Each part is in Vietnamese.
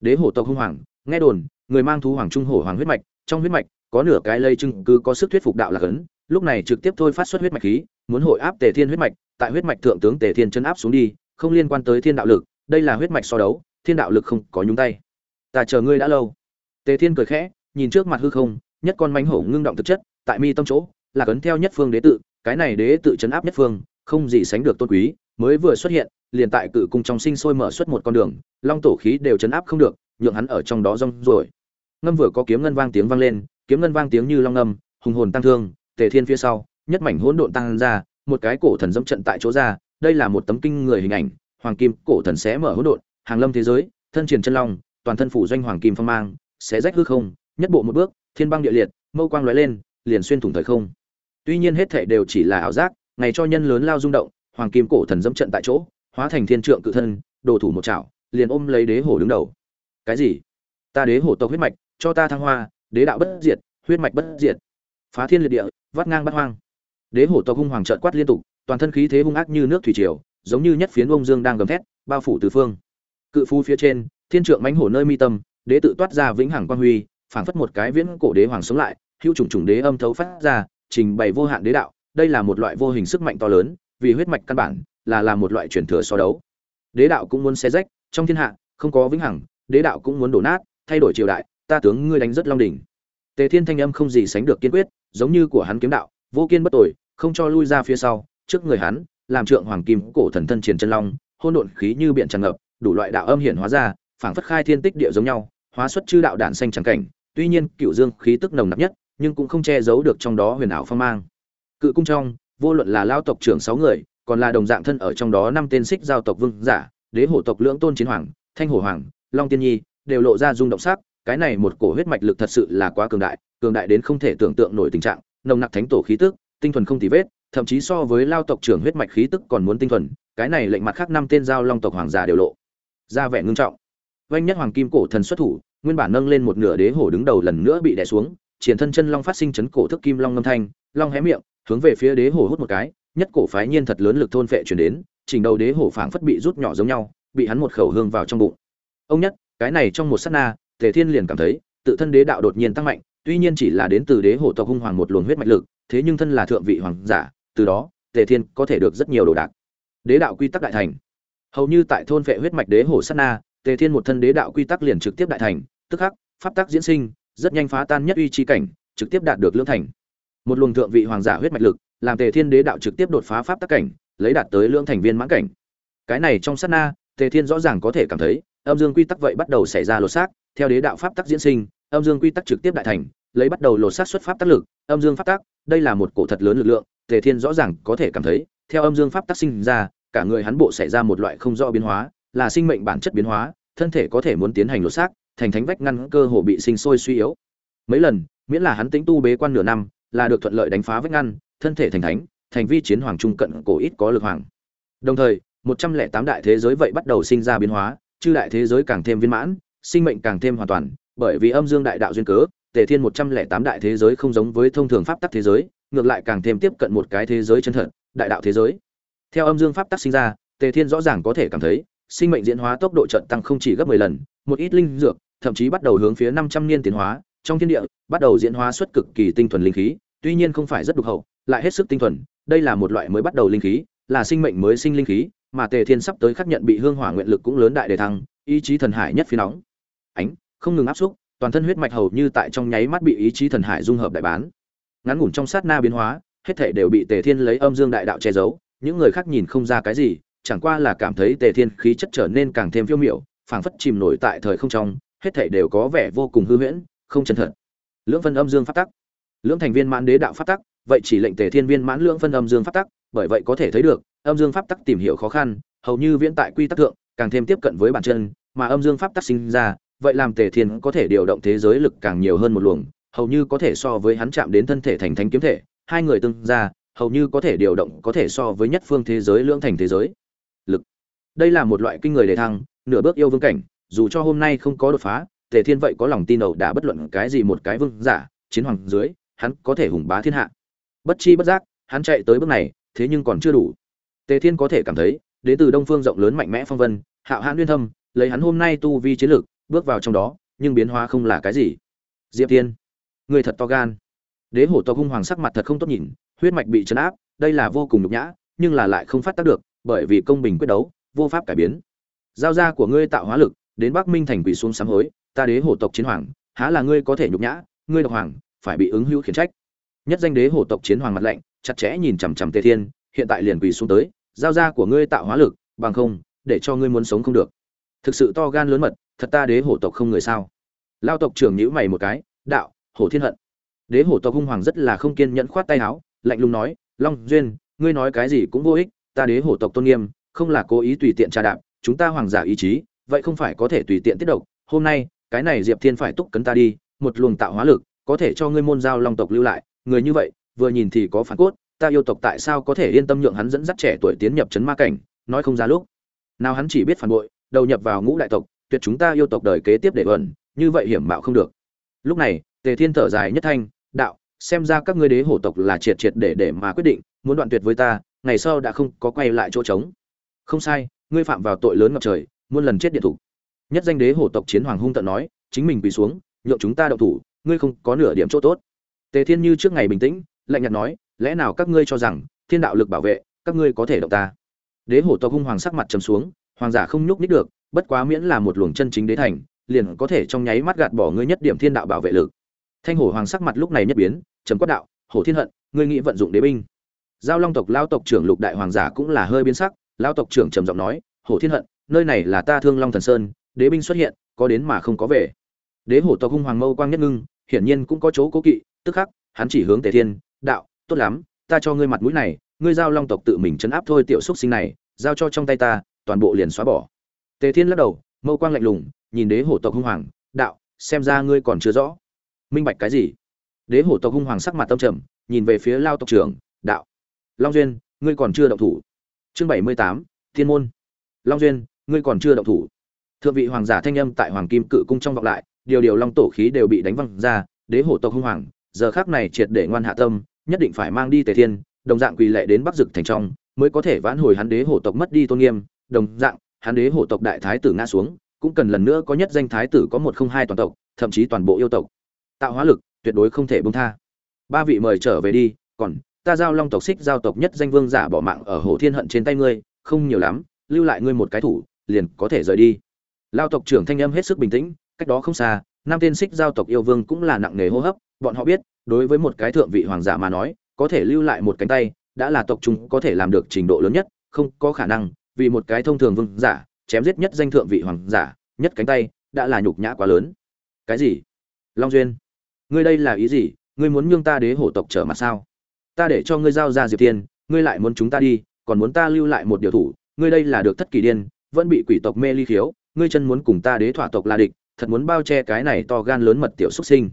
đế hổ tộc hung hoàng, nghe đồn, người mang thú hoàng trung hổ hoàng huyết mạch, trong huyết mạch, có nửa cái lây chứng cứ có sức thuyết phục đạo lạc ấn, lúc này trực tiếp thôi phát xuất huyết mạch khí, muốn hội áp tề thiên huyết mạch, tại huyết mạch thượng tướng tề thiên chân áp xuống đi, không liên quan tới thiên đạo lực, đây là huyết mạch so đấu, thiên đạo lực không có nhúng tay. Ta chờ ngươi đã lâu. Tề thiên cười khẽ, nhìn trước mặt hư không, nhất con mánh hổ ngưng động thực chất, tại mi tâm chỗ là cấn theo nhất phương đế tự, cái này đế tự chấn áp nhất phương, không gì sánh được tôn quý, mới vừa xuất hiện liền tại cự cung trong sinh sôi mở xuất một con đường, long tổ khí đều chấn áp không được, nhượng hắn ở trong đó rong rồi ngâm vừa có kiếm ngân vang tiếng vang lên, kiếm ngân vang tiếng như long ngâm hùng hồn tăng thương, tề thiên phía sau, nhất mảnh hỗn độn tăng ra, một cái cổ thần dẫm trận tại chỗ ra, đây là một tấm kinh người hình ảnh, hoàng kim cổ thần sẽ mở hỗn độn, hàng lâm thế giới, thân truyền chân long, toàn thân phủ doanh hoàng kim phong mang, sẽ rách hư không, nhất bộ một bước, thiên băng địa liệt, mâu quang lóe lên, liền xuyên thủng thời không. Tuy nhiên hết thảy đều chỉ là ảo giác, ngày cho nhân lớn lao rung động, hoàng kim cổ thần dẫm trận tại chỗ hóa thành thiên trượng cự thân đồ thủ một chảo, liền ôm lấy đế hổ đứng đầu. Cái gì? Ta đế hổ tộc huyết mạch, cho ta thăng hoa, đế đạo bất diệt, huyết mạch bất diệt. Phá thiên liệt địa, vắt ngang bắt hoang. Đế hổ tộc hung hoàng trợn quát liên tục, toàn thân khí thế hung ác như nước thủy triều, giống như nhất phiến ông dương đang gầm thét, bao phủ tứ phương. Cự phu phía trên, thiên trượng mãnh hổ nơi mi tâm, đế tự toát ra vĩnh hằng quang huy, phảng phất một cái viễn cổ đế hoàng sống lại, hữu trùng trùng đế âm thấu phát ra, trình bày vô hạn đế đạo. Đây là một loại vô hình sức mạnh to lớn, vì huyết mạch căn bản là làm một loại truyền thừa so đấu. Đế đạo cũng muốn xé rách, trong thiên hạ, không có vĩnh hằng, đế đạo cũng muốn đổ nát, thay đổi triều đại, ta tướng ngươi đánh rất long đỉnh. Tề thiên thanh âm không gì sánh được kiên quyết, giống như của hắn kiếm đạo, vô kiên bất tội không cho lui ra phía sau, trước người hắn, làm trượng hoàng kim cổ thần thân triển chân long hôn độn khí như biển tràn ngập, đủ loại đạo âm hiển hóa ra, phảng phất khai thiên tích địa giống nhau, hóa xuất chư đạo đản xanh trắng cảnh, tuy nhiên cựu dương khí tức nồng nặc nhất, nhưng cũng không che giấu được trong đó huyền ảo phong mang. Cự cung trong, vô luận là lao tộc trưởng sáu người còn là đồng dạng thân ở trong đó năm tên xích giao tộc vương giả, đế hổ tộc lưỡng tôn chiến hoàng, thanh hổ hoàng, long tiên nhi, đều lộ ra rung động sắc, cái này một cổ huyết mạch lực thật sự là quá cường đại cường đại đến không thể tưởng tượng nổi tình trạng, nồng nặc thánh tổ khí tức, tinh thuần không tì vết, thậm chí so với lao tộc trưởng huyết mạch khí tức còn muốn tinh thuần, cái này lệnh mặt khác năm tên giao long tộc hoàng giả đều lộ ra vẻ ngưng trọng. Vanh nhất hoàng kim cổ thần xuất thủ, nguyên bản nâng lên một nửa đế hổ đứng đầu lần nữa bị đè xuống, triển thân chân long phát sinh chấn cổ thức kim long ngâm thanh, long hé miệng, hướng về phía đế hổ hút một cái nhất cổ phái nhiên thật lớn lực thôn phệ chuyển đến, chỉnh đầu đế hổ phảng phất bị rút nhỏ giống nhau, bị hắn một khẩu hương vào trong bụng. Ông nhất, cái này trong một sát na, tề thiên liền cảm thấy, tự thân đế đạo đột nhiên tăng mạnh, tuy nhiên chỉ là đến từ đế hổ tộc hung hoàng một luồng huyết mạch lực, thế nhưng thân là thượng vị hoàng giả, từ đó, tề thiên có thể được rất nhiều đồ đạc. Đế đạo quy tắc đại thành. Hầu như tại thôn vệ huyết mạch đế hổ sát na, tề thiên một thân đế đạo quy tắc liền trực tiếp đại thành, tức khắc, pháp tắc diễn sinh, rất nhanh phá tan nhất uy chi cảnh, trực tiếp đạt được lưỡng thành. Một luồng thượng vị hoàng giả huyết mạch lực làm tề thiên đế đạo trực tiếp đột phá pháp tắc cảnh, lấy đạt tới lượng thành viên mãn cảnh. Cái này trong sát na, tề thiên rõ ràng có thể cảm thấy, âm dương quy tắc vậy bắt đầu xảy ra lột xác, theo đế đạo pháp tắc diễn sinh, âm dương quy tắc trực tiếp đại thành, lấy bắt đầu lột xác xuất pháp tác lực, âm dương pháp tắc, đây là một cổ thật lớn lực lượng, tề thiên rõ ràng có thể cảm thấy, theo âm dương pháp tắc sinh ra, cả người hắn bộ xảy ra một loại không rõ biến hóa, là sinh mệnh bản chất biến hóa, thân thể có thể muốn tiến hành lột xác, thành thánh vách ngăn cơ hồ bị sinh sôi suy yếu. Mấy lần, miễn là hắn tĩnh tu bế quan nửa năm, là được thuận lợi đánh phá vách ngăn thân thể thành thánh, thành vi chiến hoàng trung cận cổ ít có lực hoàng. Đồng thời, một trăm lẻ tám đại thế giới vậy bắt đầu sinh ra biến hóa, chư đại thế giới càng thêm viên mãn, sinh mệnh càng thêm hoàn toàn, bởi vì âm dương đại đạo duyên cớ, tề thiên một trăm lẻ tám đại thế giới không giống với thông thường pháp tắc thế giới, ngược lại càng thêm tiếp cận một cái thế giới chân thật, đại đạo thế giới. Theo âm dương pháp tắc sinh ra, tề thiên rõ ràng có thể cảm thấy, sinh mệnh diễn hóa tốc độ trận tăng không chỉ gấp mười lần, một ít linh dược, thậm chí bắt đầu hướng phía năm trăm niên tiến hóa, trong thiên địa, bắt đầu diễn hóa xuất cực kỳ tinh thuần linh khí, tuy nhiên không phải rất đục hậu lại hết sức tinh thuần, đây là một loại mới bắt đầu linh khí, là sinh mệnh mới sinh linh khí, mà tề thiên sắp tới khắc nhận bị hương hỏa nguyện lực cũng lớn đại đề thăng, ý chí thần hải nhất phi nóng. Ánh, không ngừng áp xúc, toàn thân huyết mạch hầu như tại trong nháy mắt bị ý chí thần hải dung hợp đại bán. Ngắn ngủn trong sát na biến hóa, hết thể đều bị tề thiên lấy âm dương đại đạo che giấu, những người khác nhìn không ra cái gì, chẳng qua là cảm thấy tề thiên khí chất trở nên càng thêm phiêu miểu, phảng phất chìm nổi tại thời không trong, hết thảy đều có vẻ vô cùng hư huyễn, không chân thật. Lưỡng phân âm dương phát tắc. Lưỡng thành viên mãn đế đạo phát tắc vậy chỉ lệnh tề thiên viên mãn lưỡng phân âm dương pháp tắc, bởi vậy có thể thấy được, âm dương pháp tắc tìm hiểu khó khăn, hầu như viễn tại quy tắc thượng, càng thêm tiếp cận với bản chân, mà âm dương pháp tắc sinh ra, vậy làm tề thiên có thể điều động thế giới lực càng nhiều hơn một luồng, hầu như có thể so với hắn chạm đến thân thể thành thánh kiếm thể, hai người tương ra, hầu như có thể điều động, có thể so với nhất phương thế giới lưỡng thành thế giới. Lực. Đây là một loại kinh người đề thăng, nửa bước yêu vương cảnh, dù cho hôm nay không có đột phá, tề thiên vậy có lòng tin đầu đã bất luận cái gì một cái vương giả, chiến hoàng dưới, hắn có thể hùng bá thiên hạ bất chi bất giác, hắn chạy tới bước này, thế nhưng còn chưa đủ. Tề thiên có thể cảm thấy, đến từ đông phương rộng lớn mạnh mẽ phong vân hạo hãn uyên thâm, lấy hắn hôm nay tu vi chiến lược bước vào trong đó, nhưng biến hóa không là cái gì. Diệp tiên người thật to gan. Đế hổ tộc hung hoàng sắc mặt thật không tốt nhìn, huyết mạch bị chấn áp, đây là vô cùng nhục nhã, nhưng là lại không phát tác được, bởi vì công bình quyết đấu, vô pháp cải biến. Giao ra của ngươi tạo hóa lực, đến bắc minh thành quỷ xuống sám hối, ta đế hổ tộc chiến hoàng, há là ngươi có thể nhục nhã, ngươi độc hoàng, phải bị ứng hữu khiển trách nhất danh đế hổ tộc chiến hoàng mặt lạnh, chặt chẽ nhìn chằm chằm tề thiên, hiện tại liền quỳ xuống tới, giao ra của ngươi tạo hóa lực, bằng không, để cho ngươi muốn sống không được. Thực sự to gan lớn mật, thật ta đế hổ tộc không người sao? Lao tộc trưởng nhữ mày một cái, đạo, hổ thiên hận. Đế hổ tộc hung hoàng rất là không kiên nhẫn khoát tay áo, lạnh lùng nói, long duyên, ngươi nói cái gì cũng vô ích, ta đế hổ tộc tôn nghiêm, không là cố ý tùy tiện trà đạp, chúng ta hoàng giả ý chí, vậy không phải có thể tùy tiện tiết độc, hôm nay, cái này diệp thiên phải túc cấn ta đi, một luồng tạo hóa lực, có thể cho ngươi môn giao long tộc lưu lại người như vậy, vừa nhìn thì có phản cốt, ta yêu tộc tại sao có thể yên tâm nhượng hắn dẫn dắt trẻ tuổi tiến nhập chấn ma cảnh, nói không ra lúc. Nào hắn chỉ biết phản bội, đầu nhập vào ngũ đại tộc, tuyệt chúng ta yêu tộc đời kế tiếp để ẩn, như vậy hiểm mạo không được. Lúc này, tề thiên thở dài nhất thanh, đạo, xem ra các ngươi đế hổ tộc là triệt triệt để để mà quyết định, muốn đoạn tuyệt với ta, ngày sau đã không có quay lại chỗ trống. Không sai, ngươi phạm vào tội lớn ngập trời, muôn lần chết điện thủ. Nhất danh đế hổ tộc chiến hoàng hung tận nói, chính mình quỳ xuống, nhượng chúng ta đậu thủ, ngươi không có nửa điểm chỗ tốt tề thiên như trước ngày bình tĩnh, lạnh nhạt nói, lẽ nào các ngươi cho rằng thiên đạo lực bảo vệ, các ngươi có thể động ta? Đế hổ tộc hung hoàng sắc mặt trầm xuống, hoàng giả không nhúc nhích được, bất quá miễn là một luồng chân chính đế thành, liền có thể trong nháy mắt gạt bỏ ngươi nhất điểm thiên đạo bảo vệ lực. Thanh hổ hoàng sắc mặt lúc này nhất biến, trầm quát đạo, hổ thiên hận, ngươi nghĩ vận dụng đế binh? Giao long tộc lao tộc trưởng lục đại hoàng giả cũng là hơi biến sắc, lao tộc trưởng trầm giọng nói, hổ thiên hận, nơi này là ta thương long thần sơn, đế binh xuất hiện, có đến mà không có về. Đế hổ tộc hung hoàng mâu quang nhất ngưng, hiển nhiên cũng có chỗ cố kỵ tức khắc, hắn chỉ hướng tề thiên, đạo, tốt lắm, ta cho ngươi mặt mũi này, ngươi giao long tộc tự mình chấn áp thôi tiểu xúc sinh này, giao cho trong tay ta, toàn bộ liền xóa bỏ. Tề thiên lắc đầu, mâu quang lạnh lùng, nhìn đế hổ tộc hung hoàng, đạo, xem ra ngươi còn chưa rõ. Minh bạch cái gì? Đế hổ tộc hung hoàng sắc mặt tâm trầm, nhìn về phía lao tộc trưởng, đạo, long duyên, ngươi còn chưa động thủ. Chương bảy mươi tám, thiên môn. Long duyên, ngươi còn chưa động thủ. Thượng vị hoàng giả thanh âm tại hoàng kim cự cung trong vọng lại, điều điều long tổ khí đều bị đánh văng ra, đế hổ tộc hung hoàng giờ khác này triệt để ngoan hạ tâm, nhất định phải mang đi tề thiên, đồng dạng quỳ lệ đến bắc dực thành trong, mới có thể vãn hồi hắn đế hổ tộc mất đi tôn nghiêm. Đồng dạng, hắn đế hổ tộc đại thái tử ngã xuống, cũng cần lần nữa có nhất danh thái tử có một không hai toàn tộc, thậm chí toàn bộ yêu tộc. Tạo hóa lực, tuyệt đối không thể bông tha. Ba vị mời trở về đi, còn, ta giao long tộc xích giao tộc nhất danh vương giả bỏ mạng ở hồ thiên hận trên tay ngươi, không nhiều lắm, lưu lại ngươi một cái thủ, liền có thể rời đi. Lao tộc trưởng thanh âm hết sức bình tĩnh, cách đó không xa nam tên xích giao tộc yêu vương cũng là nặng nề hô hấp bọn họ biết, đối với một cái thượng vị hoàng giả mà nói, có thể lưu lại một cánh tay, đã là tộc chúng có thể làm được trình độ lớn nhất, không có khả năng, vì một cái thông thường vương giả, chém giết nhất danh thượng vị hoàng giả, nhất cánh tay, đã là nhục nhã quá lớn. Cái gì? Long duyên, ngươi đây là ý gì? Ngươi muốn nhương ta đế hổ tộc trở mặt sao? Ta để cho ngươi giao ra diệp tiên ngươi lại muốn chúng ta đi, còn muốn ta lưu lại một điều thủ, ngươi đây là được thất kỳ điên, vẫn bị quỷ tộc mê ly khiếu, ngươi chân muốn cùng ta đế thỏa tộc là địch, thật muốn bao che cái này to gan lớn mật tiểu xuất sinh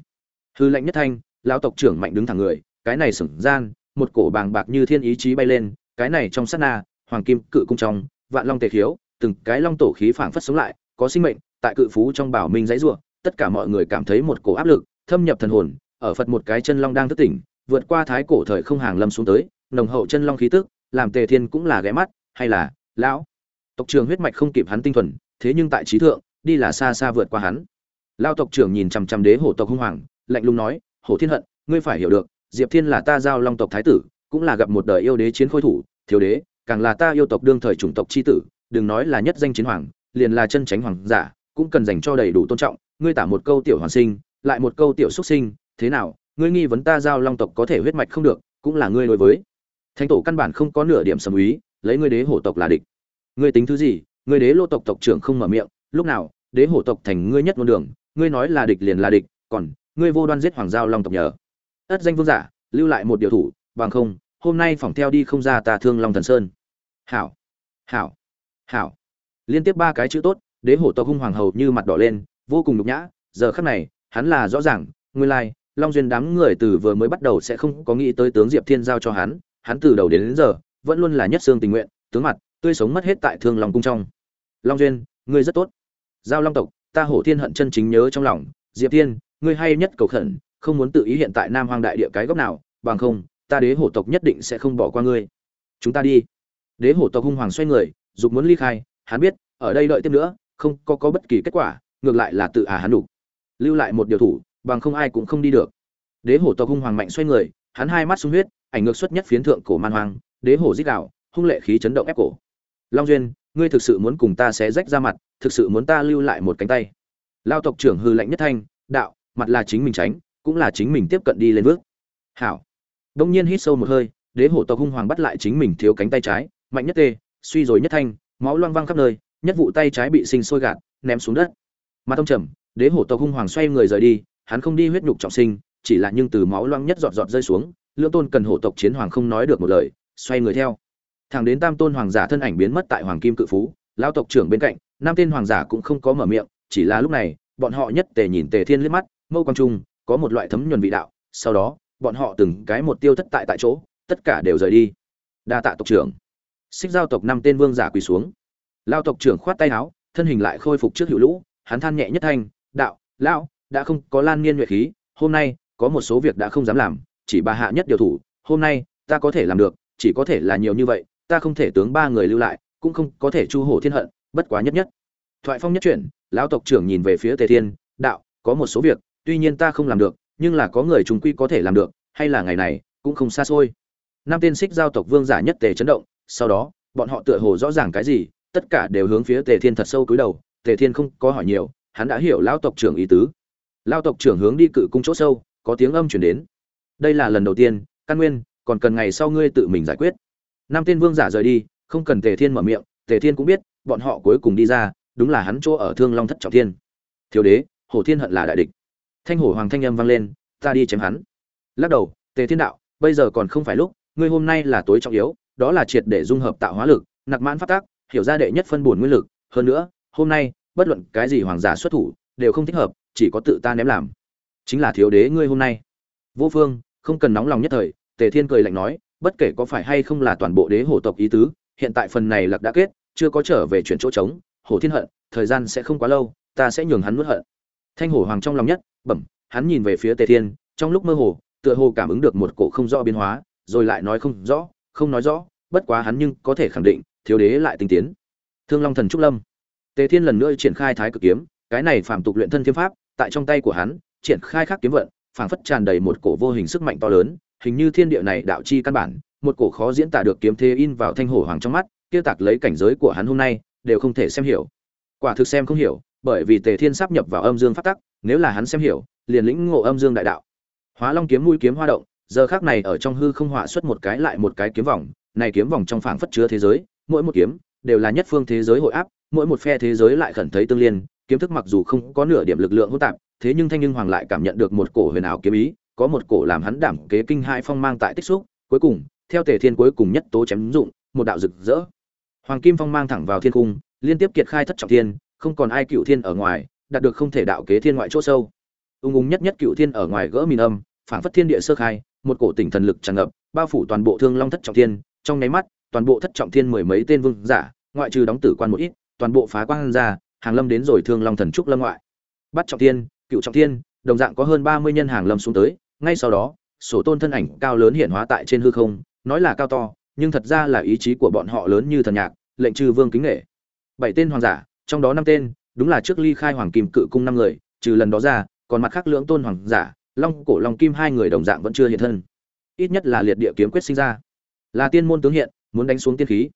hư lệnh nhất thanh, lão tộc trưởng mạnh đứng thẳng người, cái này sửng gian, một cổ bàng bạc như thiên ý chí bay lên, cái này trong sát na, hoàng kim cự cung trong, vạn long tề khiếu, từng cái long tổ khí phảng phất sống lại, có sinh mệnh, tại cự phú trong bảo minh dãy ruộng tất cả mọi người cảm thấy một cổ áp lực, thâm nhập thần hồn, ở phật một cái chân long đang thức tỉnh, vượt qua thái cổ thời không hàng lâm xuống tới, nồng hậu chân long khí tức, làm tề thiên cũng là ghé mắt, hay là, lão tộc trưởng huyết mạch không kịp hắn tinh thuần, thế nhưng tại trí thượng, đi là xa xa vượt qua hắn. Lao tộc trưởng nhìn chằm chằm đế hổ tộc hung hoàng lạnh lùng nói hổ thiên hận ngươi phải hiểu được diệp thiên là ta giao long tộc thái tử cũng là gặp một đời yêu đế chiến khôi thủ thiếu đế càng là ta yêu tộc đương thời chủng tộc chi tử đừng nói là nhất danh chiến hoàng liền là chân tránh hoàng giả cũng cần dành cho đầy đủ tôn trọng ngươi tả một câu tiểu hoàn sinh lại một câu tiểu xuất sinh thế nào ngươi nghi vấn ta giao long tộc có thể huyết mạch không được cũng là ngươi đối với. Thánh tổ căn bản không có nửa điểm sầm ý, lấy ngươi đế hổ tộc là địch. Ngươi tính thứ gì? Ngươi đế lô tộc tộc trưởng không mở miệng lúc nào đế hổ tộc thành ngươi nhất ngôn đường ngươi nói là địch liền là địch còn ngươi vô đoan giết hoàng giao long tộc nhờ. Ất danh vương giả lưu lại một điều thủ bằng không hôm nay phỏng theo đi không ra ta thương long thần sơn. Hảo hảo hảo. Liên tiếp ba cái chữ tốt đế hổ tộc hung hoàng hầu như mặt đỏ lên vô cùng nhục nhã. Giờ khắc này hắn là rõ ràng nguyên lai long duyên đám người từ vừa mới bắt đầu sẽ không có nghĩ tới tướng diệp thiên giao cho hắn. Hắn từ đầu đến, đến giờ vẫn luôn là nhất xương tình nguyện tướng mặt tươi sống mất hết tại thương long cung trong. Long duyên ngươi rất tốt. Giao long tộc ta hổ thiên hận chân chính nhớ trong lòng. Diệp thiên ngươi hay nhất cầu khẩn, không muốn tự ý hiện tại nam hoang đại địa cái góc nào, bằng không, ta đế hổ tộc nhất định sẽ không bỏ qua ngươi. Chúng ta đi. Đế hổ tộc hung hoàng xoay người, dục muốn ly khai, hắn biết, ở đây đợi tiếp nữa, không có có bất kỳ kết quả, ngược lại là tự à hắn đủ. Lưu lại một điều thủ, bằng không ai cũng không đi được. Đế hổ tộc hung hoàng mạnh xoay người, hắn hai mắt sung huyết, ảnh ngược xuất nhất phiến thượng cổ man hoang, đế hổ rít đạo, hung lệ khí chấn động ép cổ. Long duyên, ngươi thực sự muốn cùng ta xé rách ra mặt, thực sự muốn ta lưu lại một cánh tay. Lao tộc trưởng hư lạnh nhất thanh, đạo mặt là chính mình tránh, cũng là chính mình tiếp cận đi lên bước. hảo. Đông nhiên hít sâu một hơi, đế hổ tộc hung hoàng bắt lại chính mình thiếu cánh tay trái, mạnh nhất tê, suy rồi nhất thanh, máu loang văng khắp nơi, nhất vụ tay trái bị sinh sôi gạt, ném xuống đất. Mà tông trầm, đế hổ tộc hung hoàng xoay người rời đi, hắn không đi huyết nhục trọng sinh, chỉ là nhưng từ máu loang nhất giọt giọt rơi xuống, lưỡng tôn cần hổ tộc chiến hoàng không nói được một lời, xoay người theo. Thẳng đến tam tôn hoàng giả thân ảnh biến mất tại hoàng kim cự phú lao tộc trưởng bên cạnh, năm tên hoàng giả cũng không có mở miệng, chỉ là lúc này, bọn họ nhất tề nhìn tề thiên liếc mắt mâu quang trung, có một loại thấm nhuần vị đạo, sau đó, bọn họ từng cái một tiêu thất tại tại chỗ, tất cả đều rời đi. Đa tạ tộc trưởng. Xích giao tộc năm tên vương giả quỳ xuống. Lao tộc trưởng khoát tay áo, thân hình lại khôi phục trước hữu lũ, hắn than nhẹ nhất thanh, đạo, lão, đã không có lan niên nhuệ khí, hôm nay, có một số việc đã không dám làm, chỉ bà hạ nhất điều thủ, hôm nay, ta có thể làm được, chỉ có thể là nhiều như vậy, ta không thể tướng ba người lưu lại, cũng không có thể chu hổ thiên hận, bất quá nhất nhất. Thoại phong nhất chuyển, lão tộc trưởng nhìn về phía tề thiên, đạo, có một số việc tuy nhiên ta không làm được, nhưng là có người chúng quy có thể làm được, hay là ngày này, cũng không xa xôi. Năm tên xích giao tộc vương giả nhất tề chấn động, sau đó, bọn họ tựa hồ rõ ràng cái gì, tất cả đều hướng phía tề thiên thật sâu cúi đầu, tề thiên không có hỏi nhiều, hắn đã hiểu lão tộc trưởng ý tứ. Lao tộc trưởng hướng đi cự cung chỗ sâu, có tiếng âm chuyển đến. Đây là lần đầu tiên, căn nguyên, còn cần ngày sau ngươi tự mình giải quyết. Năm tên vương giả rời đi, không cần tề thiên mở miệng, tề thiên cũng biết, bọn họ cuối cùng đi ra, đúng là hắn chỗ ở thương long thất trọng thiên. Thiếu đế, hổ thiên hận là đại địch thanh hổ hoàng thanh âm vang lên, ta đi chém hắn. Lắc đầu, tề thiên đạo, bây giờ còn không phải lúc, ngươi hôm nay là tối trọng yếu, đó là triệt để dung hợp tạo hóa lực, nặc mãn phát tác hiểu ra đệ nhất phân bổn nguyên lực. Hơn nữa, hôm nay, bất luận cái gì hoàng giả xuất thủ, đều không thích hợp, chỉ có tự ta ném làm. Chính là thiếu đế ngươi hôm nay. Vô phương, không cần nóng lòng nhất thời, tề thiên cười lạnh nói, bất kể có phải hay không là toàn bộ đế hổ tộc ý tứ, hiện tại phần này lạc đã kết, chưa có trở về chuyển chỗ trống, hổ thiên hận, thời gian sẽ không quá lâu, ta sẽ nhường hắn nuốt hận. Thanh hổ hoàng trong lòng nhất bẩm, hắn nhìn về phía tề thiên, trong lúc mơ hồ, tựa hồ cảm ứng được một cổ không rõ biến hóa, rồi lại nói không rõ, không nói rõ, bất quá hắn nhưng có thể khẳng định, thiếu đế lại tinh tiến. Thương long thần trúc lâm. Tề thiên lần nữa triển khai thái cực kiếm, cái này phạm tục luyện thân kiếm pháp, tại trong tay của hắn, triển khai khắc kiếm vận, phảng phất tràn đầy một cổ vô hình sức mạnh to lớn, hình như thiên địa này đạo chi căn bản, một cổ khó diễn tả được kiếm thế in vào thanh hổ hoàng trong mắt, kia tạc lấy cảnh giới của hắn hôm nay, đều không thể xem hiểu. Quả thực xem không hiểu, bởi vì tề thiên sắp nhập vào âm dương phát tắc nếu là hắn xem hiểu, liền lĩnh ngộ âm dương đại đạo. Hóa long kiếm mũi kiếm hoa động, giờ khác này ở trong hư không họa xuất một cái lại một cái kiếm vòng, này kiếm vòng trong phảng phất chứa thế giới, mỗi một kiếm đều là nhất phương thế giới hội áp, mỗi một phe thế giới lại khẩn thấy tương liên, kiếm thức mặc dù không có nửa điểm lực lượng hỗn tạp, thế nhưng thanh nhưng hoàng lại cảm nhận được một cổ huyền ảo kiếm ý, có một cổ làm hắn đảm kế kinh hai phong mang tại tích xúc, cuối cùng, theo tề thiên cuối cùng nhất tố chém dụng, một đạo rực rỡ. Hoàng kim phong mang thẳng vào thiên cung, liên tiếp kiệt khai thất trọng thiên, không còn ai cựu thiên ở ngoài đạt được không thể đạo kế thiên ngoại chỗ sâu. Ung ung nhất nhất cựu thiên ở ngoài gỡ mìn âm, phảng phất thiên địa sơ khai, một cổ tỉnh thần lực tràn ngập, bao phủ toàn bộ thương long thất trọng thiên. Trong nháy mắt, toàn bộ thất trọng thiên mười mấy tên vương giả, ngoại trừ đóng tử quan một ít, toàn bộ phá quang ra, hàng lâm đến rồi thương long thần trúc lâm ngoại. Bắt trọng thiên, cựu trọng thiên, đồng dạng có hơn ba mươi nhân hàng lâm xuống tới, ngay sau đó, sổ tôn thân ảnh cao lớn hiện hóa tại trên hư không, nói là cao to, nhưng thật ra là ý chí của bọn họ lớn như thần nhạc, lệnh trừ vương kính nghệ bảy tên hoàng giả, trong đó năm tên đúng là trước ly khai hoàng kim cự cung năm người, trừ lần đó ra, còn mặt khác lưỡng tôn hoàng giả, long cổ long kim hai người đồng dạng vẫn chưa hiện thân. Ít nhất là liệt địa kiếm quyết sinh ra. Là tiên môn tướng hiện, muốn đánh xuống tiên khí.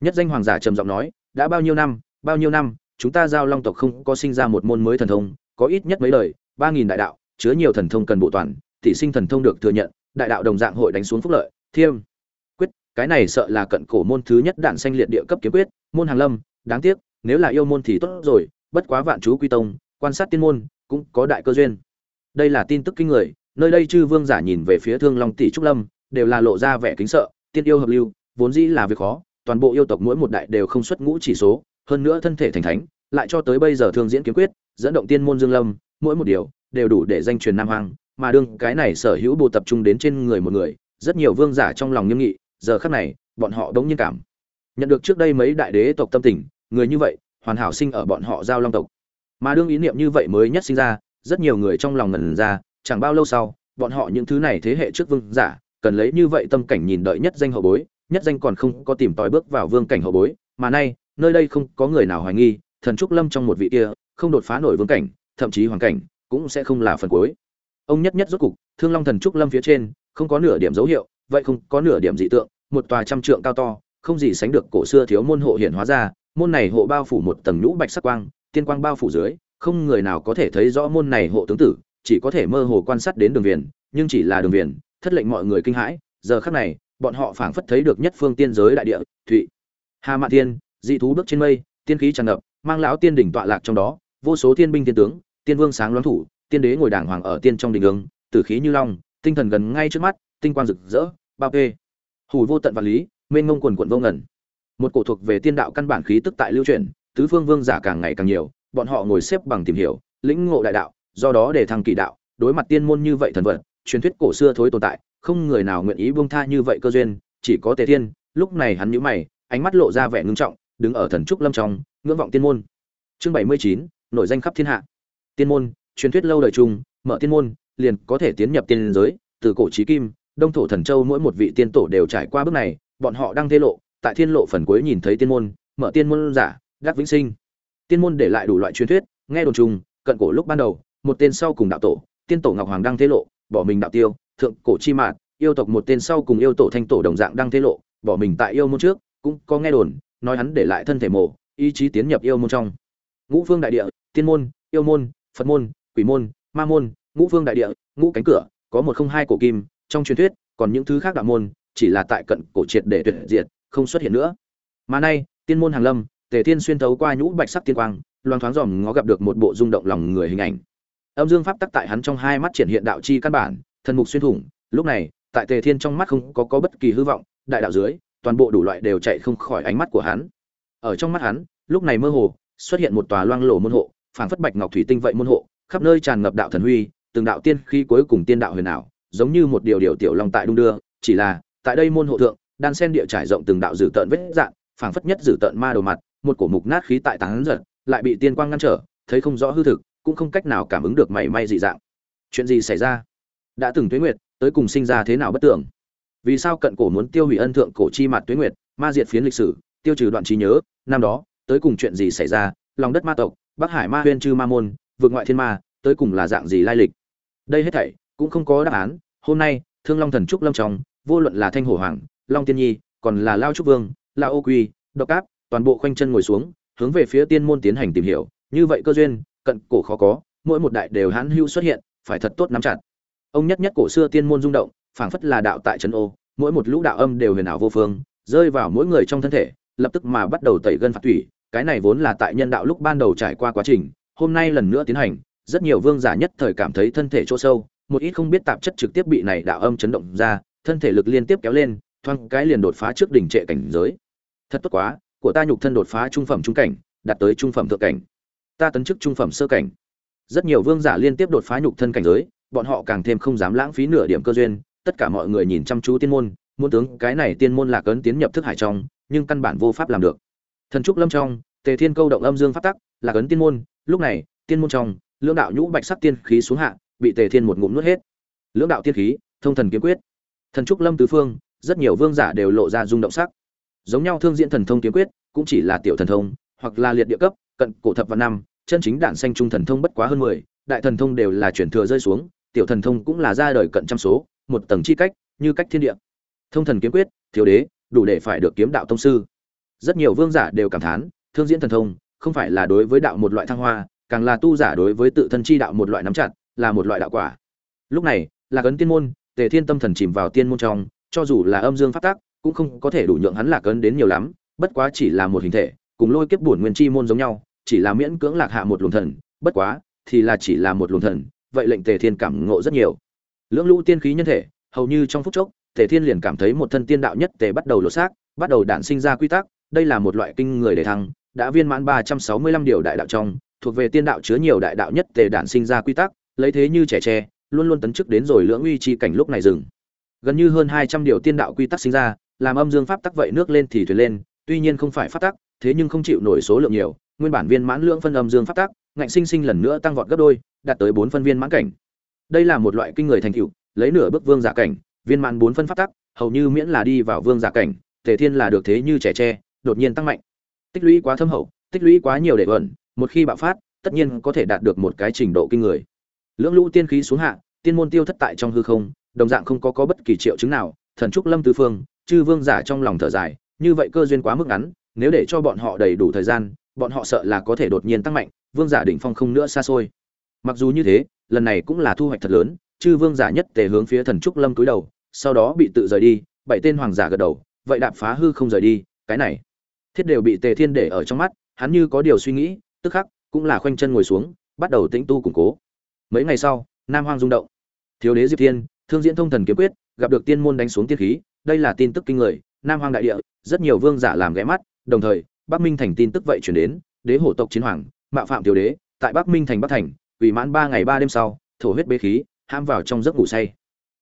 Nhất danh hoàng giả trầm giọng nói, đã bao nhiêu năm, bao nhiêu năm, chúng ta giao long tộc không có sinh ra một môn mới thần thông, có ít nhất mấy lời ba nghìn đại đạo, chứa nhiều thần thông cần bộ toàn thị sinh thần thông được thừa nhận, đại đạo đồng dạng hội đánh xuống phúc lợi thiêm quyết, cái này sợ là cận cổ môn thứ nhất đạn sanh liệt địa cấp kiếm quyết, môn hàng lâm, đáng tiếc, nếu là yêu môn thì tốt rồi bất quá vạn chú quy tông, quan sát tiên môn, cũng có đại cơ duyên. Đây là tin tức kinh người, nơi đây chư vương giả nhìn về phía thương long tỷ trúc lâm, đều là lộ ra vẻ kính sợ, tiên yêu hợp lưu, vốn dĩ là việc khó, toàn bộ yêu tộc mỗi một đại đều không xuất ngũ chỉ số, hơn nữa thân thể thành thánh, lại cho tới bây giờ thương diễn kiếm quyết, dẫn động tiên môn dương lâm, mỗi một điều, đều đủ để danh truyền nam hoàng mà đương cái này sở hữu bộ tập trung đến trên người một người, rất nhiều vương giả trong lòng nghiêm nghị, giờ khắc này, bọn họ đống nhiên cảm. Nhận được trước đây mấy đại đế tộc tâm tình, người như vậy hoàn hảo sinh ở bọn họ giao long tộc. Mà đương ý niệm như vậy mới nhất sinh ra, rất nhiều người trong lòng ngần ra, chẳng bao lâu sau, bọn họ những thứ này thế hệ trước vương giả, cần lấy như vậy tâm cảnh nhìn đợi nhất danh hậu bối, nhất danh còn không có tìm tòi bước vào vương cảnh hậu bối, mà nay, nơi đây không có người nào hoài nghi, thần trúc lâm trong một vị kia, không đột phá nổi vương cảnh, thậm chí hoàng cảnh, cũng sẽ không là phần cuối. Ông nhất nhất rốt cục, thương long thần trúc lâm phía trên, không có nửa điểm dấu hiệu, vậy không có nửa điểm dị tượng, một tòa trăm trượng cao to, không gì sánh được cổ xưa thiếu môn hộ hiển hóa ra môn này hộ bao phủ một tầng nhũ bạch sắc quang, tiên quang bao phủ dưới, không người nào có thể thấy rõ môn này hộ tướng tử, chỉ có thể mơ hồ quan sát đến đường viền, nhưng chỉ là đường viền, thất lệnh mọi người kinh hãi, giờ khắc này, bọn họ phảng phất thấy được nhất phương tiên giới đại địa, thụy, hà mạn thiên, dị thú bước trên mây, tiên khí tràn ngập, mang lão tiên đỉnh tọa lạc trong đó, vô số tiên binh tiên tướng, tiên vương sáng loáng thủ, tiên đế ngồi đàng hoàng ở tiên trong đỉnh ứng tử khí như long, tinh thần gần ngay trước mắt, tinh quang rực rỡ, bao phê hủ vô tận và lý, mênh ngông quần quần vô ngẩn một cổ thuộc về tiên đạo căn bản khí tức tại lưu truyền, tứ phương vương giả càng ngày càng nhiều, bọn họ ngồi xếp bằng tìm hiểu, lĩnh ngộ đại đạo, do đó để thăng kỳ đạo, đối mặt tiên môn như vậy thần vật, truyền thuyết cổ xưa thối tồn tại, không người nào nguyện ý buông tha như vậy cơ duyên, chỉ có tề thiên. Lúc này hắn nhíu mày, ánh mắt lộ ra vẻ ngưng trọng, đứng ở thần trúc lâm trong, ngưỡng vọng tiên môn. Chương bảy mươi chín, nổi danh khắp thiên hạ. Tiên môn, truyền thuyết lâu đời chung, mở tiên môn, liền có thể tiến nhập tiên giới, từ cổ chí kim, đông thổ thần châu mỗi một vị tiên tổ đều trải qua bước này, bọn họ đang thế lộ tại thiên lộ phần cuối nhìn thấy tiên môn, mở tiên môn giả, đắc vĩnh sinh. Tiên môn để lại đủ loại truyền thuyết, nghe đồn trùng, cận cổ lúc ban đầu, một tên sau cùng đạo tổ, tiên tổ ngọc hoàng đang thế lộ, bỏ mình đạo tiêu, thượng cổ chi mạn yêu tộc một tên sau cùng yêu tổ thanh tổ đồng dạng đang thế lộ, bỏ mình tại yêu môn trước, cũng có nghe đồn, nói hắn để lại thân thể mộ ý chí tiến nhập yêu môn trong. Ngũ phương đại địa, tiên môn, yêu môn, phật môn, quỷ môn, ma môn, ngũ phương đại địa, ngũ cánh cửa, có một không hai cổ kim, trong truyền thuyết, còn những thứ khác đạo môn, chỉ là tại cận cổ triệt để tuyệt diệt không xuất hiện nữa. Mà nay, tiên môn hàng lâm, tề thiên xuyên thấu qua nhũ bạch sắc tiên quang, loang thoáng dòm ngó gặp được một bộ rung động lòng người hình ảnh. Âm dương pháp tắc tại hắn trong hai mắt triển hiện đạo chi căn bản, thần mục xuyên thủng, lúc này, tại tề thiên trong mắt không có có bất kỳ hư vọng, đại đạo dưới, toàn bộ đủ loại đều chạy không khỏi ánh mắt của hắn. Ở trong mắt hắn, lúc này mơ hồ, xuất hiện một tòa loang lổ môn hộ, phảng phất bạch ngọc thủy tinh vậy môn hộ, khắp nơi tràn ngập đạo thần huy, từng đạo tiên khi cuối cùng tiên đạo huyền ảo, giống như một điều điều tiểu long tại đung đưa, chỉ là, tại đây môn hộ thượng đan sen địa trải rộng từng đạo dữ tợn vết dạng phảng phất nhất dữ tợn ma đầu mặt, một cổ mục nát khí tại tán giật lại bị tiên quang ngăn trở, thấy không rõ hư thực, cũng không cách nào cảm ứng được mảy may dị dạng. Chuyện gì xảy ra? Đã từng tuế nguyệt, tới cùng sinh ra thế nào bất tưởng? Vì sao cận cổ muốn tiêu hủy ân thượng cổ chi mặt tuế nguyệt, ma diệt phiến lịch sử, tiêu trừ đoạn trí nhớ, năm đó, tới cùng chuyện gì xảy ra? Lòng đất ma tộc, bắc hải ma huyên chư ma môn, vượt ngoại thiên ma, tới cùng là dạng gì lai lịch? Đây hết thảy cũng không có đáp án. Hôm nay, thương long thần trúc lâm trong, vô luận là thanh hổ hoàng long tiên nhi, còn là lao trúc vương, lao ô quy, độc áp, toàn bộ khoanh chân ngồi xuống, hướng về phía tiên môn tiến hành tìm hiểu. Như vậy cơ duyên, cận cổ khó có, mỗi một đại đều hãn hưu xuất hiện, phải thật tốt nắm chặt. Ông nhất nhất cổ xưa tiên môn rung động, phảng phất là đạo tại trấn ô, mỗi một lũ đạo âm đều huyền ảo vô phương, rơi vào mỗi người trong thân thể, lập tức mà bắt đầu tẩy gân phạt thủy. Cái này vốn là tại nhân đạo lúc ban đầu trải qua quá trình, hôm nay lần nữa tiến hành, rất nhiều vương giả nhất thời cảm thấy thân thể chỗ sâu, một ít không biết tạp chất trực tiếp bị này đạo âm chấn động ra, thân thể lực liên tiếp kéo lên thoang cái liền đột phá trước đỉnh trệ cảnh giới. Thật tốt quá, của ta nhục thân đột phá trung phẩm trung cảnh, đạt tới trung phẩm thượng cảnh. Ta tấn chức trung phẩm sơ cảnh. Rất nhiều vương giả liên tiếp đột phá nhục thân cảnh giới, bọn họ càng thêm không dám lãng phí nửa điểm cơ duyên. Tất cả mọi người nhìn chăm chú tiên môn, muốn tướng cái này tiên môn là cấn tiến nhập thức hải trong, nhưng căn bản vô pháp làm được. Thần trúc lâm trong, tề thiên câu động âm dương pháp tắc, là cấn tiên môn. Lúc này, tiên môn trong, lưỡng đạo nhũ bạch sắc tiên khí xuống hạ, bị tề thiên một ngụm nuốt hết. Lưỡng đạo tiên khí, thông thần kiếm quyết. Thần trúc lâm tứ phương rất nhiều vương giả đều lộ ra rung động sắc. Giống nhau thương diễn thần thông kiếm quyết, cũng chỉ là tiểu thần thông, hoặc là liệt địa cấp, cận cổ thập và năm, chân chính đản xanh trung thần thông bất quá hơn mười, đại thần thông đều là chuyển thừa rơi xuống, tiểu thần thông cũng là ra đời cận trăm số, một tầng chi cách, như cách thiên địa. Thông thần kiếm quyết, thiếu đế, đủ để phải được kiếm đạo tông sư. Rất nhiều vương giả đều cảm thán, thương diễn thần thông, không phải là đối với đạo một loại thăng hoa, càng là tu giả đối với tự thân chi đạo một loại nắm chặt, là một loại đạo quả. Lúc này là cấn tiên môn, tề thiên tâm thần chìm vào tiên môn trong cho dù là âm dương phát tác, cũng không có thể đủ nhượng hắn lạc ấn đến nhiều lắm, bất quá chỉ là một hình thể, cùng lôi kiếp bổn nguyên chi môn giống nhau, chỉ là miễn cưỡng lạc hạ một luồng thần, bất quá, thì là chỉ là một luồng thần, vậy lệnh tề thiên cảm ngộ rất nhiều. Lưỡng lũ tiên khí nhân thể, hầu như trong phút chốc, tề thiên liền cảm thấy một thân tiên đạo nhất tề bắt đầu lột xác, bắt đầu đản sinh ra quy tắc, đây là một loại kinh người để thăng, đã viên mãn ba trăm sáu mươi lăm điều đại đạo trong, thuộc về tiên đạo chứa nhiều đại đạo nhất tề đản sinh ra quy tắc, lấy thế như trẻ tre, luôn luôn tấn chức đến rồi lưỡng uy chi cảnh lúc này dừng gần như hơn hai trăm điều tiên đạo quy tắc sinh ra, làm âm dương pháp tắc vậy nước lên thì thuyền lên, tuy nhiên không phải pháp tắc, thế nhưng không chịu nổi số lượng nhiều, nguyên bản viên mãn lượng phân âm dương pháp tắc, ngạnh sinh sinh lần nữa tăng vọt gấp đôi, đạt tới bốn phân viên mãn cảnh. Đây là một loại kinh người thành tựu, lấy nửa bước vương giả cảnh, viên mãn bốn phân pháp tắc, hầu như miễn là đi vào vương giả cảnh, thể thiên là được thế như trẻ tre, đột nhiên tăng mạnh. Tích lũy quá thâm hậu, tích lũy quá nhiều để ẩn, một khi bạo phát, tất nhiên có thể đạt được một cái trình độ kinh người. Lưỡng lũ tiên khí xuống hạ, tiên môn tiêu thất tại trong hư không đồng dạng không có có bất kỳ triệu chứng nào, thần trúc lâm tứ phương, chư vương giả trong lòng thở dài, như vậy cơ duyên quá mức ngắn, nếu để cho bọn họ đầy đủ thời gian, bọn họ sợ là có thể đột nhiên tăng mạnh, vương giả đỉnh phong không nữa xa xôi. Mặc dù như thế, lần này cũng là thu hoạch thật lớn, chư vương giả nhất tề hướng phía thần trúc lâm cúi đầu, sau đó bị tự rời đi, bảy tên hoàng giả gật đầu, vậy đạp phá hư không rời đi, cái này thiết đều bị tề thiên để ở trong mắt, hắn như có điều suy nghĩ, tức khắc, cũng là khoanh chân ngồi xuống, bắt đầu tĩnh tu củng cố. Mấy ngày sau, nam hoang rung động. Thiếu đế diệp thiên thương diễn thông thần kiếm quyết, gặp được tiên môn đánh xuống tiên khí, đây là tin tức kinh người, nam hoang đại địa, rất nhiều vương giả làm ghé mắt, đồng thời, bắc minh thành tin tức vậy chuyển đến, đế hổ tộc chiến hoàng, mạo phạm Tiểu đế, tại bắc minh thành bắc thành, ủy mãn ba ngày ba đêm sau, thổ huyết bế khí, ham vào trong giấc ngủ say.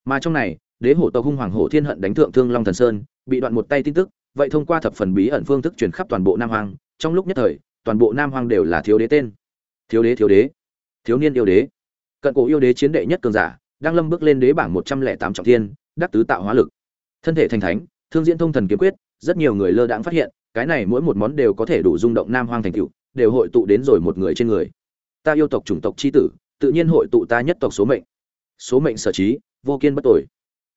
Mà trong này, đế hổ tộc hung hoàng hổ thiên hận đánh thượng thương long thần sơn, bị đoạn một tay tin tức, vậy thông qua thập phần bí ẩn phương thức truyền khắp toàn bộ nam hoang, trong lúc nhất thời, toàn bộ nam hoang đều là thiếu đế tên. Thiếu đế thiếu đế. Thiếu niên yêu đế. Cận cổ yêu đế chiến đệ nhất cường giả đang lâm bước lên đế bảng một trăm lẻ tám trọng thiên đắc tứ tạo hóa lực. Thân thể thành thánh thương diễn thông thần kiếm quyết rất nhiều người lơ đãng phát hiện cái này mỗi một món đều có thể đủ rung động nam hoang thành tựu, đều hội tụ đến rồi một người trên người. Ta yêu tộc chủng tộc chi tử tự nhiên hội tụ ta nhất tộc số mệnh. Số mệnh sở trí vô kiên bất tồi.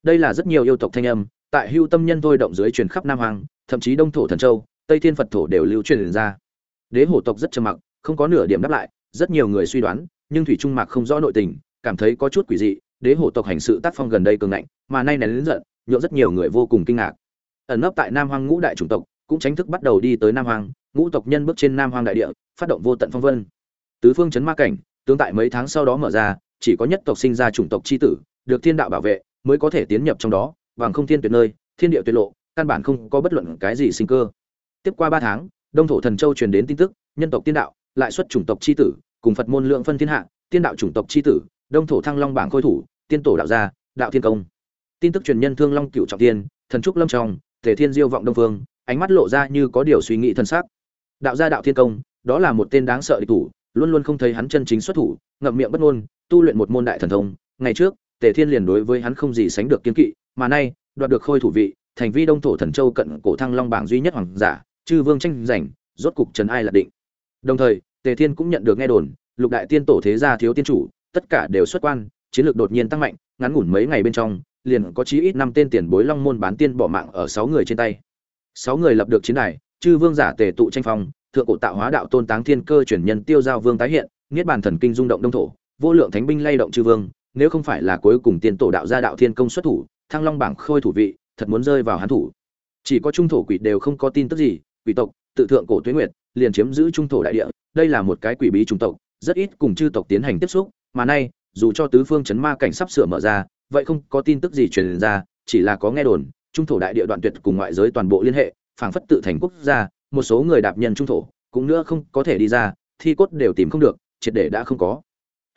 đây là rất nhiều yêu tộc thanh âm tại hưu tâm nhân thôi động dưới truyền khắp nam hoang, thậm chí đông thổ thần châu tây thiên phật thổ đều lưu truyền ra. Đế hổ tộc rất trầm mặc không có nửa điểm đáp lại rất nhiều người suy đoán nhưng thủy trung mạc không rõ nội tình cảm thấy có chút quỷ dị đế hổ tộc hành sự tác phong gần đây cường ngạnh, mà nay nén lớn giận nhộn rất nhiều người vô cùng kinh ngạc. Ẩn nấp tại nam hoang ngũ đại chủng tộc, cũng chính thức bắt đầu đi tới nam hoang, ngũ tộc nhân bước trên nam hoang đại địa, phát động vô tận phong vân. Tứ phương chấn ma cảnh tương tại mấy tháng sau đó mở ra, chỉ có nhất tộc sinh ra chủng tộc chi tử, được thiên đạo bảo vệ, mới có thể tiến nhập trong đó bằng không thiên tuyệt nơi, thiên địa tuyệt lộ, căn bản không có bất luận cái gì sinh cơ. Tiếp qua ba tháng, đông thổ thần châu truyền đến tin tức, nhân tộc tiên đạo, lại xuất chủng tộc chi tử, cùng phật môn lượng phân thiên hạ, tiên đạo chủng tộc chi tử đông thổ thăng long bảng khôi thủ, tiên tổ đạo gia, đạo thiên công. Tin tức truyền nhân thương long cựu trọng tiên thần trúc lâm trong, tề thiên diêu vọng đông phương, ánh mắt lộ ra như có điều suy nghĩ thân xác. Đạo gia đạo thiên công, đó là một tên đáng sợ địch thủ, luôn luôn không thấy hắn chân chính xuất thủ, ngậm miệng bất ngôn, tu luyện một môn đại thần thông. Ngày trước, tề thiên liền đối với hắn không gì sánh được kiên kỵ, mà nay, đoạt được khôi thủ vị, thành vi đông thổ thần châu cận cổ thăng long bảng duy nhất hoàng giả, chư vương tranh giành, rốt cục trần ai là định. Đồng thời, tề thiên cũng nhận được nghe đồn, lục đại tiên tổ thế gia thiếu tiên chủ tất cả đều xuất quan, chiến lược đột nhiên tăng mạnh, ngắn ngủn mấy ngày bên trong, liền có chí ít năm tên tiền bối long môn bán tiên bỏ mạng ở sáu người trên tay. Sáu người lập được chiến đài, chư vương giả tề tụ tranh phong, thượng cổ tạo hóa đạo tôn táng thiên cơ chuyển nhân tiêu giao vương tái hiện, niết bàn thần kinh rung động đông thổ, vô lượng thánh binh lay động chư vương, nếu không phải là cuối cùng tiên tổ đạo gia đạo thiên công xuất thủ, thăng long bảng khôi thủ vị, thật muốn rơi vào hắn thủ. Chỉ có trung thổ quỷ đều không có tin tức gì, quỷ tộc, tự thượng cổ tuế nguyệt, liền chiếm giữ trung thổ đại địa, đây là một cái quỷ bí trung tộc, rất ít cùng chư tộc tiến hành tiếp xúc mà nay, dù cho tứ phương chấn ma cảnh sắp sửa mở ra, vậy không có tin tức gì truyền ra, chỉ là có nghe đồn, trung thổ đại địa đoạn tuyệt cùng ngoại giới toàn bộ liên hệ, phảng phất tự thành quốc gia, một số người đạp nhân trung thổ, cũng nữa không có thể đi ra, thi cốt đều tìm không được, triệt để đã không có.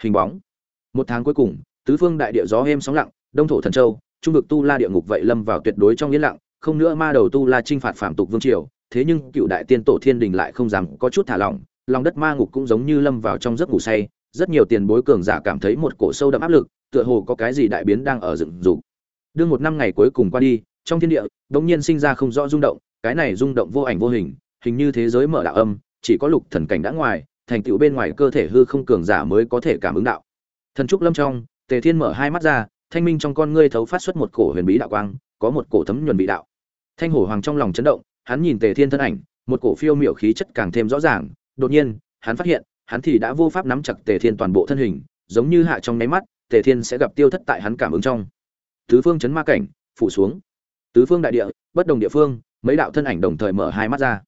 Hình bóng. Một tháng cuối cùng, tứ phương đại địa gió êm sóng lặng, đông thổ thần châu, trung vực tu la địa ngục vậy lâm vào tuyệt đối trong yên lặng, không nữa ma đầu tu la chinh phạt phạm tục vương triều, thế nhưng cựu đại tiên tổ thiên đình lại không dám có chút thả lỏng, lòng đất ma ngục cũng giống như lâm vào trong giấc ngủ say rất nhiều tiền bối cường giả cảm thấy một cổ sâu đậm áp lực, tựa hồ có cái gì đại biến đang ở dựng dục. Đương một năm ngày cuối cùng qua đi, trong thiên địa, đột nhiên sinh ra không rõ rung động, cái này rung động vô ảnh vô hình hình như thế giới mở đạo âm, chỉ có lục thần cảnh đã ngoài, thành tựu bên ngoài cơ thể hư không cường giả mới có thể cảm ứng đạo. Thần trúc lâm trong, tề thiên mở hai mắt ra, thanh minh trong con ngươi thấu phát xuất một cổ huyền bí đạo quang, có một cổ thấm nhuần bị đạo. Thanh hổ hoàng trong lòng chấn động, hắn nhìn tề thiên thân ảnh, một cổ phiêu miểu khí chất càng thêm rõ ràng, đột nhiên, hắn phát hiện hắn thì đã vô pháp nắm chặt tề thiên toàn bộ thân hình giống như hạ trong nháy mắt tề thiên sẽ gặp tiêu thất tại hắn cảm ứng trong. Tứ phương chấn ma cảnh phủ xuống. Tứ phương đại địa bất đồng địa phương mấy đạo thân ảnh đồng thời mở hai mắt ra.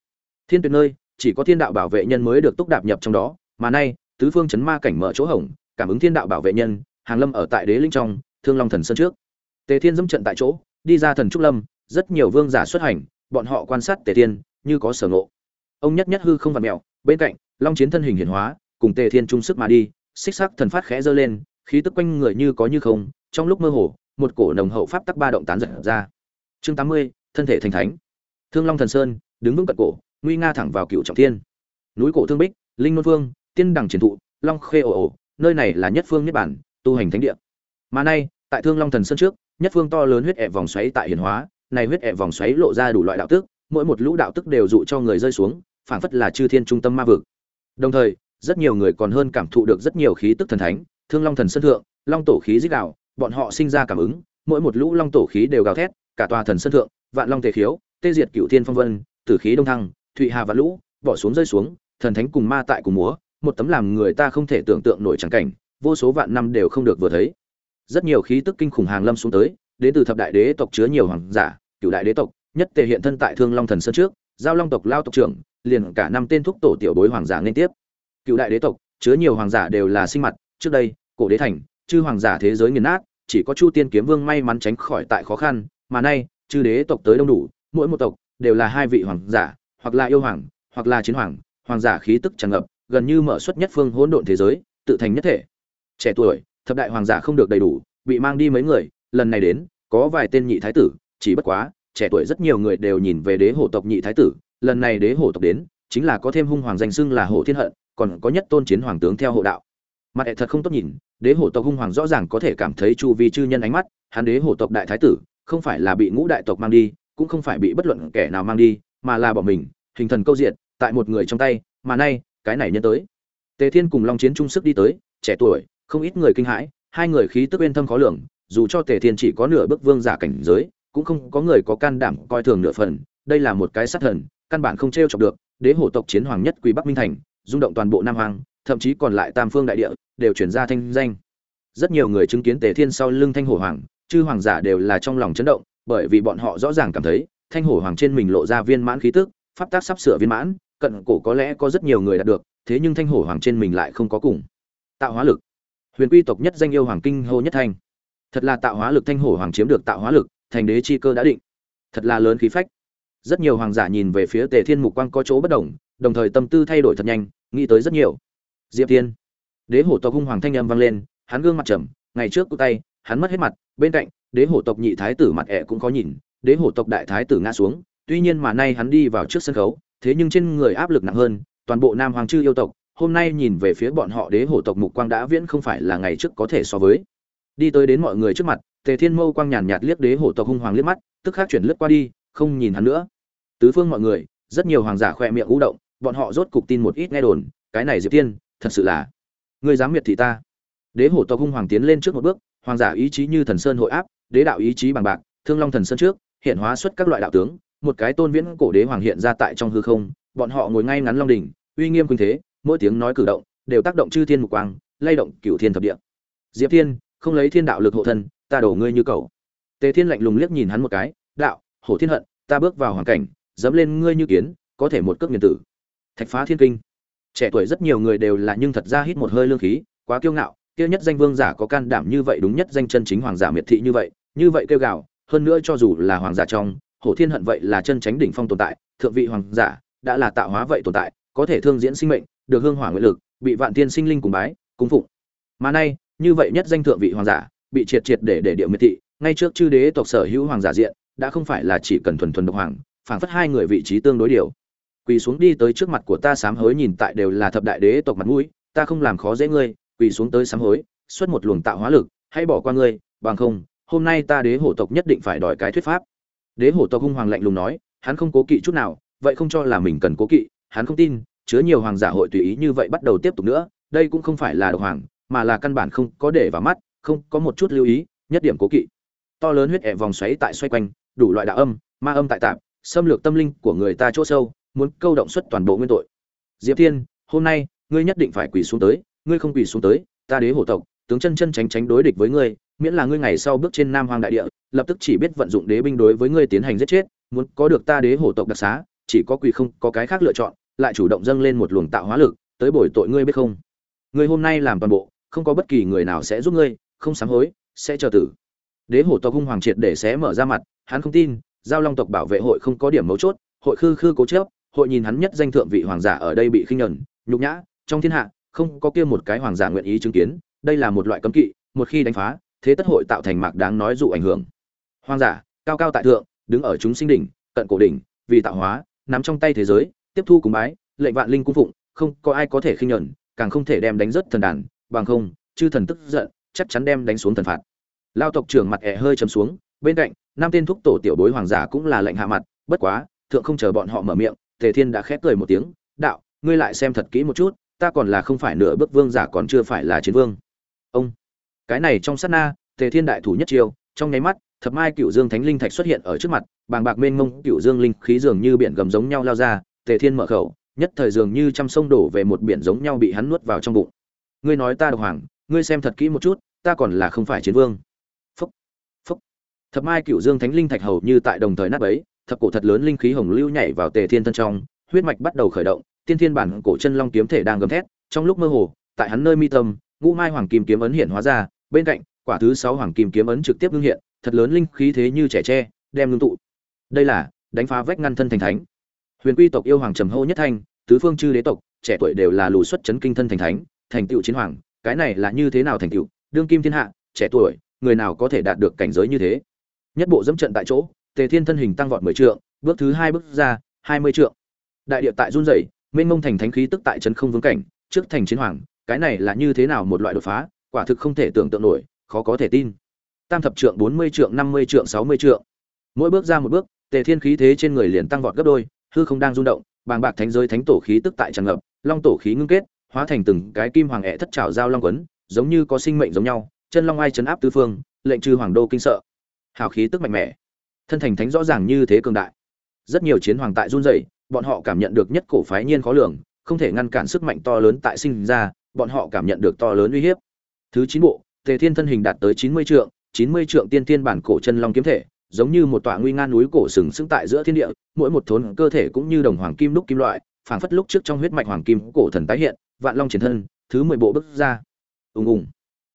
Thiên tuyệt nơi chỉ có thiên đạo bảo vệ nhân mới được túc đạp nhập trong đó mà nay tứ phương chấn ma cảnh mở chỗ hổng cảm ứng thiên đạo bảo vệ nhân hàng lâm ở tại đế linh trong thương long thần sơn trước. Tề thiên dẫm trận tại chỗ đi ra thần trúc lâm rất nhiều vương giả xuất hành bọn họ quan sát tề thiên như có sở ngộ. Ông nhất nhất hư không vặn mèo, bên cạnh, long chiến thân hình hiển hóa, cùng tề thiên trung sức mà đi, xích sắc thần phát khẽ giơ lên, khí tức quanh người như có như không, trong lúc mơ hồ, một cổ nồng hậu pháp tắc ba động tán giật ra. Chương tám mươi, thân thể thành thánh. Thương long thần sơn, đứng vững cận cổ, nguy nga thẳng vào cựu trọng thiên. Núi cổ thương bích, linh nôn phương tiên đằng triển thụ, long khê ồ ồ, nơi này là nhất phương nhất bản tu hành thánh địa. Mà nay, tại thương long thần sơn trước, nhất phương to lớn huyết ẹ vòng xoáy tại hiển hóa, này huyết ẹ vòng xoáy lộ ra đủ loại đạo tức, mỗi một lũ đạo tức đều dụ cho người rơi xuống phảng phất là chư thiên trung tâm ma vực. Đồng thời, rất nhiều người còn hơn cảm thụ được rất nhiều khí tức thần thánh, thương long thần sơn thượng, long tổ khí rít đạo, bọn họ sinh ra cảm ứng, mỗi một lũ long tổ khí đều gào thét, cả tòa thần sơn thượng, vạn long thể khiếu, tê diệt cửu thiên phong vân, tử khí đông thăng, thụy hà và lũ, bỏ xuống rơi xuống, thần thánh cùng ma tại cùng múa, một tấm làm người ta không thể tưởng tượng nổi chẳng cảnh, vô số vạn năm đều không được vừa thấy. Rất nhiều khí tức kinh khủng hàng lâm xuống tới, đến từ thập đại đế tộc chứa nhiều hoàng giả, cửu đại đế tộc, nhất tề hiện thân tại thương long thần sơn trước giao long tộc lao tộc trưởng, liền cả năm tên thúc tổ tiểu bối hoàng giả liên tiếp. Cựu đại đế tộc, chứa nhiều hoàng giả đều là sinh mặt, trước đây, cổ đế thành, chư hoàng giả thế giới nghiền nát, chỉ có chu tiên kiếm vương may mắn tránh khỏi tại khó khăn, mà nay, chư đế tộc tới đông đủ, mỗi một tộc đều là hai vị hoàng giả, hoặc là yêu hoàng, hoặc là chiến hoàng hoàng giả khí tức tràn ngập, gần như mở xuất nhất phương hỗn độn thế giới, tự thành nhất thể. Trẻ tuổi, thập đại hoàng giả không được đầy đủ, bị mang đi mấy người, lần này đến, có vài tên nhị thái tử, chỉ bất quá trẻ tuổi rất nhiều người đều nhìn về đế hổ tộc nhị thái tử, lần này đế hổ tộc đến, chính là có thêm hung hoàng danh xưng là hổ thiên hận, còn có nhất tôn chiến hoàng tướng theo hộ đạo. Mặt hệ thật không tốt nhìn, đế hổ tộc hung hoàng rõ ràng có thể cảm thấy chu vi chư nhân ánh mắt, hắn đế hổ tộc đại thái tử, không phải là bị ngũ đại tộc mang đi, cũng không phải bị bất luận kẻ nào mang đi, mà là bỏ mình, hình thần câu diện tại một người trong tay, mà nay, cái này nhân tới. Tề thiên cùng long chiến trung sức đi tới, trẻ tuổi, không ít người kinh hãi, hai người khí tức uyên thâm khó lường, dù cho tề thiên chỉ có nửa bước vương giả cảnh giới cũng không có người có can đảm coi thường nửa phần, đây là một cái sát thần, căn bản không t r e o chọc được, đế hổ tộc chiến hoàng nhất quý bắc minh thành, rung động toàn bộ nam hoàng thậm chí còn lại tam phương đại địa, đều chuyển ra thanh danh. Rất nhiều người chứng kiến tề thiên sau lưng thanh hổ hoàng, chư hoàng giả đều là trong lòng chấn động, bởi vì bọn họ rõ ràng cảm thấy, thanh hổ hoàng trên mình lộ ra viên mãn khí tức, pháp tác sắp sửa viên mãn, cận cổ có lẽ có rất nhiều người đạt được, thế nhưng thanh hổ hoàng trên mình lại không có cùng. Tạo hóa lực. Huyền quy tộc nhất danh yêu hoàng kinh hô nhất thanh. Thật là tạo hóa lực thanh hổ hoàng chiếm được tạo hóa lực thành đế chi cơ đã định. Thật là lớn khí phách. Rất nhiều hoàng giả nhìn về phía tề thiên mục quang có chỗ bất đồng đồng thời tâm tư thay đổi thật nhanh, nghĩ tới rất nhiều. Diệp tiên đế hổ tộc hung hoàng thanh âm vang lên, hắn gương mặt trầm, ngày trước cụ tay, hắn mất hết mặt, bên cạnh, đế hổ tộc nhị thái tử mặt ẹ cũng có nhìn, đế hổ tộc đại thái tử ngã xuống, tuy nhiên mà nay hắn đi vào trước sân khấu, thế nhưng trên người áp lực nặng hơn, toàn bộ nam hoàng chư yêu tộc, hôm nay nhìn về phía bọn họ đế hổ tộc mục quang đã viễn không phải là ngày trước có thể so với. Đi tới đến mọi người trước mặt tề thiên mâu quang nhàn nhạt liếc đế hổ tộc hung hoàng liếc mắt, tức khắc chuyển lướt qua đi, không nhìn hắn nữa. Tứ phương mọi người, rất nhiều hoàng giả khoe miệng u động, bọn họ rốt cục tin một ít nghe đồn, cái này diệp tiên, thật sự là người dám miệt thị ta. Đế hổ tộc hung hoàng tiến lên trước một bước, hoàng giả ý chí như thần sơn hội áp, đế đạo ý chí bằng bạc, thương long thần sơn trước, hiện hóa xuất các loại đạo tướng, một cái tôn viễn cổ đế hoàng hiện ra tại trong hư không, bọn họ ngồi ngay ngắn long đỉnh, uy nghiêm quỳnh thế, mỗi tiếng nói cử động, đều tác động chư thiên mục quang, lay động cửu thiên thập địa. Diệp thiên không lấy thiên đạo lực hộ thân ta đổ ngươi như cầu tề thiên lạnh lùng liếc nhìn hắn một cái, đạo, hổ thiên hận, ta bước vào hoàn cảnh, dẫm lên ngươi như kiến, có thể một cước nghiền tử. Thạch phá thiên kinh. Trẻ tuổi rất nhiều người đều là nhưng thật ra hít một hơi lương khí, quá kiêu ngạo, kia nhất danh vương giả có can đảm như vậy đúng nhất danh chân chính hoàng giả miệt thị như vậy như vậy kêu gào hơn nữa cho dù là hoàng giả trong, hổ thiên hận vậy là chân tránh đỉnh phong tồn tại, thượng vị hoàng giả, đã là tạo hóa vậy tồn tại, có thể thương diễn sinh mệnh, được hương hỏa nguyện lực, bị vạn tiên sinh linh cùng bái, cung phụng. Mà nay, như vậy nhất danh thượng vị hoàng giả bị triệt triệt để để điệu miệt thị, ngay trước chư đế tộc sở hữu hoàng giả diện, đã không phải là chỉ cần thuần thuần độc hoàng, phảng phất hai người vị trí tương đối điều. Quỳ xuống đi tới trước mặt của ta sám hối nhìn tại đều là thập đại đế tộc mặt mũi, ta không làm khó dễ ngươi, quỳ xuống tới sám hối, xuất một luồng tạo hóa lực, hãy bỏ qua ngươi, bằng không, hôm nay ta đế hổ tộc nhất định phải đòi cái thuyết pháp. Đế hổ tộc hung hoàng lạnh lùng nói, hắn không cố kỵ chút nào, vậy không cho là mình cần cố kỵ, hắn không tin, chứa nhiều hoàng giả hội tùy ý như vậy bắt đầu tiếp tục nữa, đây cũng không phải là độc hoàng, mà là căn bản không có để vào mắt không có một chút lưu ý, nhất điểm cố kỵ. To lớn huyết ẹ vòng xoáy tại xoay quanh, đủ loại đạo âm, ma âm tại tạp, xâm lược tâm linh của người ta chỗ sâu, muốn câu động xuất toàn bộ nguyên tội. Diệp thiên, hôm nay, ngươi nhất định phải quỳ xuống tới, ngươi không quỳ xuống tới, ta đế hổ tộc, tướng chân chân tránh tránh đối địch với ngươi, miễn là ngươi ngày sau bước trên nam hoàng đại địa, lập tức chỉ biết vận dụng đế binh đối với ngươi tiến hành giết chết, muốn có được ta đế hổ tộc đặc xá, chỉ có quỳ không, có cái khác lựa chọn, lại chủ động dâng lên một luồng tạo hóa lực, tới bồi tội ngươi biết không? Ngươi hôm nay làm toàn bộ, không có bất kỳ người nào sẽ giúp ngươi không sám hối, sẽ chờ tử. Đế hổ tộc hung hoàng triệt để xé mở ra mặt, hắn không tin, giao long tộc bảo vệ hội không có điểm mấu chốt, hội khư khư cố chớp hội nhìn hắn nhất danh thượng vị hoàng giả ở đây bị khinh nhẫn nhục nhã, trong thiên hạ, không có kia một cái hoàng giả nguyện ý chứng kiến, đây là một loại cấm kỵ, một khi đánh phá, thế tất hội tạo thành mạc đáng nói dụ ảnh hưởng. Hoàng giả, cao cao tại thượng, đứng ở chúng sinh đỉnh, cận cổ đỉnh, vì tạo hóa, nắm trong tay thế giới, tiếp thu cùng bái, lệnh vạn linh cung phụng, không có ai có thể khinh nhẫn càng không thể đem đánh rất thần đàn, bằng không, chư thần tức giận chắc chắn đem đánh xuống thần phạt. Lao tộc trưởng mặt ẻ hơi chấm xuống, bên cạnh, năm tên thúc tổ tiểu bối hoàng giả cũng là lệnh hạ mặt, bất quá, thượng không chờ bọn họ mở miệng, tề thiên đã khép cười một tiếng, đạo, ngươi lại xem thật kỹ một chút, ta còn là không phải nửa bước vương giả còn chưa phải là chiến vương. Ông, cái này trong sát na, tề thiên đại thủ nhất chiêu, trong nháy mắt, thập mai cựu dương thánh linh thạch xuất hiện ở trước mặt, bàng bạc mênh mông cựu dương linh khí dường như biển gầm giống nhau lao ra, tề thiên mở khẩu, nhất thời dường như trăm sông đổ về một biển giống nhau bị hắn nuốt vào trong bụng. Ngươi nói ta độc hoàng ngươi xem thật kỹ một chút, ta còn là không phải chiến vương. Phúc phúc. Thập mai cựu dương thánh linh thạch hầu như tại đồng thời nát ấy thập cổ thật lớn linh khí hồng lưu nhảy vào tề thiên thân trong, huyết mạch bắt đầu khởi động, tiên thiên bản cổ chân long kiếm thể đang gầm thét, trong lúc mơ hồ, tại hắn nơi mi tâm, ngũ mai hoàng kim kiếm ấn hiện hóa ra, bên cạnh, quả thứ sáu hoàng kim kiếm ấn trực tiếp ngưng hiện, thật lớn linh khí thế như trẻ tre, đem ngưng tụ. Đây là, đánh phá vách ngăn thân thành thánh. Huyền quy tộc yêu hoàng trầm hô nhất thanh, tứ phương chư đế tộc, trẻ tuổi đều là lù xuất chấn kinh thân thành thánh, thành tựu chiến hoàng cái này là như thế nào thành tựu? Đương kim thiên hạ, trẻ tuổi, người nào có thể đạt được cảnh giới như thế? Nhất bộ dẫm trận tại chỗ, tề thiên thân hình tăng vọt mười trượng, bước thứ hai bước ra, hai mươi trượng. Đại địa tại run rẩy, mênh mông thành thánh khí tức tại trấn không vương cảnh, trước thành chiến hoàng, cái này là như thế nào một loại đột phá? Quả thực không thể tưởng tượng nổi, khó có thể tin. Tam thập trượng bốn mươi trượng, năm mươi trượng, sáu mươi trượng. Mỗi bước ra một bước, tề thiên khí thế trên người liền tăng vọt gấp đôi, hư không đang rung động, bàng bạc thánh giới thánh tổ khí tức tại tràn ngập, long tổ khí ngưng kết hóa thành từng cái kim hoàng ẹ thất trảo giao long quấn, giống như có sinh mệnh giống nhau, chân long ai chấn áp tứ phương, lệnh trừ hoàng đô kinh sợ. Hào khí tức mạnh mẽ. Thân thành thánh rõ ràng như thế cường đại. Rất nhiều chiến hoàng tại run rẩy, bọn họ cảm nhận được nhất cổ phái nhiên khó lường, không thể ngăn cản sức mạnh to lớn tại sinh ra, bọn họ cảm nhận được to lớn uy hiếp. Thứ chín bộ, tề thiên thân hình đạt tới chín mươi trượng, chín mươi trượng tiên tiên bản cổ chân long kiếm thể, giống như một tòa nguy nga núi cổ sừng sững tại giữa thiên địa, mỗi một thốn cơ thể cũng như đồng hoàng kim đúc kim loại phảng phất lúc trước trong huyết mạch hoàng kim cổ thần tái hiện, vạn long chiến thân, thứ mười bộ bước ra. Ùng ùng.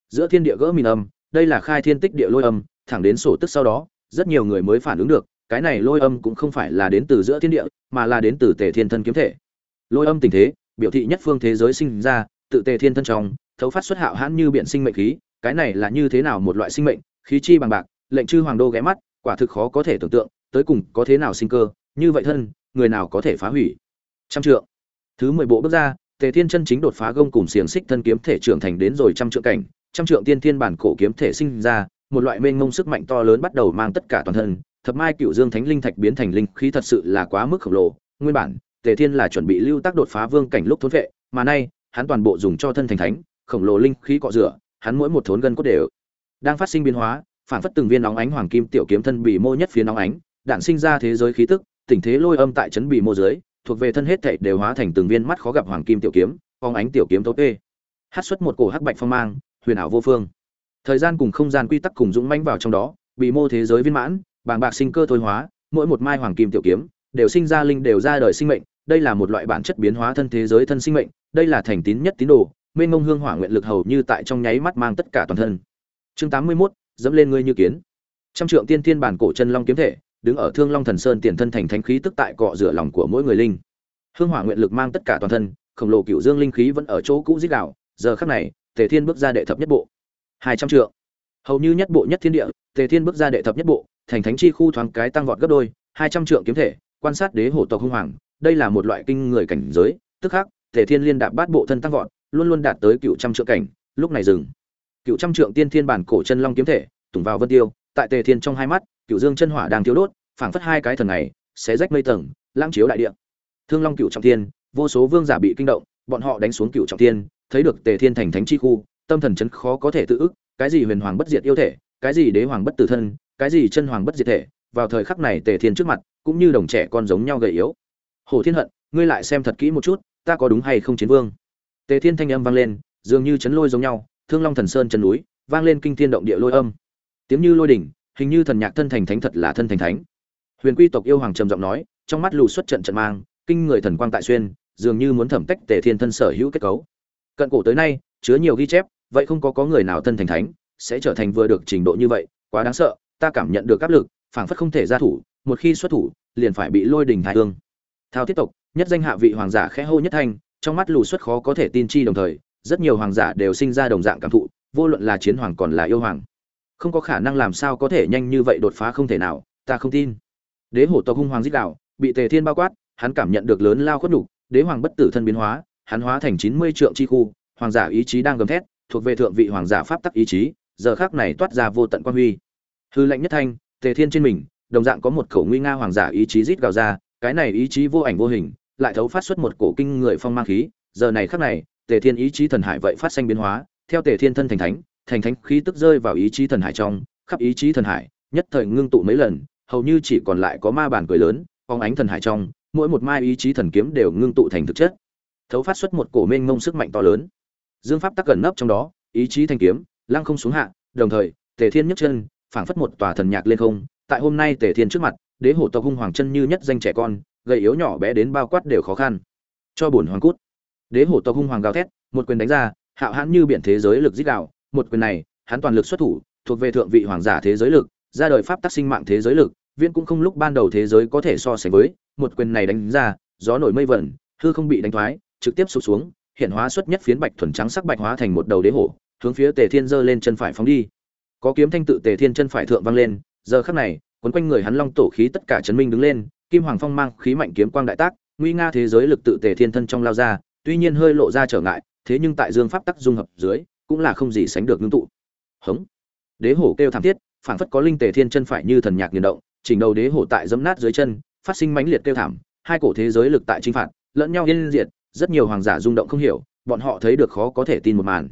Giữa thiên địa gỡ mìn âm, đây là khai thiên tích địa lôi âm, thẳng đến sổ tức sau đó, rất nhiều người mới phản ứng được, cái này lôi âm cũng không phải là đến từ giữa thiên địa, mà là đến từ tề thiên thân kiếm thể. Lôi âm tình thế, biểu thị nhất phương thế giới sinh ra, tự tề thiên thân trong, thấu phát xuất hạo hãn như biện sinh mệnh khí, cái này là như thế nào một loại sinh mệnh, khí chi bằng bạc, lệnh chư hoàng đô ghé mắt, quả thực khó có thể tưởng tượng, tới cùng có thế nào sinh cơ, như vậy thân, người nào có thể phá hủy? Trăm trượng. Thứ mười bộ bước ra, tề thiên chân chính đột phá gông cùng xiềng xích thân kiếm thể trưởng thành đến rồi trăm trượng cảnh. Trăm trượng tiên thiên bản cổ kiếm thể sinh ra, một loại mênh mông sức mạnh to lớn bắt đầu mang tất cả toàn thân. Thập mai cựu dương thánh linh thạch biến thành linh khí thật sự là quá mức khổng lồ. Nguyên bản, tề thiên là chuẩn bị lưu tác đột phá vương cảnh lúc thốn vệ, mà nay, hắn toàn bộ dùng cho thân thành thánh, khổng lồ linh khí cọ rửa, hắn mỗi một thốn gân cốt đều đang phát sinh biến hóa phản phất từng viên nóng ánh hoàng kim tiểu kiếm thân bị mô nhất phía nóng ánh, đạn sinh ra thế giới khí tức, tình thế lôi âm tại chấn bị mô dưới thuộc về thân hết thảy đều hóa thành từng viên mắt khó gặp hoàng kim tiểu kiếm phong ánh tiểu kiếm tối tê. Hát xuất một cổ hắc bạch phong mang huyền ảo vô phương. Thời gian cùng không gian quy tắc cùng dũng mãnh vào trong đó bị mô thế giới viên mãn bàng bạc sinh cơ thôi hóa mỗi một mai hoàng kim tiểu kiếm đều sinh ra linh đều ra đời sinh mệnh. Đây là một loại bản chất biến hóa thân thế giới thân sinh mệnh đây là thành tín nhất tín đồ mênh mông hương hỏa nguyện lực hầu như tại trong nháy mắt mang tất cả toàn thân. Chương tám mươi 81, dẫm lên ngươi như kiến. Trăm trượng tiên thiên bản cổ chân long kiếm thể đứng ở thương long thần sơn tiền thân thành thánh khí tức tại cọ rửa lòng của mỗi người linh. Hương hỏa nguyện lực mang tất cả toàn thân, khổng lồ cựu dương linh khí vẫn ở chỗ cũ rít đạo giờ khắc này, tề thiên bước ra đệ thập nhất bộ. Hai trăm trượng. Hầu như nhất bộ nhất thiên địa, tề thiên bước ra đệ thập nhất bộ, thành thánh chi khu thoáng cái tăng vọt gấp đôi, hai trăm trượng kiếm thể, quan sát đế hổ tộc hung hoàng, đây là một loại kinh người cảnh giới, tức khắc, tề thiên liên đạp bát bộ thân tăng vọt, luôn luôn đạt tới cựu trăm trượng cảnh, lúc này dừng. Cựu trăm trượng tiên thiên bản cổ chân long kiếm thể, tùng vào vân tiêu, tại tề thiên trong hai mắt cựu dương chân hỏa đang thiếu đốt, phảng phất hai cái thần này sẽ rách mây tầng, lãng chiếu đại địa. Thương long cựu trọng thiên, vô số vương giả bị kinh động, bọn họ đánh xuống cựu trọng thiên, thấy được tề thiên thành thánh chi khu, tâm thần chấn khó có thể tự ức, cái gì huyền hoàng bất diệt yêu thể, cái gì đế hoàng bất tử thân, cái gì chân hoàng bất diệt thể, vào thời khắc này tề thiên trước mặt, cũng như đồng trẻ con giống nhau gầy yếu. Hồ thiên hận, ngươi lại xem thật kỹ một chút, ta có đúng hay không chiến vương? Tề thiên thanh âm vang lên, dường như chấn lôi giống nhau, thương long thần sơn chân núi, vang lên kinh thiên động địa lôi âm. Tiếng như lôi đỉnh hình như thần nhạc thân thành thánh thật là thân thành thánh. Huyền quy tộc yêu hoàng trầm giọng nói, trong mắt lù xuất trận trận mang, kinh người thần quang tại xuyên, dường như muốn thẩm tách tề thiên thân sở hữu kết cấu. Cận cổ tới nay, chứa nhiều ghi chép, vậy không có có người nào thân thành thánh, sẽ trở thành vừa được trình độ như vậy, quá đáng sợ, ta cảm nhận được áp lực, phảng phất không thể ra thủ, một khi xuất thủ, liền phải bị lôi đình thái hương thao tiếp tục nhất danh hạ vị hoàng giả khẽ hô nhất thanh, trong mắt lù xuất khó có thể tin chi đồng thời, rất nhiều hoàng giả đều sinh ra đồng dạng cảm thụ, vô luận là chiến hoàng còn là yêu hoàng không có khả năng làm sao có thể nhanh như vậy đột phá không thể nào, ta không tin. Đế hổ tộc hung hoàng dích đạo bị tề thiên bao quát, hắn cảm nhận được lớn lao khuất đục đế hoàng bất tử thân biến hóa, hắn hóa thành chín mươi trượng chi khu, hoàng giả ý chí đang gầm thét, thuộc về thượng vị hoàng giả pháp tắc ý chí, giờ khác này toát ra vô tận quan huy. Hư lệnh nhất thanh, tề thiên trên mình, đồng dạng có một khẩu nguy nga hoàng giả ý chí rít gào ra, cái này ý chí vô ảnh vô hình, lại thấu phát xuất một cổ kinh người phong mang khí, giờ này khắc này, tề thiên ý chí thần hải vậy phát sinh biến hóa, theo tề thiên thân thành thánh thành thánh khí tức rơi vào ý chí thần hải trong khắp ý chí thần hải nhất thời ngưng tụ mấy lần hầu như chỉ còn lại có ma bản cười lớn phóng ánh thần hải trong mỗi một mai ý chí thần kiếm đều ngưng tụ thành thực chất. Thấu phát xuất một cổ mênh mông sức mạnh to lớn. Dương pháp tắc gần nấp trong đó ý chí thanh kiếm lăng không xuống hạ đồng thời tề thiên nhấc chân phảng phất một tòa thần nhạc lên không tại hôm nay tề thiên trước mặt đế hổ tộc hung hoàng chân như nhất danh trẻ con gầy yếu nhỏ bé đến bao quát đều khó khăn. Cho bổn hoàng cút. Đế hổ tộc hung hoàng gào thét một quyền đánh ra hạo hãn như biển thế giới lực rít gào, một quyền này, hắn toàn lực xuất thủ, thuộc về thượng vị hoàng giả thế giới lực, ra đời pháp tác sinh mạng thế giới lực, viên cũng không lúc ban đầu thế giới có thể so sánh với, một quyền này đánh ra, gió nổi mây vẩn, hư không bị đánh thoái, trực tiếp sụp xuống, hiện hóa xuất nhất phiến bạch thuần trắng sắc bạch hóa thành một đầu đế hổ, hướng phía tề thiên giơ lên chân phải phóng đi. Có kiếm thanh tự tề thiên chân phải thượng vang lên, giờ khắc này, quấn quanh người hắn long tổ khí tất cả chấn minh đứng lên, kim hoàng phong mang khí mạnh kiếm quang đại tác, nguy nga thế giới lực tự tề thiên thân trong lao ra, tuy nhiên hơi lộ ra trở ngại, thế nhưng tại dương pháp tắc dung hợp dưới cũng là không gì sánh được ngưng tụ. Hống. Đế hổ kêu thảm thiết, phảng phất có linh tề thiên chân phải như thần nhạc nghiền động, chỉnh đầu đế hổ tại dẫm nát dưới chân, phát sinh mãnh liệt kêu thảm, hai cổ thế giới lực tại chinh phạt, lẫn nhau yên diệt, rất nhiều hoàng giả rung động không hiểu, bọn họ thấy được khó có thể tin một màn.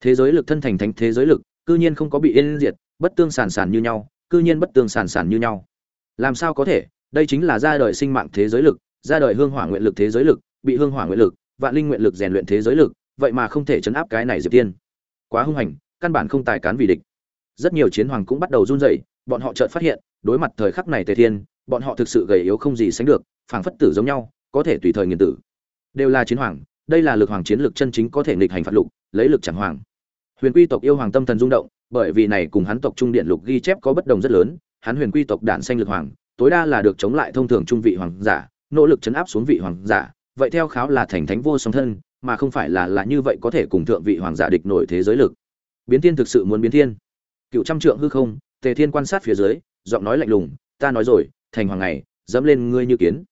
Thế giới lực thân thành thánh thế giới lực, cư nhiên không có bị yên diệt, bất tương sản sản như nhau, cư nhiên bất tương sản sản như nhau. Làm sao có thể? Đây chính là ra đời sinh mạng thế giới lực, ra đời hương hỏa nguyện lực thế giới lực, bị hương hỏa nguyện lực, vạn linh nguyện lực rèn luyện thế giới lực, vậy mà không thể chấn áp cái này diệp tiên quá hung hành, căn bản không tài cán vì địch. Rất nhiều chiến hoàng cũng bắt đầu run rẩy, bọn họ chợt phát hiện, đối mặt thời khắc này tề thiên, bọn họ thực sự gầy yếu không gì sánh được, phảng phất tử giống nhau, có thể tùy thời nghiền tử. Đều là chiến hoàng, đây là lực hoàng chiến lực chân chính có thể nghịch hành phạt lục, lấy lực chẳng hoàng. Huyền quy tộc yêu hoàng tâm thần rung động, bởi vì này cùng hắn tộc trung điện lục ghi chép có bất đồng rất lớn, hắn huyền quy tộc đản xanh lực hoàng, tối đa là được chống lại thông thường trung vị hoàng giả, nỗ lực chấn áp xuống vị hoàng giả, vậy theo kháo là thành thánh vô song thân mà không phải là là như vậy có thể cùng thượng vị hoàng giả địch nổi thế giới lực. Biến thiên thực sự muốn biến thiên. Cựu trăm trượng hư không, tề thiên quan sát phía dưới, giọng nói lạnh lùng, ta nói rồi, thành hoàng này dẫm lên ngươi như kiến.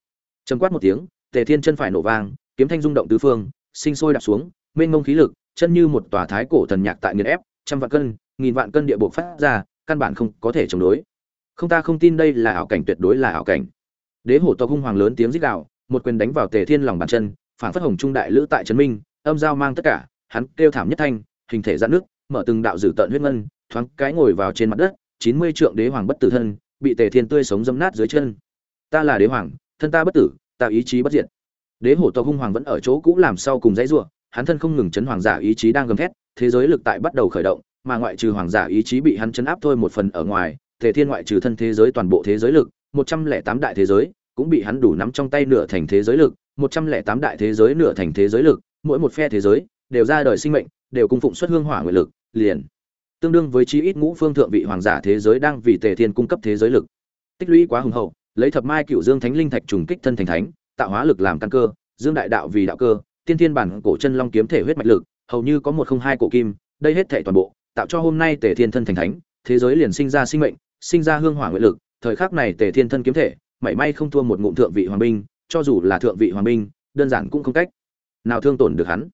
Trầm quát một tiếng, tề thiên chân phải nổ vang, kiếm thanh rung động tứ phương, sinh sôi đạp xuống, mênh mông khí lực, chân như một tòa thái cổ thần nhạc tại nghiền ép, trăm vạn cân, nghìn vạn cân địa bộ phát ra, căn bản không có thể chống đối. Không, ta không tin đây là ảo cảnh, tuyệt đối là ảo cảnh. Đế hổ tộc hung hoàng lớn tiếng rít gào, một quyền đánh vào tề thiên lòng bàn chân phản phất hồng trung đại lữ tại trấn minh, âm giao mang tất cả, hắn kêu thảm nhất thanh, hình thể dạn nước mở từng đạo dử tận huyết ngân, thoáng cái ngồi vào trên mặt đất, chín mươi trượng đế hoàng bất tử thân, bị tề thiên tươi sống dâm nát dưới chân. Ta là đế hoàng, thân ta bất tử, ta ý chí bất diệt. Đế hổ tộc hung hoàng vẫn ở chỗ cũ làm sau cùng dãy rủa, hắn thân không ngừng chấn hoàng giả ý chí đang gầm thét, thế giới lực tại bắt đầu khởi động, mà ngoại trừ hoàng giả ý chí bị hắn chấn áp thôi một phần ở ngoài thể thiên ngoại trừ thân thế giới toàn bộ thế giới lực, một trăm lẻ tám đại thế giới cũng bị hắn đủ nắm trong tay nửa thành thế giới lực một trăm lẻ tám đại thế giới nửa thành thế giới lực, mỗi một phe thế giới đều ra đời sinh mệnh, đều cung phụng xuất hương hỏa nguyện lực, liền tương đương với chí ít ngũ phương thượng vị hoàng giả thế giới đang vì tề thiên cung cấp thế giới lực. Tích lũy quá hùng hậu, lấy thập mai cựu dương thánh linh thạch trùng kích thân thành thánh, tạo hóa lực làm căn cơ, dương đại đạo vì đạo cơ, tiên thiên bản cổ chân long kiếm thể huyết mạch lực, hầu như có một không hai cổ kim, đây hết thảy toàn bộ, tạo cho hôm nay tề thiên thân thành thánh, thế giới liền sinh ra sinh mệnh, sinh ra hương hỏa nguyện lực, thời khắc này tề thiên thân kiếm thể, mảy may không thua một ngụm thượng vị hoàng binh cho dù là thượng vị hoàng binh, đơn giản cũng không cách nào thương tổn được hắn.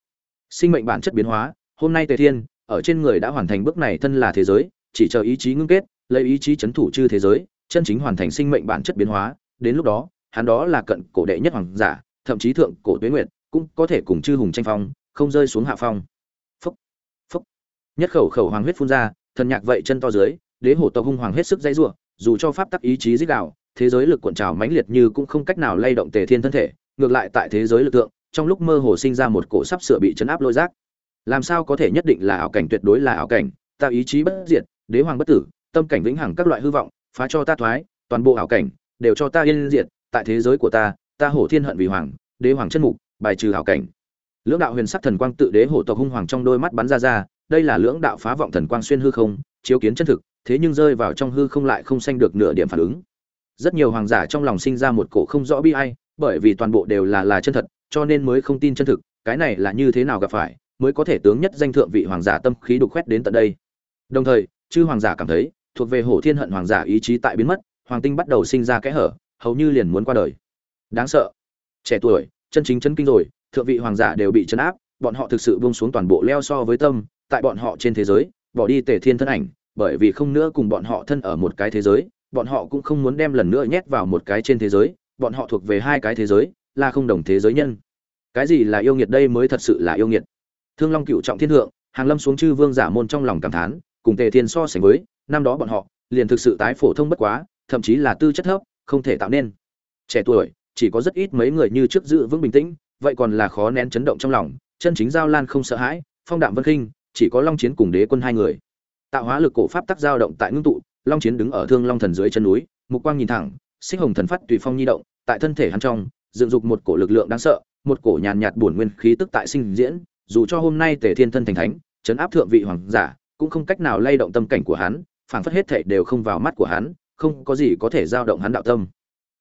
Sinh mệnh bản chất biến hóa, hôm nay tề thiên, ở trên người đã hoàn thành bước này thân là thế giới, chỉ chờ ý chí ngưng kết, lấy ý chí chấn thủ chư thế giới, chân chính hoàn thành sinh mệnh bản chất biến hóa, đến lúc đó, hắn đó là cận cổ đệ nhất hoàng giả, thậm chí thượng cổ tuế nguyệt, cũng có thể cùng chư hùng tranh phong, không rơi xuống hạ phong. Phúc phúc. Nhất khẩu khẩu hoàng huyết phun ra, thần nhạc vậy chân to dưới, đế hổ tộc hung hoàng hết sức dãy rủa, dù cho pháp tắc ý chí dích đạo thế giới lực cuộn trào mãnh liệt như cũng không cách nào lay động tề thiên thân thể, ngược lại tại thế giới lực lượng trong lúc mơ hồ sinh ra một cổ sắp sửa bị chấn áp lôi giác. Làm sao có thể nhất định là ảo cảnh tuyệt đối là ảo cảnh, ta ý chí bất diệt, đế hoàng bất tử, tâm cảnh vĩnh hằng các loại hư vọng, phá cho ta thoái, toàn bộ ảo cảnh đều cho ta yên diệt, tại thế giới của ta ta hổ thiên hận vì hoàng, đế hoàng chân mục, bài trừ ảo cảnh. Lưỡng đạo huyền sắc thần quang tự đế hổ tộc hung hoàng trong đôi mắt bắn ra ra, đây là lưỡng đạo phá vọng thần quang xuyên hư không, chiếu kiến chân thực, thế nhưng rơi vào trong hư không lại không sanh được nửa điểm phản ứng rất nhiều hoàng giả trong lòng sinh ra một cổ không rõ bi ai, bởi vì toàn bộ đều là là chân thật, cho nên mới không tin chân thực, cái này là như thế nào gặp phải, mới có thể tướng nhất danh thượng vị hoàng giả tâm khí đục khoét đến tận đây. Đồng thời, chư hoàng giả cảm thấy, thuộc về hổ thiên hận hoàng giả ý chí tại biến mất, hoàng tinh bắt đầu sinh ra kẽ hở, hầu như liền muốn qua đời. Đáng sợ. Trẻ tuổi, chân chính chân kinh rồi, thượng vị hoàng giả đều bị chấn áp, bọn họ thực sự buông xuống toàn bộ leo so với tâm, tại bọn họ trên thế giới, bỏ đi tề thiên thân ảnh, bởi vì không nữa cùng bọn họ thân ở một cái thế giới bọn họ cũng không muốn đem lần nữa nhét vào một cái trên thế giới, bọn họ thuộc về hai cái thế giới, là không đồng thế giới nhân. Cái gì là yêu nghiệt đây mới thật sự là yêu nghiệt. Thương long cựu trọng thiên thượng, hàng lâm xuống chư vương giả môn trong lòng cảm thán, cùng tề thiên so sánh với, năm đó bọn họ, liền thực sự tái phổ thông bất quá, thậm chí là tư chất thấp, không thể tạo nên. Trẻ tuổi, chỉ có rất ít mấy người như trước giữ vững bình tĩnh, vậy còn là khó nén chấn động trong lòng, chân chính giao lan không sợ hãi, phong đạm vân khinh, chỉ có long chiến cùng đế quân hai người. Tạo hóa lực cổ pháp tắc giao động tại ngưng tụ long chiến đứng ở thương long thần dưới chân núi, mục quang nhìn thẳng, xích hồng thần phát tùy phong nhi động, tại thân thể hắn trong, dựng dục một cổ lực lượng đáng sợ, một cổ nhàn nhạt bổn nguyên khí tức tại sinh diễn, dù cho hôm nay tề thiên thân thành thánh chấn áp thượng vị hoàng giả, cũng không cách nào lay động tâm cảnh của hắn, phảng phất hết thảy đều không vào mắt của hắn, không có gì có thể giao động hắn đạo tâm.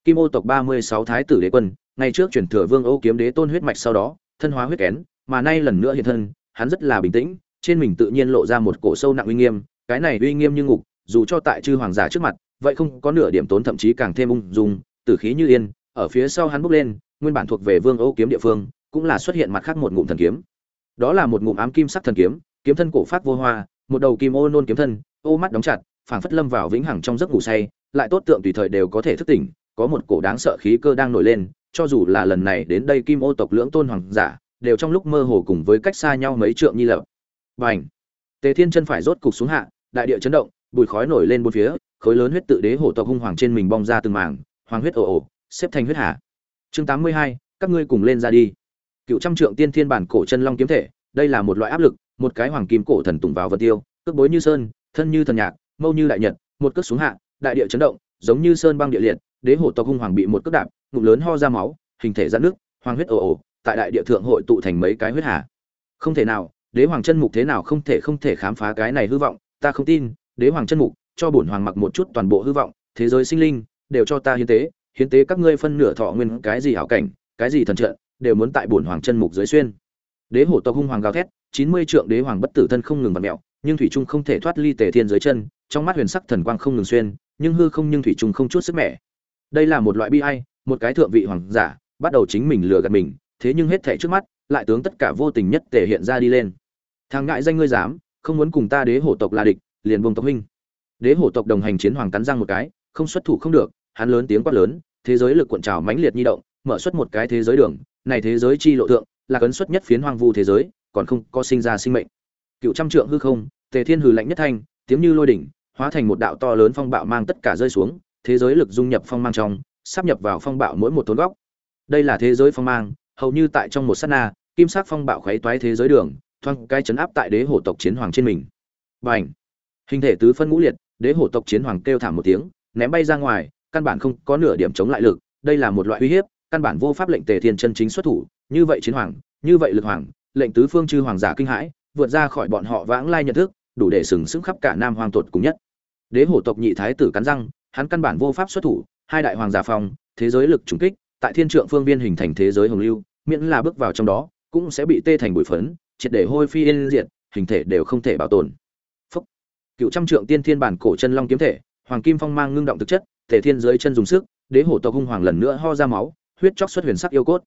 Kim ô tộc ba mươi sáu thái tử đế quân, ngày trước chuyển thừa vương ô kiếm đế tôn huyết mạch sau đó, thân hóa huyết kén, mà nay lần nữa hiện thân, hắn rất là bình tĩnh, trên mình tự nhiên lộ ra một cổ sâu nặng uy nghiêm, cái này uy nghiêm như ngục dù cho tại chư hoàng giả trước mặt vậy không có nửa điểm tốn thậm chí càng thêm ung dung tử khí như yên ở phía sau hắn bốc lên nguyên bản thuộc về vương ô kiếm địa phương cũng là xuất hiện mặt khác một ngụm thần kiếm đó là một ngụm ám kim sắc thần kiếm kiếm thân cổ phát vô hoa một đầu kim ô nôn kiếm thân ô mắt đóng chặt phảng phất lâm vào vĩnh hằng trong giấc ngủ say lại tốt tượng tùy thời đều có thể thức tỉnh có một cổ đáng sợ khí cơ đang nổi lên cho dù là lần này đến đây kim ô tộc lưỡng tôn hoàng giả đều trong lúc mơ hồ cùng với cách xa nhau mấy trượng nhi lập Bành. Tề Thiên chân phải rốt cục xuống hạ, đại địa chấn động, bụi khói nổi lên bốn phía, khối lớn huyết tự đế hổ tộc hung hoàng trên mình bong ra từng mảng, hoàng huyết ồ ồ, xếp thành huyết hạ. Chương 82, các ngươi cùng lên ra đi. Cựu trăm trượng tiên thiên bản cổ chân long kiếm thể, đây là một loại áp lực, một cái hoàng kim cổ thần tùng vào vật tiêu, cước bối như sơn, thân như thần nhạc, mâu như đại nhật, một cước xuống hạ, đại địa chấn động, giống như sơn băng địa liệt, đế hổ tộc hung hoàng bị một cước đạp, ngụm lớn ho ra máu, hình thể giãn nước, hoàng huyết ồ ồ, tại đại địa thượng hội tụ thành mấy cái huyết hà. Không thể nào, đế hoàng chân mục thế nào không thể không thể khám phá cái này hư vọng ta không tin đế hoàng chân mục, cho bổn hoàng mặc một chút toàn bộ hư vọng, thế giới sinh linh đều cho ta hiến tế hiến tế các ngươi phân nửa thọ nguyên, cái gì hảo cảnh, cái gì thần trợ đều muốn tại bổn hoàng chân mục dưới xuyên. Đế hổ tộc hung hoàng gào thét, chín mươi trượng đế hoàng bất tử thân không ngừng bật mẹo, nhưng thủy trung không thể thoát ly tề thiên dưới chân, trong mắt huyền sắc thần quang không ngừng xuyên, nhưng hư không nhưng thủy trung không chút sức mẻ. Đây là một loại bi ai, một cái thượng vị hoàng giả, bắt đầu chính mình lừa gạt mình, thế nhưng hết thảy trước mắt, lại tướng tất cả vô tình nhất thể hiện ra đi lên. Thằng ngại danh ngươi dám, không muốn cùng ta đế hổ tộc là địch liền buông tộc huynh đế hổ tộc đồng hành chiến hoàng cắn răng một cái, không xuất thủ không được, hắn lớn tiếng quát lớn, thế giới lực cuộn trào mãnh liệt nhi động, mở xuất một cái thế giới đường, này thế giới chi lộ thượng, là cấn xuất nhất phiến hoang vu thế giới, còn không có sinh ra sinh mệnh cựu trăm trượng hư không, tề thiên hừ lạnh nhất thanh, tiếng như lôi đỉnh, hóa thành một đạo to lớn phong bạo mang tất cả rơi xuống, thế giới lực dung nhập phong mang trong, sắp nhập vào phong bạo mỗi một thốn góc đây là thế giới phong mang, hầu như tại trong một sát na, kim sắc phong bạo khuấy toái thế giới đường thoang cái chấn áp tại đế hổ tộc chiến hoàng trên mình. Bành! Hình thể tứ phân ngũ liệt, đế hổ tộc chiến hoàng kêu thảm một tiếng, ném bay ra ngoài, căn bản không có nửa điểm chống lại lực, đây là một loại uy hiếp, căn bản vô pháp lệnh Tề Thiên chân chính xuất thủ, như vậy chiến hoàng, như vậy lực hoàng, lệnh tứ phương chư hoàng giả kinh hãi, vượt ra khỏi bọn họ vãng lai nhận thức, đủ để sừng sững khắp cả Nam Hoàng tột cùng nhất. Đế hổ tộc nhị thái tử cắn răng, hắn căn bản vô pháp xuất thủ, hai đại hoàng giả phòng, thế giới lực trùng kích, tại thiên trượng phương viên hình thành thế giới hồng lưu, miễn là bước vào trong đó, cũng sẽ bị tê thành bụi phấn, triệt để hôi phi yên diệt, hình thể đều không thể bảo tồn. Cựu trăm trượng tiên thiên bản cổ chân long kiếm thể, hoàng kim phong mang ngưng động thực chất, thể thiên dưới chân dùng sức, đế hổ tộc hung hoàng lần nữa ho ra máu, huyết chóc xuất huyền sắc yêu cốt.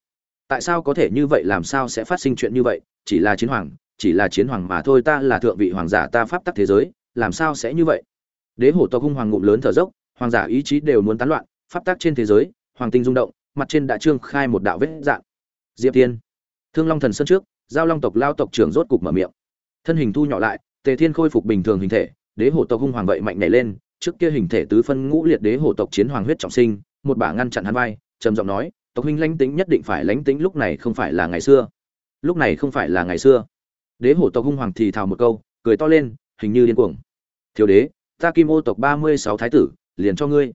Tại sao có thể như vậy làm sao sẽ phát sinh chuyện như vậy, chỉ là chiến hoàng, chỉ là chiến hoàng mà thôi, ta là thượng vị hoàng giả ta pháp tắc thế giới, làm sao sẽ như vậy? Đế hổ tộc hung hoàng ngụm lớn thở dốc, hoàng giả ý chí đều muốn tán loạn, pháp tắc trên thế giới, hoàng tinh rung động, mặt trên đã trương khai một đạo vết dạng. Diệp Tiên, Thương Long thần sơn trước, giao long tộc lao tộc trưởng rốt cục mở miệng thân hình thu nhỏ lại tề thiên khôi phục bình thường hình thể đế hổ tộc hung hoàng vậy mạnh nhảy lên, trước kia hình thể tứ phân ngũ liệt đế hổ tộc chiến hoàng huyết trọng sinh, một bả ngăn chặn hắn vai, trầm giọng nói, tộc huynh lãnh tính nhất định phải lãnh tính lúc này không phải là ngày xưa. Lúc này không phải là ngày xưa. Đế hổ tộc hung hoàng thì thào một câu, cười to lên, hình như điên cuồng. Thiếu đế, ta kim ô tộc ba mươi sáu thái tử, liền cho ngươi.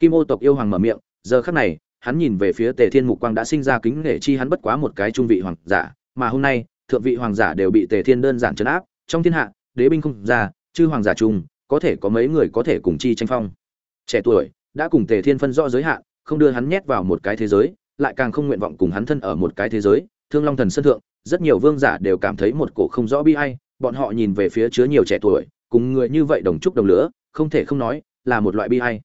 Kim ô tộc yêu hoàng mở miệng, giờ khắc này, hắn nhìn về phía tề thiên mục quang đã sinh ra kính nể chi hắn bất quá một cái trung vị hoàng giả, mà hôm nay, thượng vị hoàng giả đều bị tề thiên đơn giản chấn áp, trong thiên hạ, đế binh không ra chư hoàng giả chung, có thể có mấy người có thể cùng chi tranh phong. Trẻ tuổi, đã cùng tề thiên phân rõ giới hạn, không đưa hắn nhét vào một cái thế giới, lại càng không nguyện vọng cùng hắn thân ở một cái thế giới. Thương long thần sân thượng, rất nhiều vương giả đều cảm thấy một cổ không rõ bi ai, bọn họ nhìn về phía chứa nhiều trẻ tuổi, cùng người như vậy đồng trúc đồng lửa, không thể không nói là một loại bi ai.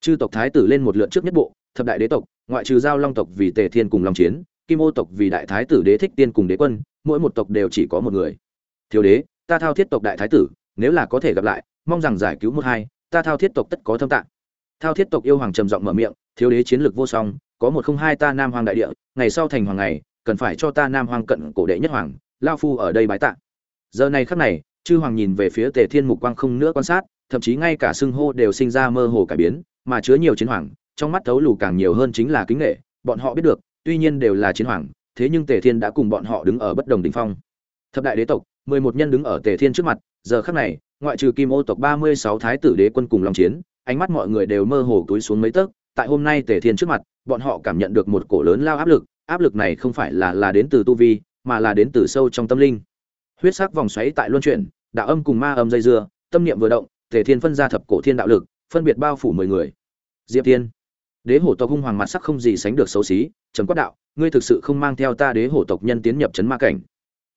Chư tộc thái tử lên một lượt trước nhất bộ, thập đại đế tộc, ngoại trừ giao long tộc vì tề thiên cùng long chiến, kim ô tộc vì đại thái tử đế thích tiên cùng đế quân, mỗi một tộc đều chỉ có một người. Thiếu đế, ta thao thiết tộc đại thái tử nếu là có thể gặp lại, mong rằng giải cứu một hai, ta thao thiết tộc tất có thâm tạng. Thao thiết tộc yêu hoàng trầm giọng mở miệng, thiếu đế chiến lược vô song, có một không hai ta nam hoàng đại địa, ngày sau thành hoàng ngày, cần phải cho ta nam hoàng cận cổ đệ nhất hoàng, lao phu ở đây bái tạ. Giờ này khắc này, chư hoàng nhìn về phía tề thiên mục quang không nữa quan sát, thậm chí ngay cả xưng hô đều sinh ra mơ hồ cải biến, mà chứa nhiều chiến hoàng, trong mắt thấu lù càng nhiều hơn chính là kính nghệ bọn họ biết được, tuy nhiên đều là chiến hoàng, thế nhưng tề thiên đã cùng bọn họ đứng ở bất đồng đỉnh phong. Thập đại đế tộc mười một nhân đứng ở tề thiên trước mặt, giờ khắc này, ngoại trừ kim ô tộc ba mươi sáu thái tử đế quân cùng lòng chiến, ánh mắt mọi người đều mơ hồ túi xuống mấy tấc, tại hôm nay tề thiên trước mặt, bọn họ cảm nhận được một cổ lớn lao áp lực áp lực này không phải là là đến từ tu vi, mà là đến từ sâu trong tâm linh. Huyết sắc vòng xoáy tại luân chuyển, đạo âm cùng ma âm dây dưa, tâm niệm vừa động, tề thiên phân ra thập cổ thiên đạo lực, phân biệt bao phủ mười người. Diệp thiên, đế hổ tộc hung hoàng mặt sắc không gì sánh được xấu xí, trầm quát đạo, ngươi thực sự không mang theo ta đế hổ tộc nhân tiến nhập chấn ma cảnh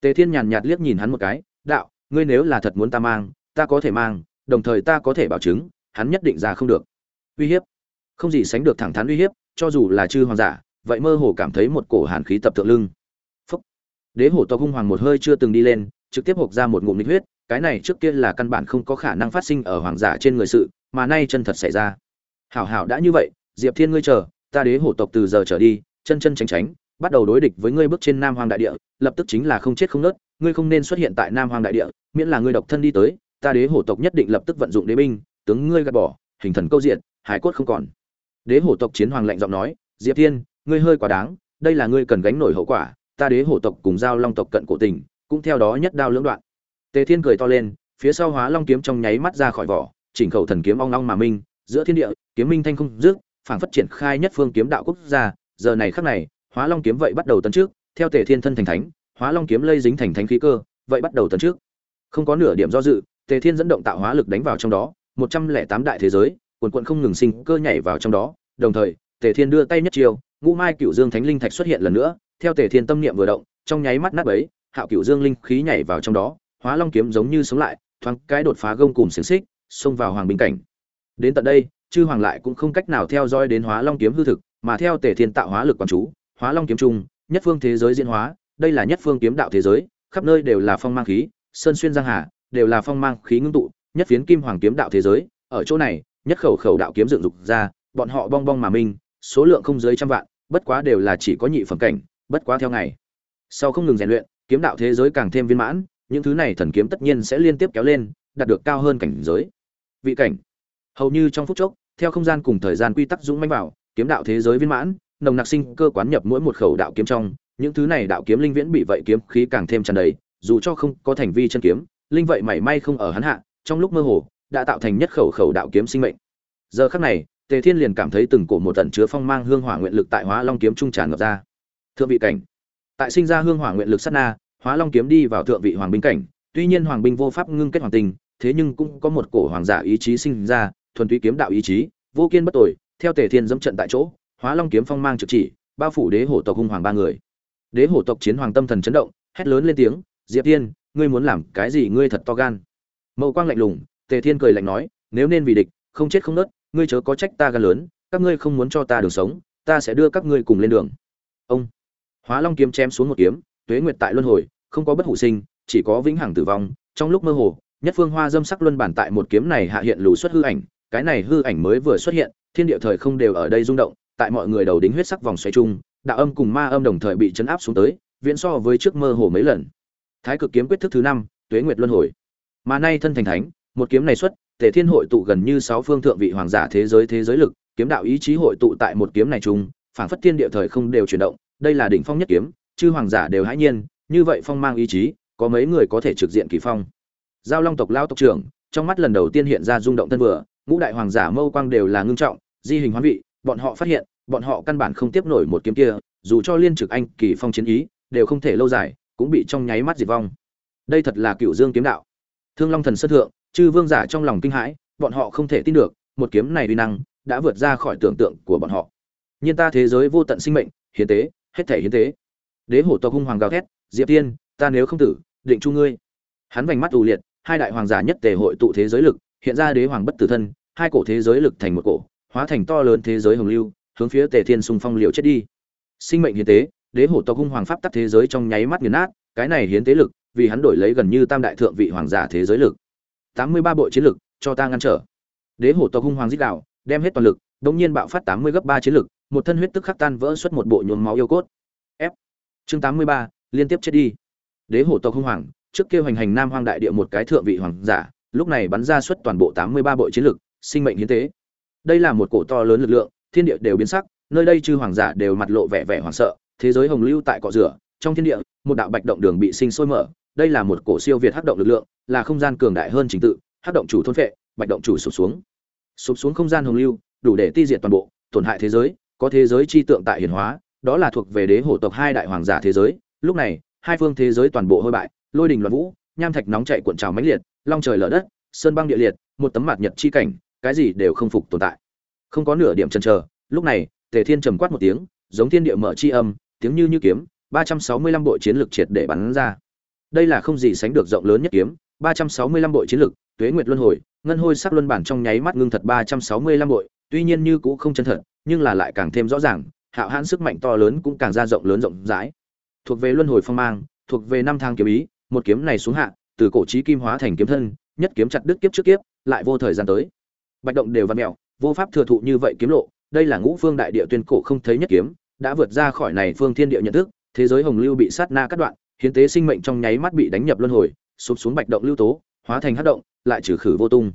tề thiên nhàn nhạt liếc nhìn hắn một cái, đạo, ngươi nếu là thật muốn ta mang, ta có thể mang, đồng thời ta có thể bảo chứng, hắn nhất định ra không được. Uy hiếp. Không gì sánh được thẳng thắn uy hiếp, cho dù là chư hoàng giả, vậy mơ hồ cảm thấy một cổ hàn khí tập thượng lưng. Phốc. đế hổ tộc hung hoàng một hơi chưa từng đi lên, trực tiếp hộc ra một ngụm huyết, cái này trước kia là căn bản không có khả năng phát sinh ở hoàng giả trên người sự, mà nay chân thật xảy ra. Hảo hảo đã như vậy, diệp thiên ngươi chờ, ta đế hổ tộc từ giờ trở đi, chân chân tránh tránh bắt đầu đối địch với ngươi bước trên nam hoàng đại địa, lập tức chính là không chết không nớt, ngươi không nên xuất hiện tại nam hoàng đại địa, miễn là ngươi độc thân đi tới, ta đế hổ tộc nhất định lập tức vận dụng đế binh, tướng ngươi gạt bỏ, hình thần câu diện, hải cốt không còn. Đế hổ tộc chiến hoàng lạnh giọng nói, diệp thiên, ngươi hơi quá đáng, đây là ngươi cần gánh nổi hậu quả, ta đế hổ tộc cùng giao long tộc cận cổ tình, cũng theo đó nhất đao lưỡng đoạn. Tề thiên cười to lên, phía sau hóa long kiếm trong nháy mắt ra khỏi vỏ, chỉnh khẩu thần kiếm ong long mà minh, giữa thiên địa, kiếm minh thanh không dứt, phảng phất triển khai nhất phương kiếm đạo quốc gia, giờ này khắc này hóa long kiếm vậy bắt đầu tấn trước theo tề thiên thân thành thánh hóa long kiếm lây dính thành thánh khí cơ vậy bắt đầu tấn trước. Không có nửa điểm do dự tề thiên dẫn động tạo hóa lực đánh vào trong đó một trăm lẻ tám đại thế giới quần quận không ngừng sinh cơ nhảy vào trong đó. Đồng thời tề thiên đưa tay nhất chiêu, ngũ mai cựu dương thánh linh thạch xuất hiện lần nữa theo tề thiên tâm niệm vừa động trong nháy mắt nát ấy hạo cựu dương linh khí nhảy vào trong đó hóa long kiếm giống như sống lại thoáng cái đột phá gông cùng xiềng xích xông vào hoàng bình cảnh. Đến tận đây chư hoàng lại cũng không cách nào theo dõi đến hóa long kiếm hư thực mà theo tề thiên tạo hóa lực quán chú hóa long kiếm trung, nhất phương thế giới diễn hóa, đây là nhất phương kiếm đạo thế giới, khắp nơi đều là phong mang khí, sơn xuyên giang hà, đều là phong mang khí ngưng tụ, nhất phiến kim hoàng kiếm đạo thế giới, ở chỗ này, nhất khẩu khẩu đạo kiếm dựng dục ra, bọn họ bong bong mà minh, số lượng không dưới trăm vạn, bất quá đều là chỉ có nhị phẩm cảnh, bất quá theo ngày. Sau không ngừng rèn luyện, kiếm đạo thế giới càng thêm viên mãn, những thứ này thần kiếm tất nhiên sẽ liên tiếp kéo lên, đạt được cao hơn cảnh giới. Vị cảnh. Hầu như trong phút chốc, theo không gian cùng thời gian quy tắc dũng manh vào, kiếm đạo thế giới viên mãn nồng nặc sinh cơ quán nhập mỗi một khẩu đạo kiếm trong, những thứ này đạo kiếm linh viễn bị vậy kiếm khí càng thêm tràn đầy, dù cho không có thành vi chân kiếm, linh vậy mảy may không ở hắn hạ, trong lúc mơ hồ, đã tạo thành nhất khẩu khẩu đạo kiếm sinh mệnh. Giờ khắc này, tề thiên liền cảm thấy từng cổ một tận chứa phong mang hương hỏa nguyện lực tại hóa long kiếm trung tràn ngập ra. Thượng vị cảnh. Tại sinh ra hương hỏa nguyện lực sát na, hóa long kiếm đi vào thượng vị hoàng binh cảnh, tuy nhiên hoàng binh vô pháp ngưng kết hoàng tình, thế nhưng cũng có một cổ hoàng giả ý chí sinh ra, thuần túy kiếm đạo ý chí, vô kiên bất tội theo tề thiên dẫm trận tại chỗ hóa long kiếm phong mang trực chỉ, bao phủ đế hổ tộc hung hoàng ba người. Đế hổ tộc chiến hoàng tâm thần chấn động, hét lớn lên tiếng, diệp thiên, ngươi muốn làm cái gì ngươi thật to gan. Mậu quang lạnh lùng, tề thiên cười lạnh nói, nếu nên vì địch, không chết không nớt, ngươi chớ có trách ta gan lớn, các ngươi không muốn cho ta đường sống, ta sẽ đưa các ngươi cùng lên đường. Ông. Hóa long kiếm chém xuống một kiếm, tuế nguyệt tại luân hồi, không có bất hủ sinh, chỉ có vĩnh hằng tử vong. Trong lúc mơ hồ, nhất phương hoa dâm sắc luân bản tại một kiếm này hạ hiện lù xuất hư ảnh, cái này hư ảnh mới vừa xuất hiện, thiên địa thời không đều ở đây rung động tại mọi người đầu đính huyết sắc vòng xoay chung, đạo âm cùng ma âm đồng thời bị chấn áp xuống tới, viễn so với trước mơ hồ mấy lần. Thái cực kiếm quyết thức thứ năm, tuế nguyệt luân hồi. Mà nay thân thành thánh, một kiếm này xuất, tề thiên hội tụ gần như sáu phương thượng vị hoàng giả thế giới thế giới lực, kiếm đạo ý chí hội tụ tại một kiếm này chung, phảng phất thiên địa thời không đều chuyển động, đây là đỉnh phong nhất kiếm, chư hoàng giả đều hãi nhiên, như vậy phong mang ý chí, có mấy người có thể trực diện kỳ phong. Giao long tộc lao tộc trưởng, trong mắt lần đầu tiên hiện ra rung động thân vừa, ngũ đại hoàng giả mâu quang đều là ngưng trọng, di hình hoán vị bọn họ phát hiện, bọn họ căn bản không tiếp nổi một kiếm kia, dù cho liên trực anh, kỳ phong chiến ý, đều không thể lâu dài, cũng bị trong nháy mắt diệt vong. Đây thật là cửu dương kiếm đạo. Thương long thần sơ thượng, chư vương giả trong lòng kinh hãi, bọn họ không thể tin được, một kiếm này uy năng đã vượt ra khỏi tưởng tượng của bọn họ. Nhiên ta thế giới vô tận sinh mệnh, hiến tế, hết thể hiến tế. Đế hổ tộc hung hoàng gào thét, diệp tiên, ta nếu không tử, định chu ngươi. Hắn vành mắt u liệt, hai đại hoàng giả nhất tề hội tụ thế giới lực, hiện ra đế hoàng bất tử thân, hai cổ thế giới lực thành một cổ hóa thành to lớn thế giới hồng lưu, hướng phía tề thiên xung phong liều chết đi. Sinh mệnh hiến tế, đế hổ tộc hung hoàng pháp tắc thế giới trong nháy mắt nghiền nát, cái này hiến tế lực, vì hắn đổi lấy gần như tam đại thượng vị hoàng giả thế giới lực. Tám mươi ba bộ chiến lực, cho ta ngăn trở. Đế hổ tộc hung hoàng giết đạo, đem hết toàn lực đống nhiên bạo phát tám mươi gấp ba chiến lực, một thân huyết tức khắc tan vỡ xuất một bộ nhuốm máu yêu cốt. F. Chương tám mươi ba, liên tiếp chết đi. Đế hổ tộc hung hoàng, trước kia hoành hành nam hoang đại địa một cái thượng vị hoàng giả, lúc này bắn ra xuất toàn bộ tám mươi ba bộ chiến lực, sinh mệnh hiến tế đây là một cổ to lớn lực lượng, thiên địa đều biến sắc, nơi đây chư hoàng giả đều mặt lộ vẻ vẻ hoảng sợ, thế giới hồng lưu tại cọ rửa, trong thiên địa, một đạo bạch động đường bị sinh sôi mở. Đây là một cổ siêu việt hắc động lực lượng, là không gian cường đại hơn trình tự, hắc động chủ thôn phệ, bạch động chủ sụp xuống. Sụp xuống không gian hồng lưu, đủ để ti diệt toàn bộ, tổn hại thế giới, có thế giới chi tượng tại hiển hóa, đó là thuộc về đế hổ tộc hai đại hoàng giả thế giới. Lúc này, hai phương thế giới toàn bộ hôi bại, lôi đình loạn vũ, nham thạch nóng chạy cuộn trào mãnh liệt, long trời lở đất, sơn băng địa liệt, một tấm mặt nhật chi cảnh cái gì đều không phục tồn tại. Không có nửa điểm chần chờ, lúc này, tề thiên trầm quát một tiếng, giống thiên địa mở chi âm, tiếng như như kiếm, ba trăm sáu mươi lăm bộ chiến lực triệt để bắn ra. Đây là không gì sánh được rộng lớn nhất kiếm, ba trăm sáu mươi lăm bộ chiến lực tuế nguyệt luân hồi, ngân hôi sắc luân bản trong nháy mắt ngưng thật ba trăm sáu mươi lăm bội tuy nhiên như cũ không chân thật, nhưng là lại càng thêm rõ ràng, hạo hãn sức mạnh to lớn cũng càng ra rộng lớn rộng rãi. Thuộc về luân hồi phong mang, thuộc về năm thang kiếm ý, một kiếm này xuống hạ, từ cổ trí kim hóa thành kiếm thân, nhất kiếm chặt đứt kiếp trước kiếp, lại vô thời gian tới bạch động đều văn mèo, vô pháp thừa thụ như vậy kiếm lộ đây là ngũ phương đại địa tuyên cổ không thấy nhất kiếm đã vượt ra khỏi này phương thiên địa nhận thức thế giới hồng lưu bị sát na cắt đoạn hiến tế sinh mệnh trong nháy mắt bị đánh nhập luân hồi sụp xuống bạch động lưu tố hóa thành hát động lại trừ khử vô tung.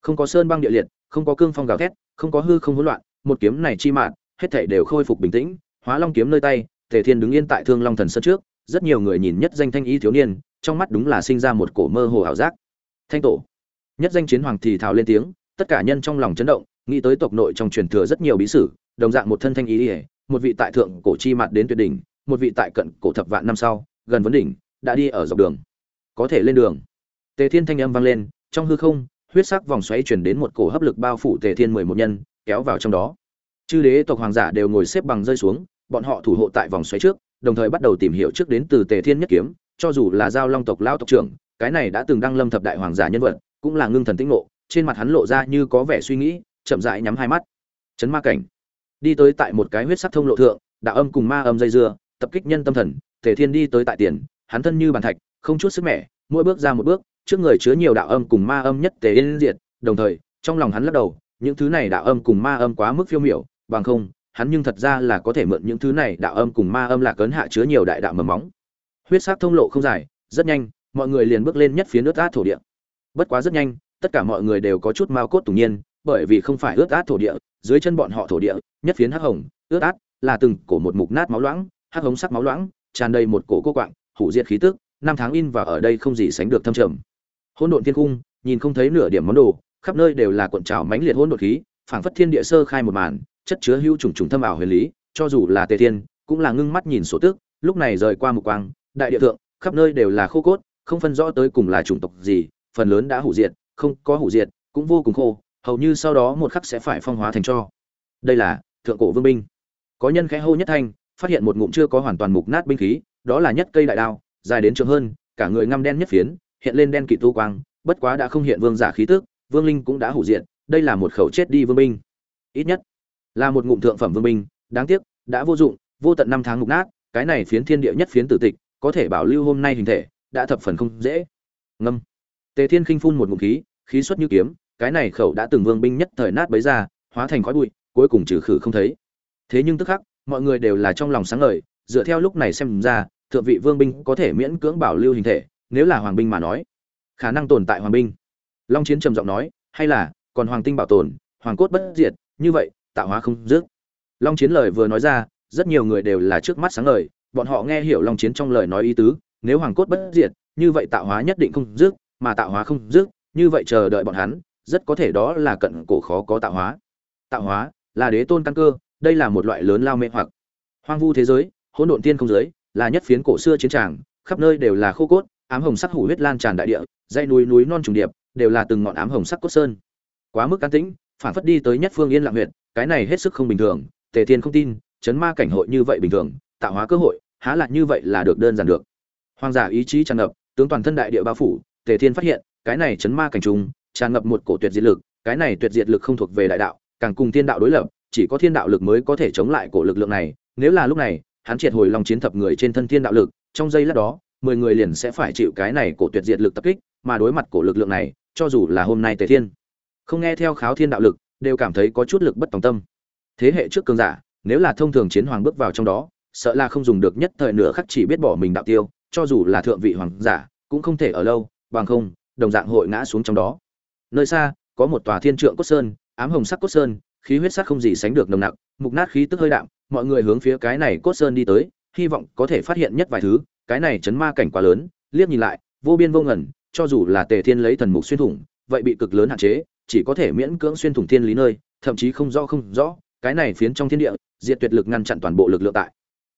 Không có sơn băng địa liệt không có cương phong gào thét không có hư không hỗn loạn một kiếm này chi mạn hết thảy đều khôi phục bình tĩnh hóa long kiếm nơi tay tề thiên đứng yên tại thương long thần sơn trước rất nhiều người nhìn nhất danh thanh y thiếu niên trong mắt đúng là sinh ra một cổ mơ hồ ảo giác. Thanh tổ. Nhất danh chiến hoàng thì thào lên tiếng tất cả nhân trong lòng chấn động, nghĩ tới tộc nội trong truyền thừa rất nhiều bí sử, đồng dạng một thân thanh ý ỉa một vị tại thượng cổ chi mặt đến tuyệt đỉnh, một vị tại cận cổ thập vạn năm sau, gần vấn đỉnh, đã đi ở dọc đường. Có thể lên đường. Tề thiên thanh âm vang lên, trong hư không, huyết sắc vòng xoáy chuyển đến một cổ hấp lực bao phủ tề thiên mười một nhân, kéo vào trong đó. Chư đế tộc hoàng giả đều ngồi xếp bằng rơi xuống, bọn họ thủ hộ tại vòng xoáy trước, đồng thời bắt đầu tìm hiểu trước đến từ tề thiên nhất kiếm, cho dù là giao long tộc lao tộc trưởng, cái này đã từng đăng lâm thập đại hoàng giả nhân vật, cũng là ngưng thần tĩnh ngộ trên mặt hắn lộ ra như có vẻ suy nghĩ, chậm rãi nhắm hai mắt. Chấn ma cảnh. Đi tới tại một cái huyết sắc thông lộ thượng, đạo âm cùng ma âm dây dưa, tập kích nhân tâm thần thể thiên đi tới tại tiền, hắn thân như bàn thạch, không chút sức mẻ, mỗi bước ra một bước, trước người chứa nhiều đạo âm cùng ma âm nhất tề yên diệt, đồng thời, trong lòng hắn lắc đầu, những thứ này đạo âm cùng ma âm quá mức phiêu miểu, bằng không, hắn nhưng thật ra là có thể mượn những thứ này đạo âm cùng ma âm là cấn hạ chứa nhiều đại đạo mầm móng. Huyết sắc thông lộ không dài, rất nhanh, mọi người liền bước lên nhất phía nước át thổ địa. Bất quá rất nhanh tất cả mọi người đều có chút mao cốt tủng nhiên, bởi vì không phải ướt át thổ địa, dưới chân bọn họ thổ địa, nhất phiến hắc hồng, ướt át, là từng cổ một mục nát máu loãng, hắc hồng sắc máu loãng, tràn đầy một cổ cô quạng, hủ diệt khí tức, năm tháng in và ở đây không gì sánh được thâm trầm. Hỗn độn thiên cung, nhìn không thấy nửa điểm món đồ, khắp nơi đều là cuộn trào mãnh liệt hỗn độn khí, phảng phất thiên địa sơ khai một màn, chất chứa hữu trùng trùng thâm ảo huyền lý, cho dù là tề thiên, cũng là ngưng mắt nhìn sổ tức, lúc này rời qua một quang, đại địa thượng, khắp nơi đều là khô cốt, không phân rõ tới cùng là chủng tộc gì, phần lớn đã hủ diệt không có hủ diệt, cũng vô cùng khô, hầu như sau đó một khắc sẽ phải phong hóa thành cho. Đây là thượng cổ vương binh. Có nhân khẽ hô nhất thanh, phát hiện một ngụm chưa có hoàn toàn mục nát binh khí, đó là nhất cây đại đao, dài đến trường hơn, cả người ngăm đen nhất phiến, hiện lên đen kịt tu quang, bất quá đã không hiện vương giả khí tức, vương linh cũng đã hủ diệt, đây là một khẩu chết đi vương binh. Ít nhất là một ngụm thượng phẩm vương binh, đáng tiếc, đã vô dụng, vô tận năm tháng mục nát, cái này phiến thiên địa nhất phiến tử tịch, có thể bảo lưu hôm nay hình thể, đã thập phần không dễ. Ngâm. Tề thiên khinh phun một ngụm khí khí xuất như kiếm cái này khẩu đã từng vương binh nhất thời nát bấy ra hóa thành khói bụi cuối cùng trừ khử không thấy. Thế nhưng tức khắc mọi người đều là trong lòng sáng ngời dựa theo lúc này xem ra thượng vị vương binh có thể miễn cưỡng bảo lưu hình thể nếu là hoàng binh mà nói khả năng tồn tại hoàng binh. Long chiến trầm giọng nói hay là còn hoàng tinh bảo tồn hoàng cốt bất diệt như vậy tạo hóa không dứt. Long chiến lời vừa nói ra rất nhiều người đều là trước mắt sáng ngời, bọn họ nghe hiểu long chiến trong lời nói ý tứ nếu hoàng cốt bất diệt như vậy tạo hóa nhất định không dứt mà tạo hóa không dứt như vậy chờ đợi bọn hắn, rất có thể đó là cận cổ khó có tạo hóa. Tạo hóa là đế tôn căn cơ, đây là một loại lớn lao mê hoặc. Hoang vu thế giới, hỗn độn tiên không giới, là nhất phiến cổ xưa chiến tràng, khắp nơi đều là khô cốt, ám hồng sắc hủ huyết lan tràn đại địa, dãy núi núi non trùng điệp, đều là từng ngọn ám hồng sắc cốt sơn. Quá mức can tĩnh, phản phất đi tới nhất phương yên lặng huyệt, cái này hết sức không bình thường, tề thiên không tin, chấn ma cảnh hội như vậy bình thường, tạo hóa cơ hội, há lại như vậy là được đơn giản được. Hoàng giả ý chí tràn ngập, tướng toàn thân đại địa bao phủ, tề thiên phát hiện cái này chấn ma cảnh trùng, tràn ngập một cổ tuyệt diệt lực, cái này tuyệt diệt lực không thuộc về đại đạo, càng cùng thiên đạo đối lập, chỉ có thiên đạo lực mới có thể chống lại cổ lực lượng này, nếu là lúc này, hắn triệt hồi lòng chiến thập người trên thân thiên đạo lực, trong giây lát đó, mười người liền sẽ phải chịu cái này cổ tuyệt diệt lực tập kích, mà đối mặt cổ lực lượng này, cho dù là hôm nay tề thiên, không nghe theo kháo thiên đạo lực, đều cảm thấy có chút lực bất tòng tâm. Thế hệ trước cường giả, nếu là thông thường chiến hoàng bước vào trong đó, sợ là không dùng được nhất thời nửa khắc chỉ biết bỏ mình đạo tiêu, cho dù là thượng vị hoàng giả, cũng không thể ở lâu, bằng không đồng dạng hội ngã xuống trong đó. Nơi xa, có một tòa thiên trượng cốt sơn, ám hồng sắc cốt sơn, khí huyết sắc không gì sánh được nồng nặc, mục nát khí tức hơi đạm, mọi người hướng phía cái này cốt sơn đi tới, hy vọng có thể phát hiện nhất vài thứ, cái này chấn ma cảnh quá lớn, liếc nhìn lại, vô biên vô ngần, cho dù là tề thiên lấy thần mục xuyên thủng, vậy bị cực lớn hạn chế, chỉ có thể miễn cưỡng xuyên thủng thiên lý nơi, thậm chí không rõ không rõ, cái này phiến trong thiên địa, diệt tuyệt lực ngăn chặn toàn bộ lực lượng tại.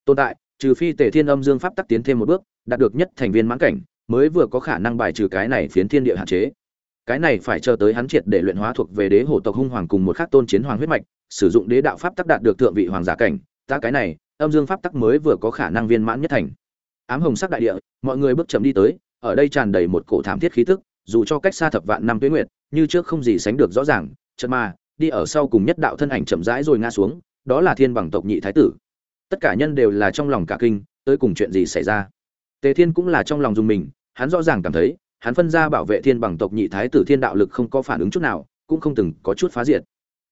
Tồn tại, trừ phi tề thiên âm dương pháp tắc tiến thêm một bước, đạt được nhất thành viên mãn cảnh mới vừa có khả năng bài trừ cái này phiến thiên địa hạn chế. Cái này phải chờ tới hắn triệt để luyện hóa thuộc về đế hổ tộc hung hoàng cùng một khắc tôn chiến hoàng huyết mạch, sử dụng đế đạo pháp tắc đạt được thượng vị hoàng giả cảnh, ta cái này, âm dương pháp tắc mới vừa có khả năng viên mãn nhất thành. Ám hồng sắc đại địa, mọi người bước chậm đi tới, ở đây tràn đầy một cổ thảm thiết khí tức, dù cho cách xa thập vạn năm tuyết nguyệt, như trước không gì sánh được rõ ràng, chợt mà, đi ở sau cùng nhất đạo thân ảnh chậm rãi rồi ngã xuống, đó là thiên bằng tộc nhị thái tử. Tất cả nhân đều là trong lòng cả kinh, tới cùng chuyện gì xảy ra? Tề thiên cũng là trong lòng dùng mình, hắn rõ ràng cảm thấy, hắn phân ra bảo vệ thiên bằng tộc nhị thái tử thiên đạo lực không có phản ứng chút nào, cũng không từng có chút phá diệt.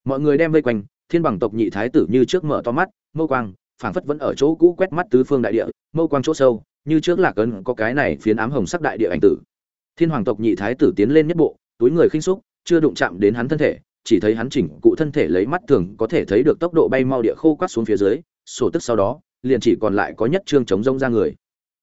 Mọi người đem vây quanh, thiên bằng tộc nhị thái tử như trước mở to mắt, mâu quang, phảng phất vẫn ở chỗ cũ quét mắt tứ phương đại địa, mâu quang chỗ sâu, như trước là cấn có cái này phiến ám hồng sắc đại địa ảnh tử. Thiên hoàng tộc nhị thái tử tiến lên nhất bộ, túi người khinh xúc, chưa đụng chạm đến hắn thân thể, chỉ thấy hắn chỉnh cụ thân thể lấy mắt thường có thể thấy được tốc độ bay mau địa khô quát xuống phía dưới, sổ tức sau đó, liền chỉ còn lại có nhất trương chống rông ra người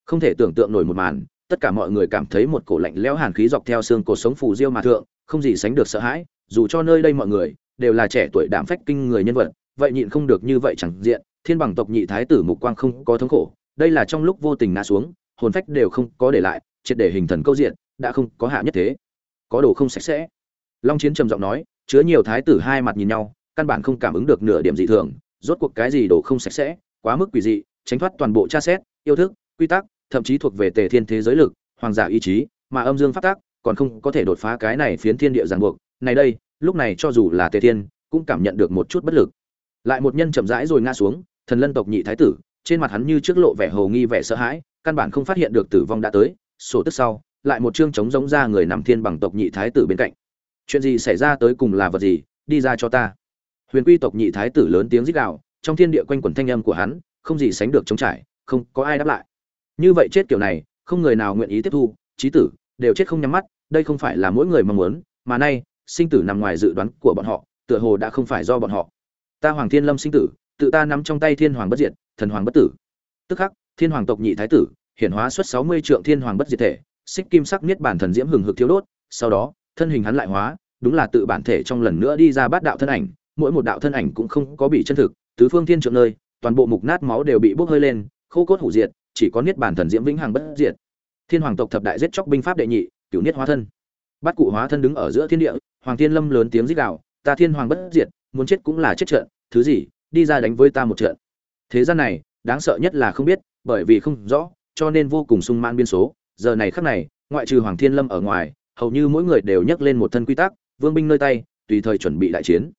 không thể tưởng tượng nổi một màn, tất cả mọi người cảm thấy một cổ lạnh lẽo hàn khí dọc theo xương cột sống phù diêu mà thượng, không gì sánh được sợ hãi, dù cho nơi đây mọi người đều là trẻ tuổi đảm phách kinh người nhân vật, vậy nhịn không được như vậy chẳng diện, thiên bằng tộc nhị thái tử mục quang không có thống khổ, đây là trong lúc vô tình ngã xuống, hồn phách đều không có để lại, triệt để hình thần câu diện, đã không có hạ nhất thế. Có đồ không sạch sẽ. Long chiến trầm giọng nói, chứa nhiều thái tử hai mặt nhìn nhau, căn bản không cảm ứng được nửa điểm dị thường, rốt cuộc cái gì đồ không sạch sẽ, quá mức quỷ dị, tránh thoát toàn bộ tra xét, yêu thức, quy tắc thậm chí thuộc về tề thiên thế giới lực, hoàng giả ý chí, mà âm dương phát tác còn không có thể đột phá cái này phiến thiên địa ràng buộc. Này đây, lúc này cho dù là tề thiên, cũng cảm nhận được một chút bất lực. Lại một nhân chậm rãi rồi ngã xuống, thần lân tộc nhị thái tử, trên mặt hắn như trước lộ vẻ hồ nghi vẻ sợ hãi, căn bản không phát hiện được tử vong đã tới, sổ tức sau, lại một chương chống giống ra người nằm thiên bằng tộc nhị thái tử bên cạnh. Chuyện gì xảy ra tới cùng là vật gì, đi ra cho ta. Huyền quy tộc nhị thái tử lớn tiếng rít gào, trong thiên địa quanh quẩn thanh âm của hắn, không gì sánh được chống trải, không có ai đáp lại như vậy chết kiểu này, không người nào nguyện ý tiếp thu trí tử, đều chết không nhắm mắt, đây không phải là mỗi người mong muốn, mà nay, sinh tử nằm ngoài dự đoán của bọn họ, tựa hồ đã không phải do bọn họ. Ta hoàng thiên lâm sinh tử, tự ta nắm trong tay thiên hoàng bất diệt, thần hoàng bất tử. Tức khắc, thiên hoàng tộc nhị thái tử, hiển hóa xuất sáu mươi trượng thiên hoàng bất diệt thể, xích kim sắc niết bản thần diễm hừng hực thiếu đốt, sau đó, thân hình hắn lại hóa, đúng là tự bản thể trong lần nữa đi ra bát đạo thân ảnh, mỗi một đạo thân ảnh cũng không có bị chân thực, tứ phương thiên trượng nơi, toàn bộ mục nát máu đều bị bốc hơi lên, khô cốt hủ diệt chỉ có niết bản thần diễm vĩnh hằng bất diệt. Thiên hoàng tộc thập đại giết chóc binh pháp đệ nhị, cửu niết hóa thân. Bát cụ hóa thân đứng ở giữa thiên địa, hoàng thiên lâm lớn tiếng rít gào, ta thiên hoàng bất diệt, muốn chết cũng là chết trận, thứ gì, đi ra đánh với ta một trận. Thế gian này, đáng sợ nhất là không biết, bởi vì không rõ, cho nên vô cùng sung mãn biên số. Giờ này khắc này, ngoại trừ hoàng thiên lâm ở ngoài, hầu như mỗi người đều nhắc lên một thân quy tắc, vương binh nơi tay, tùy thời chuẩn bị đại chiến.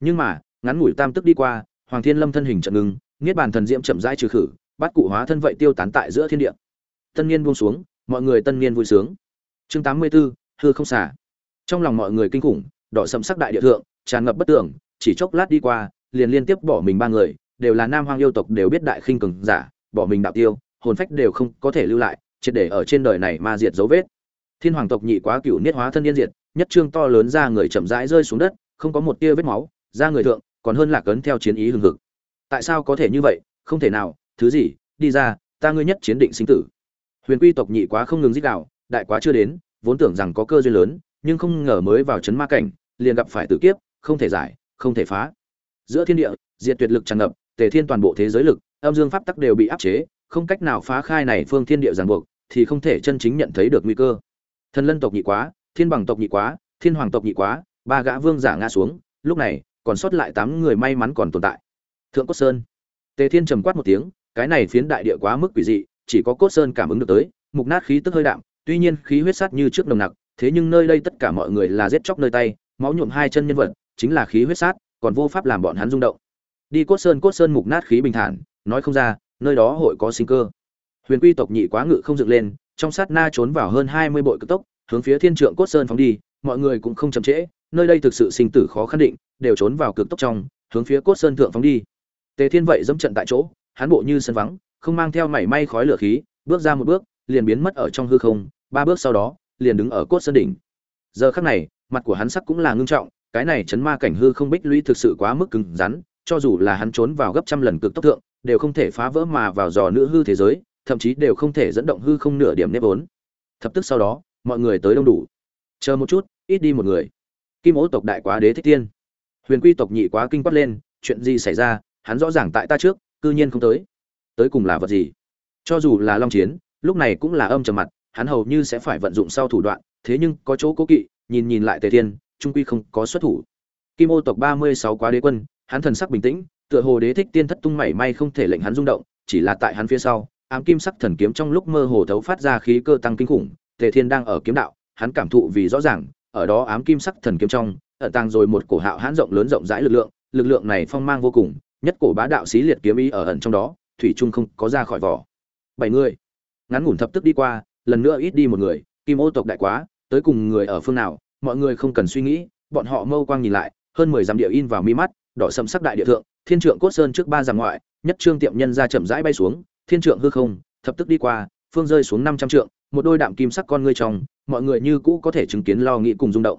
Nhưng mà, ngắn ngủi tam tức đi qua, hoàng thiên lâm thân hình trận ngưng niết bàn thần diễm chậm rãi trừ khử bát cụ hóa thân vậy tiêu tán tại giữa thiên địa. Tân niên buông xuống mọi người tân niên vui sướng. Chương tám mươi 84, hư không xả trong lòng mọi người kinh khủng đỏ sầm sắc đại địa thượng tràn ngập bất tưởng chỉ chốc lát đi qua liền liên tiếp bỏ mình ba người đều là nam hoang yêu tộc đều biết đại khinh cường giả bỏ mình đạo tiêu hồn phách đều không có thể lưu lại triệt để ở trên đời này ma diệt dấu vết. Thiên hoàng tộc nhị quá cửu niết hóa thân yên diệt nhất trương to lớn ra người chậm rãi rơi xuống đất không có một tia vết máu ra người thượng còn hơn là cấn theo chiến ý hừng hực. Tại sao có thể như vậy? Không thể nào thứ gì, đi ra, ta ngươi nhất chiến định sinh tử. Huyền quy tộc nhị quá không ngừng giết đạo đại quá chưa đến, vốn tưởng rằng có cơ duyên lớn, nhưng không ngờ mới vào chấn ma cảnh, liền gặp phải tử kiếp, không thể giải, không thể phá. Giữa thiên địa, diệt tuyệt lực tràn ngập, tề thiên toàn bộ thế giới lực, âm dương pháp tắc đều bị áp chế, không cách nào phá khai này phương thiên địa ràng buộc, thì không thể chân chính nhận thấy được nguy cơ. Thần lân tộc nhị quá, thiên bằng tộc nhị quá, thiên hoàng tộc nhị quá, ba gã vương giả ngã xuống, lúc này, còn sót lại tám người may mắn còn tồn tại. Thượng cốt sơn. Tề thiên trầm quát một tiếng cái này phiến đại địa quá mức quỷ dị, chỉ có cốt sơn cảm ứng được tới, mục nát khí tức hơi đạm, tuy nhiên khí huyết sát như trước nồng nặc, thế nhưng nơi đây tất cả mọi người là giết chóc nơi tay, máu nhuộm hai chân nhân vật, chính là khí huyết sát, còn vô pháp làm bọn hắn rung động. Đi cốt sơn cốt sơn mục nát khí bình thản, nói không ra, nơi đó hội có sinh cơ. Huyền quy tộc nhị quá ngự không dựng lên, trong sát na trốn vào hơn hai mươi bội cực tốc, hướng phía thiên trượng cốt sơn phóng đi, mọi người cũng không chậm trễ, nơi đây thực sự sinh tử khó khăn định, đều trốn vào cực tốc trong, hướng phía cốt sơn thượng phóng đi. Tề thiên vậy dẫm trận tại chỗ hắn bộ như sân vắng, không mang theo mảy may khói lửa khí, bước ra một bước, liền biến mất ở trong hư không, ba bước sau đó, liền đứng ở cốt sơn đỉnh. Giờ khắc này, mặt của hắn sắc cũng là ngưng trọng, cái này chấn ma cảnh hư không bích lũy thực sự quá mức cứng rắn, cho dù là hắn trốn vào gấp trăm lần cực tốc thượng, đều không thể phá vỡ mà vào dò nữ hư thế giới, thậm chí đều không thể dẫn động hư không nửa điểm nếp vốn. Thập tức sau đó, mọi người tới đông đủ. Chờ một chút, ít đi một người. Kim Ô tộc đại quá đế thích tiên. Huyền quy tộc nhị quá kinh quát lên, chuyện gì xảy ra, hắn rõ ràng tại ta trước cư nhiên không tới. Tới cùng là vật gì? Cho dù là long chiến, lúc này cũng là âm trầm mặt, hắn hầu như sẽ phải vận dụng sau thủ đoạn, thế nhưng có chỗ cố kỵ, nhìn nhìn lại tề thiên, trung quy không có xuất thủ. Kim ô tộc ba mươi sáu quá đế quân, hắn thần sắc bình tĩnh, tựa hồ đế thích tiên thất tung mảy may không thể lệnh hắn rung động, chỉ là tại hắn phía sau, ám kim sắc thần kiếm trong lúc mơ hồ thấu phát ra khí cơ tăng kinh khủng, tề thiên đang ở kiếm đạo, hắn cảm thụ vì rõ ràng, ở đó ám kim sắc thần kiếm trong, ẩn tàng rồi một cổ hạo hãn rộng lớn rộng rãi lực lượng lực lượng này phong mang vô cùng nhất cổ bá đạo xí liệt kiếm ý ở ẩn trong đó, thủy trung không có ra khỏi vỏ. Bảy người. Ngắn ngủn thập tức đi qua, lần nữa ít đi một người, kim ô tộc đại quá, tới cùng người ở phương nào, mọi người không cần suy nghĩ, bọn họ mâu quang nhìn lại, hơn mười dặm địa in vào mi mắt, đỏ sầm sắc đại địa thượng, thiên trượng cốt sơn trước ba dặm ngoại, nhất trương tiệm nhân ra chậm rãi bay xuống, thiên trượng hư không, thập tức đi qua, phương rơi xuống năm trăm trượng, một đôi đạm kim sắc con ngươi trong, mọi người như cũ có thể chứng kiến lo nghĩ cùng rung động.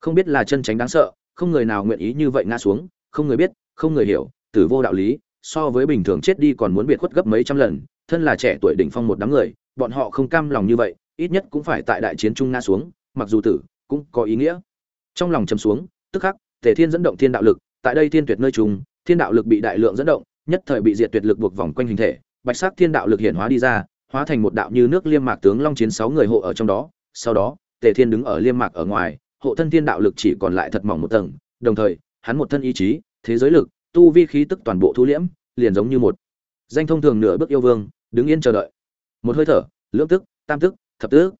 Không biết là chân tránh đáng sợ, không người nào nguyện ý như vậy ngã xuống, không người biết, không người hiểu tử vô đạo lý, so với bình thường chết đi còn muốn biệt khuất gấp mấy trăm lần, thân là trẻ tuổi đỉnh phong một đám người, bọn họ không cam lòng như vậy, ít nhất cũng phải tại đại chiến trung nga xuống, mặc dù tử cũng có ý nghĩa. Trong lòng chầm xuống, tức khắc, tề thiên dẫn động thiên đạo lực, tại đây thiên tuyệt nơi trùng, thiên đạo lực bị đại lượng dẫn động, nhất thời bị diệt tuyệt lực buộc vòng quanh hình thể, bạch sắc thiên đạo lực hiện hóa đi ra, hóa thành một đạo như nước liêm mạc tướng long chiến sáu người hộ ở trong đó, sau đó, tề thiên đứng ở liêm mạc ở ngoài, hộ thân thiên đạo lực chỉ còn lại thật mỏng một tầng, đồng thời, hắn một thân ý chí, thế giới lực tu vi khí tức toàn bộ thu liễm, liền giống như một danh thông thường nửa bước yêu vương, đứng yên chờ đợi. Một hơi thở, lưỡng tức, tam tức, thập tức.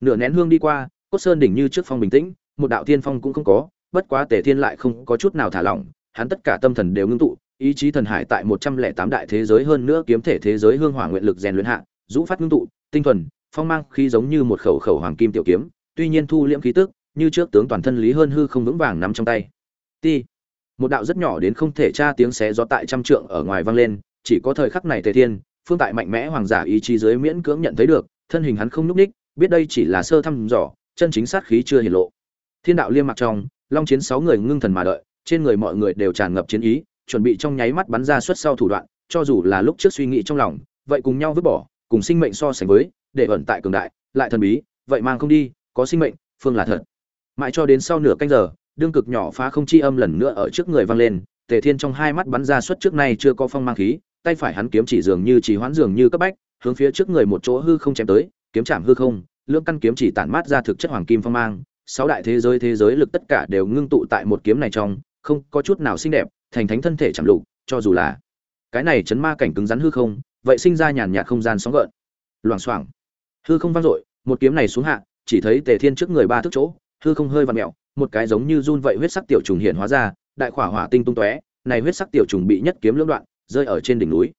Nửa nén hương đi qua, cốt sơn đỉnh như trước phong bình tĩnh, một đạo thiên phong cũng không có, bất quá tề thiên lại không có chút nào thả lỏng, hắn tất cả tâm thần đều ngưng tụ, ý chí thần hải tại một trăm lẻ tám đại thế giới hơn nữa kiếm thể thế giới hương hỏa nguyện lực rèn luyện hạ dũ phát ngưng tụ, tinh thuần, phong mang khí giống như một khẩu khẩu hoàng kim tiểu kiếm, tuy nhiên thu liễm khí tức, như trước tướng toàn thân lý hơn hư không vững vàng nắm trong tay. Ti một đạo rất nhỏ đến không thể tra tiếng xé gió tại trăm trượng ở ngoài vang lên, chỉ có thời khắc này tề thiên, phương tại mạnh mẽ hoàng giả ý chí dưới miễn cưỡng nhận thấy được, thân hình hắn không nhúc ních, biết đây chỉ là sơ thăm dò, chân chính sát khí chưa hiển lộ. Thiên đạo liêm mặc trong, long chiến sáu người ngưng thần mà đợi, trên người mọi người đều tràn ngập chiến ý, chuẩn bị trong nháy mắt bắn ra xuất sau thủ đoạn, cho dù là lúc trước suy nghĩ trong lòng, vậy cùng nhau vứt bỏ, cùng sinh mệnh so sánh với, để ẩn tại cường đại, lại thần bí, vậy mang không đi, có sinh mệnh, phương là thật. Mãi cho đến sau nửa canh giờ đương cực nhỏ phá không chi âm lần nữa ở trước người vang lên, tề thiên trong hai mắt bắn ra suất trước nay chưa có phong mang khí, tay phải hắn kiếm chỉ dường như chỉ hoãn dường như cấp bách, hướng phía trước người một chỗ hư không chém tới, kiếm chạm hư không, lưỡng căn kiếm chỉ tản mát ra thực chất hoàng kim phong mang, sáu đại thế giới thế giới lực tất cả đều ngưng tụ tại một kiếm này trong, không có chút nào xinh đẹp, thành thánh thân thể chẳng lục, cho dù là cái này chấn ma cảnh cứng rắn hư không, vậy sinh ra nhàn nhạt không gian sóng gợn loảng xoảng hư không vang dội, một kiếm này xuống hạ, chỉ thấy tề thiên trước người ba thước chỗ, hư không hơi vặn mèo một cái giống như run vậy huyết sắc tiểu trùng hiện hóa ra, đại khỏa hỏa tinh tung tóe, này huyết sắc tiểu trùng bị nhất kiếm lưỡng đoạn, rơi ở trên đỉnh núi.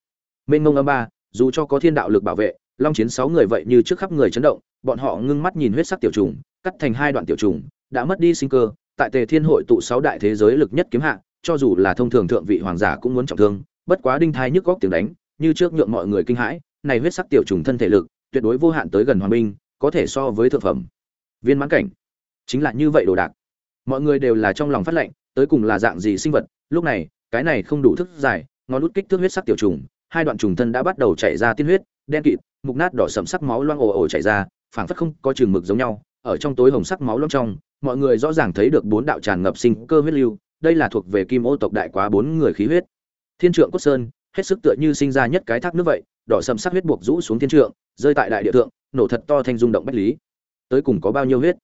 Mên Ngông âm ba, dù cho có thiên đạo lực bảo vệ, long chiến sáu người vậy như trước khắp người chấn động, bọn họ ngưng mắt nhìn huyết sắc tiểu trùng, cắt thành hai đoạn tiểu trùng, đã mất đi sinh cơ, tại tề thiên hội tụ sáu đại thế giới lực nhất kiếm hạ, cho dù là thông thường thượng vị hoàng giả cũng muốn trọng thương, bất quá đinh thai nhức góc tiếng đánh, như trước nhượng mọi người kinh hãi, này huyết sắc tiểu trùng thân thể lực, tuyệt đối vô hạn tới gần hoàng minh, có thể so với thượng phẩm. Viên mãn cảnh, chính là như vậy đồ đạc mọi người đều là trong lòng phát lệnh tới cùng là dạng gì sinh vật. Lúc này, cái này không đủ thức dài ngón lút kích thước huyết sắc tiểu trùng, hai đoạn trùng thân đã bắt đầu chảy ra tiên huyết, đen kịt, mục nát đỏ sẫm sắc máu loang ồ ồ chảy ra, phảng phất không có chừng mực giống nhau. Ở trong tối hồng sắc máu loang trong, mọi người rõ ràng thấy được bốn đạo tràn ngập sinh cơ huyết lưu, đây là thuộc về kim ô tộc đại quá bốn người khí huyết. Thiên trượng cốt sơn, hết sức tựa như sinh ra nhất cái thác nước vậy, đỏ sẫm sắc huyết buộc rũ xuống thiên trượng, rơi tại đại địa thượng, nổ thật to thanh rung động bách lý. Tới cùng có bao nhiêu huyết?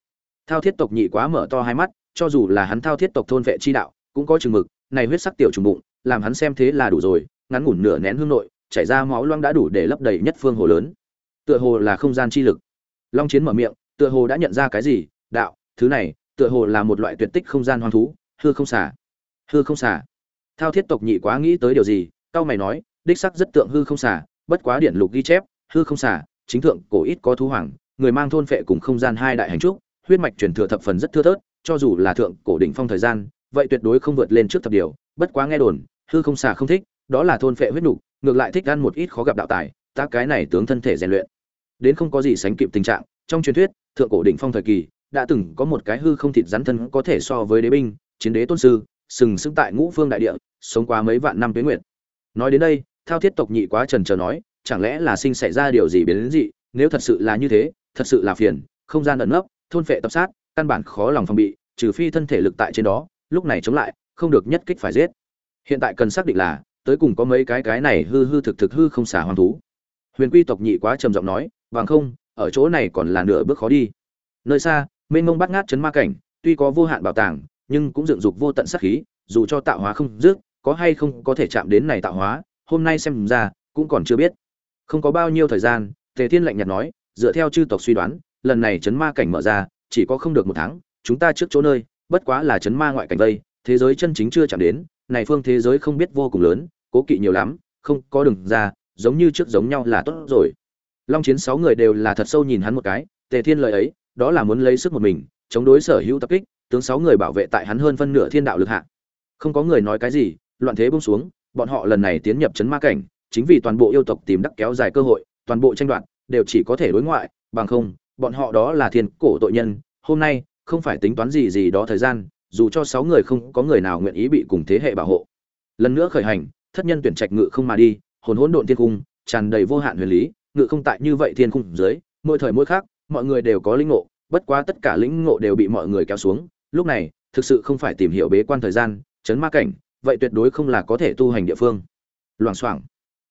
Thao thiết tộc nhị quá mở to hai mắt cho dù là hắn thao thiết tộc thôn vệ chi đạo, cũng có chừng mực, này huyết sắc tiểu trùng bụng, làm hắn xem thế là đủ rồi, ngắn ngủn nửa nén hương nội, chảy ra máu loang đã đủ để lấp đầy nhất phương hồ lớn. Tựa hồ là không gian chi lực. Long chiến mở miệng, tựa hồ đã nhận ra cái gì, đạo, thứ này, tựa hồ là một loại tuyệt tích không gian hoang thú, hư không xả hư không xả thao thiết tộc nhị quá nghĩ tới điều gì cao mày nói, đích sắc rất tượng hư không xả bất quá điển lục ghi chép, hư không xả chính thượng cổ ít có thú hoàng, người mang thôn phệ cùng không gian hai đại hành trúc, huyết mạch truyền thừa thập phần rất thưa thớt cho dù là thượng cổ đỉnh phong thời gian, vậy tuyệt đối không vượt lên trước thập điều, bất quá nghe đồn, hư không xả không thích, đó là thôn phệ huyết nục, ngược lại thích ăn một ít khó gặp đạo tài, ta cái này tướng thân thể rèn luyện. Đến không có gì sánh kịp tình trạng, trong truyền thuyết, thượng cổ đỉnh phong thời kỳ, đã từng có một cái hư không thịt rắn thân có thể so với đế binh, chiến đế tôn sư, sừng sững tại ngũ phương đại địa, sống qua mấy vạn năm tuế nguyện nói đến đây, thao thiết tộc nhị quá trần chờ nói, chẳng lẽ là sinh xảy ra điều gì biến đến dị, nếu thật sự là như thế, thật sự là phiền, không gian ẩn nấp, thôn phệ tập sát căn bản khó lòng phòng bị, trừ phi thân thể lực tại trên đó, lúc này chống lại, không được nhất kích phải giết. Hiện tại cần xác định là, tới cùng có mấy cái cái này hư hư thực thực hư không xả hoang thú. Huyền quy tộc nhị quá trầm giọng nói bằng không, ở chỗ này còn là nửa bước khó đi. Nơi xa, mênh mông bắt ngát chấn ma cảnh, tuy có vô hạn bảo tàng, nhưng cũng dựng dục vô tận sát khí, dù cho tạo hóa không dứt có hay không có thể chạm đến này tạo hóa, hôm nay xem ra, cũng còn chưa biết. Không có bao nhiêu thời gian, tề thiên lạnh nhạt nói, dựa theo chư tộc suy đoán, lần này chấn ma cảnh mở ra chỉ có không được một tháng, chúng ta trước chỗ nơi, bất quá là chấn ma ngoại cảnh vây, thế giới chân chính chưa chạm đến, này phương thế giới không biết vô cùng lớn, cố kỵ nhiều lắm, không có đường ra, giống như trước giống nhau là tốt rồi. Long chiến sáu người đều là thật sâu nhìn hắn một cái, tề thiên lời ấy, đó là muốn lấy sức một mình, chống đối sở hữu tập kích, tướng sáu người bảo vệ tại hắn hơn phân nửa thiên đạo lực hạ. Không có người nói cái gì, loạn thế buông xuống, bọn họ lần này tiến nhập chấn ma cảnh, chính vì toàn bộ yêu tộc tìm đắc kéo dài cơ hội, toàn bộ tranh đoạt, đều chỉ có thể đối ngoại, bằng không bọn họ đó là thiên cổ tội nhân, hôm nay, không phải tính toán gì gì đó thời gian, dù cho sáu người không có người nào nguyện ý bị cùng thế hệ bảo hộ. Lần nữa khởi hành, thất nhân tuyển trạch ngự không mà đi, hồn hỗn độn thiên cung, tràn đầy vô hạn huyền lý, ngự không tại như vậy thiên cung dưới, mỗi thời mỗi khác, mọi người đều có lĩnh ngộ, bất quá tất cả lĩnh ngộ đều bị mọi người kéo xuống. Lúc này, thực sự không phải tìm hiểu bế quan thời gian, chấn ma cảnh, vậy tuyệt đối không là có thể tu hành địa phương. Loảng xoảng.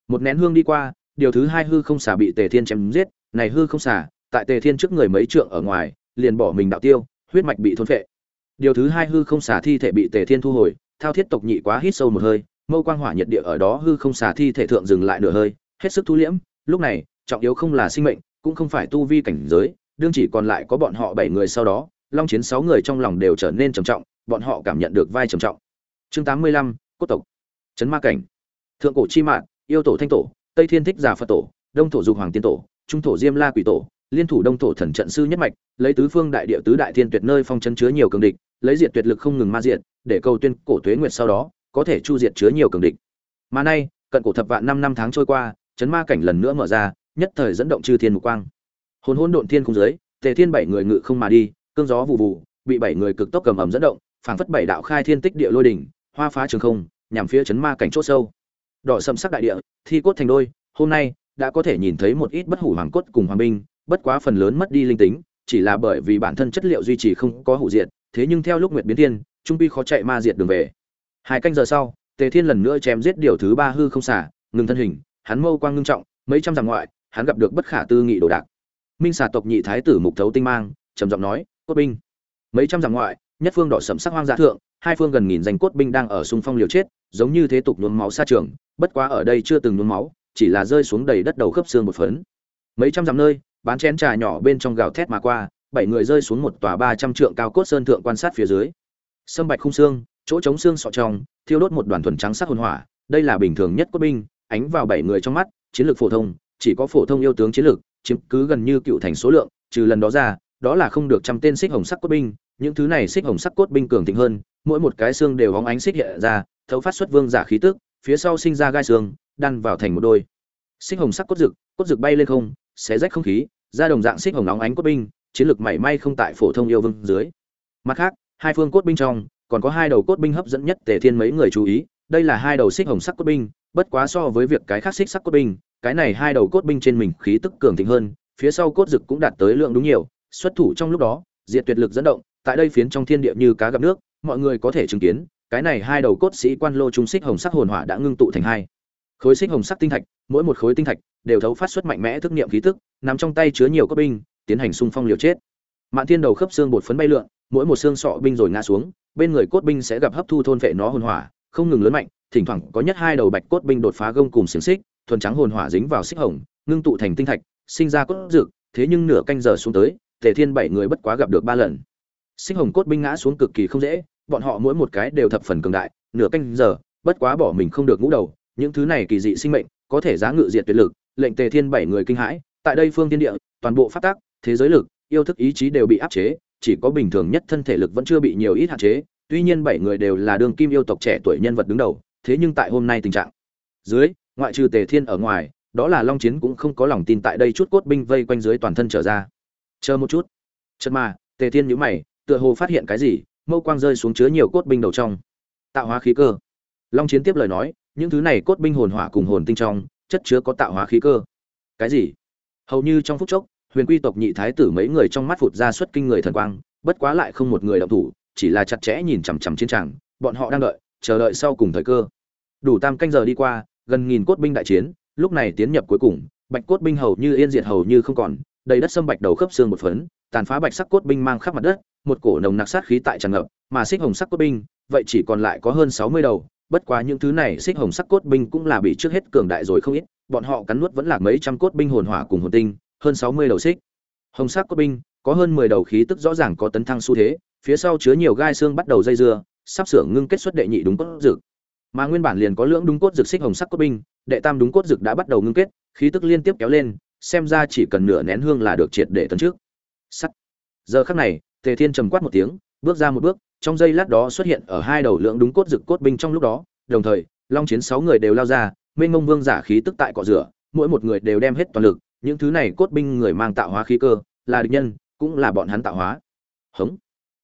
Một nén hương đi qua, điều thứ hai hư không xả bị tề thiên chém giết, này hư không xả tại tề thiên trước người mấy trượng ở ngoài, liền bỏ mình đạo tiêu, huyết mạch bị thôn phệ. Điều thứ hai hư không xả thi thể bị tề thiên thu hồi, thao thiết tộc nhị quá hít sâu một hơi, mâu quang hỏa nhiệt địa ở đó hư không xả thi thể thượng dừng lại nửa hơi, hết sức thu liễm. Lúc này, trọng yếu không là sinh mệnh, cũng không phải tu vi cảnh giới, đương chỉ còn lại có bọn họ bảy người sau đó, long chiến sáu người trong lòng đều trở nên trầm trọng, bọn họ cảm nhận được vai trầm trọng. Chương tám mươi lăm, cốt tộc. Trấn ma cảnh. Thượng cổ chi mạng yêu tổ thanh tổ, tây thiên thích giả phật tổ, đông thổ dục hoàng tiên tổ, trung thổ diêm la quỷ tổ liên thủ đông thổ thần trận sư nhất mạch, lấy tứ phương đại địa, tứ đại thiên tuyệt nơi phong chân chứa nhiều cường địch, lấy diệt tuyệt lực không ngừng ma diệt, để cầu tuyên cổ tuế nguyệt sau đó, có thể chu diệt chứa nhiều cường địch. Mà nay, cận cổ thập vạn năm năm tháng trôi qua, chấn ma cảnh lần nữa mở ra, nhất thời dẫn động chư thiên mục quang. Hồn hôn độn thiên không dưới, tề thiên bảy người ngự không mà đi, cương gió vụ vụ, bị bảy người cực tốc cầm ẩm dẫn động, phảng phất bảy đạo khai thiên tích địa lôi đỉnh, hoa phá trường không, nhằm phía chấn ma cảnh chỗ sâu. Đỏ sầm sắc đại địa, thi cốt thành đôi, hôm nay đã có thể nhìn thấy một ít bất hủ hoàng cốt cùng hoàng binh bất quá phần lớn mất đi linh tính, chỉ là bởi vì bản thân chất liệu duy trì không có hủ diệt, thế nhưng theo lúc nguyệt biến thiên, trung quy khó chạy ma diệt đường về. Hai canh giờ sau, tề thiên lần nữa chém giết điều thứ ba hư không xả ngừng thân hình, hắn mâu quang ngưng trọng, mấy trăm dặm ngoại, hắn gặp được bất khả tư nghị đồ đạc. Minh xà tộc nhị thái tử mục thấu tinh mang, trầm giọng nói, cốt binh. Mấy trăm dặm ngoại, nhất phương đỏ sẫm sắc hoang dã thượng, hai phương gần nghìn danh cốt binh đang ở xung phong liều chết, giống như thế tục nhuốm máu xa trường, bất quá ở đây chưa từng nhuốm máu, chỉ là rơi xuống đầy đất đầu khớp xương một phấn. Mấy trăm dặm nơi bán chén trà nhỏ bên trong gào thét mà qua, bảy người rơi xuống một tòa ba trăm trượng cao cốt sơn thượng quan sát phía dưới. Sâm bạch khung xương, chỗ trống xương sọ trong thiêu đốt một đoàn thuần trắng sắc hồn hỏa, đây là bình thường nhất cốt binh, ánh vào bảy người trong mắt, chiến lược phổ thông, chỉ có phổ thông yêu tướng chiến lược, chiếm cứ gần như cựu thành số lượng, trừ lần đó ra, đó là không được trăm tên xích hồng sắc cốt binh, những thứ này xích hồng sắc cốt binh cường thịnh hơn, mỗi một cái xương đều hóng ánh xích hiện ra, thấu phát xuất vương giả khí tức, phía sau sinh ra gai xương, đan vào thành một đôi. Xích hồng sắc cốt rực cốt rực bay lên không, xé rách không khí ra đồng dạng xích hồng nóng ánh cốt binh, chiến lược mảy may không tại phổ thông yêu vương dưới. Mặt khác, hai phương cốt binh trong, còn có hai đầu cốt binh hấp dẫn nhất tề thiên mấy người chú ý, đây là hai đầu xích hồng sắc cốt binh, bất quá so với việc cái khác xích sắc cốt binh, cái này hai đầu cốt binh trên mình khí tức cường thịnh hơn, phía sau cốt dực cũng đạt tới lượng đúng nhiều, xuất thủ trong lúc đó, diệt tuyệt lực dẫn động, tại đây phiến trong thiên địa như cá gặp nước, mọi người có thể chứng kiến, cái này hai đầu cốt sĩ quan lô trung xích hồng sắc hồn hỏa đã ngưng tụ thành hai. Khối xích hồng sắc tinh thạch, mỗi một khối tinh thạch đều thấu phát xuất mạnh mẽ thức niệm khí tức nằm trong tay chứa nhiều cốt binh, tiến hành xung phong liều chết. Mạn thiên đầu khớp xương bột phấn bay lượn, mỗi một xương sọ binh rồi ngã xuống, bên người cốt binh sẽ gặp hấp thu thôn vệ nó hồn hỏa, không ngừng lớn mạnh, thỉnh thoảng có nhất hai đầu bạch cốt binh đột phá gông cùng xiềng xích, thuần trắng hồn hỏa dính vào xích hồng, ngưng tụ thành tinh thạch, sinh ra cốt dược, thế nhưng nửa canh giờ xuống tới, tề thiên bảy người bất quá gặp được ba lần. Xích hồng cốt binh ngã xuống cực kỳ không dễ, bọn họ mỗi một cái đều thập phần cường đại, nửa canh giờ, bất quá bỏ mình không được ngũ đầu, những thứ này kỳ dị sinh mệnh, có thể giá ngự diệt tuyệt lực, lệnh tề thiên bảy người kinh hãi tại đây phương tiên địa, toàn bộ phát tác thế giới lực, yêu thức ý chí đều bị áp chế, chỉ có bình thường nhất thân thể lực vẫn chưa bị nhiều ít hạn chế, tuy nhiên bảy người đều là đường kim yêu tộc trẻ tuổi nhân vật đứng đầu, thế nhưng tại hôm nay tình trạng dưới, ngoại trừ tề thiên ở ngoài, đó là long chiến cũng không có lòng tin tại đây chút cốt binh vây quanh dưới toàn thân trở ra. Chờ một chút. Chật mà, tề thiên nhữ mày, tựa hồ phát hiện cái gì, mâu quang rơi xuống chứa nhiều cốt binh đầu trong. Tạo hóa khí cơ. Long chiến tiếp lời nói, những thứ này cốt binh hồn hỏa cùng hồn tinh trong, chất chứa có tạo hóa khí cơ. Cái gì? Hầu như trong phút chốc, huyền quy tộc nhị thái tử mấy người trong mắt phụt ra xuất kinh người thần quang, bất quá lại không một người động thủ, chỉ là chặt chẽ nhìn chằm chằm chiến tràng bọn họ đang đợi, chờ đợi sau cùng thời cơ. Đủ tam canh giờ đi qua, gần nghìn cốt binh đại chiến, lúc này tiến nhập cuối cùng, bạch cốt binh hầu như yên diệt hầu như không còn, đầy đất sâm bạch đầu khớp xương một phấn, tàn phá bạch sắc cốt binh mang khắp mặt đất, một cổ nồng nặc sát khí tại tràn ngập, mà xích hồng sắc cốt binh, vậy chỉ còn lại có hơn sáu mươi đầu bất quá những thứ này xích hồng sắc cốt binh cũng là bị trước hết cường đại rồi không ít, bọn họ cắn nuốt vẫn là mấy trăm cốt binh hồn hỏa cùng hồn tinh, hơn sáu mươi đầu xích. Hồng sắc cốt binh, có hơn mười đầu khí tức rõ ràng có tấn thăng xu thế, phía sau chứa nhiều gai xương bắt đầu dây dưa, sắp sửa ngưng kết xuất đệ nhị đúng cốt dược. Mà nguyên bản liền có lưỡng đúng cốt dược xích hồng sắc cốt binh, đệ tam đúng cốt dược đã bắt đầu ngưng kết, khí tức liên tiếp kéo lên, xem ra chỉ cần nửa nén hương là được triệt để tấn trước. Sắt. Giờ khắc này, tề thiên trầm quát một tiếng, bước ra một bước trong giây lát đó xuất hiện ở hai đầu lượng đúng cốt rực cốt binh trong lúc đó, đồng thời, long chiến sáu người đều lao ra, mênh mông vương giả khí tức tại cọ rửa, mỗi một người đều đem hết toàn lực, những thứ này cốt binh người mang tạo hóa khí cơ, là địch nhân, cũng là bọn hắn tạo hóa. Hống.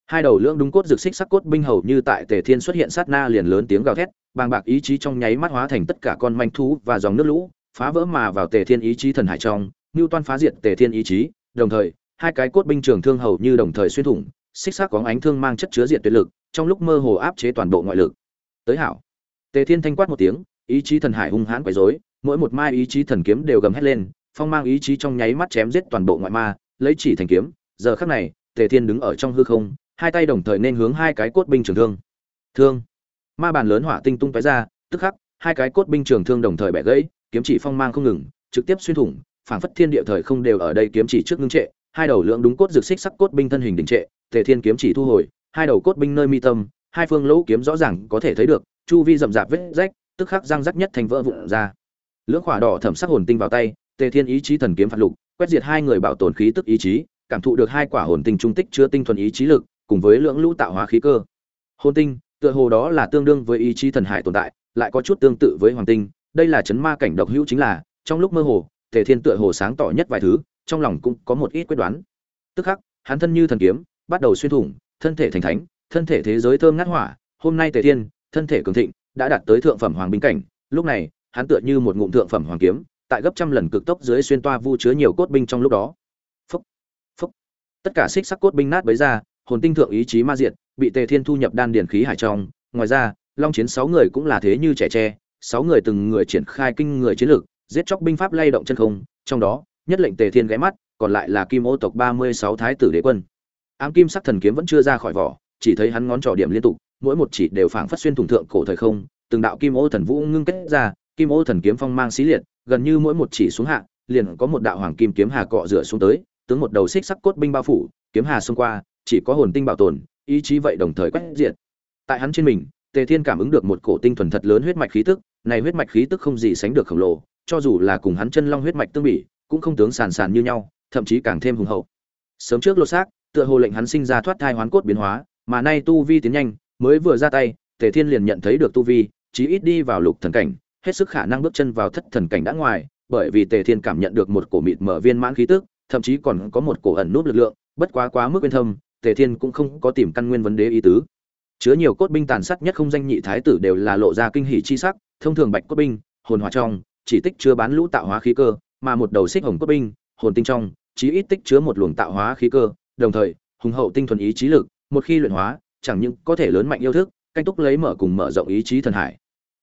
Hai đầu lưỡng đúng cốt rực xích sắc cốt binh hầu như tại tề thiên xuất hiện sát na liền lớn tiếng gào thét, bàng bạc ý chí trong nháy mắt hóa thành tất cả con manh thú và dòng nước lũ, phá vỡ mà vào tề thiên ý chí thần hải trong ngưu toan phá diệt tề thiên ý chí, đồng thời, hai cái cốt binh trường thương hầu như đồng thời xuyên thủng xích sắc có ánh thương mang chất chứa diệt tuyệt lực, trong lúc mơ hồ áp chế toàn bộ ngoại lực. Tới hảo. Tề thiên thanh quát một tiếng, ý chí thần hải hung hãn quấy rối, mỗi một mai ý chí thần kiếm đều gầm hét lên, phong mang ý chí trong nháy mắt chém giết toàn bộ ngoại ma, lấy chỉ thành kiếm, giờ khắc này, tề thiên đứng ở trong hư không, hai tay đồng thời nên hướng hai cái cốt binh trường thương. Thương. Ma bàn lớn hỏa tinh tung tóe ra, tức khắc, hai cái cốt binh trường thương đồng thời bẻ gãy, kiếm chỉ phong mang không ngừng, trực tiếp xuyên thủng, phảng phất thiên địa thời không đều ở đây kiếm chỉ trước ngưng trệ, hai đầu lượng đúng cốt rực xích sắc cốt binh thân hình đình trệ tề thiên kiếm chỉ thu hồi, hai đầu cốt binh nơi mi tâm, hai phương lỗ kiếm rõ ràng có thể thấy được, chu vi rậm rạp vết rách, tức khắc răng rắc nhất thành vỡ vụn ra. Lưỡng khỏa đỏ thẩm sắc hồn tinh vào tay, tề thiên ý chí thần kiếm phạt lục, quét diệt hai người bảo tồn khí tức ý chí, cảm thụ được hai quả hồn tinh trung tích chứa tinh thuần ý chí lực, cùng với lưỡng lũ tạo hóa khí cơ. Hồn tinh, tựa hồ đó là tương đương với ý chí thần hải tồn tại, lại có chút tương tự với hoàng tinh, đây là chấn ma cảnh độc hữu chính là, trong lúc mơ hồ, tề thiên tựa hồ sáng tỏ nhất vài thứ, trong lòng cũng có một ít quyết đoán. Tức khắc, hắn thân như thần kiếm bắt đầu xuyên thủng thân thể thành thánh thân thể thế giới thơm ngát hỏa hôm nay tề thiên thân thể cường thịnh đã đạt tới thượng phẩm hoàng binh cảnh. Lúc này hắn tựa như một ngụm thượng phẩm hoàng kiếm tại gấp trăm lần cực tốc dưới xuyên toa vu chứa nhiều cốt binh trong lúc đó. Phốc, phốc. tất cả xích sắc cốt binh nát bấy ra hồn tinh thượng ý chí ma diệt bị tề thiên thu nhập đan điển khí hải trong. Ngoài ra long chiến sáu người cũng là thế như trẻ tre sáu người từng người triển khai kinh người chiến lược giết chóc binh pháp lay động chân không. Trong đó nhất lệnh tề thiên ghé mắt còn lại là kim ô tộc ba mươi sáu thái tử đế quân ám kim sắc thần kiếm vẫn chưa ra khỏi vỏ, chỉ thấy hắn ngón trỏ điểm liên tục, mỗi một chỉ đều phảng phất xuyên thủng thượng cổ thời không, từng đạo kim ô thần vũ ngưng kết ra, kim ô thần kiếm phong mang xí liệt, gần như mỗi một chỉ xuống hạ, liền có một đạo hoàng kim kiếm hà cọ rửa xuống tới, tướng một đầu xích sắc cốt binh bao phủ, kiếm hà xông qua, chỉ có hồn tinh bảo tồn, ý chí vậy đồng thời quét diệt. Tại hắn trên mình, tề thiên cảm ứng được một cổ tinh thuần thật lớn huyết mạch khí tức, này huyết mạch khí tức không gì sánh được khổng lồ, cho dù là cùng hắn chân long huyết mạch tương bị cũng không tướng sàn sàn như nhau, thậm chí càng thêm hùng hậu. Sớm trước lô xác tựa hồ lệnh hắn sinh ra thoát thai hoán cốt biến hóa, mà nay tu vi tiến nhanh, mới vừa ra tay, tề thiên liền nhận thấy được tu vi, chí ít đi vào lục thần cảnh, hết sức khả năng bước chân vào thất thần cảnh đã ngoài, bởi vì tề thiên cảm nhận được một cổ mịt mở viên mãn khí tức, thậm chí còn có một cổ ẩn nút lực lượng, bất quá quá mức quên thâm, tề thiên cũng không có tìm căn nguyên vấn đề ý tứ. Chứa nhiều cốt binh tàn sát nhất không danh nhị thái tử đều là lộ ra kinh hỉ chi sắc, thông thường bạch cốt binh, hồn hòa trong, chỉ tích chứa bán lũ tạo hóa khí cơ, mà một đầu xích hồng cốt binh, hồn tinh trong, chí ít tích chứa một luồng tạo hóa khí cơ đồng thời, hùng hậu tinh thuần ý chí lực, một khi luyện hóa, chẳng những có thể lớn mạnh yêu thức, canh túc lấy mở cùng mở rộng ý chí thần hải.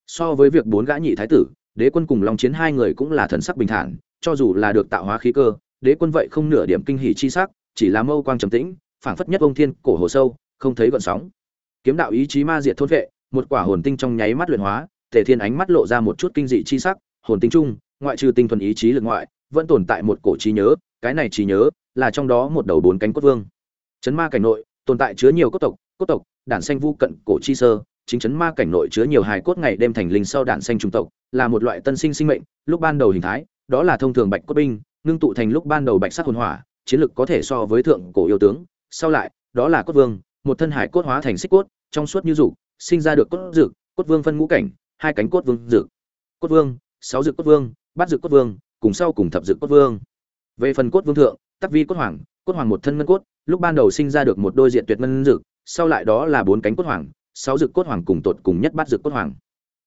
So với việc bốn gã nhị thái tử, đế quân cùng long chiến hai người cũng là thần sắc bình thản, cho dù là được tạo hóa khí cơ, đế quân vậy không nửa điểm kinh hỉ chi sắc, chỉ là mâu quang trầm tĩnh, phảng phất nhất ông thiên cổ hồ sâu, không thấy gợn sóng. Kiếm đạo ý chí ma diệt thôn vệ, một quả hồn tinh trong nháy mắt luyện hóa, tề thiên ánh mắt lộ ra một chút kinh dị chi sắc, hồn tinh chung ngoại trừ tinh thuần ý chí lực ngoại, vẫn tồn tại một cổ trí nhớ, cái này trí nhớ là trong đó một đầu bốn cánh cốt vương. Chấn ma cảnh nội, tồn tại chứa nhiều cốt tộc cốt tộc, đản xanh vu cận cổ chi sơ, chính chấn ma cảnh nội chứa nhiều hài cốt ngày đêm thành linh sau đản xanh trung tộc, là một loại tân sinh sinh mệnh, lúc ban đầu hình thái, đó là thông thường bạch cốt binh, ngưng tụ thành lúc ban đầu bạch sắc hồn hỏa, chiến lực có thể so với thượng cổ yêu tướng. Sau lại, đó là cốt vương, một thân hải cốt hóa thành xích cốt, trong suốt như dục, sinh ra được cốt dược, cốt vương phân ngũ cảnh, hai cánh cốt vương dược. Cốt vương, sáu dược cốt vương, bát dực cốt vương, cùng sau cùng thập dực cốt vương. Về phần cốt vương thượng tắc vi cốt hoàng cốt hoàng một thân ngân cốt, lúc ban đầu sinh ra được một đôi diện tuyệt ngân dực, sau lại đó là bốn cánh cốt hoàng, sáu dực cốt hoàng cùng tột cùng nhất bát dực cốt hoàng.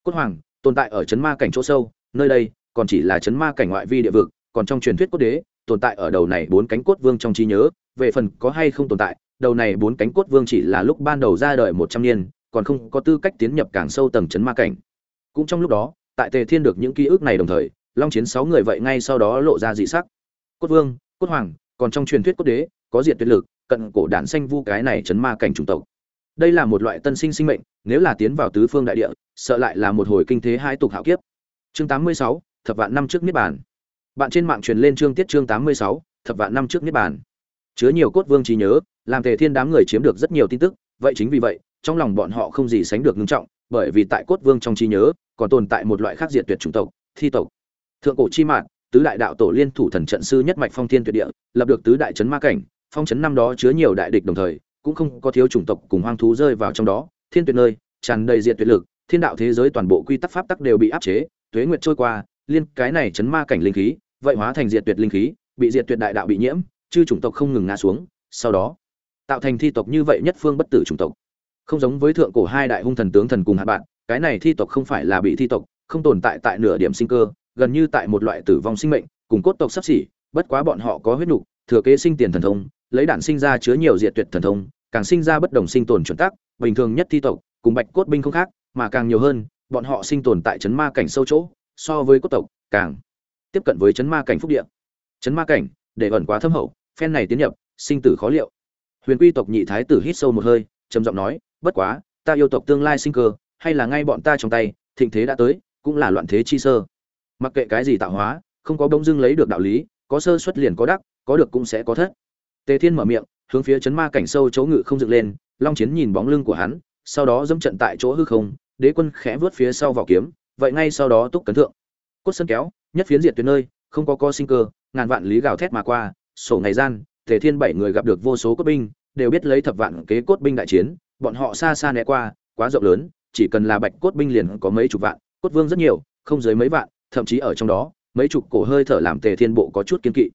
Cốt hoàng, tồn tại ở chấn ma cảnh chỗ sâu, nơi đây còn chỉ là chấn ma cảnh ngoại vi địa vực, còn trong truyền thuyết cốt đế, tồn tại ở đầu này bốn cánh cốt vương trong trí nhớ, về phần có hay không tồn tại, đầu này bốn cánh cốt vương chỉ là lúc ban đầu ra đời một trăm niên, còn không có tư cách tiến nhập càng sâu tầng chấn ma cảnh. Cũng trong lúc đó, tại tề thiên được những ký ức này đồng thời, long chiến sáu người vậy ngay sau đó lộ ra dị sắc. Cốt vương, cốt hoàng còn trong truyền thuyết cốt đế có diệt tuyệt lực cận cổ đản xanh vu cái này chấn ma cảnh chủng tộc. Đây là một loại tân sinh sinh mệnh nếu là tiến vào tứ phương đại địa sợ lại là một hồi kinh thế hai tục hạo kiếp. Chương 86, thập vạn năm trước niết bàn. Bạn trên mạng truyền lên chương tiết chương 86, thập vạn năm trước niết bàn. Chứa nhiều cốt vương trí nhớ làm tề thiên đám người chiếm được rất nhiều tin tức vậy chính vì vậy trong lòng bọn họ không gì sánh được ngưng trọng bởi vì tại cốt vương trong trí nhớ còn tồn tại một loại khác diệt tuyệt chủng tộc thi tộc. Thượng cổ chi mạn tứ đại đạo tổ liên thủ thần trận sư nhất mạch phong thiên tuyệt địa, lập được tứ đại trấn ma cảnh, phong trấn năm đó chứa nhiều đại địch đồng thời, cũng không có thiếu chủng tộc cùng hoang thú rơi vào trong đó. Thiên tuyệt nơi, tràn đầy diệt tuyệt lực, thiên đạo thế giới toàn bộ quy tắc pháp tắc đều bị áp chế, tuế nguyệt trôi qua, liên cái này chấn ma cảnh linh khí, vậy hóa thành diệt tuyệt linh khí, bị diệt tuyệt đại đạo bị nhiễm, chư chủng tộc không ngừng ngã xuống, sau đó, tạo thành thi tộc như vậy nhất phương bất tử chủng tộc. Không giống với thượng cổ hai đại hung thần tướng thần cùng hạt bạn, cái này thi tộc không phải là bị thi tộc, không tồn tại tại nửa điểm sinh cơ gần như tại một loại tử vong sinh mệnh, cùng cốt tộc sắp xỉ, bất quá bọn họ có huyết nục thừa kế sinh tiền thần thông, lấy đạn sinh ra chứa nhiều diệt tuyệt thần thông, càng sinh ra bất đồng sinh tồn chuẩn tắc, bình thường nhất thi tộc, cùng bạch cốt binh không khác, mà càng nhiều hơn, bọn họ sinh tồn tại chấn ma cảnh sâu chỗ, so với cốt tộc, càng tiếp cận với chấn ma cảnh phúc địa. Chấn ma cảnh, để ẩn quá thâm hậu, phen này tiến nhập, sinh tử khó liệu. Huyền quy tộc nhị thái tử hít sâu một hơi, trầm giọng nói, bất quá, ta yêu tộc tương lai sinh cơ, hay là ngay bọn ta trong tay, thịnh thế đã tới, cũng là loạn thế chi sơ mặc kệ cái gì tạo hóa, không có bông dưng lấy được đạo lý, có sơ xuất liền có đắc, có được cũng sẽ có thất. Tề thiên mở miệng, hướng phía chấn ma cảnh sâu chỗ ngự không dựng lên, long chiến nhìn bóng lưng của hắn, sau đó dẫm trận tại chỗ hư không, đế quân khẽ vớt phía sau vào kiếm, vậy ngay sau đó túc cấn thượng. Cốt sân kéo, nhất phiến diệt tuyệt nơi, không có co sinh cơ, ngàn vạn lý gào thét mà qua, sổ ngày gian, tề thiên bảy người gặp được vô số cốt binh, đều biết lấy thập vạn kế cốt binh đại chiến, bọn họ xa xa né qua, quá rộng lớn, chỉ cần là bạch cốt binh liền có mấy chục vạn, cốt vương rất nhiều, không dưới mấy vạn thậm chí ở trong đó, mấy chục cổ hơi thở làm tề thiên bộ có chút kiên kỵ.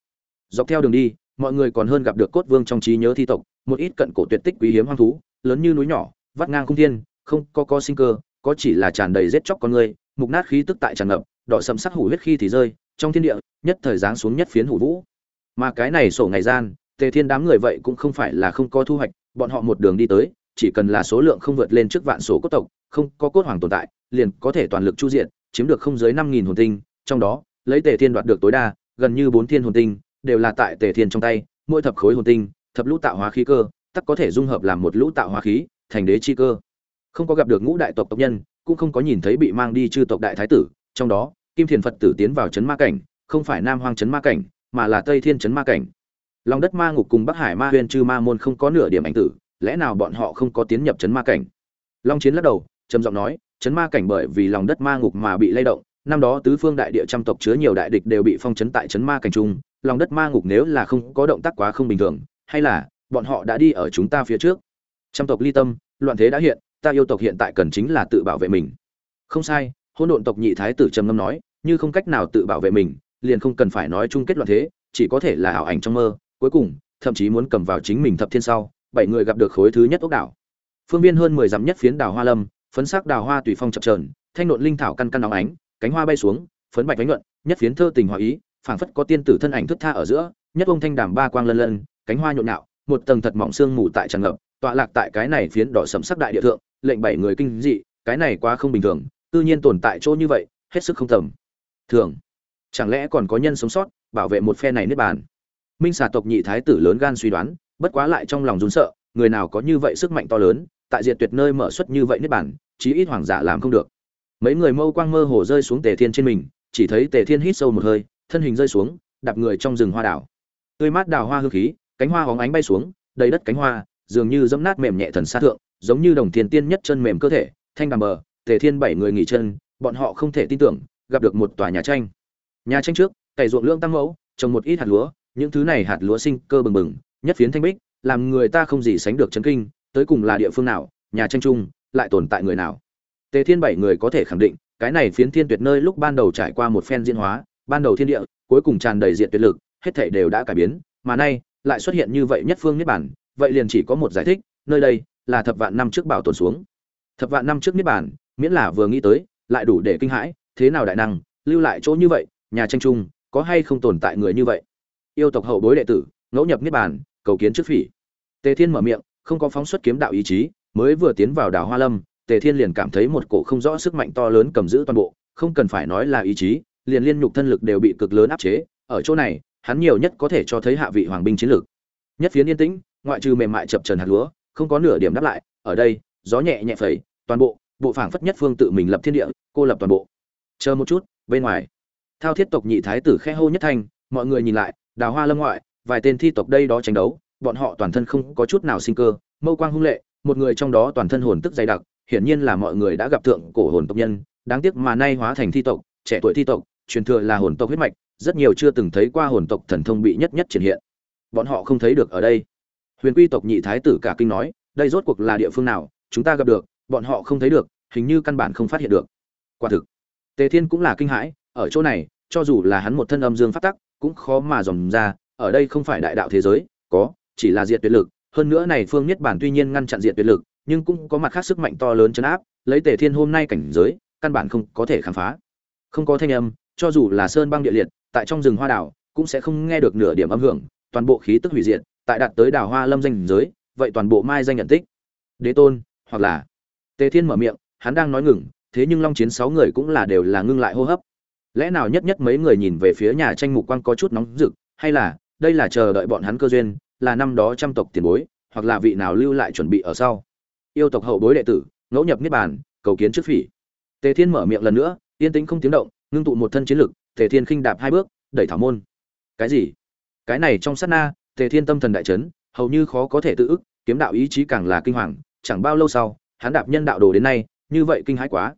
Dọc theo đường đi, mọi người còn hơn gặp được cốt vương trong trí nhớ thi tộc, một ít cận cổ tuyệt tích quý hiếm hoang thú, lớn như núi nhỏ, vắt ngang không thiên, không có có sinh cơ, có chỉ là tràn đầy rết chóc con người, mục nát khí tức tại tràn ngập, đỏ sầm sắc hủ huyết khi thì rơi, trong thiên địa, nhất thời giáng xuống nhất phiến hủ vũ. Mà cái này sổ ngày gian, tề thiên đám người vậy cũng không phải là không có thu hoạch, bọn họ một đường đi tới, chỉ cần là số lượng không vượt lên trước vạn số cốt tộc, không có cốt hoàng tồn tại, liền có thể toàn lực chu diện chiếm được không dưới năm nghìn hồn tinh, trong đó, lấy tề thiên đoạt được tối đa, gần như bốn thiên hồn tinh, đều là tại tề thiên trong tay, mỗi thập khối hồn tinh, thập lũ tạo hóa khí cơ tất có thể dung hợp làm một lũ tạo hóa khí, thành đế chi cơ. Không có gặp được ngũ đại tộc tộc nhân, cũng không có nhìn thấy bị mang đi chư tộc đại thái tử, trong đó, kim thiền phật tử tiến vào chấn ma cảnh, không phải nam hoang chấn ma cảnh, mà là tây thiên chấn ma cảnh. Lòng đất ma ngục cùng bắc hải ma huyền chư ma môn không có nửa điểm ảnh tử, lẽ nào bọn họ không có tiến nhập chấn ma cảnh? Long chiến lắc đầu, trầm giọng nói chấn ma cảnh bởi vì lòng đất ma ngục mà bị lay động, năm đó tứ phương đại địa trăm tộc chứa nhiều đại địch đều bị phong chấn tại chấn ma cảnh trung, lòng đất ma ngục nếu là không có động tác quá không bình thường, hay là bọn họ đã đi ở chúng ta phía trước. Trăm tộc ly tâm, loạn thế đã hiện, ta yêu tộc hiện tại cần chính là tự bảo vệ mình. Không sai hôn độn tộc nhị thái tử trầm ngâm nói, như không cách nào tự bảo vệ mình, liền không cần phải nói chung kết loạn thế, chỉ có thể là ảo ảnh trong mơ, cuối cùng, thậm chí muốn cầm vào chính mình thập thiên sau, bảy người gặp được khối thứ nhất ốc đảo. Phương viên hơn mười dặm nhất phiến đào hoa lâm phấn sắc đào hoa tùy phong chập trờn thanh nộn linh thảo căn căn nóng ánh, cánh hoa bay xuống, phấn bạch vánh nhuận, nhất phiến thơ tình hòa ý, phảng phất có tiên tử thân ảnh thướt tha ở giữa, nhất ông thanh đàm ba quang lân lân, cánh hoa nhộn nhạo, một tầng thật mỏng xương mù tại tràn ngập, tọa lạc tại cái này phiến đỏ sẫm sắc đại địa thượng, lệnh bảy người kinh dị, cái này quá không bình thường, tự nhiên tồn tại chỗ như vậy, hết sức không tầm. Thường, chẳng lẽ còn có nhân sống sót, bảo vệ một phe này niết bàn? Minh xà tộc nhị thái tử lớn gan suy đoán, bất quá lại trong lòng run sợ, người nào có như vậy sức mạnh to lớn tại diệt tuyệt nơi mở xuất như vậy niết bản chí ít hoàng giả làm không được. Mấy người mâu quang mơ hồ rơi xuống tề thiên trên mình, chỉ thấy tề thiên hít sâu một hơi, thân hình rơi xuống, đạp người trong rừng hoa đảo. Tươi mát đào hoa hương khí, cánh hoa hóng ánh bay xuống, đầy đất cánh hoa, dường như dẫm nát mềm nhẹ thần xa thượng, giống như đồng thiên tiên nhất chân mềm cơ thể, thanh đàm bờ, tề thiên bảy người nghỉ chân, bọn họ không thể tin tưởng, gặp được một tòa nhà tranh. Nhà tranh trước, cày ruộng lương tăng mẫu, trồng một ít hạt lúa, những thứ này hạt lúa sinh cơ bừng bừng, nhất phiến thanh bích, làm người ta không gì sánh được chấn kinh tới cùng là địa phương nào, nhà tranh chung lại tồn tại người nào. Tề thiên bảy người có thể khẳng định, cái này phiến thiên tuyệt nơi lúc ban đầu trải qua một phen diễn hóa, ban đầu thiên địa, cuối cùng tràn đầy diện tuyệt lực, hết thảy đều đã cải biến, mà nay, lại xuất hiện như vậy nhất phương niết bản vậy liền chỉ có một giải thích, nơi đây là thập vạn năm trước bảo tồn xuống. Thập vạn năm trước niết bản miễn là vừa nghĩ tới, lại đủ để kinh hãi, thế nào đại năng, lưu lại chỗ như vậy, nhà tranh trung, có hay không tồn tại người như vậy? Yêu tộc hậu bối đệ tử, ngẫu nhập niết bàn, cầu kiến trước phỉ. Tề thiên mở miệng không có phóng xuất kiếm đạo ý chí, mới vừa tiến vào đào hoa lâm, tề thiên liền cảm thấy một cổ không rõ sức mạnh to lớn cầm giữ toàn bộ, không cần phải nói là ý chí, liền liên nhục thân lực đều bị cực lớn áp chế, ở chỗ này, hắn nhiều nhất có thể cho thấy hạ vị hoàng binh chiến lược nhất phiến yên tĩnh, ngoại trừ mềm mại chập trần hạt lúa, không có nửa điểm đáp lại, ở đây, gió nhẹ nhẹ phẩy, toàn bộ bộ phảng phất nhất phương tự mình lập thiên địa, cô lập toàn bộ. Chờ một chút, bên ngoài. Thao thiết tộc nhị thái tử khe hô nhất thanh, mọi người nhìn lại, đào hoa lâm ngoại, vài tên thi tộc đây đó tranh đấu bọn họ toàn thân không có chút nào sinh cơ, mâu quang hung lệ, một người trong đó toàn thân hồn tức dày đặc, hiển nhiên là mọi người đã gặp thượng cổ hồn tộc nhân, đáng tiếc mà nay hóa thành thi tộc, trẻ tuổi thi tộc, truyền thừa là hồn tộc huyết mạch, rất nhiều chưa từng thấy qua hồn tộc thần thông bị nhất nhất triển hiện. Bọn họ không thấy được ở đây. Huyền quy tộc nhị thái tử cả kinh nói, đây rốt cuộc là địa phương nào, chúng ta gặp được, bọn họ không thấy được, hình như căn bản không phát hiện được. Quả thực, tề thiên cũng là kinh hãi, ở chỗ này, cho dù là hắn một thân âm dương phát tắc, cũng khó mà dòm ra, ở đây không phải đại đạo thế giới, có chỉ là diệt tuyệt lực, hơn nữa này phương nhất bản tuy nhiên ngăn chặn diệt tuyệt lực, nhưng cũng có mặt khác sức mạnh to lớn chấn áp, lấy tề thiên hôm nay cảnh giới, căn bản không có thể khám phá. Không có thanh âm, cho dù là sơn băng địa liệt, tại trong rừng hoa đảo, cũng sẽ không nghe được nửa điểm âm hưởng, toàn bộ khí tức hủy diệt, tại đạt tới đảo hoa lâm danh giới, vậy toàn bộ mai danh nhận tích. Đế tôn, hoặc là tề thiên mở miệng, hắn đang nói ngừng, thế nhưng long chiến sáu người cũng là đều là ngưng lại hô hấp. Lẽ nào nhất nhất mấy người nhìn về phía nhà tranh mục quang có chút nóng rực, hay là đây là chờ đợi bọn hắn cơ duyên là năm đó trăm tộc tiền bối, hoặc là vị nào lưu lại chuẩn bị ở sau. Yêu tộc hậu bối đệ tử, ngẫu nhập niết bàn, cầu kiến trước phỉ. Tề thiên mở miệng lần nữa, yên tĩnh không tiếng động, ngưng tụ một thân chiến lực, tề thiên khinh đạp hai bước, đẩy thảo môn. Cái gì? Cái này trong sát na, tề thiên tâm thần đại chấn, hầu như khó có thể tự ức, kiếm đạo ý chí càng là kinh hoàng, chẳng bao lâu sau, hắn đạp nhân đạo đồ đến nay, như vậy kinh hãi quá.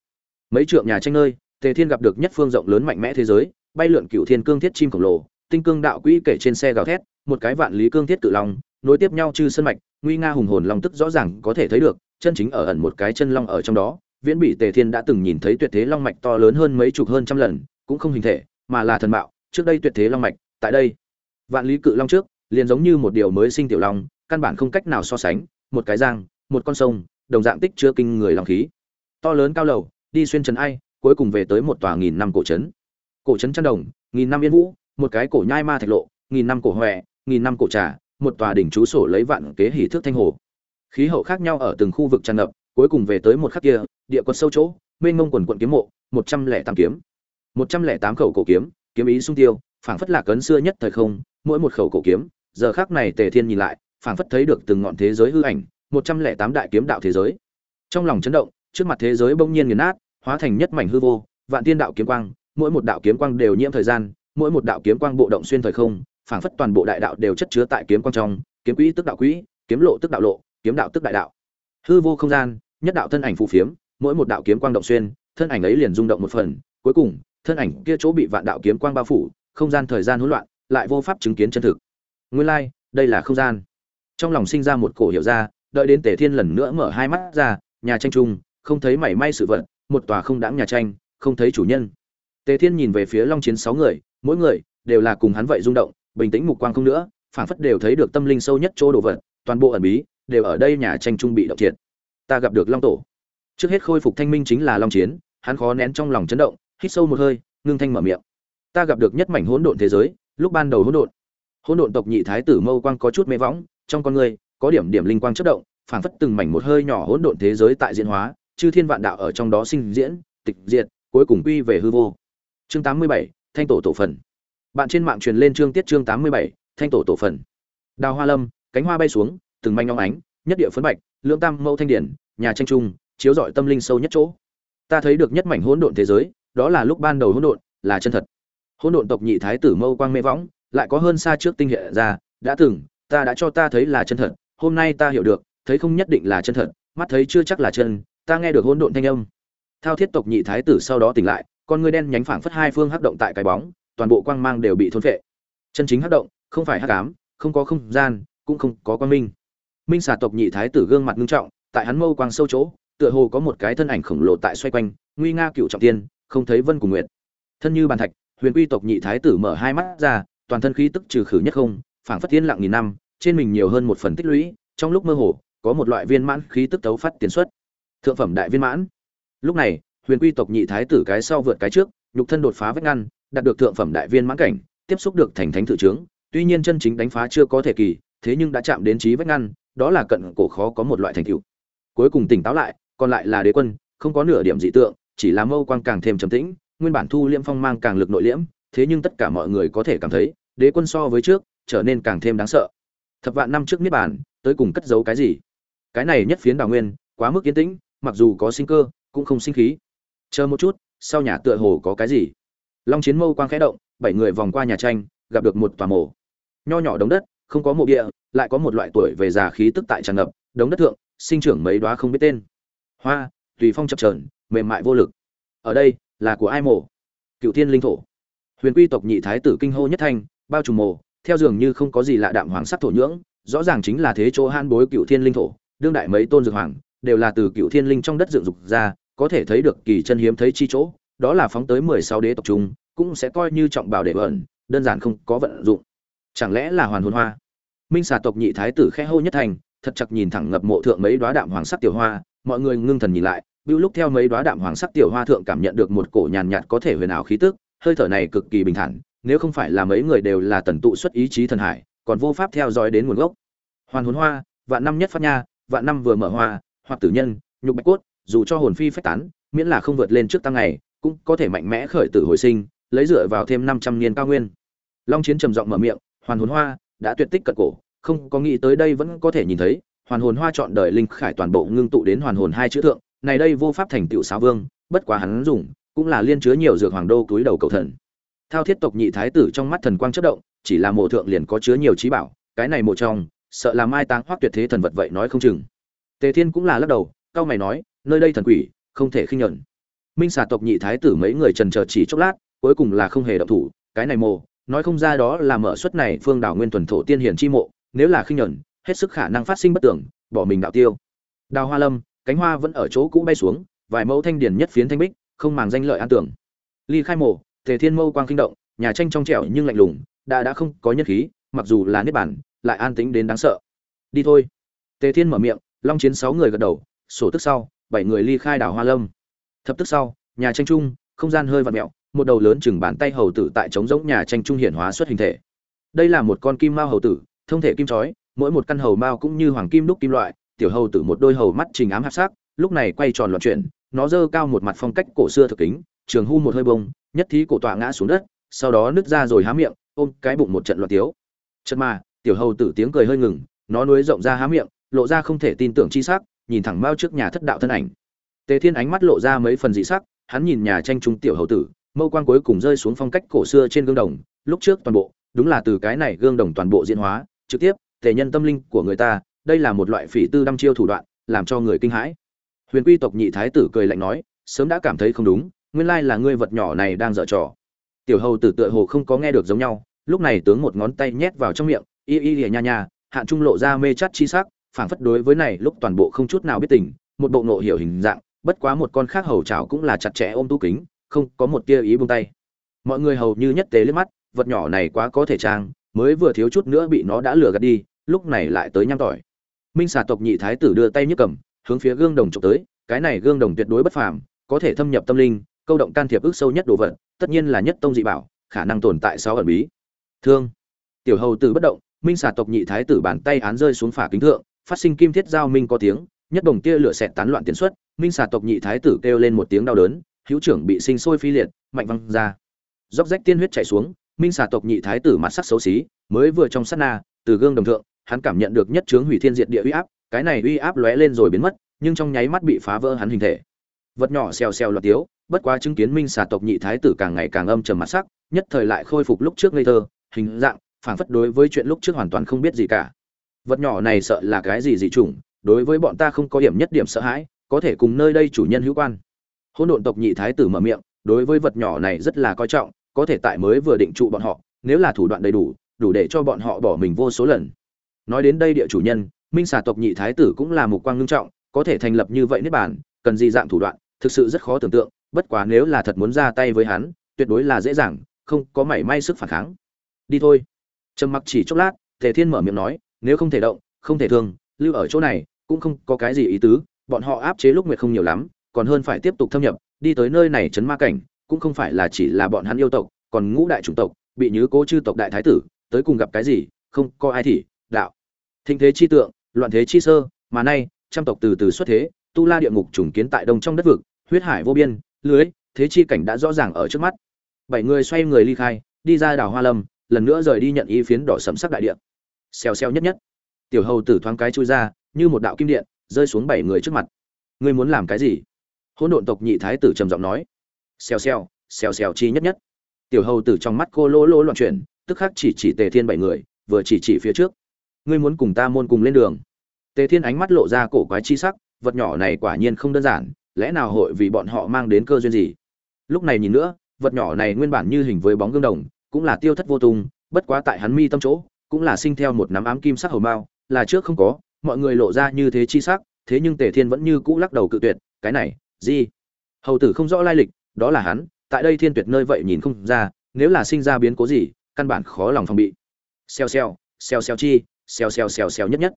Mấy trượng nhà tranh nơi, tề thiên gặp được nhất phương rộng lớn mạnh mẽ thế giới, bay lượn cựu thiên cương thiết chim khổng lồ tinh cương đạo quỹ kể trên xe gào thét, một cái vạn lý cương thiết cự long, nối tiếp nhau chư sân mạch, nguy nga hùng hồn long tức rõ ràng có thể thấy được, chân chính ở ẩn một cái chân long ở trong đó. Viễn bị tề thiên đã từng nhìn thấy tuyệt thế long mạch to lớn hơn mấy chục hơn trăm lần, cũng không hình thể, mà là thần mạo. Trước đây tuyệt thế long mạch, tại đây, vạn lý cự long trước, liền giống như một điều mới sinh tiểu long, căn bản không cách nào so sánh, một cái giang, một con sông, đồng dạng tích chứa kinh người long khí. To lớn cao lầu, đi xuyên trần ai, cuối cùng về tới một tòa nghìn năm cổ trấn. Cổ trấn trăn đồng, nghìn năm yên vũ một cái cổ nhai ma thạch lộ, nghìn năm cổ huệ nghìn năm cổ trà, một tòa đỉnh chú sổ lấy vạn kế hỉ thước thanh hồ. Khí hậu khác nhau ở từng khu vực tràn ngập, cuối cùng về tới một khắc kia, địa quật sâu chỗ, mênh mông quần quận kiếm mộ, một trăm lẻ tám kiếm. Một trăm lẻ tám khẩu cổ kiếm kiếm ý sung tiêu, phảng phất lạc cấn xưa nhất thời không, mỗi một khẩu cổ kiếm, giờ khác này tề thiên nhìn lại, phảng phất thấy được từng ngọn thế giới hư ảnh, một trăm lẻ tám đại kiếm đạo thế giới. Trong lòng chấn động, trước mặt thế giới bỗng nhiên nghiền nát, hóa thành nhất mảnh hư vô, vạn tiên đạo kiếm quang, mỗi một đạo kiếm quang đều nhiễm thời gian mỗi một đạo kiếm quang bộ động xuyên thời không phảng phất toàn bộ đại đạo đều chất chứa tại kiếm quang trong kiếm quỹ tức đạo quỹ kiếm lộ tức đạo lộ kiếm đạo tức đại đạo. Hư vô không gian nhất đạo thân ảnh phù phiếm mỗi một đạo kiếm quang động xuyên thân ảnh ấy liền rung động một phần cuối cùng thân ảnh kia chỗ bị vạn đạo kiếm quang bao phủ không gian thời gian hỗn loạn lại vô pháp chứng kiến chân thực. Nguyên lai like, đây là không gian. Trong lòng sinh ra một cổ hiểu ra đợi đến tề thiên lần nữa mở hai mắt ra nhà tranh trung không thấy mảy may sự vật một tòa không đãng nhà tranh không thấy chủ nhân. Tề thiên nhìn về phía long chiến sáu người mỗi người đều là cùng hắn vậy rung động bình tĩnh mục quang không nữa phảng phất đều thấy được tâm linh sâu nhất chỗ đồ vật toàn bộ ẩn bí đều ở đây nhà tranh trung bị động triệt. Ta gặp được long tổ. Trước hết khôi phục thanh minh chính là long chiến hắn khó nén trong lòng chấn động hít sâu một hơi ngưng thanh mở miệng. Ta gặp được nhất mảnh hỗn độn thế giới lúc ban đầu hỗn độn. Hỗn độn tộc nhị thái tử mâu quang có chút mê võng trong con người có điểm điểm linh quang chất động phảng phất từng mảnh một hơi nhỏ hỗn độn thế giới tại diễn hóa chư thiên vạn đạo ở trong đó sinh diễn tịch diệt cuối cùng quy về hư vô. Chương 87, thanh tổ tổ phần. Bạn trên mạng truyền lên chương tiết chương 87, thanh tổ tổ phần. Đào hoa lâm cánh hoa bay xuống từng manh óng ánh nhất địa phấn bạch lưỡng tam mâu thanh điển nhà tranh trung chiếu rọi tâm linh sâu nhất chỗ. Ta thấy được nhất mảnh hỗn độn thế giới đó là lúc ban đầu hỗn độn là chân thật. Hỗn độn tộc nhị thái tử mâu quang mê võng lại có hơn xa trước tinh hệ ra đã từng ta đã cho ta thấy là chân thật hôm nay ta hiểu được thấy không nhất định là chân thật mắt thấy chưa chắc là chân ta nghe được hỗn độn thanh âm. Thao thiết tộc nhị thái tử sau đó tỉnh lại con ngươi đen nhánh phảng phất hai phương hắc động tại cái bóng, toàn bộ quang mang đều bị thôn phệ. Chân chính hắc động, không phải hắc ám, không có không gian, cũng không có quang minh. Minh xà tộc nhị thái tử gương mặt nghiêm trọng, tại hắn mâu quang sâu chỗ, tựa hồ có một cái thân ảnh khổng lồ tại xoay quanh, nguy nga cựu trọng tiên, không thấy vân cùng nguyệt. Thân như bàn thạch, huyền quy tộc nhị thái tử mở hai mắt ra, toàn thân khí tức trừ khử nhất không, phảng phất tiên lặng nghìn năm, trên mình nhiều hơn một phần tích lũy, trong lúc mơ hồ, có một loại viên mãn khí tức tấu phát tiến xuất. Thượng phẩm đại viên mãn. Lúc này huyền quy tộc nhị thái tử cái sau vượt cái trước, nhục thân đột phá vách ngăn, đạt được thượng phẩm đại viên mãn cảnh, tiếp xúc được thành thánh tự trướng. Tuy nhiên chân chính đánh phá chưa có thể kỳ, thế nhưng đã chạm đến trí vách ngăn, đó là cận cổ khó có một loại thành tựu. Cuối cùng tỉnh táo lại, còn lại là đế quân, không có nửa điểm dị tượng, chỉ là mâu quang càng thêm trầm tĩnh, nguyên bản thu liễm phong mang càng lực nội liễm, thế nhưng tất cả mọi người có thể cảm thấy, đế quân so với trước, trở nên càng thêm đáng sợ. Thập vạn năm trước niết bàn, tới cùng cất giấu cái gì? Cái này nhất phiến đào nguyên, quá mức yên tĩnh, mặc dù có sinh cơ, cũng không sinh khí chờ một chút, sau nhà tựa hồ có cái gì? Long chiến mâu quang khẽ động, bảy người vòng qua nhà tranh, gặp được một tòa mộ. Nho nhỏ đống đất, không có mộ địa, lại có một loại tuổi về già khí tức tại tràn ngập, đống đất thượng, sinh trưởng mấy đóa không biết tên. Hoa, tùy phong chập trờn mềm mại vô lực. Ở đây, là của ai mộ? Cựu thiên linh thổ. Huyền quy tộc nhị thái tử kinh hô nhất thanh, bao trùm mộ, theo dường như không có gì lạ đạm hoàng sắc thổ nhưỡng, rõ ràng chính là thế chỗ han bối cựu thiên linh thổ, đương đại mấy tôn dược hoàng, đều là từ cựu thiên linh trong đất dựng dục ra có thể thấy được kỳ chân hiếm thấy chi chỗ đó là phóng tới mười sáu đế tộc trung cũng sẽ coi như trọng bảo để ẩn, đơn giản không có vận dụng. Chẳng lẽ là hoàn hồn hoa? Minh xà tộc nhị thái tử khẽ hô nhất thành thật chặt nhìn thẳng ngập mộ thượng mấy đóa đạm hoàng sắc tiểu hoa mọi người ngưng thần nhìn lại bưu lúc theo mấy đóa đạm hoàng sắc tiểu hoa thượng cảm nhận được một cổ nhàn nhạt có thể huyền ảo khí tức hơi thở này cực kỳ bình thản nếu không phải là mấy người đều là tần tụ xuất ý chí thần hải còn vô pháp theo dõi đến nguồn gốc. Hoàn hồn hoa vạn năm nhất phát nha vạn năm vừa mở hoa hoặc tử nhân nhục bạch cốt dù cho hồn phi phách tán, miễn là không vượt lên trước tăng ngày, cũng có thể mạnh mẽ khởi tử hồi sinh, lấy dựa vào thêm năm trăm niên cao nguyên. Long chiến trầm giọng mở miệng, hoàn hồn hoa đã tuyệt tích cận cổ, không có nghĩ tới đây vẫn có thể nhìn thấy, hoàn hồn hoa chọn đời linh khải toàn bộ ngưng tụ đến hoàn hồn hai chữ thượng, này đây vô pháp thành tựu xá vương, bất quá hắn dùng, cũng là liên chứa nhiều dược hoàng đô túi đầu cầu thần. Thao thiết tộc nhị thái tử trong mắt thần quang chớp động, chỉ là mộ thượng liền có chứa nhiều trí bảo, cái này mộ trong, sợ là mai táng hoắc tuyệt thế thần vật vậy nói không chừng. Tề thiên cũng là lắc đầu cao mày nói nơi đây thần quỷ không thể khinh nhẫn minh xà tộc nhị thái tử mấy người trần chờ chỉ chốc lát cuối cùng là không hề động thủ cái này mồ, nói không ra đó là mở suất này phương đảo nguyên thuần thổ tiên hiển chi mộ nếu là khinh nhẫn hết sức khả năng phát sinh bất tưởng bỏ mình đạo tiêu. Đào hoa lâm cánh hoa vẫn ở chỗ cũ bay xuống vài mẫu thanh điển nhất phiến thanh bích không màng danh lợi an tưởng. Ly khai mộ tề thiên mâu quang kinh động nhà tranh trong trẻo nhưng lạnh lùng đã đã không có nhân khí mặc dù là niết bản lại an tĩnh đến đáng sợ. Đi thôi. Tề thiên mở miệng long chiến sáu người gật đầu sổ tức sau bảy người ly khai đảo hoa lâm. Thập tức sau, nhà tranh trung, không gian hơi vặn mẹo, một đầu lớn chừng bàn tay hầu tử tại trống rỗng nhà tranh trung hiển hóa xuất hình thể. Đây là một con kim mao hầu tử, thông thể kim chói, mỗi một căn hầu mao cũng như hoàng kim đúc kim loại, tiểu hầu tử một đôi hầu mắt trình ám hạp sắc, lúc này quay tròn loạn chuyển, nó dơ cao một mặt phong cách cổ xưa thực kính, trường hu một hơi bông, nhất thí cổ tọa ngã xuống đất, sau đó nứt ra rồi há miệng, ôm cái bụng một trận loạn tiếu. Chật mà, tiểu hầu tử tiếng cười hơi ngừng, nó nuối rộng ra há miệng, lộ ra không thể tin tưởng chi sắc nhìn thẳng mao trước nhà thất đạo thân ảnh. Tề thiên ánh mắt lộ ra mấy phần dị sắc, hắn nhìn nhà tranh trung tiểu hầu tử, mâu quan cuối cùng rơi xuống phong cách cổ xưa trên gương đồng, lúc trước toàn bộ, đúng là từ cái này gương đồng toàn bộ diễn hóa, trực tiếp thể nhân tâm linh của người ta, đây là một loại phỉ tư đăm chiêu thủ đoạn, làm cho người kinh hãi. Huyền quy tộc nhị thái tử cười lạnh nói, sớm đã cảm thấy không đúng, nguyên lai là ngươi vật nhỏ này đang dở trò. Tiểu hầu tử tựa hồ không có nghe được giống nhau, lúc này tướng một ngón tay nhét vào trong miệng, y y lìa nha nha, hạn trung lộ ra mê chắt chi sắc phảng phất đối với này lúc toàn bộ không chút nào biết tình, một bộ nộ hiểu hình dạng, bất quá một con khác hầu chảo cũng là chặt chẽ ôm tu kính, không có một tia ý buông tay. Mọi người hầu như nhất tế liếc mắt, vật nhỏ này quá có thể trang, mới vừa thiếu chút nữa bị nó đã lừa gạt đi, lúc này lại tới nhăm tỏi. Minh xà tộc nhị thái tử đưa tay nhấc cầm, hướng phía gương đồng chụp tới, cái này gương đồng tuyệt đối bất phàm, có thể thâm nhập tâm linh, câu động can thiệp ước sâu nhất đồ vật, tất nhiên là nhất tông dị bảo, khả năng tồn tại sáu ẩn bí. Thương. Tiểu hầu tử bất động, minh xà tộc nhị thái tử bàn tay án rơi xuống phả kính thượng phát sinh kim thiết giao minh có tiếng, nhất đồng tia lửa xẹt tán loạn tiến xuất minh xà tộc nhị thái tử kêu lên một tiếng đau đớn, hữu trưởng bị sinh sôi phi liệt, mạnh văng ra. Dốc rách tiên huyết chảy xuống, minh xà tộc nhị thái tử mặt sắc xấu xí, mới vừa trong sát na, từ gương đồng thượng, hắn cảm nhận được nhất chướng hủy thiên diệt địa uy áp, cái này uy áp lóe lên rồi biến mất, nhưng trong nháy mắt bị phá vỡ hắn hình thể. Vật nhỏ xèo xèo loạt tiếu, bất quá chứng kiến minh xà tộc nhị thái tử càng ngày càng âm trầm mặt sắc, nhất thời lại khôi phục lúc trước ngây thơ, hình dạng phản phất đối với chuyện lúc trước hoàn toàn không biết gì cả vật nhỏ này sợ là cái gì dị chủng, đối với bọn ta không có điểm nhất điểm sợ hãi, có thể cùng nơi đây chủ nhân hữu quan. Hỗn độn tộc nhị thái tử mở miệng, đối với vật nhỏ này rất là coi trọng, có thể tại mới vừa định trụ bọn họ, nếu là thủ đoạn đầy đủ đủ để cho bọn họ bỏ mình vô số lần. Nói đến đây địa chủ nhân, minh xà tộc nhị thái tử cũng là một quang ngưng trọng, có thể thành lập như vậy niết bản cần gì dạng thủ đoạn, thực sự rất khó tưởng tượng, bất quá nếu là thật muốn ra tay với hắn, tuyệt đối là dễ dàng, không có mảy may sức phản kháng. Đi thôi. Trầm mặc chỉ chốc lát, tề thiên mở miệng nói nếu không thể động, không thể thương, lưu ở chỗ này, cũng không có cái gì ý tứ, bọn họ áp chế lúc nguyệt không nhiều lắm, còn hơn phải tiếp tục thâm nhập, đi tới nơi này chấn ma cảnh, cũng không phải là chỉ là bọn hắn yêu tộc, còn ngũ đại chủng tộc, bị nhứ cố chư tộc đại thái tử, tới cùng gặp cái gì, không có ai thì, đạo. Thịnh thế chi tượng, loạn thế chi sơ, mà nay, trăm tộc từ từ xuất thế, tu la địa ngục trùng kiến tại đông trong đất vực, huyết hải vô biên, lưới, thế chi cảnh đã rõ ràng ở trước mắt. Bảy người xoay người ly khai, đi ra đảo hoa lâm, lần nữa rời đi nhận ý phiến đỏ sẫm sắc đại địa xèo xèo nhất nhất. Tiểu hầu tử thoáng cái chui ra, như một đạo kim điện, rơi xuống bảy người trước mặt. Ngươi muốn làm cái gì? Hỗn độn tộc nhị thái tử trầm giọng nói. Xèo xèo xèo xèo chi nhất nhất. Tiểu hầu tử trong mắt cô lỗ lỗ loạn chuyển, tức khắc chỉ chỉ tề thiên bảy người, vừa chỉ chỉ phía trước. Ngươi muốn cùng ta môn cùng lên đường. Tề thiên ánh mắt lộ ra cổ quái chi sắc, vật nhỏ này quả nhiên không đơn giản, lẽ nào hội vì bọn họ mang đến cơ duyên gì? Lúc này nhìn nữa, vật nhỏ này nguyên bản như hình với bóng gương đồng, cũng là tiêu thất vô tung, bất quá tại hắn mi tâm chỗ cũng là sinh theo một nắm ám kim sắc hầu mao, là trước không có, mọi người lộ ra như thế chi sắc, thế nhưng tề thiên vẫn như cũ lắc đầu cự tuyệt, cái này, gì? Hầu tử không rõ lai lịch, đó là hắn, tại đây thiên tuyệt nơi vậy nhìn không ra, nếu là sinh ra biến cố gì, căn bản khó lòng phòng bị. Xèo xèo xèo xèo chi, xèo xèo xèo xèo nhất nhất.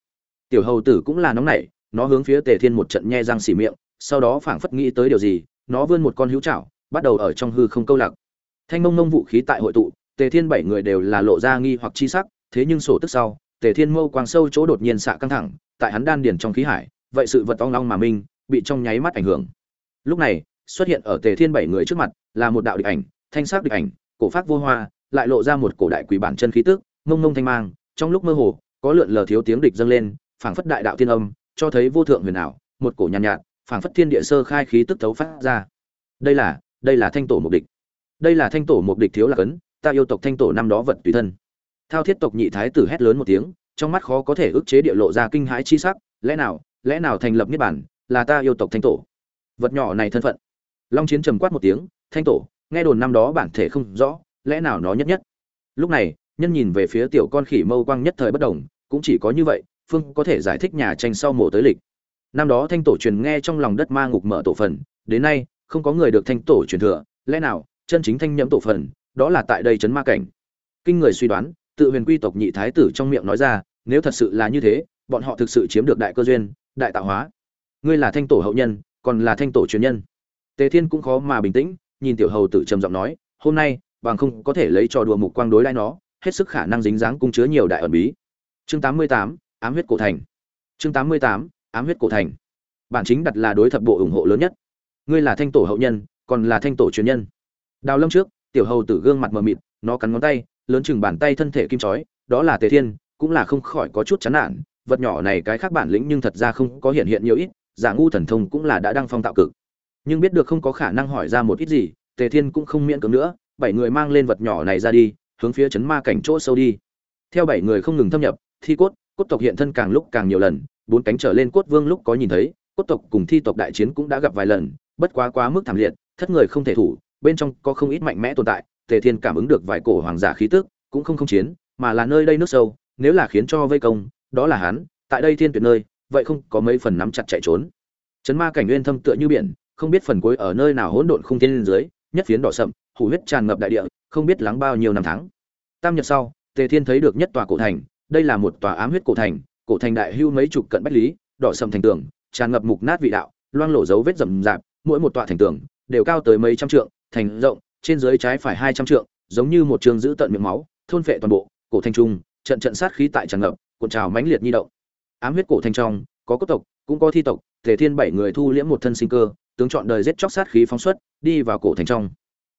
Tiểu hầu tử cũng là nóng nảy, nó hướng phía tề thiên một trận nhe răng xỉ miệng, sau đó phảng phất nghĩ tới điều gì, nó vươn một con hữu chảo bắt đầu ở trong hư không câu lạc. Thanh mông mông vũ khí tại hội tụ, tề thiên bảy người đều là lộ ra nghi hoặc chi sắc thế nhưng sổ tức sau tề thiên mâu quang sâu chỗ đột nhiên xạ căng thẳng tại hắn đan điền trong khí hải vậy sự vật ong long mà minh bị trong nháy mắt ảnh hưởng. Lúc này xuất hiện ở tề thiên bảy người trước mặt là một đạo địch ảnh thanh sắc địch ảnh cổ phát vô hoa lại lộ ra một cổ đại quỷ bản chân khí tức mông mông thanh mang trong lúc mơ hồ có lượn lờ thiếu tiếng địch dâng lên phảng phất đại đạo tiên âm cho thấy vô thượng huyền ảo một cổ nhàn nhạt, nhạt phảng phất thiên địa sơ khai khí tức thấu phát ra. Đây là đây là thanh tổ mục địch. Đây là thanh tổ mục địch thiếu lạc ấn ta yêu tộc thanh tổ năm đó vật tùy thân thao thiết tộc nhị thái tử hét lớn một tiếng, trong mắt khó có thể ức chế địa lộ ra kinh hãi chi sắc, lẽ nào lẽ nào thành lập niết bản là ta yêu tộc thanh tổ? Vật nhỏ này thân phận. Long chiến trầm quát một tiếng, thanh tổ, nghe đồn năm đó bản thể không rõ, lẽ nào nó nhất nhất? Lúc này, nhân nhìn về phía tiểu con khỉ mâu quang nhất thời bất đồng cũng chỉ có như vậy, phương có thể giải thích nhà tranh sau mổ tới lịch. Năm đó thanh tổ truyền nghe trong lòng đất ma ngục mở tổ phần, đến nay, không có người được thanh tổ truyền thừa, lẽ nào, chân chính thanh nhẫm tổ phần, đó là tại đây chấn ma cảnh? Kinh người suy đoán tự huyền quy tộc nhị thái tử trong miệng nói ra nếu thật sự là như thế bọn họ thực sự chiếm được đại cơ duyên đại tạo hóa. Ngươi là thanh tổ hậu nhân còn là thanh tổ truyền nhân. Tề thiên cũng khó mà bình tĩnh nhìn tiểu hầu tử trầm giọng nói hôm nay bằng không có thể lấy trò đùa mục quang đối đãi nó hết sức khả năng dính dáng cung chứa nhiều đại ẩn bí. Chương 88, ám huyết cổ thành. Chương 88, ám huyết cổ thành. Bản chính đặt là đối thập bộ ủng hộ lớn nhất. Ngươi là thanh tổ hậu nhân còn là thanh tổ truyền nhân. Đào lâm trước tiểu hầu tử gương mặt mờ mịt nó cắn ngón tay lớn chừng bàn tay thân thể kim chói, đó là tề thiên, cũng là không khỏi có chút chán nản, vật nhỏ này cái khác bản lĩnh nhưng thật ra không có hiện hiện nhiều ít, giả ngu thần thông cũng là đã đăng phong tạo cực. Nhưng biết được không có khả năng hỏi ra một ít gì, tề thiên cũng không miễn cưỡng nữa, bảy người mang lên vật nhỏ này ra đi, hướng phía chấn ma cảnh chỗ sâu đi. Theo bảy người không ngừng thâm nhập, thi cốt cốt tộc hiện thân càng lúc càng nhiều lần, bốn cánh trở lên cốt vương lúc có nhìn thấy, cốt tộc cùng thi tộc đại chiến cũng đã gặp vài lần, bất quá quá mức thảm liệt, thất người không thể thủ, bên trong có không ít mạnh mẽ tồn tại tề thiên cảm ứng được vài cổ hoàng giả khí tức, cũng không không chiến, mà là nơi đây nước sâu, nếu là khiến cho vây công, đó là hắn, tại đây thiên tuyệt nơi, vậy không có mấy phần nắm chặt chạy trốn. Chấn ma cảnh nguyên thâm tựa như biển, không biết phần cuối ở nơi nào hỗn độn không thiên dưới, nhất phiến đỏ sậm, hủ huyết tràn ngập đại địa, không biết lắng bao nhiêu năm tháng. Tam nhật sau, tề thiên thấy được nhất tòa cổ thành, đây là một tòa ám huyết cổ thành cổ thành đại hưu mấy chục cận bách lý, đỏ sậm thành tường, tràn ngập mục nát vị đạo, loang lổ dấu vết rậm rạp, mỗi một tòa thành tường đều cao tới mấy trăm trượng, thành rộng trên dưới trái phải hai trăm trượng, giống như một trường giữ tận miệng máu, thôn phệ toàn bộ, cổ thành trung, trận trận sát khí tại tràn ngập, cuộn trào mãnh liệt nhi động. Ám huyết cổ thành trong, có cốt tộc, cũng có thi tộc thể thiên bảy người thu liễm một thân sinh cơ, tướng chọn đời giết chóc sát khí phóng xuất, đi vào cổ thành trong.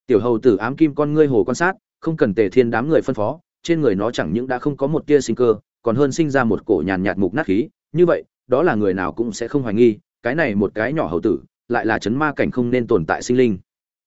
Tiểu hầu tử ám kim con ngươi hồ quan sát, không cần tề thiên đám người phân phó, trên người nó chẳng những đã không có một tia sinh cơ, còn hơn sinh ra một cổ nhàn nhạt mục nát khí, như vậy, đó là người nào cũng sẽ không hoài nghi, cái này một cái nhỏ hầu tử, lại là chấn ma cảnh không nên tồn tại sinh linh.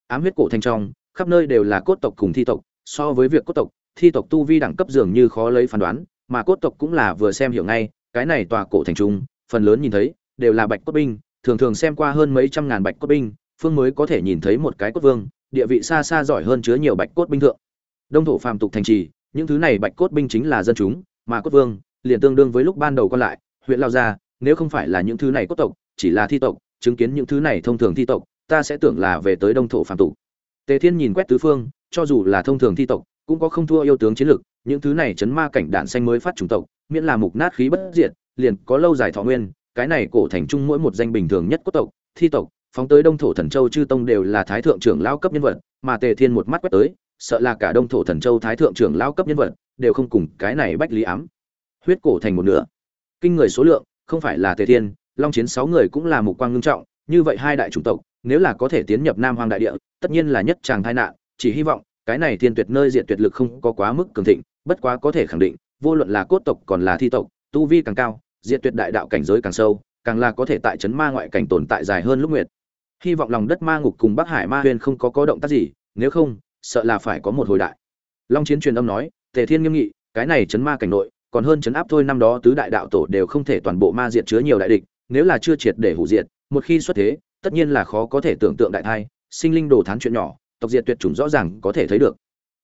Ám huyết cổ thành trong khắp nơi đều là cốt tộc cùng thi tộc, so với việc cốt tộc, thi tộc tu vi đẳng cấp dường như khó lấy phán đoán, mà cốt tộc cũng là vừa xem hiểu ngay, cái này tòa cổ thành trung, phần lớn nhìn thấy, đều là bạch cốt binh, thường thường xem qua hơn mấy trăm ngàn bạch cốt binh, phương mới có thể nhìn thấy một cái cốt vương, địa vị xa xa giỏi hơn chứa nhiều bạch cốt binh thượng. Đông thổ phàm tục thành trì, những thứ này bạch cốt binh chính là dân chúng, mà cốt vương, liền tương đương với lúc ban đầu còn lại, huyện lao gia, nếu không phải là những thứ này cốt tộc, chỉ là thi tộc, chứng kiến những thứ này thông thường thi tộc, ta sẽ tưởng là về tới đông thổ phàm tục tề thiên nhìn quét tứ phương, cho dù là thông thường thi tộc, cũng có không thua yêu tướng chiến lực, những thứ này chấn ma cảnh đạn xanh mới phát chủng tộc, miễn là mục nát khí bất diệt, liền có lâu dài thọ nguyên, cái này cổ thành trung mỗi một danh bình thường nhất quốc tộc, thi tộc, phóng tới đông thổ thần châu chư tông đều là thái thượng trưởng lao cấp nhân vật, mà tề thiên một mắt quét tới, sợ là cả đông thổ thần châu thái thượng trưởng lao cấp nhân vật, đều không cùng cái này bách lý ám. Huyết cổ thành một nửa. Kinh người số lượng, không phải là tề thiên, long chiến sáu người cũng là mục quang ngưng trọng, như vậy hai đại chủng tộc nếu là có thể tiến nhập nam hoang đại địa, tất nhiên là nhất tràng tai nạn, chỉ hy vọng, cái này thiên tuyệt nơi diện tuyệt lực không có quá mức cường thịnh, bất quá có thể khẳng định, vô luận là cốt tộc còn là thi tộc, tu vi càng cao diện tuyệt đại đạo cảnh giới càng sâu, càng là có thể tại chấn ma ngoại cảnh tồn tại dài hơn lúc nguyệt. Hy vọng lòng đất ma ngục cùng bắc hải ma huyền không có có động tác gì, nếu không, sợ là phải có một hồi đại. Long chiến truyền âm nói, tề thiên nghiêm nghị, cái này chấn ma cảnh nội, còn hơn chấn áp thôi năm đó tứ đại đạo tổ đều không thể toàn bộ ma diệt chứa nhiều đại địch, nếu là chưa triệt để hủ diệt, một khi xuất thế tất nhiên là khó có thể tưởng tượng đại thai, sinh linh đồ thán chuyện nhỏ, tộc diệt tuyệt chủng rõ ràng có thể thấy được.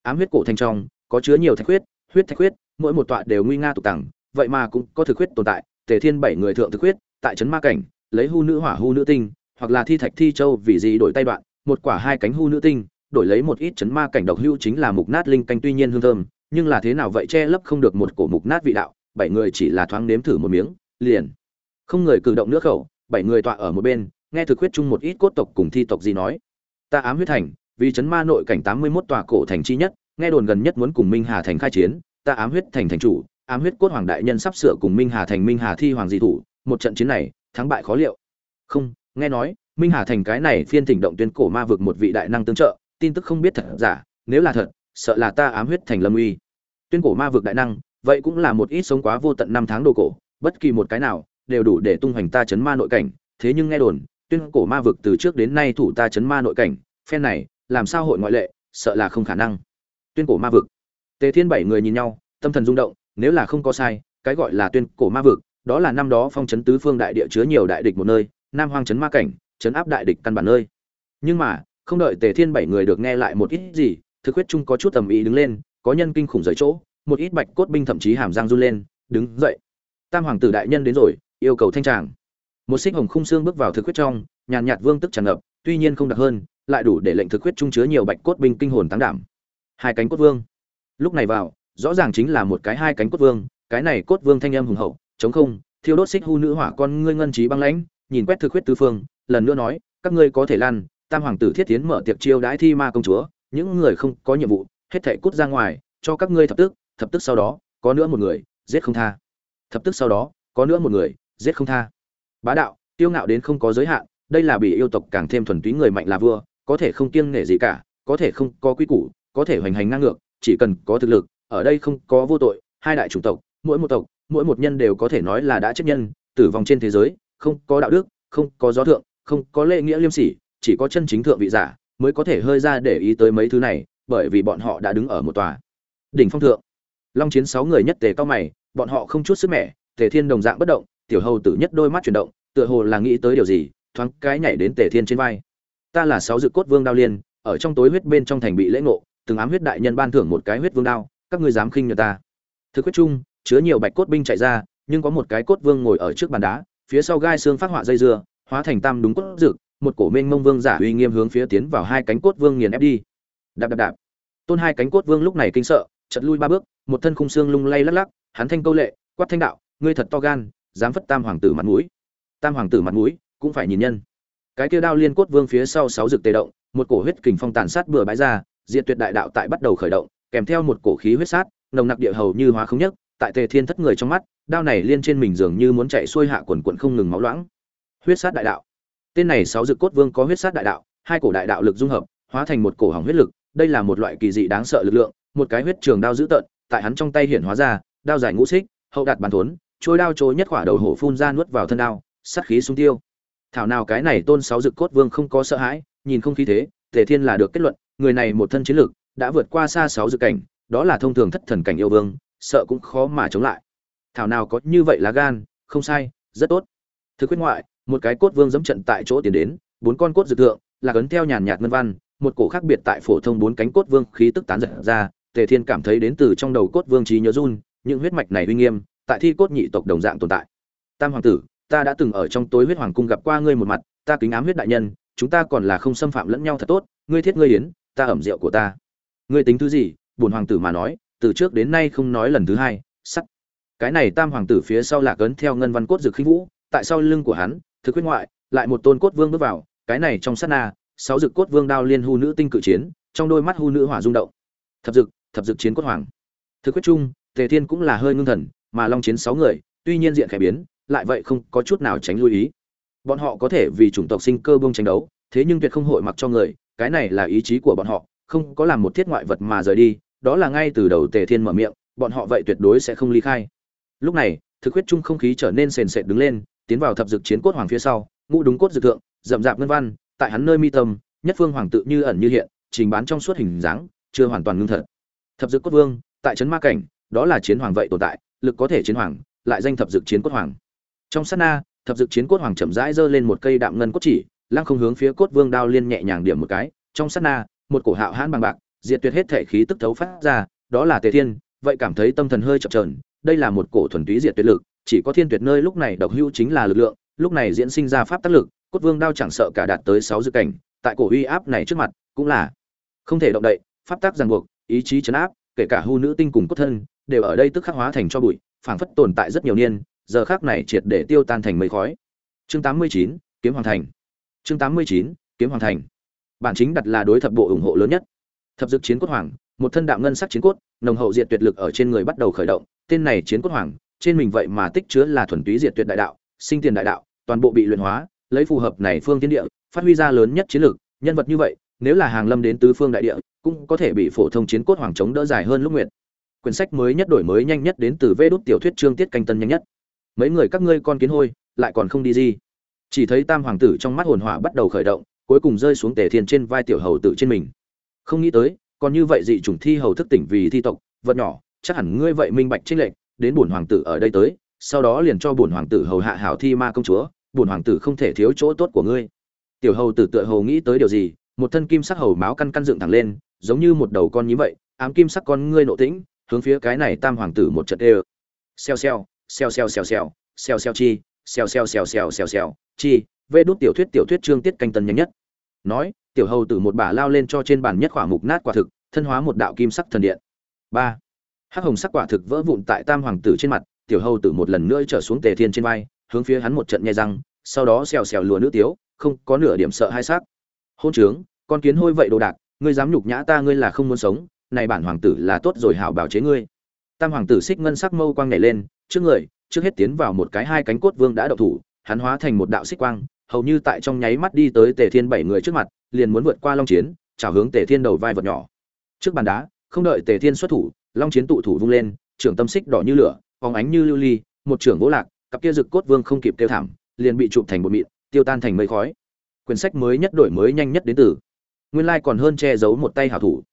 Ám huyết cổ thanh trong, có chứa nhiều thạch huyết huyết thạch huyết, mỗi một tọa đều nguy nga tục tằng vậy mà cũng có thực huyết tồn tại, tề thiên bảy người thượng thực huyết, tại trấn ma cảnh, lấy hu nữ hỏa hu nữ tinh, hoặc là thi thạch thi châu vì gì đổi tay đoạn, một quả hai cánh hu nữ tinh, đổi lấy một ít chấn ma cảnh độc hưu chính là mục nát linh canh tuy nhiên hương thơm, nhưng là thế nào vậy che lấp không được một cổ mục nát vị đạo, bảy người chỉ là thoáng nếm thử một miếng, liền. Không người cử động nước khẩu, bảy người tọa ở một bên nghe thực huyết chung một ít cốt tộc cùng thi tộc gì nói. Ta ám huyết thành, vì chấn ma nội cảnh tám mươi 81 tòa cổ thành chi nhất, nghe đồn gần nhất muốn cùng minh hà thành khai chiến, ta ám huyết thành thành chủ, ám huyết cốt hoàng đại nhân sắp sửa cùng minh hà thành minh hà thi hoàng di thủ, một trận chiến này, thắng bại khó liệu. Không, nghe nói, minh hà thành cái này phiên thỉnh động tuyên cổ ma vực một vị đại năng tương trợ, tin tức không biết thật giả, nếu là thật, sợ là ta ám huyết thành lâm uy. Tuyên cổ ma vực đại năng, vậy cũng là một ít sống quá vô tận năm tháng đồ cổ, bất kỳ một cái nào, đều đủ để tung hoành ta chấn ma nội cảnh, thế nhưng nghe đồn tuyên cổ ma vực từ trước đến nay thủ ta chấn ma nội cảnh, phen này, làm sao hội ngoại lệ, sợ là không khả năng. Tuyên cổ ma vực. Tề thiên bảy người nhìn nhau, tâm thần rung động, nếu là không có sai, cái gọi là tuyên cổ ma vực, đó là năm đó phong chấn tứ phương đại địa chứa nhiều đại địch một nơi, nam hoang chấn ma cảnh, chấn áp đại địch căn bản nơi. Nhưng mà, không đợi tề thiên bảy người được nghe lại một ít gì, thực huyết trung có chút tầm ý đứng lên, có nhân kinh khủng rời chỗ, một ít bạch cốt binh thậm chí hàm răng run lên, đứng dậy. Tam hoàng tử đại nhân đến rồi, yêu cầu thanh tràng một xích hồng khung xương bước vào thực huyết trong nhàn nhạt vương tức tràn ngập tuy nhiên không đặc hơn lại đủ để lệnh thực huyết trung chứa nhiều bạch cốt binh kinh hồn tăng đảm. Hai cánh cốt vương. Lúc này vào rõ ràng chính là một cái hai cánh cốt vương cái này cốt vương thanh âm hùng hậu chống không thiêu đốt xích hu nữ hỏa con ngươi ngân trí băng lãnh nhìn quét thực huyết tứ phương lần nữa nói các ngươi có thể lăn, tam hoàng tử thiết tiến mở tiệc chiêu đãi thi ma công chúa những người không có nhiệm vụ hết thảy cút ra ngoài cho các ngươi thập tức thập tức sau đó có nữa một người giết không tha. Thập tức sau đó có nữa một người giết không tha bá đạo tiêu ngạo đến không có giới hạn, đây là bị yêu tộc càng thêm thuần túy người mạnh là vua, có thể không kiêng nể gì cả, có thể không có quy củ, có thể hoành hành ngang ngược, chỉ cần có thực lực, ở đây không có vô tội, hai đại chủng tộc, mỗi một tộc, mỗi một nhân đều có thể nói là đã chết nhân, tử vong trên thế giới, không có đạo đức, không có gió thượng, không có lễ nghĩa liêm sỉ, chỉ có chân chính thượng vị giả mới có thể hơi ra để ý tới mấy thứ này, bởi vì bọn họ đã đứng ở một tòa đỉnh phong thượng. Long chiến sáu người nhất tề cao mày, bọn họ không chút sức mẻ, tề thiên đồng dạng bất động tiểu hầu tử nhất đôi mắt chuyển động tựa hồ là nghĩ tới điều gì thoáng cái nhảy đến tề thiên trên vai. Ta là sáu dự cốt vương đao liên ở trong tối huyết bên trong thành bị lễ ngộ từng ám huyết đại nhân ban thưởng một cái huyết vương đao các ngươi dám khinh nhờ ta. Thực huyết chung chứa nhiều bạch cốt binh chạy ra nhưng có một cái cốt vương ngồi ở trước bàn đá phía sau gai xương phát họa dây dưa hóa thành tam đúng cốt dực, một cổ mênh mông vương giả uy nghiêm hướng phía tiến vào hai cánh cốt vương nghiền ép đi. Đạp đạp đạp. Tôn hai cánh cốt vương lúc này kinh sợ chật lui ba bước một thân khung xương lung lay lắc lắc hắn thanh câu lệ quát thanh đạo ngươi thật to gan dám phất tam hoàng tử mặt mũi. Tam hoàng tử mặt mũi, cũng phải nhìn nhân. Cái kia đao liên cốt vương phía sau sáu rực tê động, một cổ huyết kình phong tàn sát bừa bãi ra diện tuyệt đại đạo tại bắt đầu khởi động, kèm theo một cổ khí huyết sát, nồng nặc địa hầu như hóa không nhất, tại tề thiên thất người trong mắt, đao này liên trên mình dường như muốn chạy xuôi hạ quần quận không ngừng máu loãng. Huyết sát đại đạo. Tên này sáu dực cốt vương có huyết sát đại đạo, hai cổ đại đạo lực dung hợp, hóa thành một cổ hỏng huyết lực, đây là một loại kỳ dị đáng sợ lực lượng, một cái huyết trường đao dữ tợn, tại hắn trong tay hiển hóa ra, đao dài ngũ xích, hậu đạt bàn thốn trôi đao trôi nhất khỏa đầu hổ phun ra nuốt vào thân đao, sát khí sung tiêu. Thảo nào cái này tôn sáu dực cốt vương không có sợ hãi, nhìn không khí thế, tề thiên là được kết luận, người này một thân chiến lực, đã vượt qua xa sáu dực cảnh, đó là thông thường thất thần cảnh yêu vương, sợ cũng khó mà chống lại. Thảo nào có như vậy là gan, không sai, rất tốt. Thực quyết ngoại, một cái cốt vương dẫm trận tại chỗ tiến đến, bốn con cốt dực thượng, là cấn theo nhàn nhạt ngân văn, một cổ khác biệt tại phổ thông bốn cánh cốt vương khí tức tán giật ra, tề thiên cảm thấy đến từ trong đầu cốt vương trí nhớ run, những huyết mạch này uy nghiêm tại thi cốt nhị tộc đồng dạng tồn tại. Tam hoàng tử, ta đã từng ở trong tối huyết hoàng cung gặp qua ngươi một mặt, ta kính ám huyết đại nhân, chúng ta còn là không xâm phạm lẫn nhau thật tốt, ngươi thiết ngươi yến, ta ẩm rượu của ta. Ngươi tính thứ gì? Bổn hoàng tử mà nói, từ trước đến nay không nói lần thứ hai, sắt. Cái này tam hoàng tử phía sau là cấn theo ngân văn cốt dực khinh vũ, tại sau lưng của hắn, thực quyết ngoại, lại một tôn cốt vương bước vào, cái này trong sát na, sáu dực cốt vương đao liên hu nữ tinh cự chiến, trong đôi mắt hu nữ hỏa rung động. Thập dực thập dực chiến cốt hoàng. Thực quyết chung tề thiên cũng là hơi ngưng thần mà long chiến sáu người, tuy nhiên diện khẽ biến, lại vậy không có chút nào tránh lưu ý. Bọn họ có thể vì chủng tộc sinh cơ bông tranh đấu, thế nhưng tuyệt không hội mặc cho người, cái này là ý chí của bọn họ, không có làm một thiết ngoại vật mà rời đi, đó là ngay từ đầu tề thiên mở miệng, bọn họ vậy tuyệt đối sẽ không ly khai. Lúc này, thực huyết chung không khí trở nên sền sệt đứng lên, tiến vào thập dực chiến cốt hoàng phía sau, ngũ đúng cốt dực thượng, rậm rạp ngân văn, tại hắn nơi mi tâm, nhất phương hoàng tự như ẩn như hiện, trình bán trong suốt hình dáng, chưa hoàn toàn ngưng thật. Thập dực cốt vương, tại trấn ma cảnh, đó là chiến hoàng vậy tồn tại lực có thể chiến hoàng lại danh thập dực chiến cốt hoàng. Trong sát na thập dực chiến cốt hoàng chậm rãi giơ lên một cây đạm ngân cốt chỉ lăng không hướng phía cốt vương đao liên nhẹ nhàng điểm một cái. Trong sát na một cổ hạo hãn bằng bạc diệt tuyệt hết thể khí tức thấu phát ra đó là tề thiên vậy cảm thấy tâm thần hơi chập chờn, đây là một cổ thuần túy diệt tuyệt lực chỉ có thiên tuyệt nơi lúc này độc hữu chính là lực lượng lúc này diễn sinh ra pháp tác lực cốt vương đao chẳng sợ cả đạt tới sáu dự cảnh tại cổ uy áp này trước mặt cũng là không thể động đậy pháp tác ràng buộc ý chí chấn áp kể cả hưu nữ tinh cùng cốt thân đều ở đây tức khắc hóa thành cho bụi phảng phất tồn tại rất nhiều niên giờ khác này triệt để tiêu tan thành mây khói. Chương 89, kiếm hoàng thành. Chương 89, kiếm hoàng thành. Bản chính đặt là đối thập bộ ủng hộ lớn nhất. Thập dực chiến cốt hoàng một thân đạo ngân sắc chiến cốt nồng hậu diệt tuyệt lực ở trên người bắt đầu khởi động. Tên này chiến cốt hoàng trên mình vậy mà tích chứa là thuần túy diệt tuyệt đại đạo sinh tiền đại đạo toàn bộ bị luyện hóa lấy phù hợp này phương tiến địa phát huy ra lớn nhất chiến lược nhân vật như vậy nếu là hàng lâm đến tứ phương đại địa cũng có thể bị phổ thông chiến cốt hoàng chống đỡ dài hơn lúc nguyện quyển sách mới nhất đổi mới nhanh nhất đến từ vê đút tiểu thuyết trương tiết canh tân nhanh nhất. Mấy người các ngươi con kiến hôi, lại còn không đi gì. Chỉ thấy tam hoàng tử trong mắt hồn hỏa bắt đầu khởi động, cuối cùng rơi xuống tề thiên trên vai tiểu hầu tử trên mình. Không nghĩ tới, còn như vậy dị chủng thi hầu thức tỉnh vì thi tộc, vật nhỏ, chắc hẳn ngươi vậy minh bạch trinh lệnh đến bổn hoàng tử ở đây tới, sau đó liền cho bổn hoàng tử hầu hạ hảo thi ma công chúa, bổn hoàng tử không thể thiếu chỗ tốt của ngươi. Tiểu hầu tử tựa hầu nghĩ tới điều gì, một thân kim sắc hầu máu căn căn dựng thẳng lên, giống như một đầu con nhím vậy, ám kim sắc con ngươi nộ tĩnh hướng phía cái này tam hoàng tử một trận ê xeo xeo xeo xeo xeo xeo xeo xeo chi xeo xeo xeo xeo xeo xeo chi vê đút tiểu thuyết tiểu thuyết trương tiết canh tân nhanh nhất. Nói, tiểu hầu tử một bả lao lên cho trên bàn nhất khỏa mục nát quả thực, thân hóa một đạo kim sắc thần điện. Ba, hắc hồng sắc quả thực vỡ vụn tại tam hoàng tử trên mặt, tiểu hầu tử một lần nữa trở xuống tề thiên trên vai, hướng phía hắn một trận nhai răng, sau đó xèo xèo lùa nữ tiếu, không có nửa điểm sợ hai xác. Hôn trướng, con kiến hôi vậy đồ đạc, ngươi dám nhục nhã ta ngươi là không muốn sống này bản hoàng tử là tốt rồi hảo bảo chế ngươi. Tam hoàng tử xích ngân sắc mâu quang nhảy lên, trước người, trước hết tiến vào một cái hai cánh cốt vương đã độc thủ, hắn hóa thành một đạo xích quang, hầu như tại trong nháy mắt đi tới tề thiên bảy người trước mặt, liền muốn vượt qua long chiến, chào hướng tề thiên đầu vai vật nhỏ. Trước bàn đá, không đợi tề thiên xuất thủ, long chiến tụ thủ vung lên, trưởng tâm xích đỏ như lửa, phóng ánh như lưu ly, một trưởng vỗ lạc, cặp kia rực cốt vương không kịp tiêu thảm, liền bị chụp thành một mịn, tiêu tan thành mây khói. Quyển sách mới nhất đổi mới nhanh nhất đến từ. Nguyên lai còn hơn che giấu một tay hảo thủ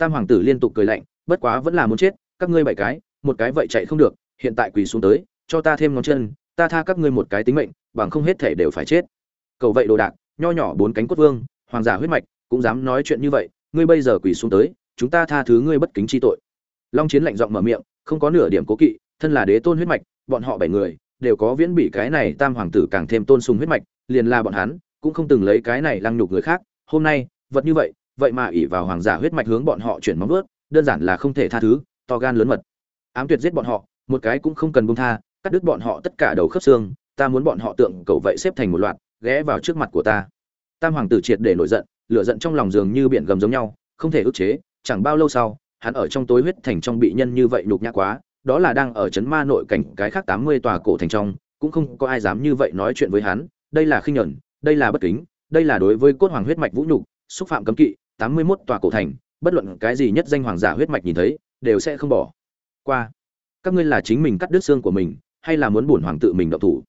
tam hoàng tử liên tục cười lạnh, bất quá vẫn là muốn chết, các ngươi bảy cái, một cái vậy chạy không được, hiện tại quỳ xuống tới, cho ta thêm ngón chân, ta tha các ngươi một cái tính mệnh, bằng không hết thể đều phải chết. Cầu vậy đồ đạc, nho nhỏ bốn cánh cốt vương, hoàng giả huyết mạch, cũng dám nói chuyện như vậy, ngươi bây giờ quỳ xuống tới, chúng ta tha thứ ngươi bất kính chi tội. Long chiến lạnh giọng mở miệng, không có nửa điểm cố kỵ, thân là đế tôn huyết mạch, bọn họ bảy người đều có viễn bị cái này tam hoàng tử càng thêm tôn sùng huyết mạch, liền là bọn hắn, cũng không từng lấy cái này lăng nhục người khác, hôm nay, vật như vậy vậy mà ỷ vào hoàng giả huyết mạch hướng bọn họ chuyển móng vuốt, đơn giản là không thể tha thứ, to gan lớn mật. Ám tuyệt giết bọn họ, một cái cũng không cần buông tha, cắt đứt bọn họ tất cả đầu khớp xương, ta muốn bọn họ tượng cầu vậy xếp thành một loạt, ghé vào trước mặt của ta. Tam hoàng tử triệt để nổi giận, lửa giận trong lòng giường như biển gầm giống nhau, không thể ức chế, chẳng bao lâu sau, hắn ở trong tối huyết thành trong bị nhân như vậy nhục nhã quá, đó là đang ở chấn ma nội cảnh cái khác tám mươi tòa cổ thành trong, cũng không có ai dám như vậy nói chuyện với hắn, đây là khinh nhẫn, đây là bất kính, đây là đối với cốt hoàng huyết mạch vũ nhục, xúc phạm cấm kỵ tám mươi 81 tòa cổ thành, bất luận cái gì nhất danh hoàng giả huyết mạch nhìn thấy, đều sẽ không bỏ. Qua, các ngươi là chính mình cắt đứt xương của mình, hay là muốn bổn hoàng tự mình động thủ?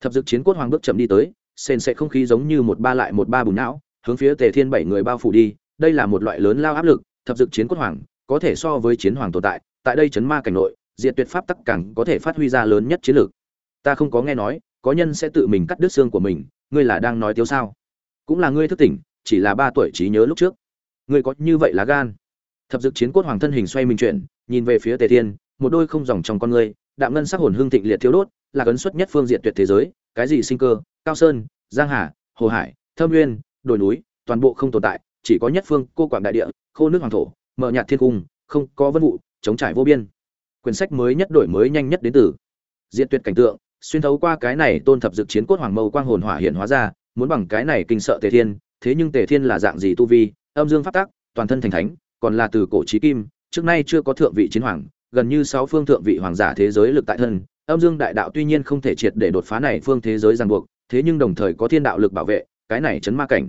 Thập dực chiến cốt hoàng bước chậm đi tới, sền sẽ không khí giống như một ba lại một ba bùn não, hướng phía tề thiên bảy người bao phủ đi, đây là một loại lớn lao áp lực, thập dực chiến cốt hoàng, có thể so với chiến hoàng tồn tại tại đây chấn ma cảnh nội, diệt tuyệt pháp tắc càng có thể phát huy ra lớn nhất chiến lược. Ta không có nghe nói, có nhân sẽ tự mình cắt đứt xương của mình, ngươi là đang nói tiếu sao? Cũng là ngươi thức tỉnh, chỉ là ba tuổi trí nhớ lúc trước ngươi có như vậy là gan. Thập dực chiến cốt hoàng thân hình xoay mình chuyển nhìn về phía tề thiên một đôi không dòng trong con người, đạm ngân sắc hồn hương thịnh liệt thiếu đốt là cấn xuất nhất phương diện tuyệt thế giới cái gì sinh cơ cao sơn giang hà hồ hải thâm nguyên đồi núi toàn bộ không tồn tại chỉ có nhất phương cô quảng đại địa khô nước hoàng thổ mở nhạt thiên cung không có vân vụ chống trải vô biên. Quyển sách mới nhất đổi mới nhanh nhất đến từ diện tuyệt cảnh tượng xuyên thấu qua cái này tôn thập dực chiến cốt hoàng mâu quang hồn hỏa hiện hóa ra muốn bằng cái này kinh sợ tề thiên thế nhưng tề thiên là dạng gì tu vi âm dương pháp tắc toàn thân thành thánh, còn là từ cổ chí kim, trước nay chưa có thượng vị chiến hoàng, gần như sáu phương thượng vị hoàng giả thế giới lực tại thân, âm dương đại đạo tuy nhiên không thể triệt để đột phá này phương thế giới ràng buộc, thế nhưng đồng thời có thiên đạo lực bảo vệ, cái này chấn ma cảnh.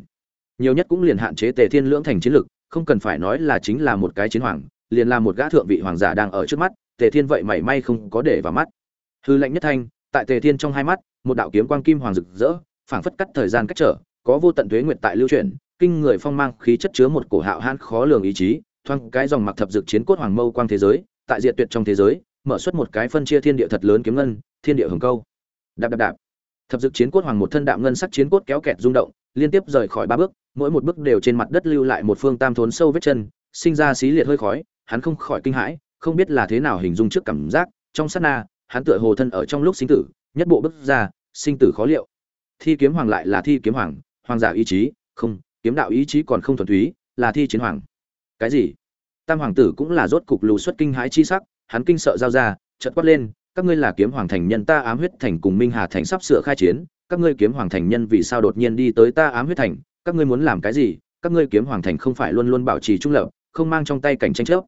Nhiều nhất cũng liền hạn chế tề thiên lưỡng thành chiến lực, không cần phải nói là chính là một cái chiến hoàng, liền là một gã thượng vị hoàng giả đang ở trước mắt, tề thiên vậy mảy may không có để vào mắt. Hư lệnh nhất thanh, tại tề thiên trong hai mắt, một đạo kiếm quang kim hoàng rực rỡ, phảng phất cắt thời gian cách trở, có vô tận tuế nguyệt tại lưu chuyển kinh người phong mang khí chất chứa một cổ hạo hãn khó lường ý chí thoang cái dòng mặc thập dực chiến cốt hoàng mâu quang thế giới, tại diệt tuyệt trong thế giới, mở xuất một cái phân chia thiên địa thật lớn kiếm ngân, thiên địa hồng câu. Đạp đạp đạp. Thập dực chiến cốt hoàng một thân đạm ngân sắc chiến cốt kéo kẹt rung động, liên tiếp rời khỏi ba bước, mỗi một bước đều trên mặt đất lưu lại một phương tam thốn sâu vết chân, sinh ra xí liệt hơi khói, hắn không khỏi kinh hãi, không biết là thế nào hình dung trước cảm giác, trong sát na, hắn tựa hồ thân ở trong lúc sinh tử, nhất bộ bước ra, sinh tử khó liệu. Thi kiếm hoàng lại là thi kiếm hoàng hoàng giả ý chí, không kiếm đạo ý chí còn không thuần túy, là thi chiến hoàng. Cái gì? Tam hoàng tử cũng là rốt cục lù xuất kinh hãi chi sắc, hắn kinh sợ giao ra, chợt quát lên, các ngươi là kiếm hoàng thành nhân ta ám huyết thành cùng minh hà thành sắp sửa khai chiến, các ngươi kiếm hoàng thành nhân vì sao đột nhiên đi tới ta ám huyết thành, các ngươi muốn làm cái gì? Các ngươi kiếm hoàng thành không phải luôn luôn bảo trì trung lập, không mang trong tay cảnh tranh chấp.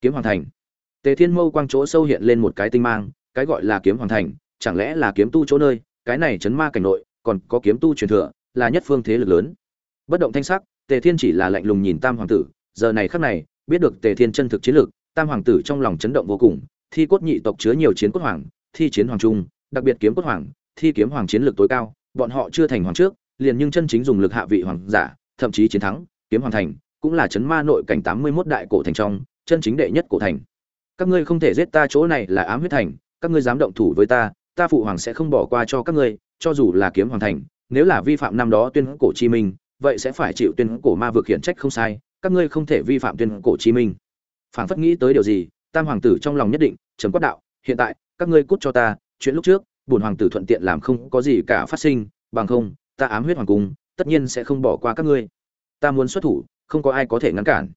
Kiếm hoàng thành. Tề thiên mâu quang chỗ sâu hiện lên một cái tinh mang, cái gọi là kiếm hoàng thành, chẳng lẽ là kiếm tu chỗ nơi, cái này chấn ma cảnh nội, còn có kiếm tu truyền thừa, là nhất phương thế lực lớn? Bất động thanh sắc, tề thiên chỉ là lạnh lùng nhìn tam hoàng tử, giờ này khắc này, biết được tề thiên chân thực chiến lược, tam hoàng tử trong lòng chấn động vô cùng, thi cốt nhị tộc chứa nhiều chiến cốt hoàng, thi chiến hoàng trung, đặc biệt kiếm cốt hoàng, thi kiếm hoàng chiến lược tối cao, bọn họ chưa thành hoàng trước, liền nhưng chân chính dùng lực hạ vị hoàng giả, thậm chí chiến thắng, kiếm hoàng thành, cũng là chấn ma nội cảnh tám mươi 81 đại cổ thành trong, chân chính đệ nhất cổ thành. Các ngươi không thể giết ta chỗ này là ám huyết thành, các ngươi dám động thủ với ta ta phụ hoàng sẽ không bỏ qua cho các ngươi, cho dù là kiếm hoàng thành, nếu là vi phạm năm đó tuyên cổ chi minh vậy sẽ phải chịu tuyên cổ ma vực khiển trách không sai, các ngươi không thể vi phạm tuyên cổ chí minh. Phảng phất nghĩ tới điều gì, tam hoàng tử trong lòng nhất định, trầm quát đạo, hiện tại, các ngươi cút cho ta, chuyện lúc trước, bổn hoàng tử thuận tiện làm không có gì cả phát sinh, bằng không, ta ám huyết hoàng cung, tất nhiên sẽ không bỏ qua các ngươi. Ta muốn xuất thủ, không có ai có thể ngăn cản.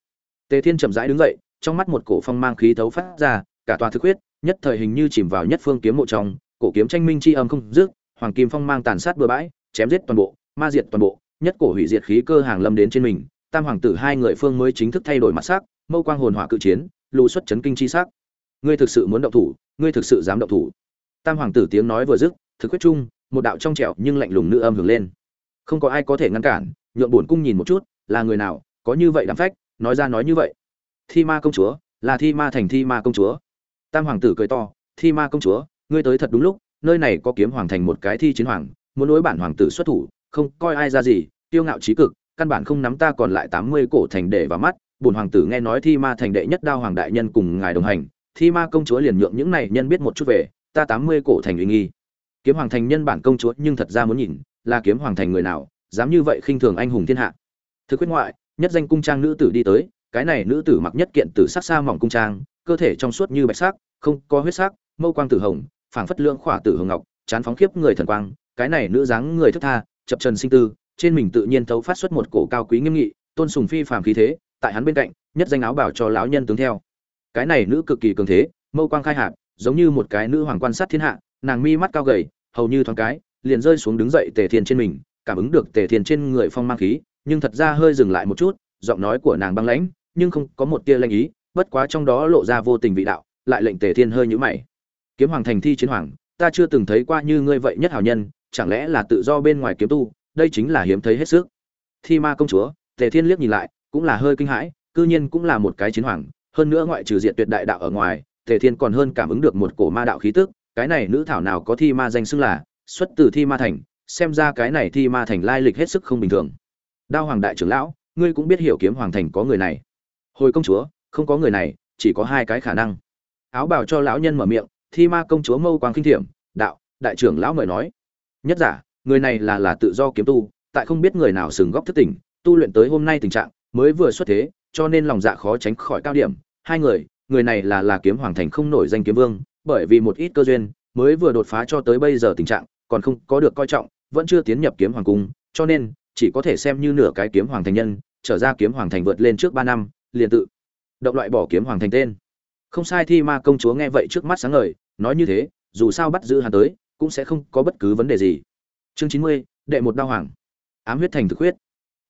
Tề thiên chậm rãi đứng dậy, trong mắt một cổ phong mang khí thấu phát ra, cả tòa thực huyết, nhất thời hình như chìm vào nhất phương kiếm mộ trong, cổ kiếm tranh minh chi âm không dứt, hoàng kim phong mang tàn sát bừa bãi, chém giết toàn bộ, ma diệt toàn bộ nhất cổ hủy diệt khí cơ hàng lâm đến trên mình, tam hoàng tử hai người phương mới chính thức thay đổi mặt sắc, mâu quang hồn hỏa cự chiến lù xuất chấn kinh chi sắc. Ngươi thực sự muốn động thủ, ngươi thực sự dám động thủ. Tam hoàng tử tiếng nói vừa dứt, thực quyết chung, một đạo trong trẻo nhưng lạnh lùng nữ âm hưởng lên. Không có ai có thể ngăn cản, nhượng bổn cung nhìn một chút, là người nào, có như vậy đám phách, nói ra nói như vậy. Thi ma công chúa, là thi ma thành thi ma công chúa. Tam hoàng tử cười to, thi ma công chúa, ngươi tới thật đúng lúc, nơi này có kiếm hoàng thành một cái thi chiến hoàng, muốn đối bản hoàng tử xuất thủ không coi ai ra gì tiêu ngạo trí cực, căn bản không nắm ta còn lại tám mươi cổ thành để vào mắt. Bổn hoàng tử nghe nói thi ma thành đệ nhất đao hoàng đại nhân cùng ngài đồng hành, thi ma công chúa liền nhượng những này nhân biết một chút về, ta tám mươi cổ thành uy nghi. Kiếm hoàng thành nhân bản công chúa nhưng thật ra muốn nhìn, là kiếm hoàng thành người nào, dám như vậy khinh thường anh hùng thiên hạ. Thực quyết ngoại, nhất danh cung trang nữ tử đi tới, cái này nữ tử mặc nhất kiện tử sắc xa mỏng cung trang, cơ thể trong suốt như bạch sắc, không có huyết sắc, mâu quang tử hồng, phảng phất lượng khỏa tử hồng ngọc, chán phóng khiếp người thần quang, cái này nữ dáng người thức tha chập trần sinh tư, trên mình tự nhiên thấu phát xuất một cổ cao quý nghiêm nghị, tôn sùng phi phàm khí thế, tại hắn bên cạnh, nhất danh áo bảo cho lão nhân tướng theo. Cái này nữ cực kỳ cường thế, mâu quang khai hạp, giống như một cái nữ hoàng quan sát thiên hạ, nàng mi mắt cao gầy, hầu như thoáng cái, liền rơi xuống đứng dậy tề thiên trên mình, cảm ứng được tề thiên trên người phong mang khí, nhưng thật ra hơi dừng lại một chút, giọng nói của nàng băng lãnh, nhưng không có một tia lanh ý, bất quá trong đó lộ ra vô tình vị đạo, lại lệnh tề thiên hơi nhũ mày. Kiếm hoàng thành thi chiến hoàng, ta chưa từng thấy qua như ngươi vậy nhất hảo nhân chẳng lẽ là tự do bên ngoài kiếm tu, đây chính là hiếm thấy hết sức. Thi ma công chúa, tề thiên liếc nhìn lại, cũng là hơi kinh hãi, cư nhiên cũng là một cái chiến hoàng, hơn nữa ngoại trừ diện tuyệt đại đạo ở ngoài, tề thiên còn hơn cảm ứng được một cổ ma đạo khí tức, cái này nữ thảo nào có thi ma danh xưng là, xuất từ thi ma thành, xem ra cái này thi ma thành lai lịch hết sức không bình thường. Đao hoàng đại trưởng lão, ngươi cũng biết hiểu kiếm hoàng thành có người này. Hồi công chúa, không có người này, chỉ có hai cái khả năng. Áo bào cho lão nhân mở miệng, thi ma công chúa mâu quang kinh thiểm, đạo, đại trưởng lão mời nói nhất giả, người này là là tự do kiếm tu, tại không biết người nào sừng góc thất tình tu luyện tới hôm nay tình trạng mới vừa xuất thế, cho nên lòng dạ khó tránh khỏi cao điểm. Hai người người này là là kiếm hoàng thành không nổi danh kiếm vương, bởi vì một ít cơ duyên, mới vừa đột phá cho tới bây giờ tình trạng, còn không có được coi trọng, vẫn chưa tiến nhập kiếm hoàng cung, cho nên chỉ có thể xem như nửa cái kiếm hoàng thành nhân, trở ra kiếm hoàng thành vượt lên trước ba năm, liền tự động loại bỏ kiếm hoàng thành tên. Không sai, thi ma công chúa nghe vậy trước mắt sáng ngời, nói như thế, dù sao bắt giữ hắn tới cũng sẽ không có bất cứ vấn đề gì. Chương chín mươi, đệ một đao hoàng. Ám huyết thành thực huyết.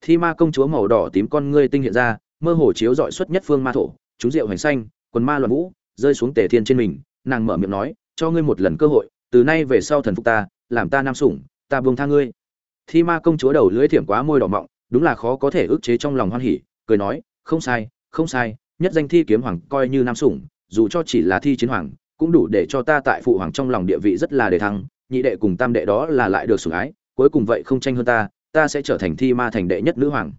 Thi ma công chúa màu đỏ tím con ngươi tinh hiện ra, mơ hồ chiếu dọi xuất nhất phương ma thổ, chúng rượu hành xanh, quần ma loạn vũ, rơi xuống tề thiên trên mình, nàng mở miệng nói, cho ngươi một lần cơ hội, từ nay về sau thần phục ta, làm ta nam sủng, ta buông tha ngươi. Thi ma công chúa đầu lưỡi thiểm quá môi đỏ mọng, đúng là khó có thể ức chế trong lòng hoan hỉ, cười nói, không sai không sai, nhất danh thi kiếm hoàng coi như nam sủng, dù cho chỉ là thi chiến hoàng cũng đủ để cho ta tại phụ hoàng trong lòng địa vị rất là đề thăng, nhị đệ cùng tam đệ đó là lại được sủng ái, cuối cùng vậy không tranh hơn ta ta sẽ trở thành thi ma thành đệ nhất nữ hoàng.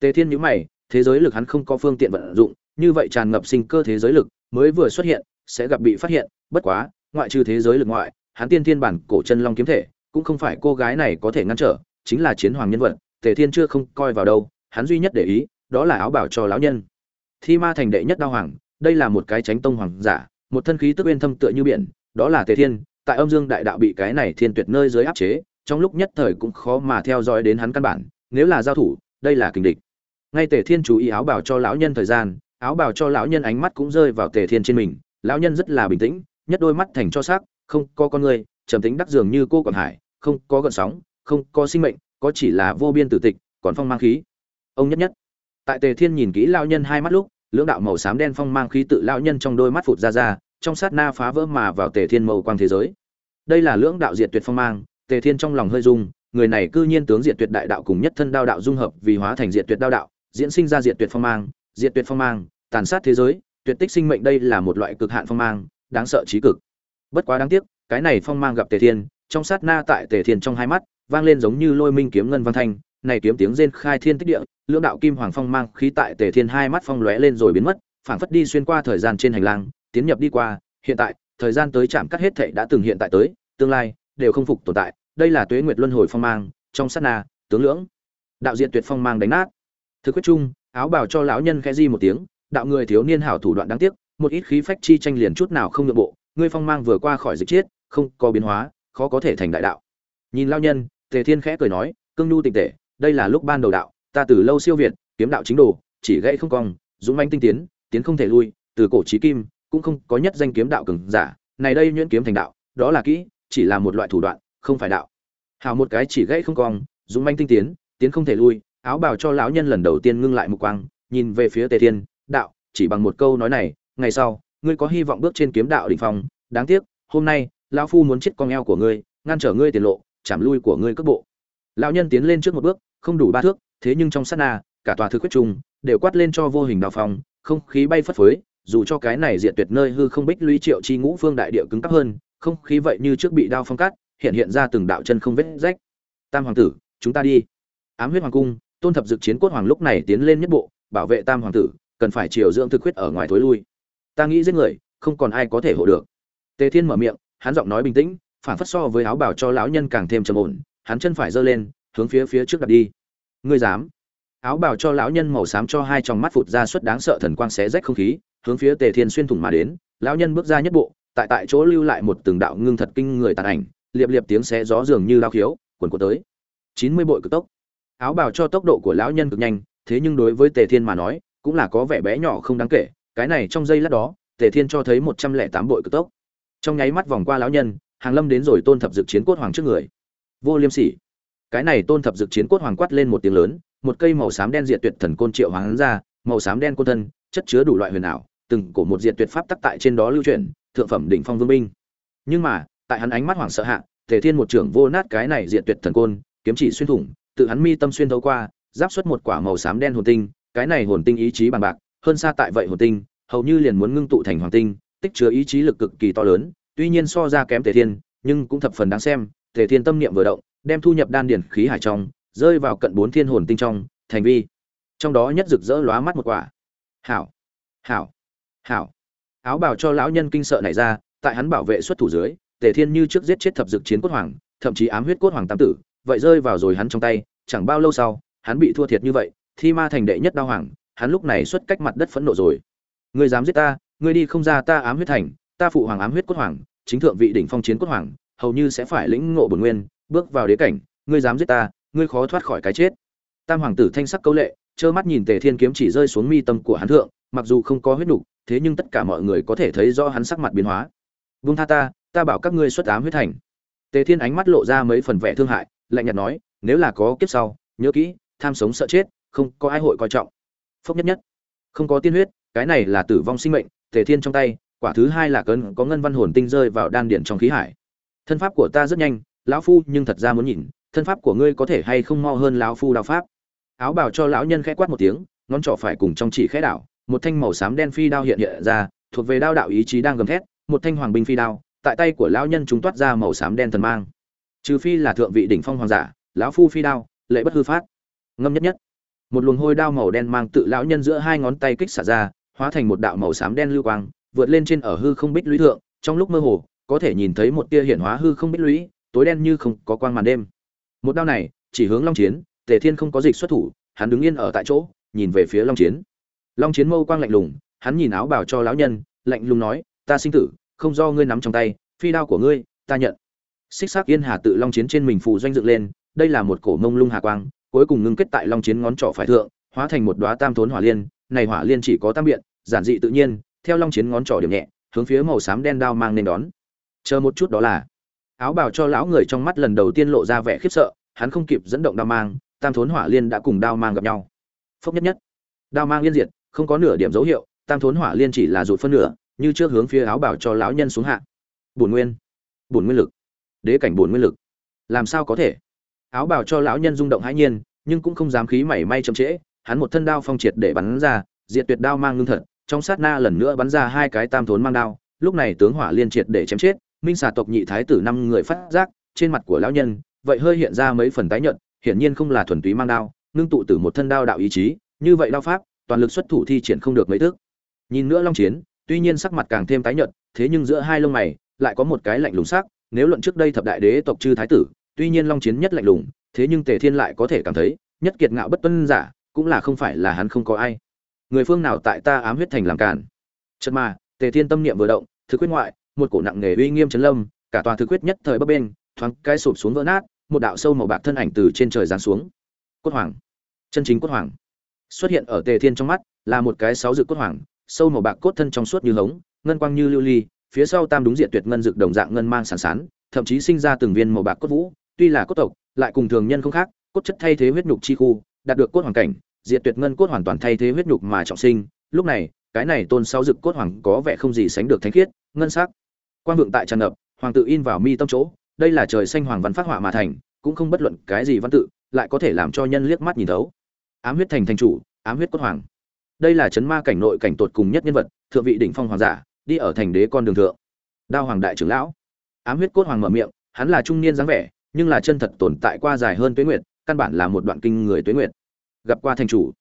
Tề thiên nhữ mày, thế giới lực hắn không có phương tiện vận dụng, như vậy tràn ngập sinh cơ thế giới lực mới vừa xuất hiện, sẽ gặp bị phát hiện, bất quá, ngoại trừ thế giới lực ngoại, hắn tiên thiên bản cổ chân long kiếm thể, cũng không phải cô gái này có thể ngăn trở, chính là chiến hoàng nhân vật, tề thiên chưa không coi vào đâu, hắn duy nhất để ý, đó là áo bảo cho lão nhân. Thi ma thành đệ nhất đao hoàng, đây là một cái tránh tông hoàng giả một thân khí tức uyên thâm tựa như biển, đó là tề thiên, tại âm dương đại đạo bị cái này thiên tuyệt nơi dưới áp chế, trong lúc nhất thời cũng khó mà theo dõi đến hắn căn bản, nếu là giao thủ, đây là kình địch. Ngay tề thiên chú ý áo bảo cho lão nhân thời gian, áo bảo cho lão nhân ánh mắt cũng rơi vào tề thiên trên mình, lão nhân rất là bình tĩnh, nhất đôi mắt thành cho sắc không có con người, trầm tính đắc dường như cô quảng hải, không có gợn sóng, không có sinh mệnh, có chỉ là vô biên tử tịch, còn phong mang khí. Ông nhất nhất. Tại tề thiên nhìn kỹ lão nhân hai mắt lúc lưỡng đạo màu xám đen phong mang khí tự lão nhân trong đôi mắt phụt ra ra, trong sát na phá vỡ mà vào tề thiên màu quang thế giới. Đây là lưỡng đạo diệt tuyệt phong mang, tề thiên trong lòng hơi rung, người này cư nhiên tướng diệt tuyệt đại đạo cùng nhất thân đao đạo dung hợp vì hóa thành diệt tuyệt đao đạo, diễn sinh ra diệt tuyệt phong mang, diệt tuyệt phong mang, tàn sát thế giới, tuyệt tích sinh mệnh đây là một loại cực hạn phong mang, đáng sợ trí cực. Bất quá đáng tiếc, cái này phong mang gặp tề thiên, trong sát na tại tề thiên trong hai mắt, vang lên giống như lôi minh kiếm ngân văn thanh này kiếm tiếng rên khai thiên tích địa, lưỡng đạo kim hoàng phong mang khí tại tề thiên hai mắt phong lóe lên rồi biến mất, phảng phất đi xuyên qua thời gian trên hành lang, tiến nhập đi qua, hiện tại, thời gian tới chạm cắt hết thảy đã từng hiện tại tới, tương lai, đều không phục tồn tại, đây là tuế nguyệt luân hồi phong mang, trong sát na, tướng lưỡng, đạo diện tuyệt phong mang đánh nát. Thực quyết chung, áo bào cho lão nhân khẽ di một tiếng, đạo người thiếu niên hảo thủ đoạn đáng tiếc, một ít khí phách chi tranh liền chút nào không nhượng bộ, ngươi phong mang vừa qua khỏi dịch chết không có biến hóa, khó có thể thành đại đạo. Nhìn lão nhân, tề thiên khẽ cười nói, cương nhu tịch tệ đây là lúc ban đầu đạo, ta từ lâu siêu việt, kiếm đạo chính đồ, chỉ gãy không cong, dũng manh tinh tiến tiến không thể lui, từ cổ chí kim, cũng không có nhất danh kiếm đạo cường giả, này đây nhuyễn kiếm thành đạo, đó là kỹ, chỉ là một loại thủ đoạn, không phải đạo. Hào một cái chỉ gãy không cong, dũng manh tinh tiến tiến không thể lui, áo bào cho lão nhân lần đầu tiên ngưng lại mục quang, nhìn về phía tề thiên, đạo, chỉ bằng một câu nói này, ngày sau, ngươi có hy vọng bước trên kiếm đạo đỉnh phong, đáng tiếc, hôm nay, lão phu muốn chết con eo của ngươi, ngăn trở ngươi tiền lộ, chạm lui của ngươi cước bộ. Lão nhân tiến lên trước một bước không đủ ba thước, thế nhưng trong sát na, cả tòa thư quyết trung đều quát lên cho vô hình đào phong, không khí bay phất phới, dù cho cái này diệt tuyệt nơi hư không bích lũy triệu chi ngũ phương đại địa cứng cắp hơn, không khí vậy như trước bị đao phong cắt, hiện hiện ra từng đạo chân không vết rách. Tam hoàng tử, chúng ta đi. Ám huyết hoàng cung, tôn thập dực chiến cốt hoàng lúc này tiến lên nhất bộ, bảo vệ tam hoàng tử, cần phải chiều dưỡng thực huyết ở ngoài thối lui. Ta nghĩ giết người, không còn ai có thể hộ được. Tề thiên mở miệng, hắn giọng nói bình tĩnh, phản phất so với áo bảo cho lão nhân càng thêm trầm ổn, hắn chân phải giơ lên hướng phía phía trước đặt đi. Ngươi dám? Áo bào cho lão nhân màu xám cho hai tròng mắt phụt ra suất đáng sợ thần quang xé rách không khí, hướng phía tề thiên xuyên thủng mà đến. Lão nhân bước ra nhất bộ, tại tại chỗ lưu lại một từng đạo ngưng thật kinh người tàn ảnh, liệp liệp tiếng xé gió dường như lao khiếu quần của tới. Chín mươi bội cực tốc. Áo bào cho tốc độ của lão nhân cực nhanh, thế nhưng đối với tề thiên mà nói, cũng là có vẻ bé nhỏ không đáng kể. Cái này trong giây lát đó, tề thiên cho thấy một trăm lẻ tám bội cực tốc. Trong nháy mắt vòng qua lão nhân, hàng lâm đến rồi tôn thập dực chiến cốt hoàng trước người. Vô liêm sỉ cái này tôn thập dực chiến cốt hoàng quát lên một tiếng lớn, một cây màu xám đen diệt tuyệt thần côn triệu hoàng ra, màu xám đen côn thân, chất chứa đủ loại huyền ảo, từng cổ một diệt tuyệt pháp tắc tại trên đó lưu truyền thượng phẩm đỉnh phong vương binh. Nhưng mà, tại hắn ánh mắt hoảng sợ hạ thể thiên một trưởng vô nát cái này diệt tuyệt thần côn, kiếm chỉ xuyên thủng, tự hắn mi tâm xuyên thấu qua, giáp xuất một quả màu xám đen hồn tinh, cái này hồn tinh ý chí bằng bạc, hơn xa tại vậy hồn tinh, hầu như liền muốn ngưng tụ thành hoàng tinh, tích chứa ý chí lực cực kỳ to lớn, tuy nhiên so ra kém thể thiên, nhưng cũng thập phần đáng xem thể thiên tâm niệm vừa động đem thu nhập đan điển khí hải trong, rơi vào cận bốn thiên hồn tinh trong, thành vi. Trong đó nhất rực rỡ lóa mắt một quả. Hảo hảo hảo. Áo bảo cho lão nhân kinh sợ này ra, tại hắn bảo vệ xuất thủ dưới, tề thiên như trước giết chết thập dực chiến cốt hoàng, thậm chí ám huyết cốt hoàng tam tử, vậy rơi vào rồi hắn trong tay, chẳng bao lâu sau, hắn bị thua thiệt như vậy, thi ma thành đệ nhất đao hoàng, hắn lúc này xuất cách mặt đất phẫn nộ rồi. Ngươi dám giết ta, ngươi đi không ra ta ám huyết thành, ta phụ hoàng ám huyết cốt hoàng, chính thượng vị đỉnh phong chiến cốt hoàng, hầu như sẽ phải lĩnh ngộ bổn nguyên bước vào đế cảnh, ngươi dám giết ta, ngươi khó thoát khỏi cái chết. Tam hoàng tử thanh sắc câu lệ, trơ mắt nhìn tề thiên kiếm chỉ rơi xuống mi tâm của hắn thượng, mặc dù không có huyết nục, thế nhưng tất cả mọi người có thể thấy rõ hắn sắc mặt biến hóa. Vung tha ta ta bảo các ngươi xuất ám huyết thành. Tề thiên ánh mắt lộ ra mấy phần vẻ thương hại, lạnh nhạt nói, nếu là có kiếp sau, nhớ kỹ, tham sống sợ chết, không có ai hội coi trọng. Phốc nhất nhất. Không có tiên huyết, cái này là tử vong sinh mệnh, tề thiên trong tay, quả thứ hai là cơn có ngân văn hồn tinh rơi vào đan điển trong khí hải. Thân pháp của ta rất nhanh lão phu nhưng thật ra muốn nhìn, thân pháp của ngươi có thể hay không mo hơn lão phu đao pháp. Áo bảo cho lão nhân khẽ quát một tiếng, ngón trỏ phải cùng trong chỉ khẽ đảo, một thanh màu xám đen phi đao hiện hiện ra, thuộc về đao đạo ý chí đang gầm thét, một thanh hoàng binh phi đao, tại tay của lão nhân chúng toát ra màu xám đen thần mang. Trừ phi là thượng vị đỉnh phong hoàng giả, lão phu phi đao, lệ bất hư phát. Ngâm nhất nhất. Một luồng hôi đao màu đen mang tự lão nhân giữa hai ngón tay kích xả ra, hóa thành một đạo màu xám đen lưu quang, vượt lên trên ở hư không bích lũy thượng, trong lúc mơ hồ, có thể nhìn thấy một tia hiển hóa hư không bích lũy tối đen như không có quang màn đêm. Một đao này, chỉ hướng long chiến, tề thiên không có dịch xuất thủ, hắn đứng yên ở tại chỗ, nhìn về phía long chiến. Long chiến mâu quang lạnh lùng, hắn nhìn áo bảo cho lão nhân, lạnh lùng nói, ta sinh tử, không do ngươi nắm trong tay, phi đao của ngươi, ta nhận. Xích xác yên hà tự long chiến trên mình phù doanh dựng lên, đây là một cổ mông lung hà quang, cuối cùng ngưng kết tại long chiến ngón trỏ phải thượng, hóa thành một đóa tam thốn hỏa liên, này hỏa liên chỉ có tam biện, giản dị tự nhiên, theo long chiến ngón trỏ điểm nhẹ, hướng phía màu xám đen đao mang nên đón. Chờ một chút đó là áo bào cho lão người trong mắt lần đầu tiên lộ ra vẻ khiếp sợ, hắn không kịp dẫn động đao mang, tam thốn hỏa liên đã cùng đao mang gặp nhau. Phốc nhất nhất. Đao mang liên diệt, không có nửa điểm dấu hiệu, tam thốn hỏa liên chỉ là rụt phân nửa, như trước hướng phía áo bào cho lão nhân xuống hạ. Bổn nguyên. Bổn nguyên lực. Đế cảnh bổn nguyên lực. Làm sao có thể? Áo bào cho lão nhân rung động hãi nhiên, nhưng cũng không dám khí mảy may chậm trễ, hắn một thân đao phong triệt để bắn ra, diệt tuyệt đao mang ngưng thật, trong sát na lần nữa bắn ra hai cái tam thốn mang đao, lúc này tướng hỏa liên triệt để chém chết minh xà tộc nhị thái tử năm người phát giác, trên mặt của lão nhân, vậy hơi hiện ra mấy phần tái nhợt, hiển nhiên không là thuần túy mang đao, ngưng tụ từ một thân đao đạo ý chí, như vậy đao pháp, toàn lực xuất thủ thi triển không được mấy thước. Nhìn nữa long chiến, tuy nhiên sắc mặt càng thêm tái nhợt, thế nhưng giữa hai lông mày lại có một cái lạnh lùng sắc, nếu luận trước đây thập đại đế tộc chư thái tử, tuy nhiên long chiến nhất lạnh lùng, thế nhưng tề thiên lại có thể cảm thấy, nhất kiệt ngạo bất tuân giả, cũng là không phải là hắn không có ai. Người phương nào tại ta ám huyết thành làm cản chợt mà, tề thiên tâm niệm vừa động, thực quyết ngoại một cổ nặng nghề uy nghiêm chấn lâm, cả tòa thực quyết nhất thời bấp bên thoáng cái sụp xuống vỡ nát, một đạo sâu màu bạc thân ảnh từ trên trời giáng xuống. Cốt hoàng. Chân chính cốt hoàng. Xuất hiện ở tề thiên trong mắt, là một cái sáu dự cốt hoàng, sâu màu bạc cốt thân trong suốt như hống, ngân quang như lưu ly, phía sau tam đúng diện tuyệt ngân dược đồng dạng ngân mang sàn sán, thậm chí sinh ra từng viên màu bạc cốt vũ, tuy là cốt tộc, lại cùng thường nhân không khác, cốt chất thay thế huyết nhục chi khu, đạt được cốt hoàng cảnh diệt tuyệt ngân cốt hoàn toàn thay thế huyết nhục mà trọng sinh. Lúc này, cái này tôn sáu dực cốt hoàng có vẻ không gì sánh được thánh khiết, ngân sắc quang vượng tại tràn ngập, hoàng tự in vào mi tâm chỗ, đây là trời xanh hoàng văn phát họa mà thành, cũng không bất luận cái gì văn tự, lại có thể làm cho nhân liếc mắt nhìn thấu. Ám huyết thành thành chủ, ám huyết cốt hoàng. Đây là chấn ma cảnh nội cảnh tột cùng nhất nhân vật, thượng vị đỉnh phong hoàng giả, đi ở thành đế con đường thượng. Đao hoàng đại trưởng lão. Ám huyết cốt hoàng mở miệng, hắn là trung niên dáng vẻ, nhưng là chân thật tồn tại qua dài hơn tuế nguyệt, căn bản là một đoạn kinh người tuế nguyệt. Gặp qua thành chủ.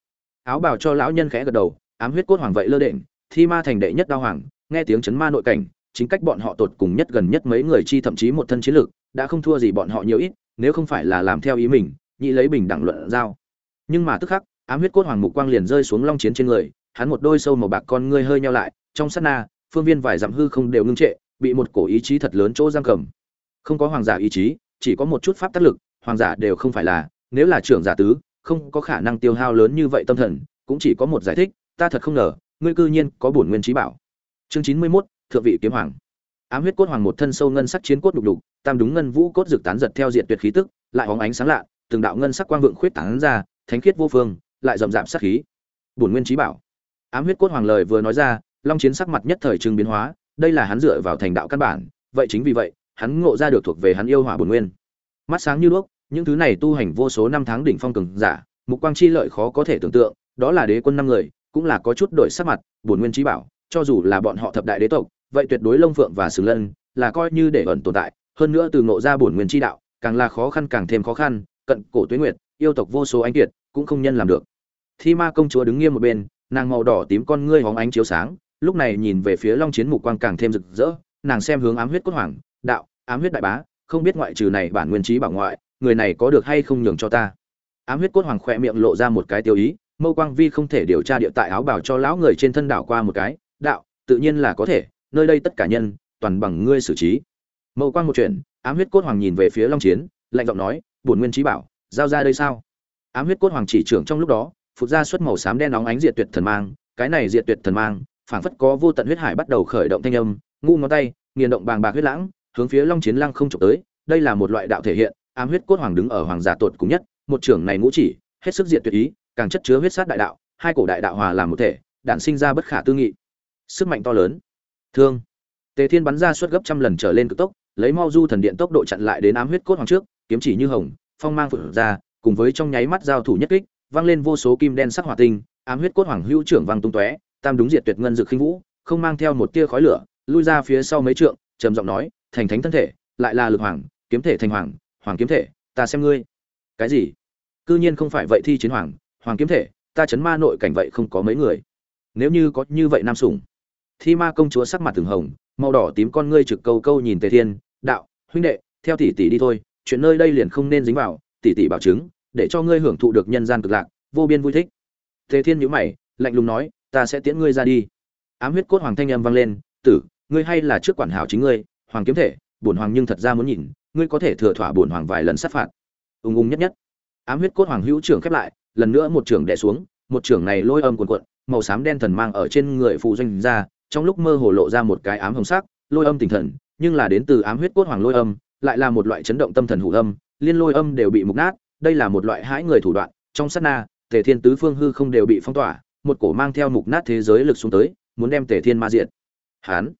Áo bào cho lão nhân khẽ gật đầu, ám huyết cốt hoàng vậy lơ đễnh, thi ma thành đệ nhất đao hoàng, nghe tiếng chấn ma nội cảnh chính cách bọn họ tột cùng nhất gần nhất mấy người chi thậm chí một thân chiến lực đã không thua gì bọn họ nhiều ít nếu không phải là làm theo ý mình nhị lấy bình đẳng luận giao. Nhưng mà tức khắc ám huyết cốt hoàng mục quang liền rơi xuống long chiến trên người hắn một đôi sâu màu bạc con ngươi hơi nheo lại trong sát na phương viên vài dặm hư không đều ngưng trệ bị một cổ ý chí thật lớn chỗ giam cầm. Không có hoàng giả ý chí chỉ có một chút pháp tác lực hoàng giả đều không phải là nếu là trưởng giả tứ không có khả năng tiêu hao lớn như vậy tâm thần cũng chỉ có một giải thích ta thật không ngờ ngươi cư nhiên có bổn nguyên trí bảo. Chương chín mươi 91, thượng vị kiếm hoàng. Ám huyết cốt hoàng một thân sâu ngân sắc chiến cốt đục đục, tam đúng ngân vũ cốt dược tán giật theo diện tuyệt khí tức, lại hóng ánh sáng lạ, từng đạo ngân sắc quang vượng khuyết tán ra, thánh khiết vô phương, lại rậm rạp sát khí. Bổn nguyên trí bảo. Ám huyết cốt hoàng lời vừa nói ra, long chiến sắc mặt nhất thời trưng biến hóa, đây là hắn dựa vào thành đạo căn bản, vậy chính vì vậy, hắn ngộ ra được thuộc về hắn yêu hỏa bổn nguyên. Mắt sáng như đuốc, những thứ này tu hành vô số năm tháng đỉnh phong cường giả, mục quang chi lợi khó có thể tưởng tượng, đó là đế quân năm người, cũng là có chút đổi sắc mặt, bổn nguyên trí bảo, cho dù là bọn họ thập đại đế tộc vậy tuyệt đối lông phượng và sừng lân là coi như để ẩn tồn tại, hơn nữa từ ngộ ra bổn nguyên chi đạo, càng là khó khăn càng thêm khó khăn, cận cổ tuế nguyệt, yêu tộc vô số ánh kiệt, cũng không nhân làm được. Thi ma công chúa đứng nghiêm một bên, nàng màu đỏ tím con ngươi hóng ánh chiếu sáng, lúc này nhìn về phía long chiến mục quang càng thêm rực rỡ, nàng xem hướng ám huyết cốt hoàng, đạo, ám huyết đại bá, không biết ngoại trừ này bản nguyên trí bảo ngoại, người này có được hay không nhường cho ta. Ám huyết cốt hoàng khỏe miệng lộ ra một cái tiêu ý, mâu quang vi không thể điều tra địa tại áo bảo cho lão người trên thân đảo qua một cái, đạo, tự nhiên là có thể nơi đây tất cả nhân, toàn bằng ngươi xử trí. Mâu quang một chuyện, ám huyết cốt hoàng nhìn về phía long chiến, lạnh giọng nói, bổn nguyên trí bảo, giao ra đây sao? Ám huyết cốt hoàng chỉ trưởng trong lúc đó, phụt ra suất màu xám đen nóng ánh diệt tuyệt thần mang, cái này diệt tuyệt thần mang, phảng phất có vô tận huyết hải bắt đầu khởi động thanh âm, ngu ngón tay, nghiền động bàng bạc huyết lãng, hướng phía long chiến lăng không trộm tới, đây là một loại đạo thể hiện, ám huyết cốt hoàng đứng ở hoàng giả tột cùng nhất, một trưởng này ngũ chỉ, hết sức diệt tuyệt ý, càng chất chứa huyết sát đại đạo, hai cổ đại đạo hòa làm một thể, đản sinh ra bất khả tư nghị. Sức mạnh to lớn thương. Tề thiên bắn ra suốt gấp trăm lần trở lên cực tốc, lấy mau du thần điện tốc độ chặn lại đến ám huyết cốt hoàng trước, kiếm chỉ như hồng, phong mang phượng ra, cùng với trong nháy mắt giao thủ nhất kích, vang lên vô số kim đen sắc hỏa tinh, ám huyết cốt hoàng hữu trưởng vang tung tóe, tam đúng diệt tuyệt ngân dực khinh vũ, không mang theo một tia khói lửa, lui ra phía sau mấy trượng, trầm giọng nói, thành thánh thân thể, lại là lực hoàng, kiếm thể thành hoàng hoàng kiếm thể, ta xem ngươi. Cái gì? Cư nhiên không phải vậy thi chiến hoàng hoàng kiếm thể, ta chấn ma nội cảnh vậy không có mấy người. Nếu như có như vậy nam sủng thi ma công chúa sắc mặt từng hồng, màu đỏ tím con ngươi trực câu câu nhìn tề thiên, đạo, huynh đệ, theo tỷ tỷ đi thôi, chuyện nơi đây liền không nên dính vào, tỷ tỷ bảo chứng, để cho ngươi hưởng thụ được nhân gian cực lạc, vô biên vui thích. Tề thiên nhíu mày, lạnh lùng nói, ta sẽ tiễn ngươi ra đi. Ám huyết cốt hoàng thanh âm vang lên, tử, ngươi hay là trước quản hảo chính ngươi, hoàng kiếm thể, bổn hoàng nhưng thật ra muốn nhìn, ngươi có thể thừa thỏa bổn hoàng vài lần sát phạt. Ung ung nhất nhất. Ám huyết cốt hoàng hữu trưởng khép lại, lần nữa một trưởng đè xuống, một trưởng này lôi âm cuồn cuộn, màu xám đen thần mang ở trên người phụ doanh ra trong lúc mơ hồ lộ ra một cái ám hồng sắc, lôi âm tinh thần, nhưng là đến từ ám huyết cốt hoàng lôi âm, lại là một loại chấn động tâm thần hủ âm, liên lôi âm đều bị mục nát, đây là một loại hãi người thủ đoạn, trong sát na, tề thiên tứ phương hư không đều bị phong tỏa, một cổ mang theo mục nát thế giới lực xuống tới, muốn đem tề thiên ma diệt. Hán.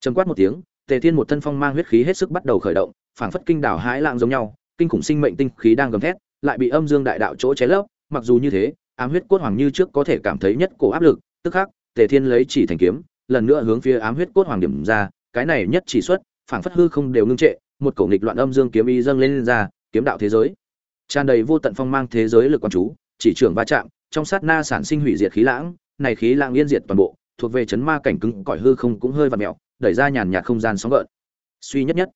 Trầm quát một tiếng, tề thiên một thân phong mang huyết khí hết sức bắt đầu khởi động, phảng phất kinh đảo hãi lạng giống nhau, kinh khủng sinh mệnh tinh khí đang gầm thét, lại bị âm dương đại đạo chỗ chế lấp, mặc dù như thế, ám huyết cốt hoàng như trước có thể cảm thấy nhất cổ áp lực, tức khắc, tề thiên lấy chỉ thành kiếm lần nữa hướng phía ám huyết cốt hoàng điểm ra cái này nhất chỉ xuất phảng phất hư không đều ngưng trệ một cổ nghịch loạn âm dương kiếm ý dâng lên, lên ra kiếm đạo thế giới. Tràn đầy vô tận phong mang thế giới lực quan chú chỉ trưởng va chạm trong sát na sản sinh hủy diệt khí lãng này khí lãng yên diệt toàn bộ thuộc về chấn ma cảnh cứng cỏi hư không cũng hơi vặn mèo đẩy ra nhàn nhạt không gian sóng gợn. Suy nhất nhất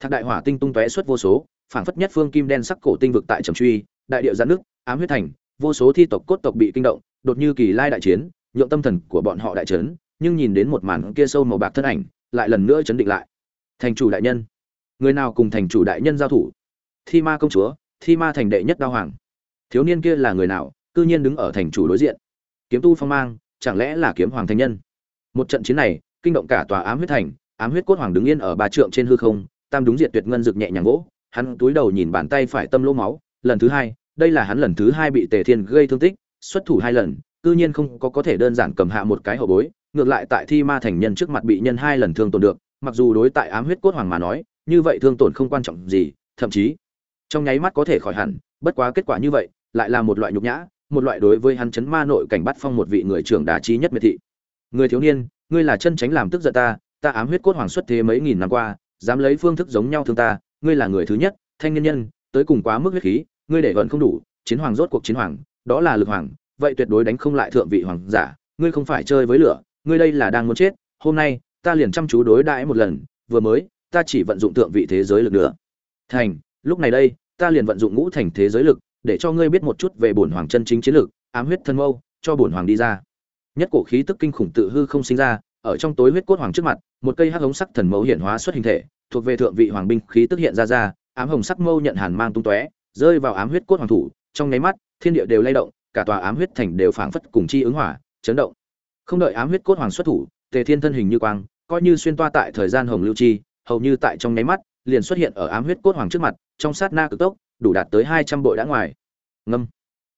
thác đại hỏa tinh tung tóe xuất vô số phảng phất nhất phương kim đen sắc cổ tinh vực tại trầm truy đại địa giãn nước ám huyết thành vô số thi tộc cốt tộc bị kinh động đột như kỳ lai đại chiến nhượng tâm thần của bọn họ đại chấn nhưng nhìn đến một màn kia sâu màu bạc thân ảnh, lại lần nữa chấn định lại. Thành chủ đại nhân. Người nào cùng thành chủ đại nhân giao thủ? Thi ma công chúa, thi ma thành đệ nhất đao hoàng. Thiếu niên kia là người nào, cư nhiên đứng ở thành chủ đối diện. Kiếm tu phong mang, chẳng lẽ là kiếm hoàng thành nhân? Một trận chiến này, kinh động cả tòa ám huyết thành, ám huyết cốt hoàng đứng yên ở ba trượng trên hư không, tam đúng diệt tuyệt ngân rực nhẹ nhàng gỗ, hắn túi đầu nhìn bàn tay phải tâm lỗ máu, lần thứ hai, đây là hắn lần thứ hai bị tề thiên gây thương tích, xuất thủ hai lần, cư nhiên không có có thể đơn giản cầm hạ một cái hậu bối ngược lại tại thi ma thành nhân trước mặt bị nhân hai lần thương tổn được, mặc dù đối tại ám huyết cốt hoàng mà nói, như vậy thương tổn không quan trọng gì, thậm chí, trong nháy mắt có thể khỏi hẳn, bất quá kết quả như vậy, lại là một loại nhục nhã, một loại đối với hắn chấn ma nội cảnh bắt phong một vị người trưởng đá trí nhất miệt thị. Người thiếu niên, ngươi là chân tránh làm tức giận ta ta ám huyết cốt hoàng xuất thế mấy nghìn năm qua, dám lấy phương thức giống nhau thương ta, ngươi là người thứ nhất, thanh nhân nhân, tới cùng quá mức huyết khí, ngươi để vận không đủ, chiến hoàng rốt cuộc chiến hoàng, đó là lực hoàng, vậy tuyệt đối đánh không lại thượng vị hoàng giả, ngươi không phải chơi với lửa ngươi đây là đang muốn chết, hôm nay, ta liền chăm chú đối đãi một lần, vừa mới, ta chỉ vận dụng thượng vị thế giới lực nữa. Thành, lúc này đây, ta liền vận dụng ngũ thành thế giới lực, để cho ngươi biết một chút về bổn hoàng chân chính chiến lực, ám huyết thân mâu, cho bổn hoàng đi ra. Nhất cổ khí tức kinh khủng tự hư không sinh ra, ở trong tối huyết cốt hoàng trước mặt, một cây hắc hống sắc thần mâu hiện hóa xuất hình thể, thuộc về thượng vị hoàng binh khí tức hiện ra ra, ám hồng sắc mâu nhận hàn mang tung tóe, rơi vào ám huyết cốt hoàng thủ, trong nháy mắt, thiên địa đều lay động, cả tòa ám huyết thành đều phảng phất cùng chi ứng hỏa, chấn động không đợi ám huyết cốt hoàng xuất thủ, tề thiên thân hình như quang, coi như xuyên toa tại thời gian hồng lưu chi, hầu như tại trong nháy mắt, liền xuất hiện ở ám huyết cốt hoàng trước mặt, trong sát na cực tốc, đủ đạt tới hai trăm bội đã ngoài. Ngâm.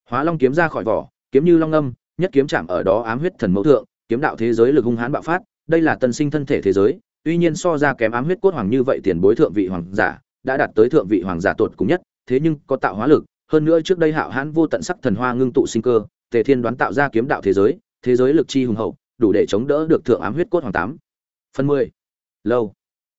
Hóa long kiếm ra khỏi vỏ, kiếm như long ngâm, nhất kiếm chạm ở đó ám huyết thần mẫu thượng, kiếm đạo thế giới lực hung hãn bạo phát, đây là tân sinh thân thể thế giới, tuy nhiên so ra kém ám huyết cốt hoàng như vậy tiền bối thượng vị hoàng giả, đã đạt tới thượng vị hoàng giả tột cùng nhất, thế nhưng có tạo hóa lực, hơn nữa trước đây hạo hãn vô tận sắc thần hoa ngưng tụ sinh cơ, tề thiên đoán tạo ra kiếm đạo thế giới thế giới lực chi hùng hậu, đủ để chống đỡ được thượng ám huyết cốt hoàng tám. Phần mười. Lâu.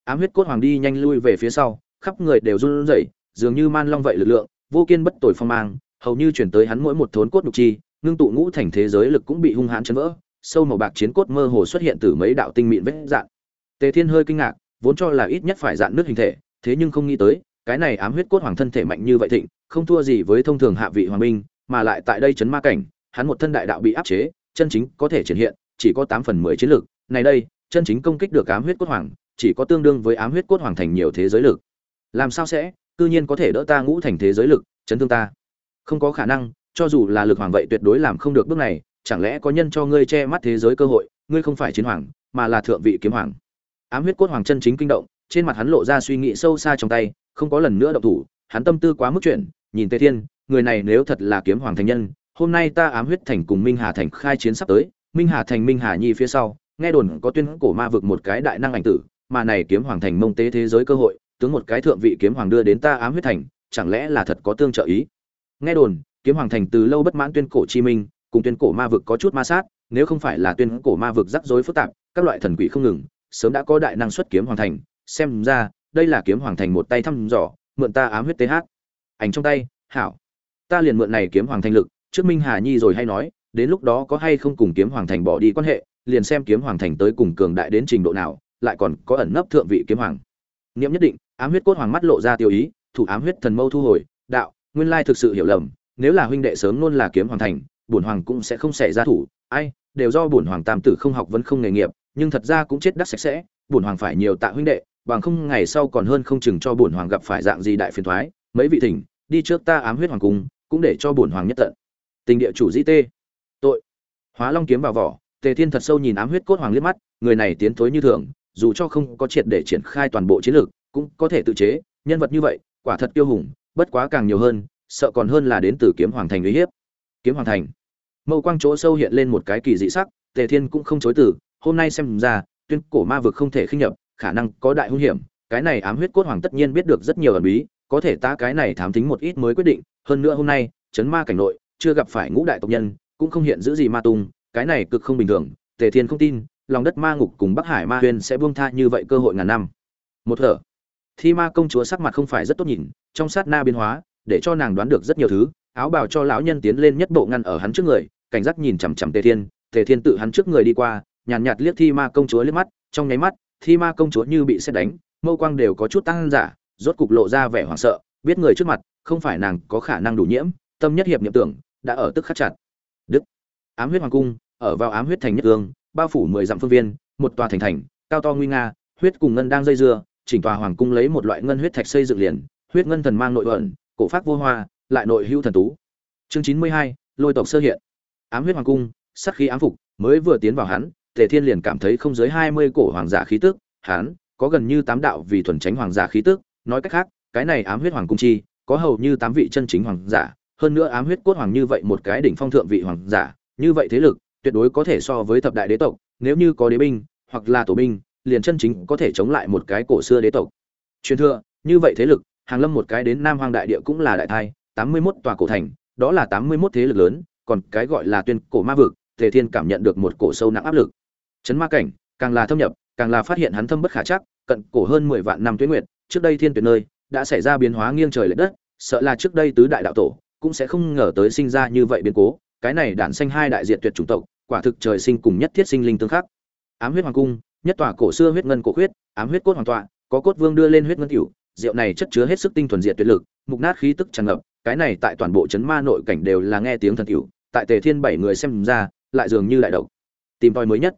Ám huyết cốt hoàng đi nhanh lui về phía sau, khắp người đều run rẩy, dường như man long vậy lực lượng, vô kiên bất tồi phong mang, hầu như chuyển tới hắn mỗi một thốn cốt nhục chi, ngưng tụ ngũ thành thế giới lực cũng bị hung hãn chấn vỡ, sâu màu bạc chiến cốt mơ hồ xuất hiện từ mấy đạo tinh mịn vết dạn. Tề thiên hơi kinh ngạc, vốn cho là ít nhất phải dạn nước hình thể, thế nhưng không nghĩ tới, cái này ám huyết cốt hoàng thân thể mạnh như vậy thịnh, không thua gì với thông thường hạ vị hoàng minh, mà lại tại đây chấn ma cảnh, hắn một thân đại đạo bị áp chế chân chính có thể triển hiện, chỉ có tám phần mười chiến lực này đây, chân chính công kích được ám huyết cốt hoàng, chỉ có tương đương với ám huyết cốt hoàng thành nhiều thế giới lực. Làm sao sẽ? Cư nhiên có thể đỡ ta ngũ thành thế giới lực, chấn thương ta. Không có khả năng, cho dù là lực hoàng vậy tuyệt đối làm không được bước này. Chẳng lẽ có nhân cho ngươi che mắt thế giới cơ hội, ngươi không phải chiến hoàng, mà là thượng vị kiếm hoàng. Ám huyết cốt hoàng chân chính kinh động, trên mặt hắn lộ ra suy nghĩ sâu xa trong tay, không có lần nữa động thủ, hắn tâm tư quá mức chuyện nhìn tề thiên, người này nếu thật là kiếm hoàng thành nhân hôm nay ta ám huyết thành cùng minh hà thành khai chiến sắp tới, minh hà thành minh hà nhi phía sau, nghe đồn có tuyên cổ ma vực một cái đại năng ảnh tử, mà này kiếm hoàng thành mông tế thế giới cơ hội, tướng một cái thượng vị kiếm hoàng đưa đến ta ám huyết thành, chẳng lẽ là thật có tương trợ ý? Nghe đồn, kiếm hoàng thành từ lâu bất mãn tuyên cổ chi minh, cùng tuyên cổ ma vực có chút ma sát, nếu không phải là tuyên cổ ma vực rắc rối phức tạp, các loại thần quỷ không ngừng, sớm đã có đại năng xuất kiếm hoàng thành, xem ra, đây là kiếm hoàng thành một tay thăm dò, mượn ta ám huyết th ảnh trong tay, hảo. Ta liền mượn này kiếm hoàng thành lực trước minh hà nhi rồi hay nói, đến lúc đó có hay không cùng kiếm hoàng thành bỏ đi quan hệ, liền xem kiếm hoàng thành tới cùng cường đại đến trình độ nào, lại còn có ẩn nấp thượng vị kiếm hoàng. Niệm nhất định, ám huyết cốt hoàng mắt lộ ra tiêu ý, thủ ám huyết thần mâu thu hồi, đạo, nguyên lai thực sự hiểu lầm, nếu là huynh đệ sớm luôn là kiếm hoàng thành, bổn hoàng cũng sẽ không xảy ra thủ, ai, đều do bổn hoàng tam tử không học vẫn không nghề nghiệp, nhưng thật ra cũng chết đắc sạch sẽ, bổn hoàng phải nhiều tạ huynh đệ, bằng không ngày sau còn hơn không chừng cho bổn hoàng gặp phải dạng gì đại phiền thoái, mấy vị thỉnh, đi trước ta ám huyết hoàng cung, cũng để cho bổn hoàng nhất tận tình địa chủ dĩ tê. Tội. Hóa long kiếm vào vỏ, tề thiên thật sâu nhìn ám huyết cốt hoàng liếc mắt, người này tiến thối như thường, dù cho không có triệt để triển khai toàn bộ chiến lược, cũng có thể tự chế, nhân vật như vậy, quả thật kiêu hùng, bất quá càng nhiều hơn, sợ còn hơn là đến từ kiếm hoàng thành uy hiếp. Kiếm hoàng thành. Mâu quang chỗ sâu hiện lên một cái kỳ dị sắc, tề thiên cũng không chối từ, hôm nay xem ra, tuyên cổ ma vực không thể khinh nhập, khả năng có đại hung hiểm, cái này ám huyết cốt hoàng tất nhiên biết được rất nhiều ẩn bí, có thể ta cái này thám thính một ít mới quyết định, hơn nữa hôm nay, chấn ma cảnh nội chưa gặp phải ngũ đại tộc nhân cũng không hiện giữ gì ma tung cái này cực không bình thường tề thiên không tin lòng đất ma ngục cùng bắc hải ma huyên sẽ buông tha như vậy cơ hội ngàn năm. Một thở thi ma công chúa sắc mặt không phải rất tốt nhìn trong sát na biến hóa để cho nàng đoán được rất nhiều thứ áo bào cho lão nhân tiến lên nhất bộ ngăn ở hắn trước người cảnh giác nhìn chằm chằm tề thiên tề thiên tự hắn trước người đi qua nhàn nhạt, nhạt liếc thi ma công chúa liếc mắt trong nháy mắt thi ma công chúa như bị xét đánh mâu quang đều có chút tăng giả rốt cục lộ ra vẻ hoảng sợ biết người trước mặt không phải nàng có khả năng đủ nhiễm tâm nhất hiệp niệm tưởng đã ở tức khắc chặt. Đức. Ám huyết hoàng cung, ở vào ám huyết thành nhất ương, bao phủ mười dặm phương viên, một tòa thành thành, cao to nguy nga, huyết cùng ngân đang dây dưa, chỉnh tòa hoàng cung lấy một loại ngân huyết thạch xây dựng liền, huyết ngân thần mang nội ẩn, cổ pháp vô hoa, lại nội hưu thần tú. Chương chín mươi hai, lôi tộc sơ hiện. Ám huyết hoàng cung sắc khí ám phục, mới vừa tiến vào hắn, tề thiên liền cảm thấy không dưới hai mươi cổ hoàng giả khí tức, hắn có gần như tám đạo vì thuần tránh hoàng giả khí tức, nói cách khác, cái này ám huyết hoàng cung chi, có hầu như tám vị chân chính hoàng giả hơn nữa ám huyết cốt hoàng như vậy một cái đỉnh phong thượng vị hoàng giả, như vậy thế lực, tuyệt đối có thể so với thập đại đế tộc, nếu như có đế binh, hoặc là tổ binh, liền chân chính có thể chống lại một cái cổ xưa đế tộc. Truyền thừa, như vậy thế lực, hàng lâm một cái đến nam hoang đại địa cũng là đại thai, tám mươi 81 tòa cổ thành, đó là tám mươi 81 thế lực lớn, còn cái gọi là tuyên cổ ma vực, tề thiên cảm nhận được một cổ sâu nặng áp lực. Chấn ma cảnh, càng là thâm nhập, càng là phát hiện hắn thâm bất khả chắc, cận cổ hơn mười vạn năm tuyết nguyệt, trước đây thiên tuyệt nơi, đã xảy ra biến hóa nghiêng trời lệch đất, sợ là trước đây tứ đại đạo tổ cũng sẽ không ngờ tới sinh ra như vậy biến cố, cái này đản sinh hai đại diện tuyệt chủng tộc, quả thực trời sinh cùng nhất thiết sinh linh tương khắc. Ám huyết hoàng cung, nhất tòa cổ xưa huyết ngân cổ huyết ám huyết cốt hoàng tọa, có cốt vương đưa lên huyết ngân cửu rượu này chất chứa hết sức tinh thuần diệt tuyệt lực, mục nát khí tức tràn ngập, cái này tại toàn bộ chấn ma nội cảnh đều là nghe tiếng thần cửu tại tề thiên bảy người xem ra, lại dường như đại độc. Tìm tòi mới nhất.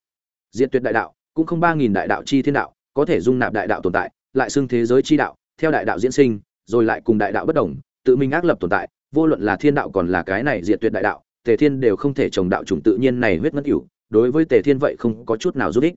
Diệt tuyệt đại đạo, cũng không ba nghìn đại đạo chi thiên đạo, có thể dung nạp đại đạo tồn tại, lại xưng thế giới chi đạo, theo đại đạo diễn sinh, rồi lại cùng đại đạo bất đồng, tự mình ác lập tồn tại vô luận là thiên đạo còn là cái này diệt tuyệt đại đạo, tề thiên đều không thể trồng đạo chủng tự nhiên này huyết ngất cửu, đối với tề thiên vậy không có chút nào giúp ích.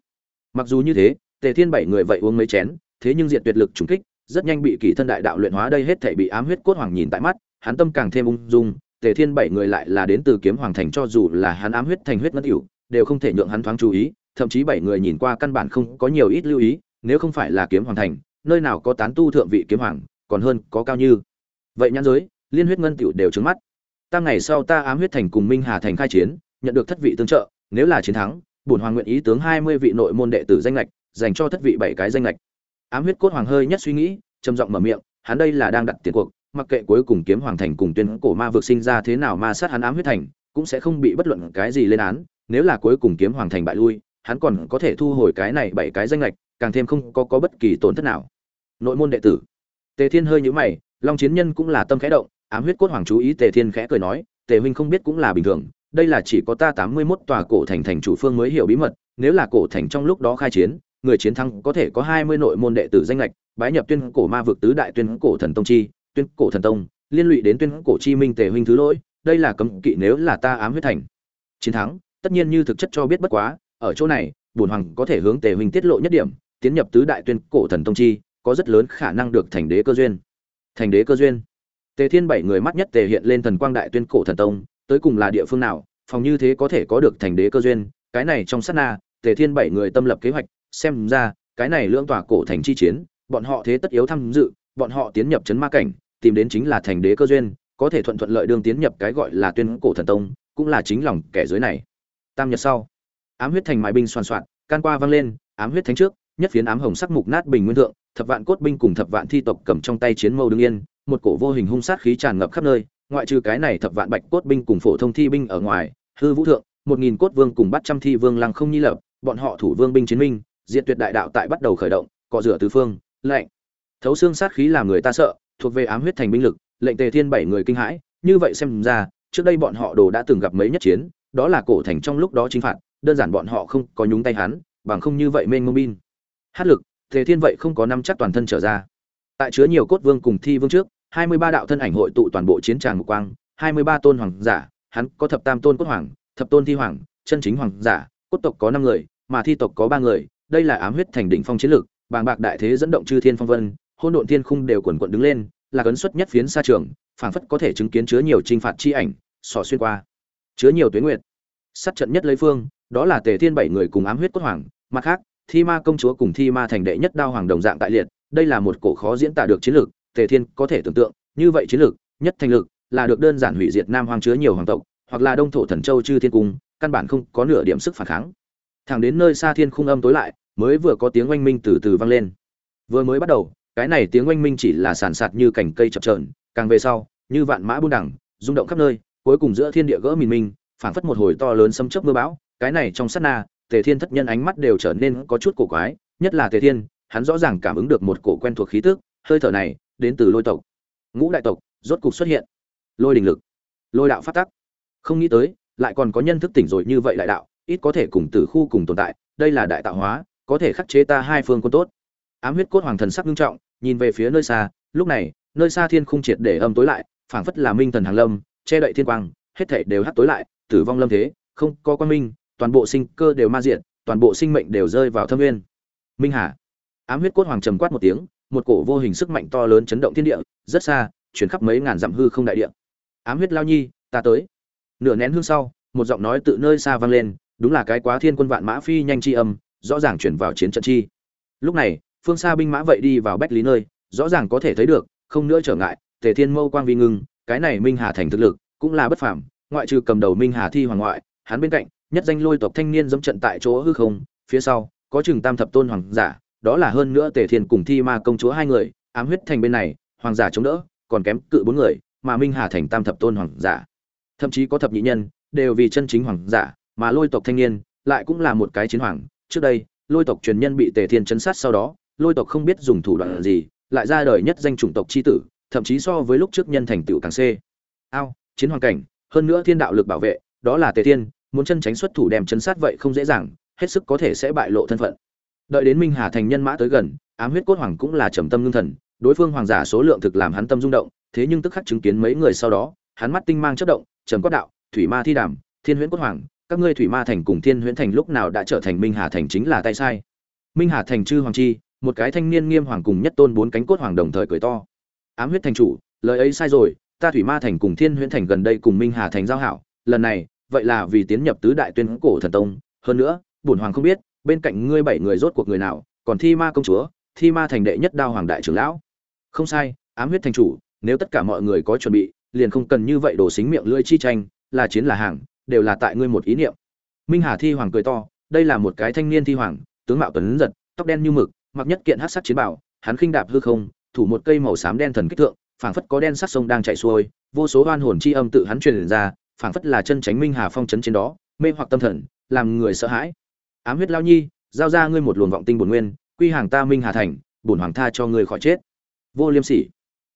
Mặc dù như thế, tề thiên bảy người vậy uống mấy chén, thế nhưng diệt tuyệt lực trùng kích, rất nhanh bị kỳ thân đại đạo luyện hóa đây hết thể bị ám huyết cốt hoàng nhìn tại mắt, hắn tâm càng thêm ung dung, tề thiên bảy người lại là đến từ kiếm hoàng thành cho dù là hắn ám huyết thành huyết ngất cửu, đều không thể nhượng hắn thoáng chú ý, thậm chí bảy người nhìn qua căn bản không có nhiều ít lưu ý, nếu không phải là kiếm hoàng thành, nơi nào có tán tu thượng vị kiếm hoàng, còn hơn có cao như. Vậy nhãn giới liên huyết ngân tiểu đều trướng mắt. Ta ngày sau ta ám huyết thành cùng minh hà thành khai chiến nhận được thất vị tương trợ nếu là chiến thắng bổn hoàng nguyện ý tướng hai mươi vị nội môn đệ tử danh lệch dành cho thất vị bảy cái danh lệch ám huyết cốt hoàng hơi nhất suy nghĩ trầm giọng mở miệng hắn đây là đang đặt tiền cuộc mặc kệ cuối cùng kiếm hoàng thành cùng tuyên cổ ma vực sinh ra thế nào ma sát hắn ám huyết thành cũng sẽ không bị bất luận cái gì lên án nếu là cuối cùng kiếm hoàng thành bại lui hắn còn có thể thu hồi cái này bảy cái danh lệch càng thêm không có, có bất kỳ tổn thất nào. Nội môn đệ tử. Tề thiên hơi nhũ mày long chiến nhân cũng là tâm khẽ động ám huyết cốt hoàng chú ý tề thiên khẽ cười nói, tề huynh không biết cũng là bình thường, đây là chỉ có ta tám mươi 81 tòa cổ thành thành chủ phương mới hiểu bí mật, nếu là cổ thành trong lúc đó khai chiến, người chiến thắng có thể có hai mươi nội môn đệ tử danh lệch, bái nhập tuyên cổ ma vực tứ đại tuyên cổ thần tông chi, tuyên cổ thần tông, liên lụy đến tuyên cổ chi minh tề huynh thứ lỗi, đây là cấm kỵ nếu là ta ám huyết thành. Chiến thắng, tất nhiên như thực chất cho biết bất quá, ở chỗ này, bổn hoàng có thể hướng tề huynh tiết lộ nhất điểm, tiến nhập tứ đại tuyên cổ thần tông chi, có rất lớn khả năng được thành đế cơ duyên. Thành đế cơ duyên tề thiên bảy người mắt nhất tề hiện lên thần quang đại tuyên cổ thần tông, tới cùng là địa phương nào, phòng như thế có thể có được thành đế cơ duyên, cái này trong sát na, tề thiên bảy người tâm lập kế hoạch, xem ra, cái này lưỡng tòa cổ thành chi chiến, bọn họ thế tất yếu tham dự, bọn họ tiến nhập chấn ma cảnh, tìm đến chính là thành đế cơ duyên, có thể thuận thuận lợi đương tiến nhập cái gọi là tuyên cổ thần tông, cũng là chính lòng kẻ dưới này. Tam nhật sau, ám huyết thành mại binh soàn soạn, can qua vang lên, ám huyết thánh trước, nhất phiến ám hồng sắc mục nát bình nguyên thượng, thập vạn cốt binh cùng thập vạn thi tộc cầm trong tay chiến mâu đứng yên một cổ vô hình hung sát khí tràn ngập khắp nơi, ngoại trừ cái này thập vạn bạch cốt binh cùng phổ thông thi binh ở ngoài, hư vũ thượng, một nghìn cốt vương cùng bắt trăm thi vương lăng không nhi lập, bọn họ thủ vương binh chiến minh diện tuyệt đại đạo tại bắt đầu khởi động, cọ rửa tứ phương, lệnh. Thấu xương sát khí làm người ta sợ, thuộc về ám huyết thành binh lực, lệnh tề thiên bảy người kinh hãi, như vậy xem ra, trước đây bọn họ đồ đã từng gặp mấy nhất chiến, đó là cổ thành trong lúc đó chính phạt, đơn giản bọn họ không có nhúng tay hắn, bằng không như vậy mênh mông bin hát lực, tề thiên vậy không có năm chắc toàn thân trở ra. Tại chứa nhiều cốt vương cùng thi vương trước hai mươi ba đạo thân ảnh hội tụ toàn bộ chiến tràng mục quang, hai mươi ba tôn hoàng giả, hắn có thập tam tôn cốt hoàng, thập tôn thi hoàng, chân chính hoàng giả, cốt tộc có năm người, mà thi tộc có ba người, đây là ám huyết thành đỉnh phong chiến lược, bàng bạc đại thế dẫn động chư thiên phong vân hôn độn thiên khung đều quần quận đứng lên, là cấn xuất nhất phiến xa trường, phảng phất có thể chứng kiến chứa nhiều trinh phạt chi ảnh, sỏ xuyên qua, chứa nhiều tuyến nguyệt. Sát trận nhất lấy phương, đó là tề thiên bảy người cùng ám huyết cốt hoàng, mặt khác, thi ma công chúa cùng thi ma thành đệ nhất đao hoàng đồng dạng tại liệt, đây là một cổ khó diễn tả được chiến lược tề thiên có thể tưởng tượng như vậy chiến lược nhất thành lực là được đơn giản hủy diệt nam hoàng chứa nhiều hoàng tộc hoặc là đông thổ thần châu chư thiên cung căn bản không có nửa điểm sức phản kháng. Thẳng đến nơi xa thiên khung âm tối lại mới vừa có tiếng oanh minh từ từ vang lên. Vừa mới bắt đầu cái này tiếng oanh minh chỉ là sàn sạt như cành cây chập chờn, càng về sau như vạn mã buôn đẳng rung động khắp nơi cuối cùng giữa thiên địa gỡ mìn minh phảng phất một hồi to lớn xâm chớp mưa bão cái này trong sát na tề thiên thất nhân ánh mắt đều trở nên có chút cổ quái nhất là tề thiên hắn rõ ràng cảm ứng được một cổ quen thuộc khí tức hơi thở này đến từ lôi tộc. Ngũ đại tộc, rốt cục xuất hiện. Lôi đình lực, lôi đạo phát tắc. Không nghĩ tới, lại còn có nhân thức tỉnh rồi như vậy đại đạo, ít có thể cùng tử khu cùng tồn tại, đây là đại tạo hóa, có thể khắc chế ta hai phương quân tốt. Ám huyết cốt hoàng thần sắc nghiêm trọng, nhìn về phía nơi xa, lúc này, nơi xa thiên khung triệt để âm tối lại, phảng phất là minh thần hàng lâm, che đậy thiên quang, hết thảy đều hắt tối lại, tử vong lâm thế, không có quan minh, toàn bộ sinh cơ đều ma diện toàn bộ sinh mệnh đều rơi vào thâm nguyên. Minh hà. Ám huyết cốt hoàng trầm quát một tiếng một cổ vô hình sức mạnh to lớn chấn động thiên địa, rất xa, chuyển khắp mấy ngàn dặm hư không đại địa. Ám huyết lao nhi, ta tới. Nửa nén hương sau, một giọng nói tự nơi xa vang lên, đúng là cái quá thiên quân vạn mã phi nhanh chi âm, rõ ràng chuyển vào chiến trận chi. Lúc này, phương xa binh mã vậy đi vào bách lý nơi, rõ ràng có thể thấy được, không nữa trở ngại, tề thiên mâu quang vi ngưng, cái này minh hà thành thực lực, cũng là bất phàm, ngoại trừ cầm đầu minh hà thi hoàng ngoại, hắn bên cạnh, nhất danh lôi tộc thanh niên dẫm trận tại chỗ hư không, phía sau, có chừng tam thập tôn hoàng giả đó là hơn nữa tề thiên cùng thi ma công chúa hai người, ám huyết thành bên này, hoàng giả chống đỡ, còn kém cự bốn người, mà minh hà thành tam thập tôn hoàng giả. Thậm chí có thập nhị nhân, đều vì chân chính hoàng giả, mà lôi tộc thanh niên lại cũng là một cái chiến hoàng. Trước đây, lôi tộc truyền nhân bị tề thiên chấn sát sau đó, lôi tộc không biết dùng thủ đoạn gì, lại ra đời nhất danh chủng tộc chi tử, thậm chí so với lúc trước nhân thành tựu càng c ao, chiến hoàng cảnh, hơn nữa thiên đạo lực bảo vệ, đó là tề thiên, muốn chân tránh xuất thủ đem chấn sát vậy không dễ dàng, hết sức có thể sẽ bại lộ thân phận đợi đến minh hà thành nhân mã tới gần, ám huyết cốt hoàng cũng là trầm tâm ngưng thần, đối phương hoàng giả số lượng thực làm hắn tâm rung động, thế nhưng tức khắc chứng kiến mấy người sau đó, hắn mắt tinh mang chất động, trầm quát đạo, thủy ma thi đàm, thiên huyễn cốt hoàng, các ngươi thủy ma thành cùng thiên huyễn thành lúc nào đã trở thành minh hà thành chính là tay sai? Minh hà thành chư hoàng chi, một cái thanh niên nghiêm hoàng cùng nhất tôn bốn cánh cốt hoàng đồng thời cười to. Ám huyết thành chủ, lời ấy sai rồi, ta thủy ma thành cùng thiên huyễn thành gần đây cùng minh hà thành giao hảo, lần này, vậy là vì tiến nhập tứ đại tuyên cổ thần tông, hơn nữa, bổn hoàng không biết bên cạnh ngươi bảy người rốt cuộc người nào, còn thi ma công chúa, thi ma thành đệ nhất đao hoàng đại trưởng lão. Không sai, ám huyết thành chủ, nếu tất cả mọi người có chuẩn bị, liền không cần như vậy đổ xính miệng lưỡi chi tranh, là chiến là hàng, đều là tại ngươi một ý niệm. Minh hà thi hoàng cười to, đây là một cái thanh niên thi hoàng, tướng mạo tuấn giật, tóc đen như mực, mặc nhất kiện hắc sắc chiến bảo, hắn khinh đạp hư không, thủ một cây màu xám đen thần kích thượng, phảng phất có đen sắc sông đang chảy xuôi, vô số oan hồn chi âm tự hắn truyền ra, phảng phất là chân tránh minh hà phong chấn trên đó, mê hoặc tâm thần, làm người sợ hãi ám huyết lao nhi, giao ra ngươi một luồng vọng tinh bổn nguyên, quy hàng ta minh hà thành, bổn hoàng tha cho ngươi khỏi chết. Vô liêm sỉ.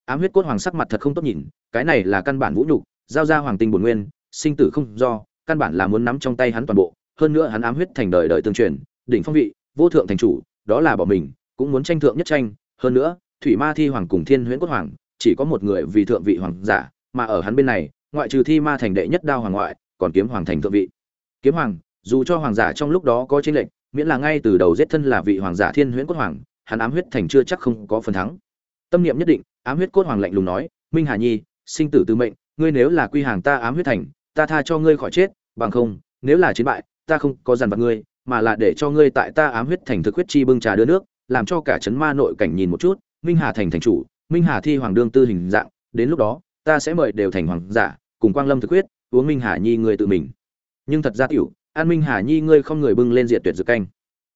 Ám huyết cốt hoàng sắc mặt thật không tốt nhìn, cái này là căn bản vũ nhục, giao ra hoàng tinh bổn nguyên, sinh tử không do, căn bản là muốn nắm trong tay hắn toàn bộ, hơn nữa hắn ám huyết thành đời đời tương truyền, đỉnh phong vị, vô thượng thành chủ, đó là bỏ mình, cũng muốn tranh thượng nhất tranh, hơn nữa, thủy ma thi hoàng cùng thiên huyễn cốt hoàng, chỉ có một người vì thượng vị hoàng giả, mà ở hắn bên này, ngoại trừ thi ma thành đệ nhất đao hoàng ngoại, còn kiếm hoàng thành thượng vị. Kiếm hoàng dù cho hoàng giả trong lúc đó có chênh lệch, miễn là ngay từ đầu giết thân là vị hoàng giả thiên huyễn cốt hoàng, hắn ám huyết thành chưa chắc không có phần thắng. Tâm niệm nhất định, ám huyết cốt hoàng lạnh lùng nói, minh hà nhi, sinh tử tư mệnh, ngươi nếu là quy hàng ta ám huyết thành, ta tha cho ngươi khỏi chết, bằng không, nếu là chiến bại, ta không có dằn vặt ngươi, mà là để cho ngươi tại ta ám huyết thành thực huyết chi bưng trà đưa nước, làm cho cả chấn ma nội cảnh nhìn một chút, minh hà thành thành chủ, minh hà thi hoàng đương tư hình dạng, đến lúc đó, ta sẽ mời đều thành hoàng giả, cùng quang lâm thực huyết, uống minh hà nhi người tự mình. Nhưng thật ra tiểu an minh hà nhi ngươi không người bưng lên diện tuyệt dược canh.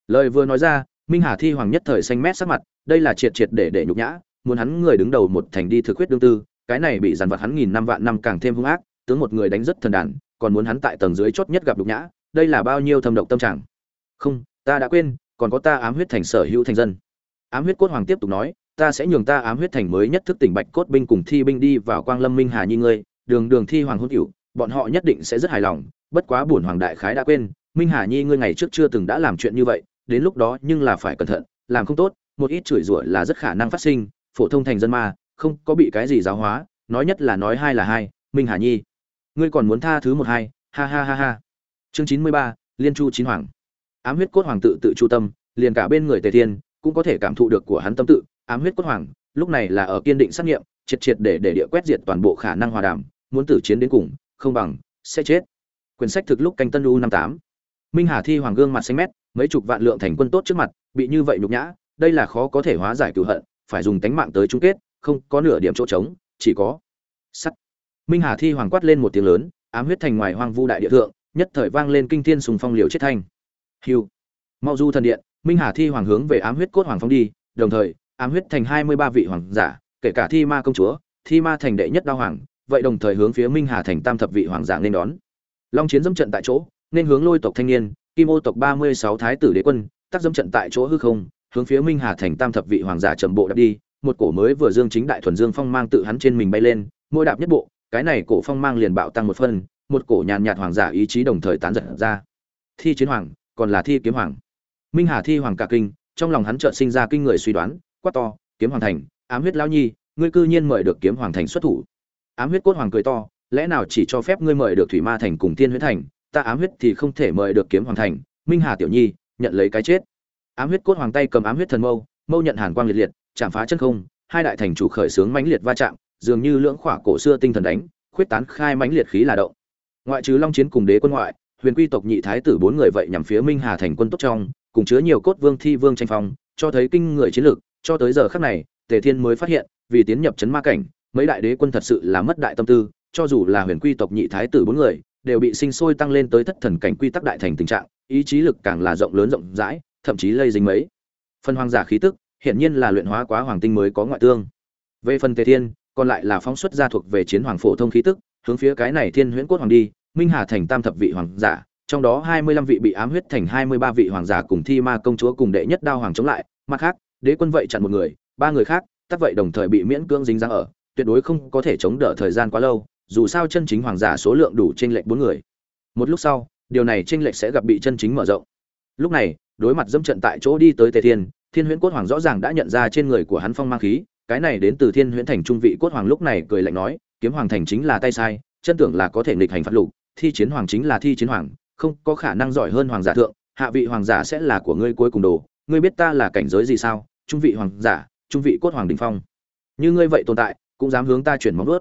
Lời vừa nói ra, minh hà thi hoàng nhất thời xanh mét sắc mặt, đây là triệt triệt để để nhục nhã, muốn hắn người đứng đầu một thành đi thực huyết đương tư, cái này bị dàn vật hắn nghìn năm vạn năm càng thêm hung ác, tướng một người đánh rất thần đàn, còn muốn hắn tại tầng dưới chót nhất gặp nhục nhã, đây là bao nhiêu thâm độc tâm trạng. Không, ta đã quên, còn có ta ám huyết thành sở hữu thành dân. Ám huyết cốt hoàng tiếp tục nói, ta sẽ nhường ta ám huyết thành mới nhất thức tỉnh bạch cốt binh cùng thi binh đi vào quang lâm minh hà nhi ngươi, đường đường thi hoàng hôn cửu bọn họ nhất định sẽ rất hài lòng bất quá bổn hoàng đại khái đã quên, minh hà nhi ngươi ngày trước chưa từng đã làm chuyện như vậy, đến lúc đó nhưng là phải cẩn thận, làm không tốt, một ít chửi rủa là rất khả năng phát sinh, phổ thông thành dân ma, không có bị cái gì giáo hóa, nói nhất là nói hai là hai, minh hà nhi. Ngươi còn muốn tha thứ một hai, ha ha ha ha. Chương chín mươi ba, liên chu chín hoàng. Ám huyết cốt hoàng tự tự chu tâm, liền cả bên người tề thiên cũng có thể cảm thụ được của hắn tâm tự, ám huyết cốt hoàng, lúc này là ở kiên định xác nghiệm, triệt triệt để để địa quét diệt toàn bộ khả năng hòa đàm, muốn tử chiến đến cùng, không bằng, sẽ chết quyển sách thực lúc canh tân u năm tám. Minh hà thi hoàng gương mặt xanh mét, mấy chục vạn lượng thành quân tốt trước mặt, bị như vậy nhục nhã, đây là khó có thể hóa giải cựu hận, phải dùng tánh mạng tới chung kết, không có nửa điểm chỗ trống, chỉ có sắt. Minh hà thi hoàng quát lên một tiếng lớn, ám huyết thành ngoài hoang vu đại địa thượng, nhất thời vang lên kinh thiên sùng phong liều chết thanh. Hiu. Mau du thần điện, minh hà thi hoàng hướng về ám huyết cốt hoàng phong đi, đồng thời, ám huyết thành hai mươi ba vị hoàng giả, kể cả thi ma công chúa, thi ma thành đệ nhất đao hoàng, vậy đồng thời hướng phía minh hà thành tam thập vị hoàng giả nên đón long chiến dẫm trận tại chỗ, nên hướng lôi tộc thanh niên, kim ô tộc ba mươi sáu thái tử đế quân, tác dẫm trận tại chỗ hư không, hướng phía minh hà thành tam thập vị hoàng giả trầm bộ đạp đi, một cổ mới vừa dương chính đại thuần dương phong mang tự hắn trên mình bay lên, mỗi đạp nhất bộ, cái này cổ phong mang liền bạo tăng một phân một cổ nhàn nhạt hoàng giả ý chí đồng thời tán giật ra. Thi chiến hoàng, còn là thi kiếm hoàng. Minh hà thi hoàng cả kinh, trong lòng hắn chợt sinh ra kinh người suy đoán, quát to, kiếm hoàng thành, ám huyết lão nhi, ngươi cư nhiên mời được kiếm hoàng thành xuất thủ. Ám huyết cốt hoàng cười to lẽ nào chỉ cho phép ngươi mời được thủy ma thành cùng Tiên huyết thành, ta ám huyết thì không thể mời được kiếm hoàng thành, minh hà tiểu nhi, nhận lấy cái chết. Ám huyết cốt hoàng tay cầm ám huyết thần mâu mâu nhận hàn quang liệt liệt, chạm phá chân không, hai đại thành chủ khởi sướng mãnh liệt va chạm, dường như lưỡng khỏa cổ xưa tinh thần đánh, khuyết tán khai mãnh liệt khí là động. Ngoại trừ long chiến cùng đế quân ngoại, huyền quy tộc nhị thái tử bốn người vậy nhằm phía minh hà thành quân tốt trong, cùng chứa nhiều cốt vương thi vương tranh phong, cho thấy kinh người chiến lược cho tới giờ khắc này, tề thiên mới phát hiện, vì tiến nhập chấn ma cảnh, mấy đại đế quân thật sự là mất đại tâm tư cho dù là huyền quy tộc nhị thái tử bốn người, đều bị sinh sôi tăng lên tới thất thần cảnh quy tắc đại thành tình trạng, ý chí lực càng là rộng lớn rộng rãi, thậm chí lây dính mấy. Phần hoàng giả khí tức, hiển nhiên là luyện hóa quá hoàng tinh mới có ngoại tương. Về phần tề thiên, còn lại là phóng xuất ra thuộc về chiến hoàng phổ thông khí tức, hướng phía cái này thiên huyễn cốt hoàng đi, minh hà thành tam thập vị hoàng giả, trong đó hai mươi lăm vị bị ám huyết thành hai mươi ba vị hoàng giả cùng thi ma công chúa cùng đệ nhất đao hoàng chống lại, mặt khác, đế quân vậy chặn một người, ba người khác tất vậy đồng thời bị miễn cưỡng dính dáng ở, tuyệt đối không có thể chống đỡ thời gian quá lâu dù sao chân chính hoàng giả số lượng đủ trên lệch bốn người. Một lúc sau, điều này trên lệch sẽ gặp bị chân chính mở rộng. Lúc này, đối mặt dẫm trận tại chỗ đi tới tề thiên thiên huyễn cốt hoàng rõ ràng đã nhận ra trên người của hắn phong mang khí, cái này đến từ thiên huyễn thành trung vị cốt hoàng lúc này cười lạnh nói, kiếm hoàng thành chính là tay sai, chân tưởng là có thể nghịch hành phạt lục, thi chiến hoàng chính là thi chiến hoàng, không có khả năng giỏi hơn hoàng giả thượng, hạ vị hoàng giả sẽ là của ngươi cuối cùng đồ, ngươi biết ta là cảnh giới gì sao? Trung vị hoàng giả, trung vị cốt hoàng đình phong. Như ngươi vậy tồn tại, cũng dám hướng ta chuyển móng ướt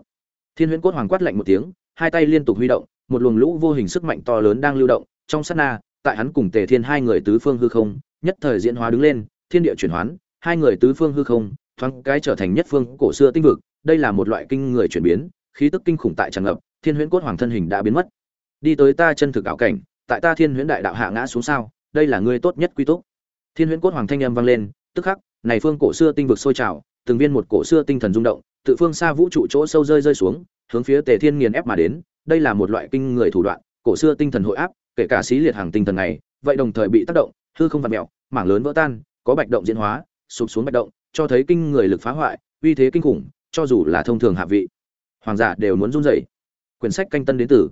thiên huyễn cốt hoàng quát lạnh một tiếng, hai tay liên tục huy động, một luồng lũ vô hình sức mạnh to lớn đang lưu động, trong sát na, tại hắn cùng tề thiên hai người tứ phương hư không, nhất thời diễn hóa đứng lên, thiên địa chuyển hoán, hai người tứ phương hư không, thoáng cái trở thành nhất phương cổ xưa tinh vực, đây là một loại kinh người chuyển biến, khí tức kinh khủng tại tràn ngập, thiên huyễn cốt hoàng thân hình đã biến mất. Đi tới ta chân thực ảo cảnh, tại ta thiên huyễn đại đạo hạ ngã xuống sao, đây là ngươi tốt nhất quy túc. Thiên huyễn cốt hoàng thanh âm vang lên, tức khắc, này phương cổ xưa tinh vực sôi trào, từng viên một cổ xưa tinh thần rung động tự phương xa vũ trụ chỗ sâu rơi rơi xuống, hướng phía tề thiên nghiền ép mà đến, đây là một loại kinh người thủ đoạn, cổ xưa tinh thần hội áp, kể cả xí liệt hàng tinh thần này, vậy đồng thời bị tác động, hư không vặt mẹo mảng lớn vỡ tan, có bạch động diễn hóa, sụp xuống bạch động, cho thấy kinh người lực phá hoại, uy thế kinh khủng, cho dù là thông thường hạ vị. Hoàng giả đều muốn run rẩy. Quyển sách canh tân đến từ.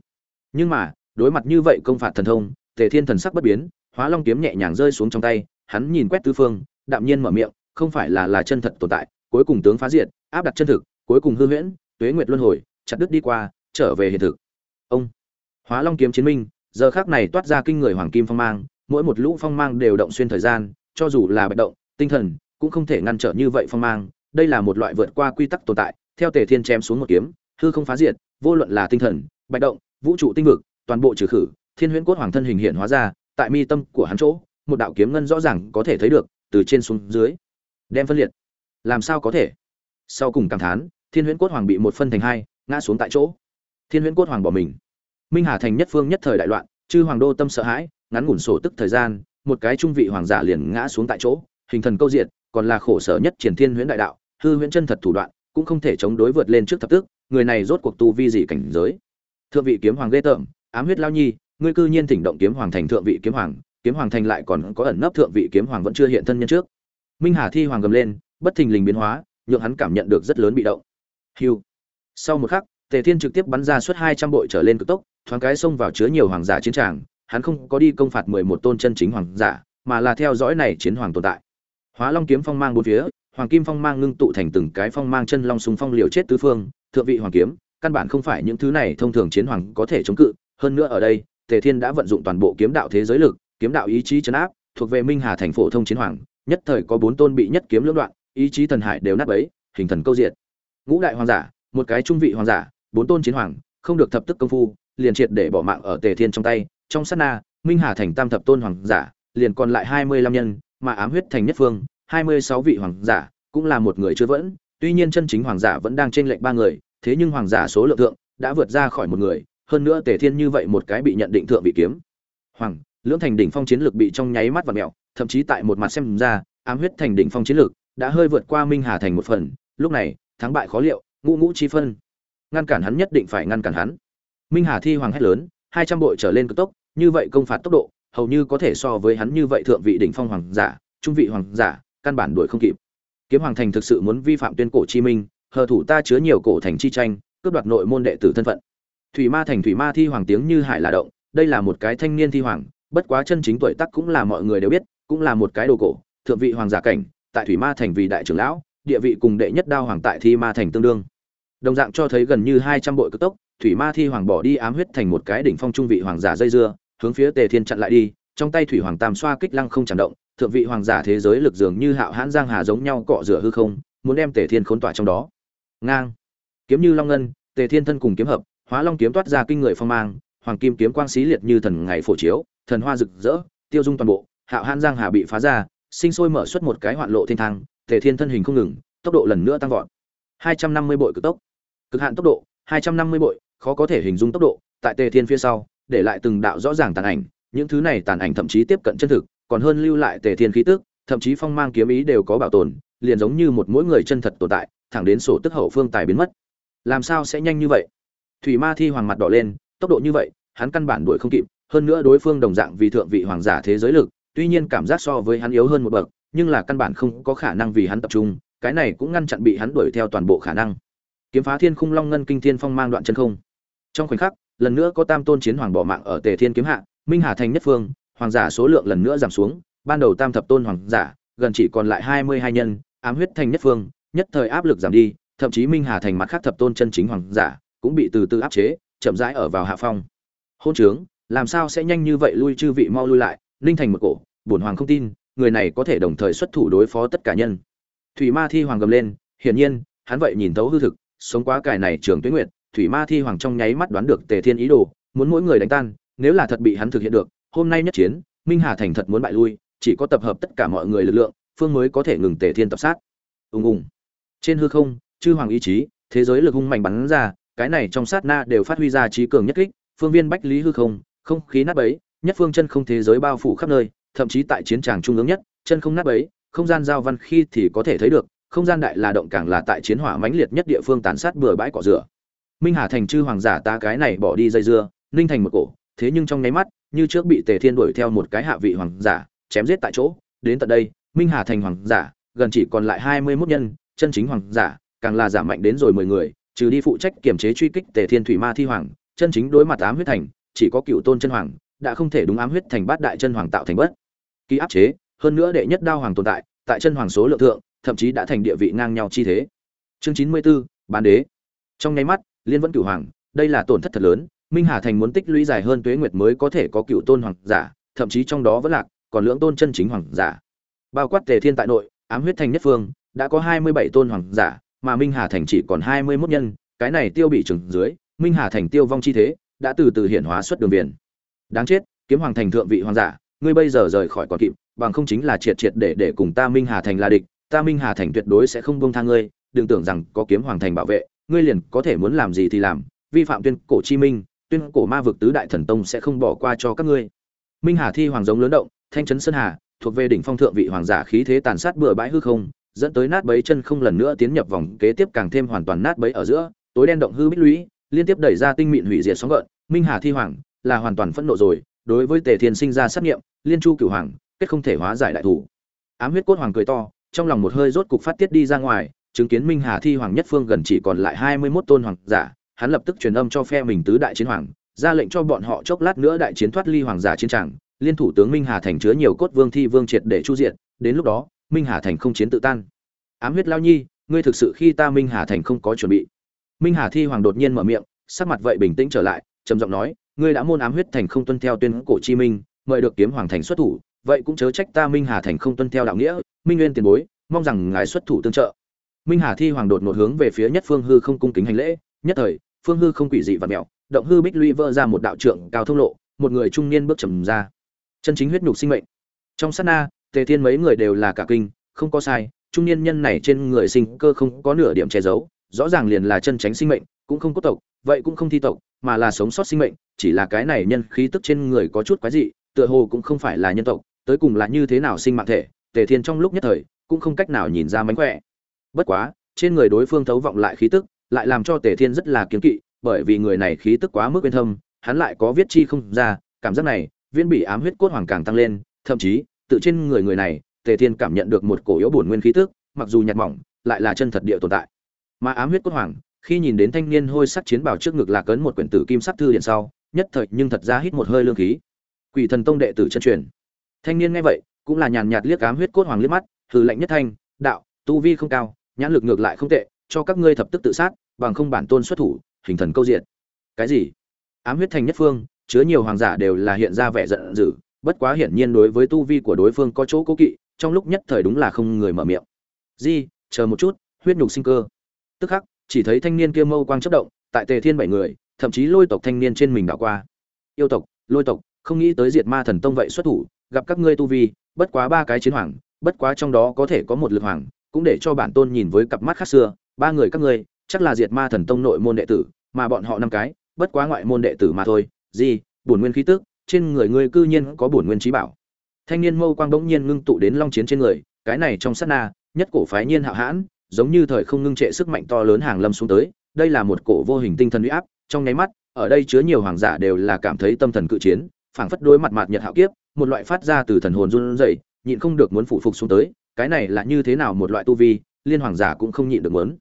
Nhưng mà, đối mặt như vậy công phạt thần thông, tề thiên thần sắc bất biến, hóa long kiếm nhẹ nhàng rơi xuống trong tay, hắn nhìn quét tứ phương, đạm nhiên mở miệng, không phải là là chân thật tồn tại cuối cùng tướng phá diệt, áp đặt chân thực, cuối cùng hư huyễn, tuế nguyệt luân hồi, chặt đứt đi qua, trở về hiện thực. Ông hóa long kiếm chiến minh, giờ khác này toát ra kinh người hoàng kim phong mang, mỗi một lũ phong mang đều động xuyên thời gian, cho dù là bạch động, tinh thần, cũng không thể ngăn trở như vậy phong mang. Đây là một loại vượt qua quy tắc tồn tại, theo tề thiên chém xuống một kiếm, hư không phá diệt, vô luận là tinh thần, bạch động, vũ trụ tinh vực, toàn bộ trừ khử, thiên huyễn cốt hoàng thân hình hiện hóa ra, tại mi tâm của hắn chỗ, một đạo kiếm ngân rõ ràng có thể thấy được, từ trên xuống dưới, đem phân liệt làm sao có thể? Sau cùng cảm thán, thiên huyễn cốt hoàng bị một phân thành hai, ngã xuống tại chỗ. Thiên huyễn cốt hoàng bỏ mình. Minh hà thành nhất phương nhất thời đại loạn, chư hoàng đô tâm sợ hãi, ngắn ngủn sổ tức thời gian, một cái trung vị hoàng giả liền ngã xuống tại chỗ, hình thần câu diện còn là khổ sở nhất triển thiên huyễn đại đạo, hư huyễn chân thật thủ đoạn, cũng không thể chống đối vượt lên trước thập tức, người này rốt cuộc tu vi gì cảnh giới? Thượng vị kiếm hoàng ghê tởm, ám huyết lao nhi, ngươi cư nhiên thỉnh động kiếm hoàng thành thượng vị kiếm hoàng kiếm hoàng thành lại còn có ẩn nấp thượng vị kiếm hoàng vẫn chưa hiện thân nhân trước. Minh hà thi hoàng gầm lên bất thình lình biến hóa, nhượng hắn cảm nhận được rất lớn bị động. Hiu sau một khắc, tề thiên trực tiếp bắn ra suốt hai trăm bội trở lên cực tốc, thoáng cái xông vào chứa nhiều hoàng giả chiến tràng, hắn không có đi công phạt mười một tôn chân chính hoàng giả, mà là theo dõi này chiến hoàng tồn tại. Hóa long kiếm phong mang bốn phía, hoàng kim phong mang ngưng tụ thành từng cái phong mang chân long súng phong liều chết tứ phương, thượng vị hoàng kiếm, căn bản không phải những thứ này thông thường chiến hoàng có thể chống cự. Hơn nữa ở đây, tề thiên đã vận dụng toàn bộ kiếm đạo thế giới lực, kiếm đạo ý chí chấn áp, thuộc về minh hà thành phổ thông chiến hoàng, nhất thời có bốn tôn bị nhất kiếm lưỡng đoạn ý chí thần hải đều nát bấy, hình thần câu diệt. Ngũ đại hoàng giả, một cái trung vị hoàng giả, bốn tôn chiến hoàng, không được thập tức công phu, liền triệt để bỏ mạng ở tề thiên trong tay. Trong sát na, minh hà thành tam thập tôn hoàng giả, liền còn lại hai mươi lăm nhân, mà ám huyết thành nhất phương, hai mươi sáu vị hoàng giả cũng là một người chưa vẫn. Tuy nhiên chân chính hoàng giả vẫn đang trên lệnh ba người, thế nhưng hoàng giả số lượng thượng đã vượt ra khỏi một người. Hơn nữa tề thiên như vậy một cái bị nhận định thượng vị kiếm. Hoàng, lưỡng thành đỉnh phong chiến lược bị trong nháy mắt và mèo thậm chí tại một mặt xem ra, ám huyết thành đỉnh phong chiến lược đã hơi vượt qua minh hà thành một phần, lúc này, thắng bại khó liệu, ngũ ngũ chi phân. Ngăn cản hắn nhất định phải ngăn cản hắn. Minh hà thi hoàng hét lớn, hai trăm bội trở lên cực tốc, như vậy công phạt tốc độ, hầu như có thể so với hắn như vậy thượng vị đỉnh phong hoàng giả, trung vị hoàng giả, căn bản đuổi không kịp. Kiếm hoàng thành thực sự muốn vi phạm tuyên cổ chi minh, hờ thủ ta chứa nhiều cổ thành chi tranh, cướp đoạt nội môn đệ tử thân phận. Thủy ma thành thủy ma thi hoàng tiếng như hải là động, đây là một cái thanh niên thi hoàng, bất quá chân chính tuổi tác cũng là mọi người đều biết, cũng là một cái đồ cổ, thượng vị hoàng giả cảnh tại thủy ma thành vì đại trưởng lão, địa vị cùng đệ nhất đao hoàng tại thi ma thành tương đương. Đồng dạng cho thấy gần như hai trăm bội cực tốc, thủy ma thi hoàng bỏ đi ám huyết thành một cái đỉnh phong trung vị hoàng giả dây dưa, hướng phía tề thiên chặn lại đi, trong tay thủy hoàng tam xoa kích lăng không chạm động, thượng vị hoàng giả thế giới lực dường như hạo hãn giang hà giống nhau cọ rửa hư không, muốn đem tề thiên khốn tỏa trong đó. Ngang. Kiếm như long ngân, tề thiên thân cùng kiếm hợp, hóa long kiếm toát ra kinh người phong mang, hoàng kim kiếm quang xí liệt như thần ngày phổ chiếu, thần hoa rực rỡ, tiêu dung toàn bộ, hạo hãn giang hà bị phá ra sinh sôi mở xuất một cái hoạn lộ thiên thang tề thiên thân hình không ngừng, tốc độ lần nữa tăng vọt. 250 bội cực tốc. Cực hạn tốc độ 250 bội, khó có thể hình dung tốc độ, tại tề thiên phía sau, để lại từng đạo rõ ràng tàn ảnh, những thứ này tàn ảnh thậm chí tiếp cận chân thực, còn hơn lưu lại tề thiên khí tức, thậm chí phong mang kiếm ý đều có bảo tồn, liền giống như một mỗi người chân thật tồn tại, thẳng đến sổ tức hậu phương tài biến mất. Làm sao sẽ nhanh như vậy? Thủy ma thi hoàng mặt đỏ lên, tốc độ như vậy, hắn căn bản đuổi không kịp, hơn nữa đối phương đồng dạng vì thượng vị hoàng giả thế giới lực tuy nhiên cảm giác so với hắn yếu hơn một bậc, nhưng là căn bản không có khả năng vì hắn tập trung, cái này cũng ngăn chặn bị hắn đuổi theo toàn bộ khả năng. Kiếm phá thiên khung long ngân kinh thiên phong mang đoạn chân không. Trong khoảnh khắc, lần nữa có tam tôn chiến hoàng bỏ mạng ở tề thiên kiếm hạ, minh hà thành nhất phương, hoàng giả số lượng lần nữa giảm xuống, ban đầu tam thập tôn hoàng giả, gần chỉ còn lại hai mươi hai nhân, ám huyết thành nhất phương, nhất thời áp lực giảm đi, thậm chí minh hà thành mặt khác thập tôn chân chính hoàng giả cũng bị từ từ áp chế, chậm rãi ở vào hạ phong. Hôn trướng, làm sao sẽ nhanh như vậy lui chư vị mau lui lại linh thành một cổ, bổn hoàng không tin, người này có thể đồng thời xuất thủ đối phó tất cả nhân. Thủy ma thi hoàng gầm lên, hiển nhiên, hắn vậy nhìn thấu hư thực, sống quá cải này trường tuyết nguyệt, thủy ma thi hoàng trong nháy mắt đoán được tề thiên ý đồ, muốn mỗi người đánh tan, nếu là thật bị hắn thực hiện được, hôm nay nhất chiến, minh hà thành thật muốn bại lui, chỉ có tập hợp tất cả mọi người lực lượng, phương mới có thể ngừng tề thiên tập sát. Ùng ùng. Trên hư không, chư hoàng ý chí, thế giới lực hung mạnh bắn ra, cái này trong sát na đều phát huy ra trí cường nhất kích, phương viên bách lý hư không không khí nát bấy nhất phương chân không thế giới bao phủ khắp nơi, thậm chí tại chiến tràng trung ương nhất, chân không nát bấy, không gian giao văn khi thì có thể thấy được, không gian đại là động càng là tại chiến hỏa mãnh liệt nhất địa phương tàn sát bừa bãi cỏ rửa. Minh hà thành chư hoàng giả ta cái này bỏ đi dây dưa, ninh thành một cổ, thế nhưng trong nháy mắt, như trước bị tề thiên đuổi theo một cái hạ vị hoàng giả, chém giết tại chỗ, đến tận đây, minh hà thành hoàng giả, gần chỉ còn lại hai mươi 21 nhân, chân chính hoàng giả, càng là giảm mạnh đến rồi mười người, trừ đi phụ trách kiểm chế truy kích tề thiên thủy ma thi hoàng, chân chính đối mặt ám huyết thành, chỉ có cựu tôn chân hoàng đã không thể đúng ám huyết thành bát đại chân hoàng tạo thành bất ký áp chế hơn nữa đệ nhất đao hoàng tồn tại tại chân hoàng số lượng thượng thậm chí đã thành địa vị ngang nhau chi thế. Chương chín mươi 94, bán đế. Trong nháy mắt liên vẫn cửu hoàng đây là tổn thất thật lớn minh hà thành muốn tích lũy dài hơn tuế nguyệt mới có thể có cựu tôn hoàng giả thậm chí trong đó vẫn lạc còn lưỡng tôn chân chính hoàng giả. Bao quát tề thiên tại nội ám huyết thành nhất phương đã có hai mươi bảy tôn hoàng giả mà minh hà thành chỉ còn hai mươi mốt nhân cái này tiêu bị trừng dưới minh hà thành tiêu vong chi thế đã từ từ hiển hóa xuất đường biển đáng chết, kiếm hoàng thành thượng vị hoàng giả, ngươi bây giờ rời khỏi còn kịp, bằng không chính là triệt triệt để để cùng ta minh hà thành là địch, ta minh hà thành tuyệt đối sẽ không buông tha ngươi, đừng tưởng rằng có kiếm hoàng thành bảo vệ, ngươi liền có thể muốn làm gì thì làm, vi phạm tuyên cổ chi minh, tuyên cổ ma vực tứ đại thần tông sẽ không bỏ qua cho các ngươi. Minh hà thi hoàng giống lớn động, thanh trấn sơn hà, thuộc về đỉnh phong thượng vị hoàng giả khí thế tàn sát bừa bãi hư không, dẫn tới nát bấy chân không lần nữa tiến nhập vòng kế tiếp càng thêm hoàn toàn nát bấy ở giữa, tối đen động hư bích lũy, liên tiếp đẩy ra tinh mịn hủy diệt sóng gợn, minh hà thi hoàng là hoàn toàn phẫn nộ rồi, đối với tề thiên sinh ra sát nghiệm, liên chu cửu hoàng, kết không thể hóa giải đại thủ. Ám huyết cốt hoàng cười to, trong lòng một hơi rốt cục phát tiết đi ra ngoài, chứng kiến minh hà thi hoàng nhất phương gần chỉ còn lại hai mươi 21 tôn hoàng giả, hắn lập tức truyền âm cho phe mình tứ đại chiến hoàng, ra lệnh cho bọn họ chốc lát nữa đại chiến thoát ly hoàng giả chiến tràng, liên thủ tướng minh hà thành chứa nhiều cốt vương thi vương triệt để chu diện đến lúc đó, minh hà thành không chiến tự tan. Ám huyết lao nhi, ngươi thực sự khi ta minh hà thành không có chuẩn bị. Minh hà thi hoàng đột nhiên mở miệng, sắc mặt vậy bình tĩnh trở lại, trầm giọng nói ngươi đã môn ám huyết thành không tuân theo tuyên cổ chi minh, mời được kiếm hoàng thành xuất thủ, vậy cũng chớ trách ta minh hà thành không tuân theo đạo nghĩa, minh nguyên tiền bối, mong rằng ngài xuất thủ tương trợ. Minh hà thi hoàng đột ngột hướng về phía nhất phương hư không cung kính hành lễ, nhất thời, phương hư không quỷ dị và mẹo, động hư bích lũy vỡ ra một đạo trượng cao thông lộ, một người trung niên bước chậm ra. Chân chính huyết nhục sinh mệnh. Trong sát na, tề thiên mấy người đều là cả kinh, không có sai, trung niên nhân này trên người sinh cơ không có nửa điểm che giấu, rõ ràng liền là chân tránh sinh mệnh cũng không có tộc, vậy cũng không thi tộc, mà là sống sót sinh mệnh, chỉ là cái này nhân khí tức trên người có chút quái dị, tựa hồ cũng không phải là nhân tộc, tới cùng là như thế nào sinh mạng thể, tề thiên trong lúc nhất thời, cũng không cách nào nhìn ra mánh khỏe. Bất quá, trên người đối phương thấu vọng lại khí tức, lại làm cho tề thiên rất là kiếm kỵ, bởi vì người này khí tức quá mức bên thâm, hắn lại có viết chi không ra, cảm giác này viên bị ám huyết cốt hoàng càng tăng lên, thậm chí, tự trên người người này, tề thiên cảm nhận được một cổ yếu bổn nguyên khí tức, mặc dù nhạt mỏng, lại là chân thật địa tồn tại. Mà ám huyết cốt hoàng khi nhìn đến thanh niên hôi sắc chiến bào trước ngực là cấn một quyển tử kim sắc thư điện sau, nhất thời nhưng thật ra hít một hơi lương khí. Quỷ thần tông đệ tử chân truyền. Thanh niên nghe vậy, cũng là nhàn nhạt liếc cám huyết cốt hoàng liếc mắt, hừ lạnh nhất thanh, đạo, tu vi không cao, nhãn lực ngược lại không tệ, cho các ngươi thập tức tự sát, bằng không bản tôn xuất thủ, hình thần câu diện cái gì? Ám huyết thành nhất phương, chứa nhiều hoàng giả đều là hiện ra vẻ giận dữ, bất quá hiển nhiên đối với tu vi của đối phương có chỗ cố kỵ, trong lúc nhất thời đúng là không người mở miệng. Di, chờ một chút, huyết nhục sinh cơ. Tức khắc chỉ thấy thanh niên kia mâu quang chớp động, tại tề thiên bảy người, thậm chí lôi tộc thanh niên trên mình đảo qua. Yêu tộc, lôi tộc, không nghĩ tới diệt ma thần tông vậy xuất thủ, gặp các ngươi tu vi, bất quá ba cái chiến hoàng, bất quá trong đó có thể có một lực hoàng, cũng để cho bản tôn nhìn với cặp mắt khác xưa, ba người các ngươi, chắc là diệt ma thần tông nội môn đệ tử, mà bọn họ năm cái, bất quá ngoại môn đệ tử mà thôi, gì, bổn nguyên khí tức, trên người ngươi cư nhiên có bổn nguyên trí bảo. Thanh niên mâu quang bỗng nhiên ngưng tụ đến long chiến trên người, cái này trong sát na, nhất cổ phái nhiên hạo hãn giống như thời không ngưng trệ sức mạnh to lớn hàng lâm xuống tới, đây là một cổ vô hình tinh thần uy áp, trong nháy mắt, ở đây chứa nhiều hoàng giả đều là cảm thấy tâm thần cự chiến, phảng phất đối mặt mặt nhật hạo kiếp, một loại phát ra từ thần hồn run rẩy, nhịn không được muốn phụ phục xuống tới, cái này là như thế nào một loại tu vi, liên hoàng giả cũng không nhịn được muốn.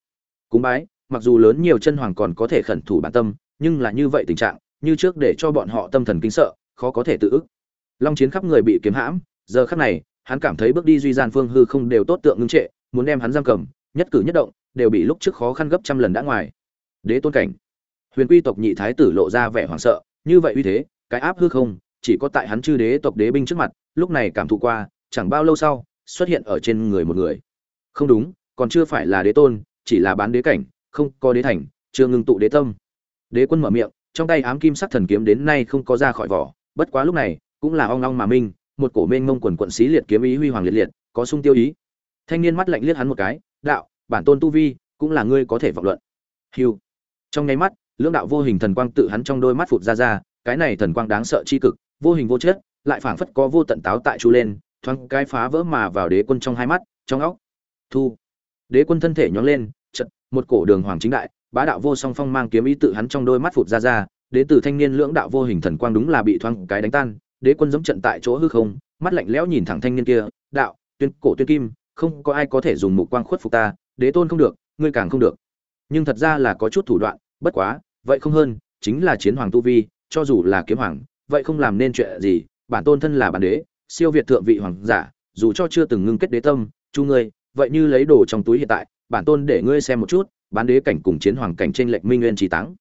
Cúng bái, mặc dù lớn nhiều chân hoàng còn có thể khẩn thủ bản tâm, nhưng là như vậy tình trạng, như trước để cho bọn họ tâm thần kinh sợ, khó có thể tự ức. Long chiến khắp người bị kiếm hãm, giờ khắc này, hắn cảm thấy bước đi duy gian phương hư không đều tốt tượng ngưng trệ, muốn đem hắn giam cầm nhất cử nhất động, đều bị lúc trước khó khăn gấp trăm lần đã ngoài. Đế tôn cảnh. Huyền quy tộc nhị thái tử lộ ra vẻ hoảng sợ, như vậy uy thế, cái áp hư không, chỉ có tại hắn chư đế tộc đế binh trước mặt, lúc này cảm thụ qua, chẳng bao lâu sau, xuất hiện ở trên người một người. Không đúng, còn chưa phải là đế tôn, chỉ là bán đế cảnh, không có đế thành, chưa ngưng tụ đế tâm. Đế quân mở miệng, trong tay ám kim sắc thần kiếm đến nay không có ra khỏi vỏ, bất quá lúc này, cũng là ong long mà minh, một cổ mênh mông quần quận xí liệt kiếm ý huy hoàng liệt liệt, có sung tiêu ý. Thanh niên mắt lạnh liếc hắn một cái đạo, bản tôn tu vi cũng là ngươi có thể vọng luận. Hiu trong nháy mắt, lưỡng đạo vô hình thần quang tự hắn trong đôi mắt phụt ra ra, cái này thần quang đáng sợ chi cực, vô hình vô chất, lại phảng phất có vô tận táo tại chu lên, thoáng cái phá vỡ mà vào đế quân trong hai mắt, trong óc. Thu. Đế quân thân thể nhón lên, chật, một cổ đường hoàng chính đại, bá đạo vô song phong mang kiếm ý tự hắn trong đôi mắt phụt ra ra, đế tử thanh niên lưỡng đạo vô hình thần quang đúng là bị thoáng cái đánh tan, đế quân giống trận tại chỗ hư không, mắt lạnh lẽo nhìn thẳng thanh niên kia, đạo, tuyên cổ tuyên kim không có ai có thể dùng mục quang khuất phục ta, đế tôn không được, ngươi càng không được. Nhưng thật ra là có chút thủ đoạn, bất quá, vậy không hơn, chính là chiến hoàng tu vi, cho dù là kiếm hoàng, vậy không làm nên chuyện gì, bản tôn thân là bản đế, siêu việt thượng vị hoàng giả, dù cho chưa từng ngưng kết đế tâm, chu ngươi, vậy như lấy đồ trong túi hiện tại, bản tôn để ngươi xem một chút, bán đế cảnh cùng chiến hoàng cảnh trên lệnh minh nguyên trí táng.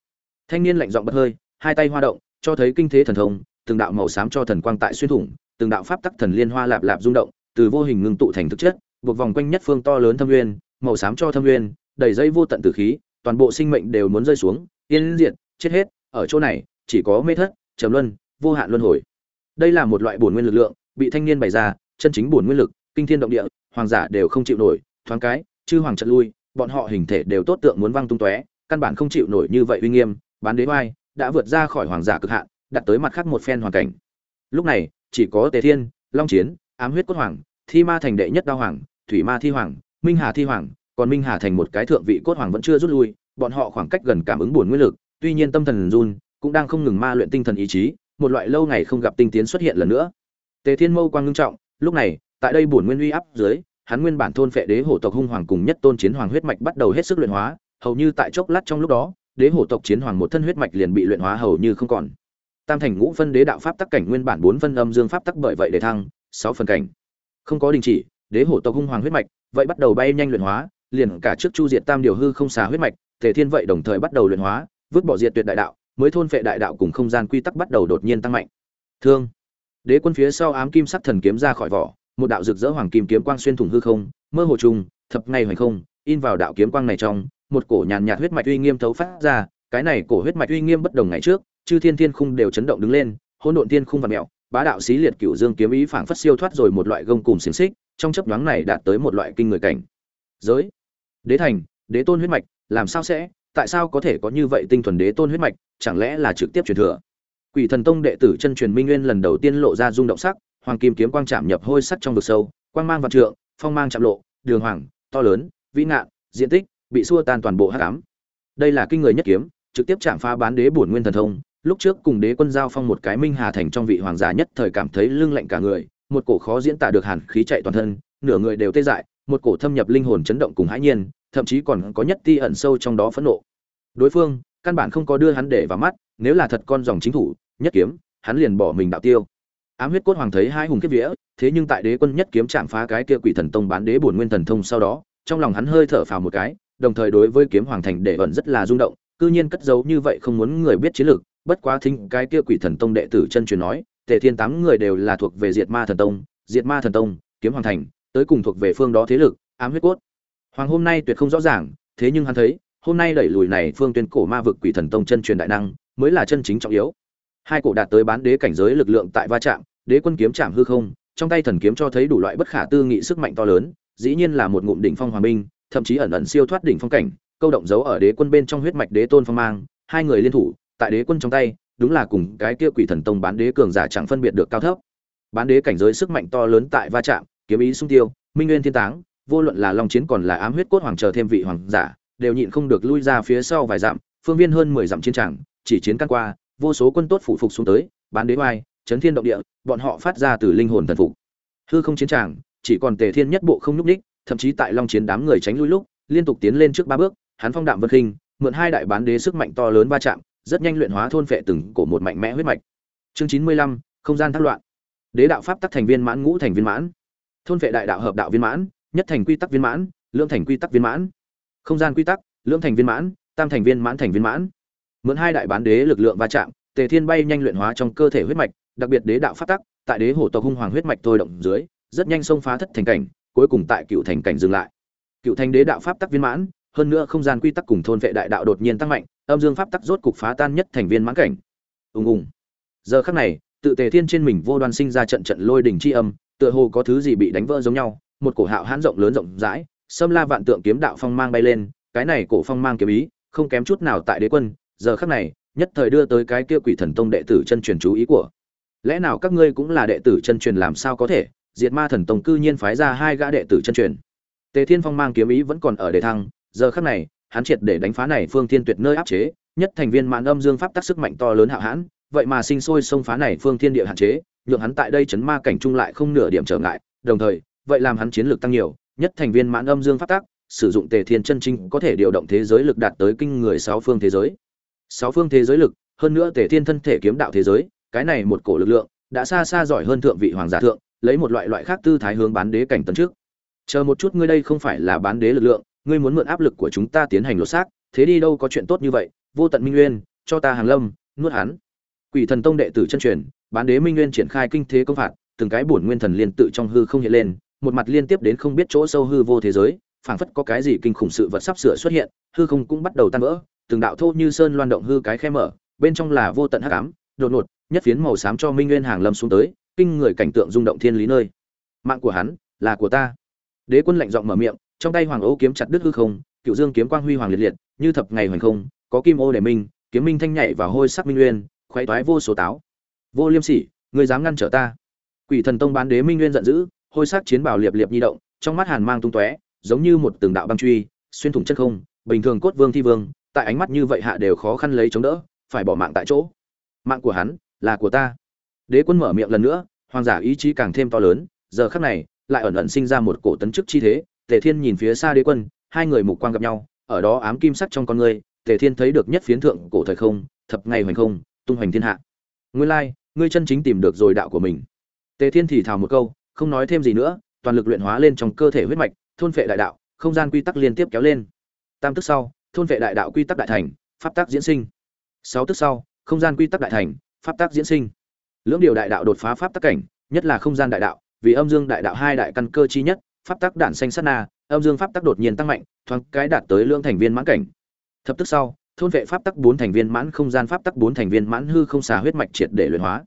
Thanh niên lạnh giọng bật hơi, hai tay hoa động, cho thấy kinh thế thần thông, từng đạo màu xám cho thần quang tại xuyên thủng, từng đạo pháp tắc thần liên hoa lạp lạp rung động, từ vô hình ngưng tụ thành thực chất buộc vòng quanh nhất phương to lớn thâm nguyên, màu xám cho thâm nguyên, đầy dây vô tận tử khí, toàn bộ sinh mệnh đều muốn rơi xuống, yên diệt, chết hết, ở chỗ này, chỉ có mê thất, trầm luân, vô hạn luân hồi. Đây là một loại bổn nguyên lực lượng, bị thanh niên bày ra, chân chính bổn nguyên lực, kinh thiên động địa, hoàng giả đều không chịu nổi, thoáng cái, chư hoàng trận lui, bọn họ hình thể đều tốt tượng muốn văng tung tóe, căn bản không chịu nổi như vậy uy nghiêm, bán đế oai, đã vượt ra khỏi hoàng giả cực hạn, đặt tới mặt khác một phen hoàn cảnh. Lúc này, chỉ có tề thiên, long chiến, ám huyết cốt hoàng, thi ma thành đệ nhất đao hoàng thủy ma thi hoàng, minh hà thi hoàng, còn minh hà thành một cái thượng vị cốt hoàng vẫn chưa rút lui, bọn họ khoảng cách gần cảm ứng buồn nguyên lực, tuy nhiên tâm thần run, cũng đang không ngừng ma luyện tinh thần ý chí, một loại lâu ngày không gặp tinh tiến xuất hiện lần nữa. Tề thiên mâu quang ngưng trọng, lúc này, tại đây buồn nguyên uy áp dưới, hắn nguyên bản thôn phệ đế hổ tộc hung hoàng cùng nhất tôn chiến hoàng huyết mạch bắt đầu hết sức luyện hóa, hầu như tại chốc lát trong lúc đó, đế hổ tộc chiến hoàng một thân huyết mạch liền bị luyện hóa hầu như không còn. Tam thành ngũ phân đế đạo pháp tắc cảnh nguyên bản bốn phân âm dương pháp tắc bởi vậy để thăng sáu phần cảnh. Không có đình chỉ đế hổ tộc hung hoàng huyết mạch vậy bắt đầu bay nhanh luyện hóa liền cả trước chu diệt tam điều hư không xà huyết mạch tề thiên vậy đồng thời bắt đầu luyện hóa vứt bỏ diệt tuyệt đại đạo mới thôn phệ đại đạo cùng không gian quy tắc bắt đầu đột nhiên tăng mạnh. Thương. Đế quân phía sau ám kim sắc thần kiếm ra khỏi vỏ một đạo rực rỡ hoàng kim kiếm quang xuyên thủng hư không mơ hồ trùng thập ngày hoành không in vào đạo kiếm quang này trong một cổ nhàn nhạt huyết mạch uy nghiêm thấu phát ra cái này cổ huyết mạch uy nghiêm bất đồng ngày trước chư thiên thiên khung đều chấn động đứng lên hỗn độn thiên khung vặn mèo, bá đạo xí liệt cửu dương kiếm ý phảng phất siêu thoát rồi một loại gông cùm xiềng xích trong chấp nhoáng này đạt tới một loại kinh người cảnh. Giới. Đế thành, đế tôn huyết mạch, làm sao sẽ, tại sao có thể có như vậy tinh thuần đế tôn huyết mạch, chẳng lẽ là trực tiếp truyền thừa? Quỷ thần tông đệ tử chân truyền minh nguyên lần đầu tiên lộ ra rung động sắc, hoàng kim kiếm quang chạm nhập hôi sắt trong vực sâu, quang mang vạn trượng, phong mang chạm lộ, đường hoàng, to lớn, vĩ ngạn, diện tích, bị xua tan toàn bộ hắc ám. Đây là kinh người nhất kiếm, trực tiếp chạm phá bán đế bổn nguyên thần thông, lúc trước cùng đế quân giao phong một cái minh hà thành trong vị hoàng giả nhất thời cảm thấy lưng lạnh cả người một cổ khó diễn tả được hàn khí chạy toàn thân, nửa người đều tê dại, một cổ thâm nhập linh hồn chấn động cùng hãi nhiên, thậm chí còn có nhất ti ẩn sâu trong đó phẫn nộ. Đối phương, căn bản không có đưa hắn để vào mắt, nếu là thật con dòng chính thủ, nhất kiếm, hắn liền bỏ mình đạo tiêu. Ám huyết cốt hoàng thấy hai hùng kiếp vía, thế nhưng tại đế quân nhất kiếm chạm phá cái kia quỷ thần tông bán đế bổn nguyên thần thông sau đó, trong lòng hắn hơi thở phào một cái, đồng thời đối với kiếm hoàng thành đệ ẩn rất là rung động, cư nhiên cất giấu như vậy không muốn người biết chiến lược, bất quá thính cái kia quỷ thần tông đệ tử chân truyền nói tề thiên tám người đều là thuộc về diệt ma thần tông, diệt ma thần tông, kiếm hoàng thành, tới cùng thuộc về phương đó thế lực, ám huyết cốt. Hoàng hôm nay tuyệt không rõ ràng, thế nhưng hắn thấy, hôm nay đẩy lùi này phương tuyên cổ ma vực quỷ thần tông chân truyền đại năng, mới là chân chính trọng yếu. Hai cổ đạt tới bán đế cảnh giới lực lượng tại va chạm, đế quân kiếm chạm hư không, trong tay thần kiếm cho thấy đủ loại bất khả tư nghị sức mạnh to lớn, dĩ nhiên là một ngụm đỉnh phong hoàng minh, thậm chí ẩn ẩn siêu thoát đỉnh phong cảnh, câu động dấu ở đế quân bên trong huyết mạch đế tôn phong mang, hai người liên thủ, tại đế quân trong tay đúng là cùng cái kia quỷ thần tông bán đế cường giả chẳng phân biệt được cao thấp. Bán đế cảnh giới sức mạnh to lớn tại va chạm, kiếm ý sung tiêu, minh nguyên thiên táng, vô luận là long chiến còn là ám huyết cốt hoàng chờ thêm vị hoàng giả, đều nhịn không được lui ra phía sau vài dặm, phương viên hơn mười dặm chiến tràng, chỉ chiến căn qua, vô số quân tốt phủ phục xuống tới, bán đế oai, chấn thiên động địa, bọn họ phát ra từ linh hồn thần phục. Hư không chiến tràng, chỉ còn tề thiên nhất bộ không nhúc ních thậm chí tại long chiến đám người tránh lui lúc, liên tục tiến lên trước ba bước, hắn phong đạm vân khinh, mượn hai đại bán đế sức mạnh to lớn va chạm rất nhanh luyện hóa thôn phệ từng cổ một mạnh mẽ huyết mạch. Chương chín mươi lăm, không gian thác loạn. Đế đạo pháp tắc thành viên mãn, ngũ thành viên mãn. Thôn phệ đại đạo hợp đạo viên mãn, nhất thành quy tắc viên mãn lượng thành quy tắc viên mãn. Không gian quy tắc lượng thành viên mãn, tam thành viên mãn thành viên mãn. Mượn hai đại bán đế lực lượng va chạm, tề thiên bay nhanh luyện hóa trong cơ thể huyết mạch, đặc biệt đế đạo pháp tắc, tại đế hổ tộc hung hoàng huyết mạch thôi động dưới, rất nhanh xông phá thất thành cảnh, cuối cùng tại cựu thành cảnh dừng lại. Cựu thành đế đạo pháp tắc viên mãn hơn nữa không gian quy tắc cùng thôn vệ đại đạo đột nhiên tăng mạnh, âm dương pháp tắc rốt cục phá tan nhất thành viên mãn cảnh. Ùng ùng. Giờ khắc này, tự tề thiên trên mình vô đoan sinh ra trận trận lôi đỉnh chi âm, tựa hồ có thứ gì bị đánh vỡ giống nhau, một cổ hạo hãn rộng lớn rộng rãi, xâm la vạn tượng kiếm đạo phong mang bay lên, cái này cổ phong mang kiếm ý, không kém chút nào tại đế quân, giờ khắc này, nhất thời đưa tới cái kia quỷ thần tông đệ tử chân truyền chú ý của. Lẽ nào các ngươi cũng là đệ tử chân truyền làm sao có thể? Diệt ma thần tông cư nhiên phái ra hai gã đệ tử chân truyền. Tề thiên phong mang kiếm ý vẫn còn ở đề thăng giờ khắc này, hắn triệt để đánh phá này phương thiên tuyệt nơi áp chế, nhất thành viên mạn âm dương pháp tác sức mạnh to lớn hạo hãn, vậy mà sinh sôi xông phá này phương thiên địa hạn chế, nhượng hắn tại đây chấn ma cảnh trung lại không nửa điểm trở ngại, đồng thời, vậy làm hắn chiến lược tăng nhiều, nhất thành viên mãn âm dương pháp tác sử dụng tề thiên chân trinh có thể điều động thế giới lực đạt tới kinh người sáu phương thế giới. Sáu phương thế giới lực, hơn nữa tề thiên thân thể kiếm đạo thế giới, cái này một cổ lực lượng, đã xa xa giỏi hơn thượng vị hoàng giả thượng, lấy một loại loại khác tư thái hướng bán đế cảnh tấn trước. Chờ một chút ngươi đây không phải là bán đế lực lượng ngươi muốn mượn áp lực của chúng ta tiến hành lột xác, thế đi đâu có chuyện tốt như vậy, vô tận minh nguyên, cho ta hàng lâm, nuốt hắn. Quỷ thần tông đệ tử chân truyền, bán đế minh nguyên triển khai kinh thế công phạt, từng cái bổn nguyên thần liên tự trong hư không hiện lên, một mặt liên tiếp đến không biết chỗ sâu hư vô thế giới, phảng phất có cái gì kinh khủng sự vật sắp sửa xuất hiện, hư không cũng bắt đầu tan vỡ, từng đạo thô như sơn loan động hư cái khe mở, bên trong là vô tận hắc ám, đột ngột, nhất phiến màu xám cho minh nguyên hàng lâm xuống tới, kinh người cảnh tượng rung động thiên lý nơi. Mạng của hắn là của ta. Đế quân lạnh giọng mở miệng trong tay hoàng ấu kiếm chặt đứt hư không, cựu dương kiếm quang huy hoàng liệt liệt, như thập ngày hoành không, có kim ô để minh kiếm minh thanh nhảy và hôi sắc minh nguyên, khoái toái vô số táo. Vô liêm sỉ, người dám ngăn trở ta. Quỷ thần tông bán đế minh nguyên giận dữ, hôi sắc chiến bào liệp liệp nhi động, trong mắt hàn mang tung tóe, giống như một từng đạo băng truy, xuyên thủng chân không, bình thường cốt vương thi vương, tại ánh mắt như vậy hạ đều khó khăn lấy chống đỡ, phải bỏ mạng tại chỗ. Mạng của hắn, là của ta. Đế quân mở miệng lần nữa, hoàng giả ý chí càng thêm to lớn, giờ khắc này, lại ẩn ẩn sinh ra một cổ tấn chức chi thế tề thiên nhìn phía xa đế quân, hai người mục quang gặp nhau, ở đó ám kim sắc trong con người, tề thiên thấy được nhất phiến thượng cổ thời không, thập ngày hoành không, tung hoành thiên hạ. Nguyên lai, ngươi chân chính tìm được rồi đạo của mình. Tề thiên thì thào một câu, không nói thêm gì nữa, toàn lực luyện hóa lên trong cơ thể huyết mạch, thôn phệ đại đạo, không gian quy tắc liên tiếp kéo lên. Tam tức sau, thôn phệ đại đạo quy tắc đại thành, pháp tắc diễn sinh. Sáu tức sau, không gian quy tắc đại thành, pháp tắc diễn sinh. Lưỡng điều đại đạo đột phá pháp tắc cảnh, nhất là không gian đại đạo, vì âm dương đại đạo hai đại căn cơ chi nhất pháp tắc đạn xanh sát na, âm dương pháp tắc đột nhiên tăng mạnh, thoáng cái đạt tới lưỡng thành viên mãn cảnh. Thập tức sau, thôn vệ pháp tắc bốn thành viên mãn không gian pháp tắc bốn thành viên mãn hư không xà huyết mạch triệt để luyện hóa.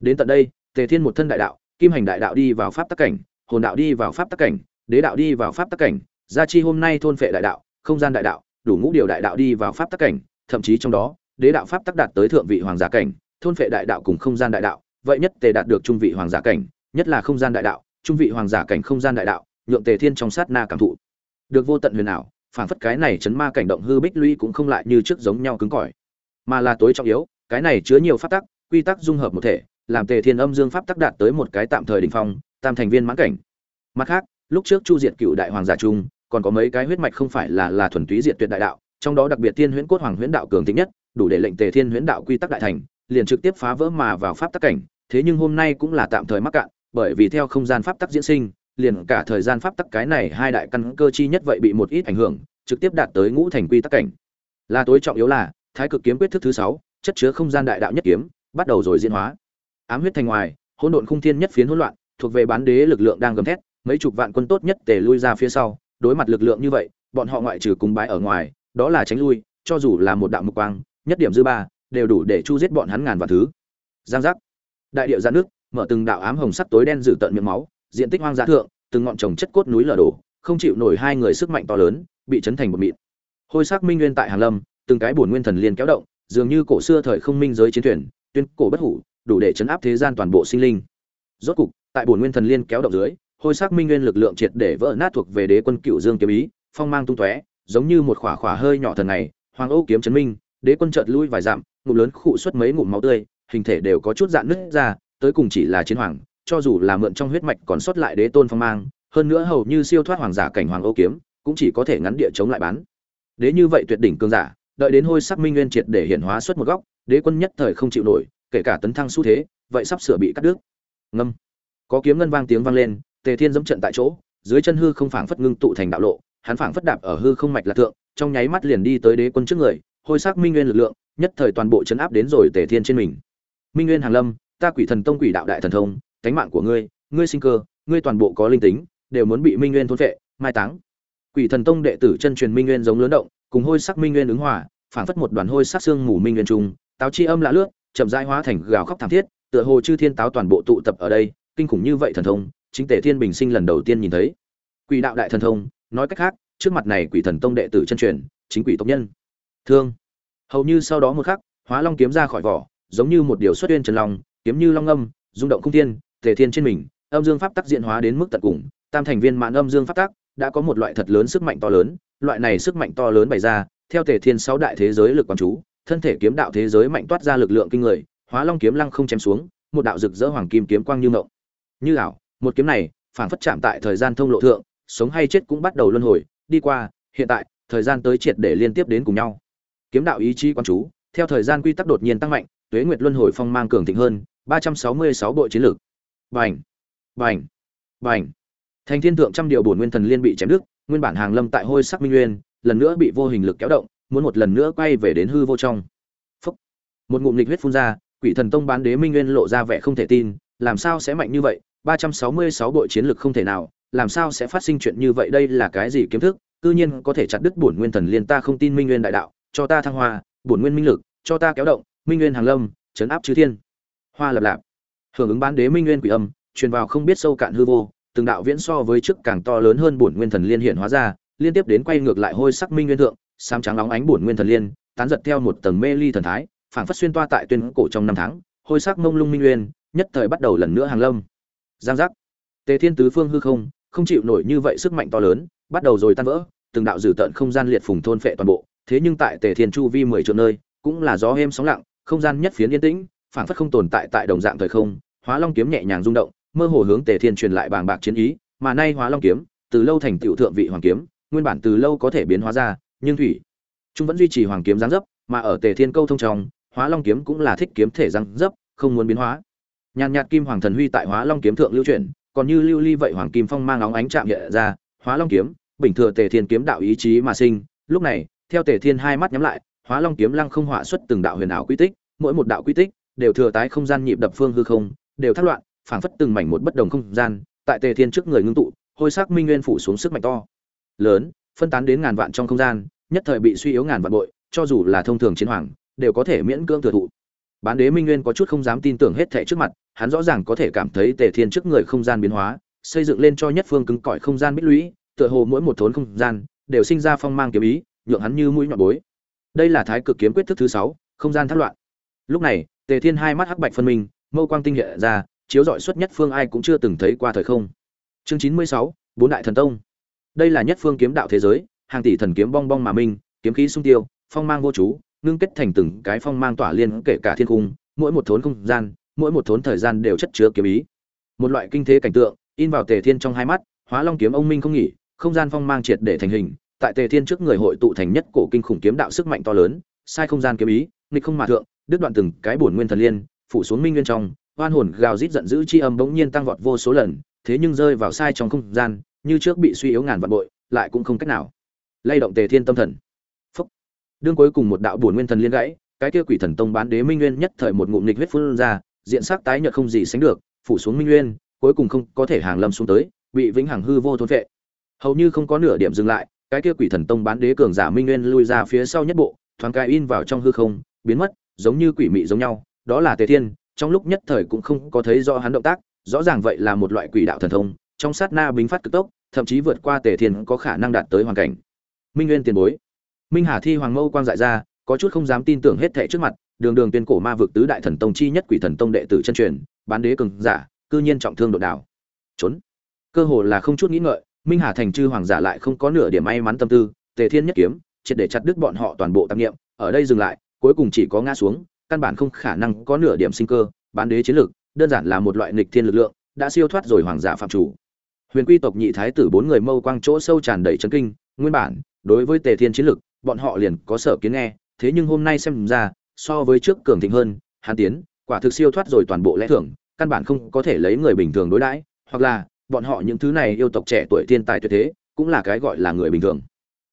Đến tận đây, tề thiên một thân đại đạo, kim hành đại đạo đi vào pháp tắc cảnh, hồn đạo đi vào pháp tắc cảnh, đế đạo đi vào pháp tắc cảnh, gia chi hôm nay thôn vệ đại đạo, không gian đại đạo, đủ ngũ điều đại đạo đi vào pháp tắc cảnh, thậm chí trong đó, đế đạo pháp tắc đạt tới thượng vị hoàng giả cảnh, thôn vệ đại đạo cùng không gian đại đạo, vậy nhất tề đạt được trung vị hoàng giả cảnh, nhất là không gian đại đạo, trung vị hoàng giả cảnh không gian đại đạo nhượng tề thiên trong sát na cảm thụ. Được vô tận huyền ảo phản phất cái này chấn ma cảnh động hư bích lũy cũng không lại như trước giống nhau cứng cỏi. Mà là tối trọng yếu, cái này chứa nhiều pháp tắc, quy tắc dung hợp một thể, làm tề thiên âm dương pháp tắc đạt tới một cái tạm thời đỉnh phong, tam thành viên mãn cảnh. Mặt khác, lúc trước chu diệt cựu đại hoàng giả trung, còn có mấy cái huyết mạch không phải là là thuần túy diệt tuyệt đại đạo, trong đó đặc biệt tiên huyễn cốt hoàng huyễn đạo cường tính nhất, đủ để lệnh tề thiên huyễn đạo quy tắc đại thành, liền trực tiếp phá vỡ mà vào pháp tắc cảnh, thế nhưng hôm nay cũng là tạm thời mắc cạn, bởi vì theo không gian pháp tắc diễn sinh liền cả thời gian pháp tắc cái này hai đại căn cơ chi nhất vậy bị một ít ảnh hưởng, trực tiếp đạt tới ngũ thành quy tắc cảnh. Là tối trọng yếu là, thái cực kiếm quyết thức thứ sáu, chất chứa không gian đại đạo nhất kiếm, bắt đầu rồi diễn hóa. Ám huyết thành ngoài, hỗn độn khung thiên nhất phiến hỗn loạn, thuộc về bán đế lực lượng đang gầm thét, mấy chục vạn quân tốt nhất tề lui ra phía sau, đối mặt lực lượng như vậy, bọn họ ngoại trừ cùng bái ở ngoài, đó là tránh lui, cho dù là một đạo mục quang, nhất điểm dư ba, đều đủ để chu giết bọn hắn ngàn vạn thứ. Giang giác. Đại điệu ra nước, mở từng đạo ám hồng sắc tối đen dữ tận miệng máu diện tích hoang dã thượng, từng ngọn trồng chất cốt núi lở đổ, không chịu nổi hai người sức mạnh to lớn, bị chấn thành một mịn. Hôi sắc minh nguyên tại hàng lâm, từng cái buồn nguyên thần liên kéo động, dường như cổ xưa thời không minh giới chiến thuyền, tuyên cổ bất hủ, đủ để chấn áp thế gian toàn bộ sinh linh. Rốt cục, tại buồn nguyên thần liên kéo động dưới, hôi sắc minh nguyên lực lượng triệt để vỡ nát thuộc về đế quân cựu dương kiếm ý, phong mang tung tóe, giống như một khỏa khỏa hơi nhỏ thần này hoàng ô kiếm chấn minh, đế quân chợt lui vài dặm, ngụm lớn khụ xuất mấy ngụm máu tươi, hình thể đều có chút dạn nứt ra, tới cùng chỉ là chiến hoàng cho dù là mượn trong huyết mạch còn sót lại đế tôn phong mang, hơn nữa hầu như siêu thoát hoàng giả cảnh hoàng ô kiếm, cũng chỉ có thể ngắn địa chống lại bán. Đế như vậy tuyệt đỉnh cường giả, đợi đến hôi sắc minh nguyên triệt để hiện hóa xuất một góc, đế quân nhất thời không chịu nổi, kể cả tấn thăng xu thế, vậy sắp sửa bị cắt đứt. Ngâm. Có kiếm ngân vang tiếng vang lên, tề thiên dẫm trận tại chỗ, dưới chân hư không phảng phất ngưng tụ thành đạo lộ, hắn phảng phất đạp ở hư không mạch là thượng, trong nháy mắt liền đi tới đế quân trước người, hôi sắc minh nguyên lực lượng, nhất thời toàn bộ chấn áp đến rồi tề thiên trên mình. Minh nguyên hàng lâm, ta quỷ thần tông quỷ đạo đại thần thông tánh mạng của ngươi ngươi sinh cơ, ngươi toàn bộ có linh tính, đều muốn bị minh nguyên thôn vệ mai táng. Quỷ thần tông đệ tử chân truyền minh nguyên giống lớn động, cùng hôi sắc minh nguyên ứng hòa, phảng phất một đoàn hôi sắc xương mù minh nguyên trung táo chi âm lạ lướt, chậm rãi hóa thành gào khóc thảm thiết, tựa hồ chư thiên táo toàn bộ tụ tập ở đây, kinh khủng như vậy thần thông, chính tể thiên bình sinh lần đầu tiên nhìn thấy. Quỷ đạo đại thần thông, nói cách khác, trước mặt này quỷ thần tông đệ tử chân truyền, chính quỷ tộc nhân. Thương. Hầu như sau đó một khắc, hóa long kiếm ra khỏi vỏ, giống như một điều xuất uyên trần long, kiếm như long âm, rung động không thiên tề thiên trên mình, âm dương pháp tắc diễn hóa đến mức tận cùng, tam thành viên mãn âm dương pháp tắc, đã có một loại thật lớn sức mạnh to lớn, loại này sức mạnh to lớn bày ra, theo tề thiên sáu đại thế giới lực quan chú, thân thể kiếm đạo thế giới mạnh toát ra lực lượng kinh người, hóa long kiếm lăng không chém xuống, một đạo rực rỡ hoàng kim kiếm quang như ngộng. như ảo, một kiếm này phản phất chạm tại thời gian thông lộ thượng, sống hay chết cũng bắt đầu luân hồi, đi qua, hiện tại, thời gian tới triệt để liên tiếp đến cùng nhau kiếm đạo ý chí quan chú, theo thời gian quy tắc đột nhiên tăng mạnh, tuế nguyệt luân hồi phong mang cường thịnh hơn, ba trăm sáu mươi sáu bộ chiến lược bành! Bành! Bành! Thành thiên thượng trăm điều bổn nguyên thần liên bị chém đứt, nguyên bản hàng lâm tại hôi sắc minh nguyên, lần nữa bị vô hình lực kéo động, muốn một lần nữa quay về đến hư vô trong. Phúc! Một ngụm nghịch huyết phun ra, quỷ thần tông bán đế minh nguyên lộ ra vẻ không thể tin, làm sao sẽ mạnh như vậy? Ba trăm sáu mươi sáu đội chiến lực không thể nào, làm sao sẽ phát sinh chuyện như vậy? Đây là cái gì kiếm thức? Tự nhiên có thể chặt đứt bổn nguyên thần liên, ta không tin minh nguyên đại đạo, cho ta thăng hoa, bổn nguyên minh lực, cho ta kéo động, minh nguyên hàng lâm, chấn áp chư thiên. Hoa lập lạp hưởng ứng bán đế minh nguyên quỷ âm, truyền vào không biết sâu cạn hư vô, từng đạo viễn so với trước càng to lớn hơn bổn nguyên thần liên hiện hóa ra, liên tiếp đến quay ngược lại hôi sắc minh nguyên thượng sam trắng óng ánh bổn nguyên thần liên, tán giật theo một tầng mê ly thần thái, phảng phất xuyên toa tại tuyên cổ trong năm tháng, hôi sắc mông lung minh nguyên, nhất thời bắt đầu lần nữa hàng lâm. Giang giác. Tề thiên tứ phương hư không không chịu nổi như vậy sức mạnh to lớn, bắt đầu rồi tan vỡ, từng đạo dử tận không gian liệt phùng thôn phệ toàn bộ, thế nhưng tại tề thiên chu vi mười triệu nơi, cũng là gió êm sóng lặng, không gian nhất phiến yên tĩnh phản phất không tồn tại tại đồng dạng thời không, hóa long kiếm nhẹ nhàng rung động, mơ hồ hướng tề thiên truyền lại bàng bạc chiến ý, mà nay hóa long kiếm, từ lâu thành tựu thượng vị hoàng kiếm, nguyên bản từ lâu có thể biến hóa ra, nhưng thủy, chúng vẫn duy trì hoàng kiếm giáng dấp, mà ở tề thiên câu thông trong, hóa long kiếm cũng là thích kiếm thể giáng dấp, không muốn biến hóa. Nhàn nhạt kim hoàng thần huy tại hóa long kiếm thượng lưu chuyển, còn như lưu ly vậy hoàng kim phong mang óng ánh chạm hiện ra, hóa long kiếm, bình thừa tề thiên kiếm đạo ý chí mà sinh. Lúc này, theo tề thiên hai mắt nhắm lại, hóa long kiếm lăng không hỏa xuất từng đạo huyền ảo quy tích, mỗi một đạo quy tích đều thừa tái không gian nhịp đập phương hư không, đều thắt loạn, phảng phất từng mảnh một bất đồng không gian, tại tề thiên trước người ngưng tụ, hôi sắc minh nguyên phủ xuống sức mạnh to. Lớn, phân tán đến ngàn vạn trong không gian, nhất thời bị suy yếu ngàn vạn bội, cho dù là thông thường chiến hoàng, đều có thể miễn cưỡng thừa thụ. Bán đế minh nguyên có chút không dám tin tưởng hết thảy trước mặt, hắn rõ ràng có thể cảm thấy tề thiên trước người không gian biến hóa, xây dựng lên cho nhất phương cứng cỏi không gian bích lũy, tựa hồ mỗi một thốn không gian, đều sinh ra phong mang kiếm ý, nhượng hắn như mũi nhọn bối. Đây là thái cực kiếm quyết thức thứ sáu, không gian thất loạn. Lúc này tề thiên hai mắt hắc bạch phân minh, mâu quang tinh hiện ra, chiếu rọi xuất nhất phương ai cũng chưa từng thấy qua thời không. Chương chín mươi sáu, bốn đại thần tông. Đây là nhất phương kiếm đạo thế giới, hàng tỷ thần kiếm bong bong mà minh, kiếm khí sung tiêu, phong mang vô chú, ngưng kết thành từng cái phong mang tỏa liên kể cả thiên cung, mỗi một thốn không gian, mỗi một thốn thời gian đều chất chứa kiếm ý. Một loại kinh thế cảnh tượng, in vào tề thiên trong hai mắt, hóa long kiếm ông minh không nghỉ, không gian phong mang triệt để thành hình, tại tề thiên trước người hội tụ thành nhất cổ kinh khủng kiếm đạo sức mạnh to lớn, sai không gian kiếm ý, nghịch không mà thượng đứt đoạn từng cái bổn nguyên thần liên, phủ xuống minh nguyên trong, oan hồn gào rít giận dữ chi âm bỗng nhiên tăng vọt vô số lần, thế nhưng rơi vào sai trong không gian, như trước bị suy yếu ngàn vạn bội, lại cũng không cách nào. Lay động tề thiên tâm thần. Phúc. Đương cuối cùng một đạo bổn nguyên thần liên gãy, cái kia quỷ thần tông bán đế minh nguyên nhất thời một ngụm nghịch huyết phun ra, diện sắc tái nhợt không gì sánh được, phủ xuống minh nguyên, cuối cùng không có thể hàng lâm xuống tới, bị vĩnh hằng hư vô thôn vệ hầu như không có nửa điểm dừng lại, cái kia quỷ thần tông bán đế cường giả minh nguyên lui ra phía sau nhất bộ, thoáng cái in vào trong hư không, biến mất giống như quỷ mị giống nhau đó là tề thiên trong lúc nhất thời cũng không có thấy rõ hắn động tác rõ ràng vậy là một loại quỷ đạo thần thông trong sát na bính phát cực tốc thậm chí vượt qua tề thiên có khả năng đạt tới hoàn cảnh. Minh nguyên tiền bối. Minh hà thi hoàng mâu quang dại ra có chút không dám tin tưởng hết thảy trước mặt đường đường tuyên cổ ma vực tứ đại thần tông chi nhất quỷ thần tông đệ tử chân truyền bán đế cường giả cư nhiên trọng thương đột đảo. Trốn. Cơ hồ là không chút nghĩ ngợi minh hà thành chư hoàng giả lại không có nửa điểm may mắn tâm tư tề thiên nhất kiếm triệt để chặt đứt bọn họ toàn bộ tam niệm, ở đây dừng lại cuối cùng chỉ có ngã xuống, căn bản không khả năng có nửa điểm sinh cơ, bán đế chiến lược, đơn giản là một loại nghịch thiên lực lượng, đã siêu thoát rồi hoàng giả phạm chủ. Huyền quy tộc nhị thái tử bốn người mâu quang chỗ sâu tràn đầy chấn kinh, nguyên bản, đối với tề thiên chiến lược, bọn họ liền có sở kiến nghe, thế nhưng hôm nay xem ra, so với trước cường thịnh hơn hàn tiến, quả thực siêu thoát rồi toàn bộ lẽ thưởng, căn bản không có thể lấy người bình thường đối đãi, hoặc là, bọn họ những thứ này yêu tộc trẻ tuổi thiên tài tuyệt thế, cũng là cái gọi là người bình thường.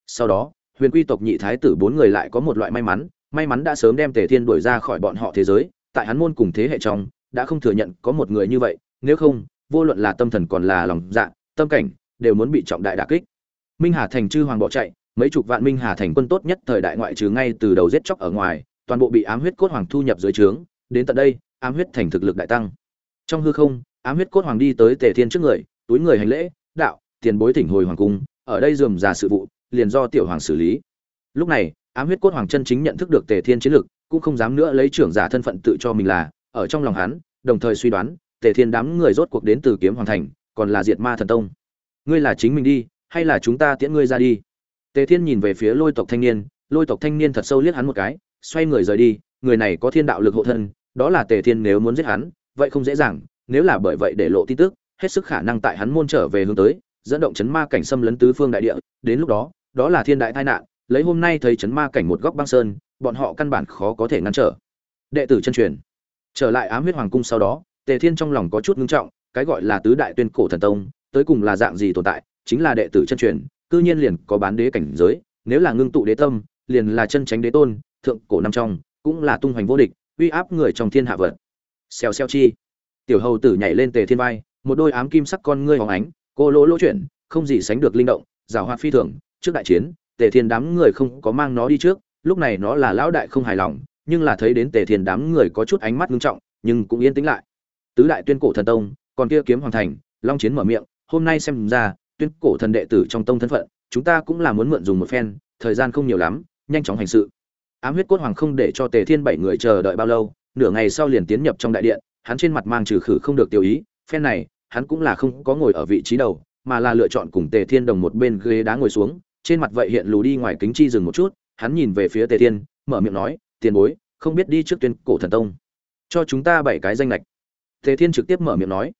Sau đó, huyền quy tộc nhị thái tử bốn người lại có một loại may mắn may mắn đã sớm đem tề thiên đuổi ra khỏi bọn họ thế giới, tại hắn môn cùng thế hệ trong, đã không thừa nhận có một người như vậy, nếu không, vô luận là tâm thần còn là lòng dạ tâm cảnh, đều muốn bị trọng đại đả kích. Minh hà thành chư hoàng bỏ chạy, mấy chục vạn minh hà thành quân tốt nhất thời đại ngoại trừ ngay từ đầu giết chóc ở ngoài, toàn bộ bị ám huyết cốt hoàng thu nhập dưới trướng, đến tận đây, ám huyết thành thực lực đại tăng. Trong hư không, ám huyết cốt hoàng đi tới tề thiên trước người, túi người hành lễ, đạo, tiền bối thỉnh hồi hoàng cung, ở đây dườm già sự vụ, liền do tiểu hoàng xử lý. Lúc này ám huyết cốt hoàng chân chính nhận thức được tề thiên chiến lực, cũng không dám nữa lấy trưởng giả thân phận tự cho mình là, ở trong lòng hắn, đồng thời suy đoán, tề thiên đám người rốt cuộc đến từ kiếm hoàng thành, còn là diệt ma thần tông. Ngươi là chính mình đi, hay là chúng ta tiễn ngươi ra đi? Tề thiên nhìn về phía lôi tộc thanh niên, lôi tộc thanh niên thật sâu liếc hắn một cái, xoay người rời đi, người này có thiên đạo lực hộ thân, đó là tề thiên nếu muốn giết hắn, vậy không dễ dàng, nếu là bởi vậy để lộ tin tức, hết sức khả năng tại hắn môn trở về hướng tới, dẫn động chấn ma cảnh xâm lấn tứ phương đại địa, đến lúc đó đó là thiên đại tai nạn lấy hôm nay thấy chấn ma cảnh một góc băng sơn, bọn họ căn bản khó có thể ngăn trở. Đệ tử chân truyền. Trở lại ám huyết hoàng cung sau đó, tề thiên trong lòng có chút ngưng trọng, cái gọi là tứ đại tuyên cổ thần tông, tới cùng là dạng gì tồn tại, chính là đệ tử chân truyền, cư nhiên liền có bán đế cảnh giới, nếu là ngưng tụ đế tâm, liền là chân tránh đế tôn, thượng cổ năm trong, cũng là tung hoành vô địch, uy áp người trong thiên hạ vật. Xèo xèo chi. Tiểu hầu tử nhảy lên tề thiên vai, một đôi ám kim sắc con ngươi hóng ánh, cô lỗ lỗ chuyển, không gì sánh được linh động, giảo hoạt phi thường, trước đại chiến tề thiên đám người không có mang nó đi trước, lúc này nó là lão đại không hài lòng, nhưng là thấy đến tề thiên đám người có chút ánh mắt nghiêm trọng, nhưng cũng yên tĩnh lại. Tứ đại tuyên cổ thần tông, còn kia kiếm hoàng thành, long chiến mở miệng, hôm nay xem ra, tuyên cổ thần đệ tử trong tông thân phận, chúng ta cũng là muốn mượn dùng một phen, thời gian không nhiều lắm, nhanh chóng hành sự. Ám huyết cốt hoàng không để cho tề thiên bảy người chờ đợi bao lâu, nửa ngày sau liền tiến nhập trong đại điện, hắn trên mặt mang trừ khử không được tiêu ý, phen này, hắn cũng là không có ngồi ở vị trí đầu, mà là lựa chọn cùng tề thiên đồng một bên ghế đá ngồi xuống trên mặt vậy hiện lù đi ngoài kính chi dừng một chút, hắn nhìn về phía tề thiên, mở miệng nói, tiền bối, không biết đi trước tuyên cổ thần tông, cho chúng ta bảy cái danh lệch. Tề thiên trực tiếp mở miệng nói,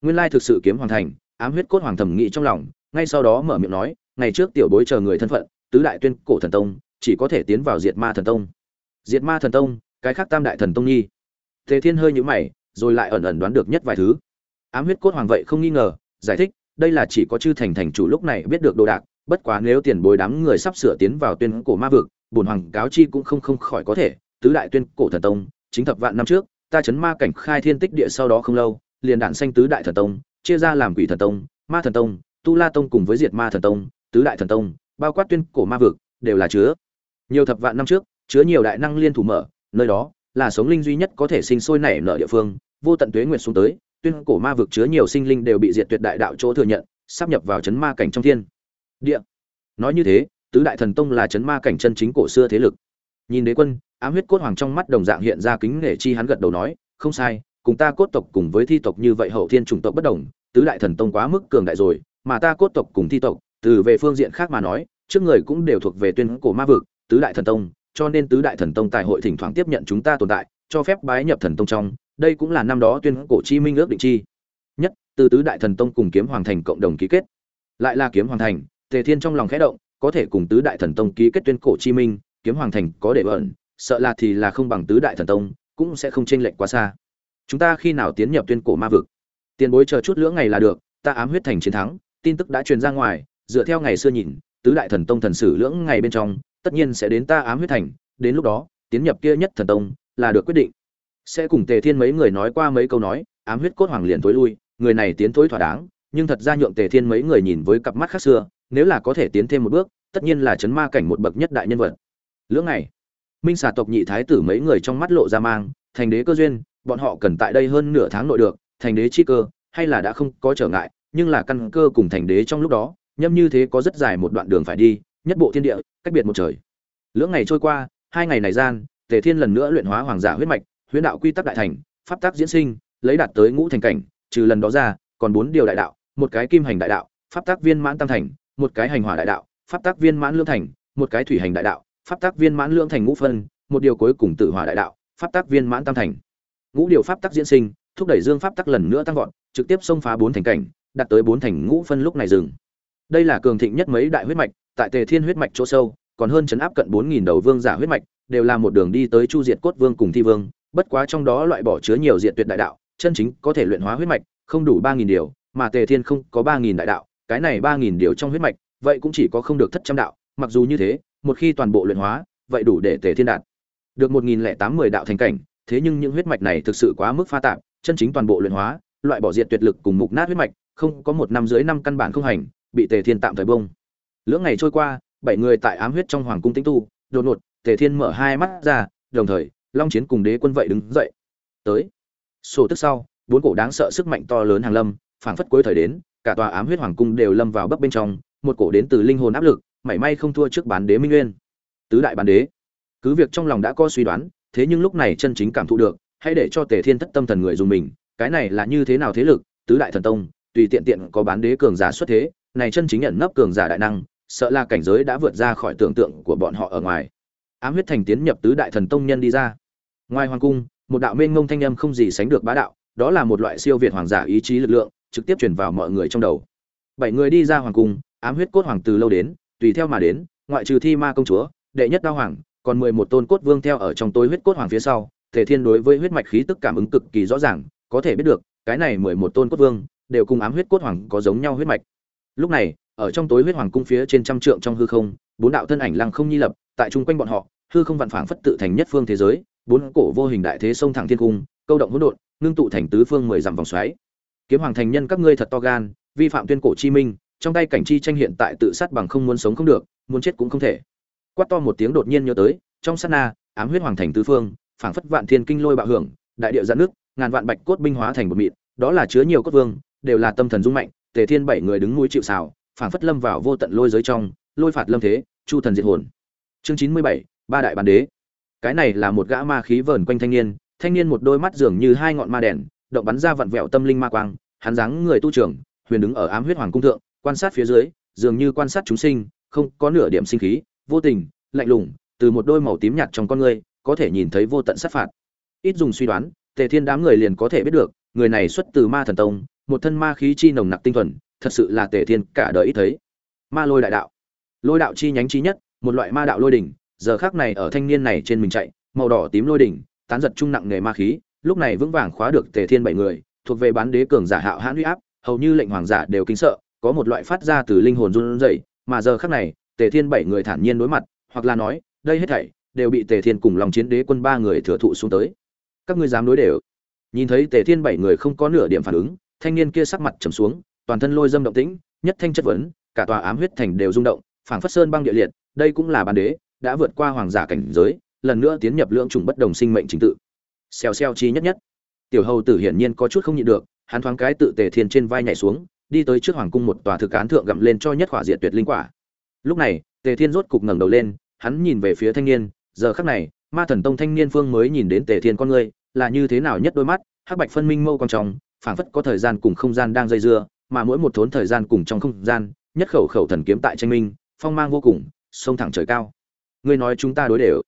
nguyên lai thực sự kiếm hoàn thành, ám huyết cốt hoàng thẩm nghĩ trong lòng, ngay sau đó mở miệng nói, ngày trước tiểu bối chờ người thân phận, tứ đại tuyên cổ thần tông, chỉ có thể tiến vào diệt ma thần tông. Diệt ma thần tông, cái khác tam đại thần tông nhi. Tề thiên hơi nhũ mày, rồi lại ẩn ẩn đoán được nhất vài thứ. Ám huyết cốt hoàng vậy không nghi ngờ, giải thích, đây là chỉ có chư thành thành chủ lúc này biết được đồ đạc bất quá nếu tiền bối đám người sắp sửa tiến vào tuyên cổ ma vực, bổn hoàng cáo chi cũng không không khỏi có thể. Tứ đại tuyên cổ thần tông, chính thập vạn năm trước, ta chấn ma cảnh khai thiên tích địa sau đó không lâu, liền đản sanh tứ đại thần tông, chia ra làm quỷ thần tông, ma thần tông, tu la tông cùng với diệt ma thần tông, tứ đại thần tông, bao quát tuyên cổ ma vực, đều là chứa. Nhiều thập vạn năm trước, chứa nhiều đại năng liên thủ mở, nơi đó là sống linh duy nhất có thể sinh sôi nảy nở địa phương, vô tận tuế nguyệt xuống tới, tuyên cổ ma vực chứa nhiều sinh linh đều bị diệt tuyệt đại đạo chỗ thừa nhận, sắp nhập vào chấn ma cảnh trong thiên địa. Nói như thế, tứ đại thần tông là chấn ma cảnh chân chính cổ xưa thế lực. Nhìn đế quân, ám huyết cốt hoàng trong mắt đồng dạng hiện ra kính nể chi hắn gật đầu nói, không sai, cùng ta cốt tộc cùng với thi tộc như vậy hậu thiên chủng tộc bất đồng, tứ đại thần tông quá mức cường đại rồi, mà ta cốt tộc cùng thi tộc, từ về phương diện khác mà nói, trước người cũng đều thuộc về tuyên cổ ma vực, tứ đại thần tông, cho nên tứ đại thần tông tại hội thỉnh thoảng tiếp nhận chúng ta tồn tại, cho phép bái nhập thần tông trong, đây cũng là năm đó tuyên cổ chi minh ước định chi. Nhất, từ tứ đại thần tông cùng kiếm hoàng thành cộng đồng ký kết. Lại là kiếm hoàng thành tề thiên trong lòng khẽ động, có thể cùng tứ đại thần tông ký kết tuyên cổ chi minh, kiếm hoàng thành có để ẩn, sợ là thì là không bằng tứ đại thần tông, cũng sẽ không chênh lệch quá xa. Chúng ta khi nào tiến nhập tuyên cổ ma vực? Tiền bối chờ chút lưỡng ngày là được, ta ám huyết thành chiến thắng, tin tức đã truyền ra ngoài, dựa theo ngày xưa nhìn, tứ đại thần tông thần sử lưỡng ngày bên trong, tất nhiên sẽ đến ta ám huyết thành, đến lúc đó, tiến nhập kia nhất thần tông là được quyết định. Sẽ cùng tề thiên mấy người nói qua mấy câu nói, ám huyết cốt hoàng liền tối lui, người này tiến thối thỏa đáng, nhưng thật ra nhượng tề thiên mấy người nhìn với cặp mắt khác xưa nếu là có thể tiến thêm một bước, tất nhiên là chấn ma cảnh một bậc nhất đại nhân vật. Lưỡng này minh xà tộc nhị thái tử mấy người trong mắt lộ ra mang, thành đế cơ duyên, bọn họ cần tại đây hơn nửa tháng nội được, thành đế chi cơ, hay là đã không có trở ngại, nhưng là căn cơ cùng thành đế trong lúc đó, nhâm như thế có rất dài một đoạn đường phải đi, nhất bộ thiên địa, cách biệt một trời. Lưỡng ngày trôi qua, hai ngày này gian, tề thiên lần nữa luyện hóa hoàng giả huyết mạch, huyễn đạo quy tắc đại thành, pháp tắc diễn sinh, lấy đạt tới ngũ thành cảnh, trừ lần đó ra, còn bốn điều đại đạo, một cái kim hành đại đạo, pháp tắc viên mãn tam thành một cái hành hỏa đại đạo, pháp tác viên mãn lưỡng thành, một cái thủy hành đại đạo, pháp tác viên mãn lưỡng thành ngũ phân, một điều cuối cùng tự hỏa đại đạo, pháp tác viên mãn tam thành. Ngũ điều pháp tác diễn sinh, thúc đẩy dương pháp tác lần nữa tăng vọt, trực tiếp xông phá bốn thành cảnh, đạt tới bốn thành ngũ phân lúc này dừng. Đây là cường thịnh nhất mấy đại huyết mạch, tại tề thiên huyết mạch chỗ sâu, còn hơn chấn áp cận bốn nghìn đầu vương giả huyết mạch, đều là một đường đi tới chu diệt cốt vương cùng thi vương, bất quá trong đó loại bỏ chứa nhiều diệt tuyệt đại đạo, chân chính có thể luyện hóa huyết mạch, không đủ ba nghìn điều, mà tề thiên không có ba nghìn đại đạo cái này ba nghìn điều trong huyết mạch, vậy cũng chỉ có không được thất trăm đạo, mặc dù như thế, một khi toàn bộ luyện hóa, vậy đủ để tề thiên đạt được một nghìn lẻ tám mười đạo thành cảnh, thế nhưng những huyết mạch này thực sự quá mức pha tạp, chân chính toàn bộ luyện hóa, loại bỏ diệt tuyệt lực cùng mục nát huyết mạch, không có một năm dưới năm căn bản không hành, bị tề thiên tạm thời bông. Lưỡng ngày trôi qua, bảy người tại ám huyết trong hoàng cung tĩnh tu, đột ngột, tề thiên mở hai mắt ra, đồng thời, long chiến cùng đế quân vậy đứng dậy. Tới. Sổ tức sau, bốn cổ đáng sợ sức mạnh to lớn hàng lâm, phảng phất cuối thời đến cả tòa ám huyết hoàng cung đều lâm vào bấp bên trong, một cổ đến từ linh hồn áp lực, mảy may không thua trước bán đế minh nguyên. Tứ đại bán đế. Cứ việc trong lòng đã có suy đoán, thế nhưng lúc này chân chính cảm thụ được, hãy để cho tề thiên thất tâm thần người dùng mình, cái này là như thế nào thế lực, tứ đại thần tông, tùy tiện tiện có bán đế cường giả xuất thế, này chân chính nhận nấp cường giả đại năng, sợ là cảnh giới đã vượt ra khỏi tưởng tượng của bọn họ ở ngoài. Ám huyết thành tiến nhập tứ đại thần tông nhân đi ra. Ngoài hoàng cung, một đạo mênh Ngông thanh âm không gì sánh được bá đạo, đó là một loại siêu việt hoàng giả ý chí lực lượng trực tiếp truyền vào mọi người trong đầu. Bảy người đi ra hoàng cung, ám huyết cốt hoàng từ lâu đến, tùy theo mà đến, ngoại trừ thi ma công chúa, đệ nhất đao hoàng, còn mười một tôn cốt vương theo ở trong tối huyết cốt hoàng phía sau, thể thiên đối với huyết mạch khí tức cảm ứng cực kỳ rõ ràng, có thể biết được, cái này mười một tôn cốt vương, đều cùng ám huyết cốt hoàng có giống nhau huyết mạch. Lúc này, ở trong tối huyết hoàng cung phía trên trăm trượng trong hư không, bốn đạo thân ảnh lăng không nhi lập, tại chung quanh bọn họ, hư không vạn phảng phất tự thành nhất phương thế giới, bốn cổ vô hình đại thế sông thẳng thiên cung, câu động hỗn độn, ngưng tụ thành tứ phương mười dặm vòng xoáy kiếm hoàng thành nhân các ngươi thật to gan, vi phạm tuyên cổ chi minh, trong tay cảnh chi tranh hiện tại tự sát bằng không muốn sống không được, muốn chết cũng không thể. Quát to một tiếng đột nhiên nhớ tới, trong sát na, ám huyết hoàng thành tứ phương, phảng phất vạn thiên kinh lôi bạo hưởng, đại địa giãn nước, ngàn vạn bạch cốt binh hóa thành một mịn, đó là chứa nhiều cốt vương, đều là tâm thần dung mạnh, tề thiên bảy người đứng núi chịu sào, phảng phất lâm vào vô tận lôi giới trong, lôi phạt lâm thế, chu thần diệt hồn. Chương chín mươi bảy, ba đại bản đế. Cái này là một gã ma khí vờn quanh thanh niên thanh niên một đôi mắt dường như hai ngọn ma đèn động bắn ra vặn vẹo tâm linh ma quang, hắn dáng người tu trưởng, huyền đứng ở ám huyết hoàng cung thượng, quan sát phía dưới, dường như quan sát chúng sinh, không có nửa điểm sinh khí, vô tình, lạnh lùng, từ một đôi màu tím nhạt trong con người có thể nhìn thấy vô tận sát phạt. Ít dùng suy đoán, tề thiên đám người liền có thể biết được, người này xuất từ ma thần tông, một thân ma khí chi nồng nặc tinh thuần, thật sự là tề thiên cả đời ít thấy. Ma lôi đại đạo. Lôi đạo chi nhánh chi nhất, một loại ma đạo lôi đỉnh, giờ khác này ở thanh niên này trên mình chạy, màu đỏ tím lôi đỉnh, tán giật trung nặng nghề ma khí lúc này vững vàng khóa được tề thiên bảy người, thuộc về bán đế cường giả hạo hãn uy áp, hầu như lệnh hoàng giả đều kính sợ, có một loại phát ra từ linh hồn run rẩy, mà giờ khắc này, tề thiên bảy người thản nhiên đối mặt, hoặc là nói, đây hết thảy đều bị tề thiên cùng lòng chiến đế quân ba người thừa thụ xuống tới. Các ngươi dám đối đều nhìn thấy tề thiên bảy người không có nửa điểm phản ứng, thanh niên kia sắc mặt trầm xuống, toàn thân lôi dâm động tĩnh, nhất thanh chất vấn, cả tòa ám huyết thành đều rung động, phảng phất sơn băng địa liệt, đây cũng là bàn đế, đã vượt qua hoàng giả cảnh giới, lần nữa tiến nhập lượng trùng bất đồng sinh mệnh chính tự xèo xèo chi nhất nhất. Tiểu hầu tử hiển nhiên có chút không nhịn được, hắn thoáng cái tự tề thiên trên vai nhảy xuống, đi tới trước hoàng cung một tòa thực án thượng gặm lên cho nhất hỏa diệt tuyệt linh quả. Lúc này, tề thiên rốt cục ngẩng đầu lên, hắn nhìn về phía thanh niên, giờ khắc này, ma thần tông thanh niên phương mới nhìn đến tề thiên con người, là như thế nào nhất đôi mắt, hắc bạch phân minh mâu quan trọng, phảng phất có thời gian cùng không gian đang dây dưa, mà mỗi một thốn thời gian cùng trong không gian, nhất khẩu khẩu thần kiếm tại tranh minh, phong mang vô cùng, sông thẳng trời cao. Ngươi nói chúng ta đối đều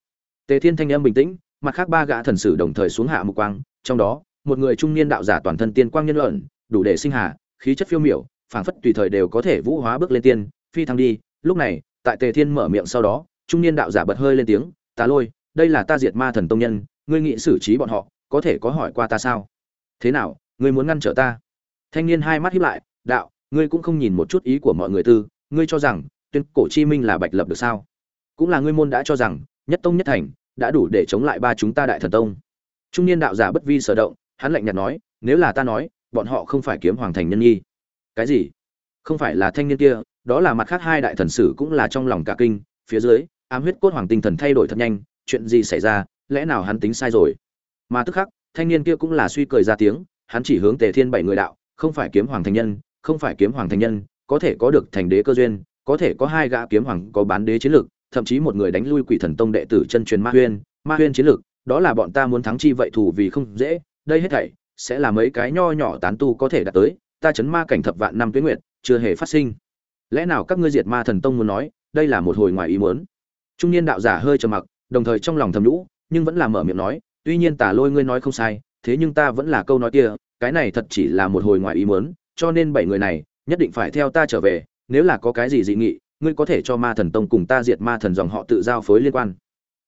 tề thiên thanh âm bình tĩnh mặt khác ba gã thần sử đồng thời xuống hạ mục quang, trong đó, một người trung niên đạo giả toàn thân tiên quang nhân luận, đủ để sinh hạ khí chất phiêu miểu, phảng phất tùy thời đều có thể vũ hóa bước lên tiên, phi thăng đi. Lúc này, tại tề thiên mở miệng sau đó, trung niên đạo giả bật hơi lên tiếng, "Tà lôi, đây là ta diệt ma thần tông nhân, ngươi nghị xử trí bọn họ, có thể có hỏi qua ta sao? Thế nào, ngươi muốn ngăn trở ta? Thanh niên hai mắt híp lại, đạo, ngươi cũng không nhìn một chút ý của mọi người tư, ngươi cho rằng, tuyên cổ chi minh là bạch lập được sao? Cũng là ngươi môn đã cho rằng, nhất tông nhất thành đã đủ để chống lại ba chúng ta đại thần tông. Trung niên đạo giả bất vi sở động, hắn lạnh nhạt nói, nếu là ta nói, bọn họ không phải kiếm hoàng thành nhân nhi. Cái gì? Không phải là thanh niên kia, đó là mặt khác hai đại thần sử cũng là trong lòng cả kinh, phía dưới, ám huyết cốt hoàng tinh thần thay đổi thật nhanh, chuyện gì xảy ra, lẽ nào hắn tính sai rồi? Mà tức khắc, thanh niên kia cũng là suy cười ra tiếng, hắn chỉ hướng tề thiên bảy người đạo, không phải kiếm hoàng thành nhân, không phải kiếm hoàng thành nhân, có thể có được thành đế cơ duyên, có thể có hai gã kiếm hoàng có bán đế chiến lược thậm chí một người đánh lui quỷ thần tông đệ tử chân truyền ma huyên ma huyên chiến lược, đó là bọn ta muốn thắng chi vậy thủ vì không dễ, đây hết thảy sẽ là mấy cái nho nhỏ tán tu có thể đạt tới, ta chấn ma cảnh thập vạn năm tuyết nguyệt, chưa hề phát sinh. Lẽ nào các ngươi diệt ma thần tông muốn nói, đây là một hồi ngoài ý muốn? Trung niên đạo giả hơi trầm mặc, đồng thời trong lòng thầm lũ nhưng vẫn là mở miệng nói, tuy nhiên tà lôi ngươi nói không sai, thế nhưng ta vẫn là câu nói kia, cái này thật chỉ là một hồi ngoài ý muốn, cho nên bảy người này, nhất định phải theo ta trở về, nếu là có cái gì dị nghị ngươi có thể cho ma thần tông cùng ta diệt ma thần dòng họ tự giao phối liên quan.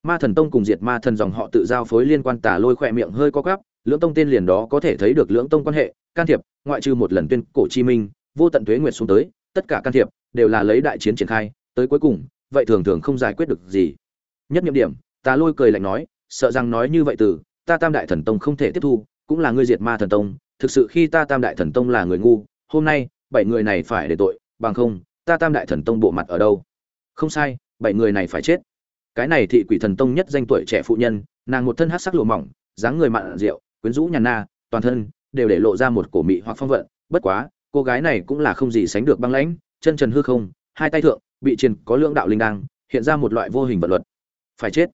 Ma thần tông cùng diệt ma thần dòng họ tự giao phối liên quan tả lôi khỏe miệng hơi co gắp lưỡng tông tên liền đó có thể thấy được lưỡng tông quan hệ, can thiệp, ngoại trừ một lần tuyên cổ chi minh, vô tận tuế nguyệt xuống tới, tất cả can thiệp, đều là lấy đại chiến triển khai, tới cuối cùng, vậy thường thường không giải quyết được gì. Nhất nhiệm điểm, tà lôi cười lạnh nói, sợ rằng nói như vậy từ, ta tam đại thần tông không thể tiếp thu, cũng là ngươi diệt ma thần tông, thực sự khi ta tam đại thần tông là người ngu, hôm nay, bảy người này phải để tội, bằng không ta tam đại thần tông bộ mặt ở đâu? Không sai, bảy người này phải chết. Cái này thị quỷ thần tông nhất danh tuổi trẻ phụ nhân, nàng một thân hát sắc lụa mỏng, dáng người mặn rượu, quyến rũ nhàn na, toàn thân đều để lộ ra một cổ mị hoặc phong vận. Bất quá, cô gái này cũng là không gì sánh được băng lãnh, chân trần hư không, hai tay thượng, bị triền có lưỡng đạo linh đăng, hiện ra một loại vô hình vật luật. Phải chết.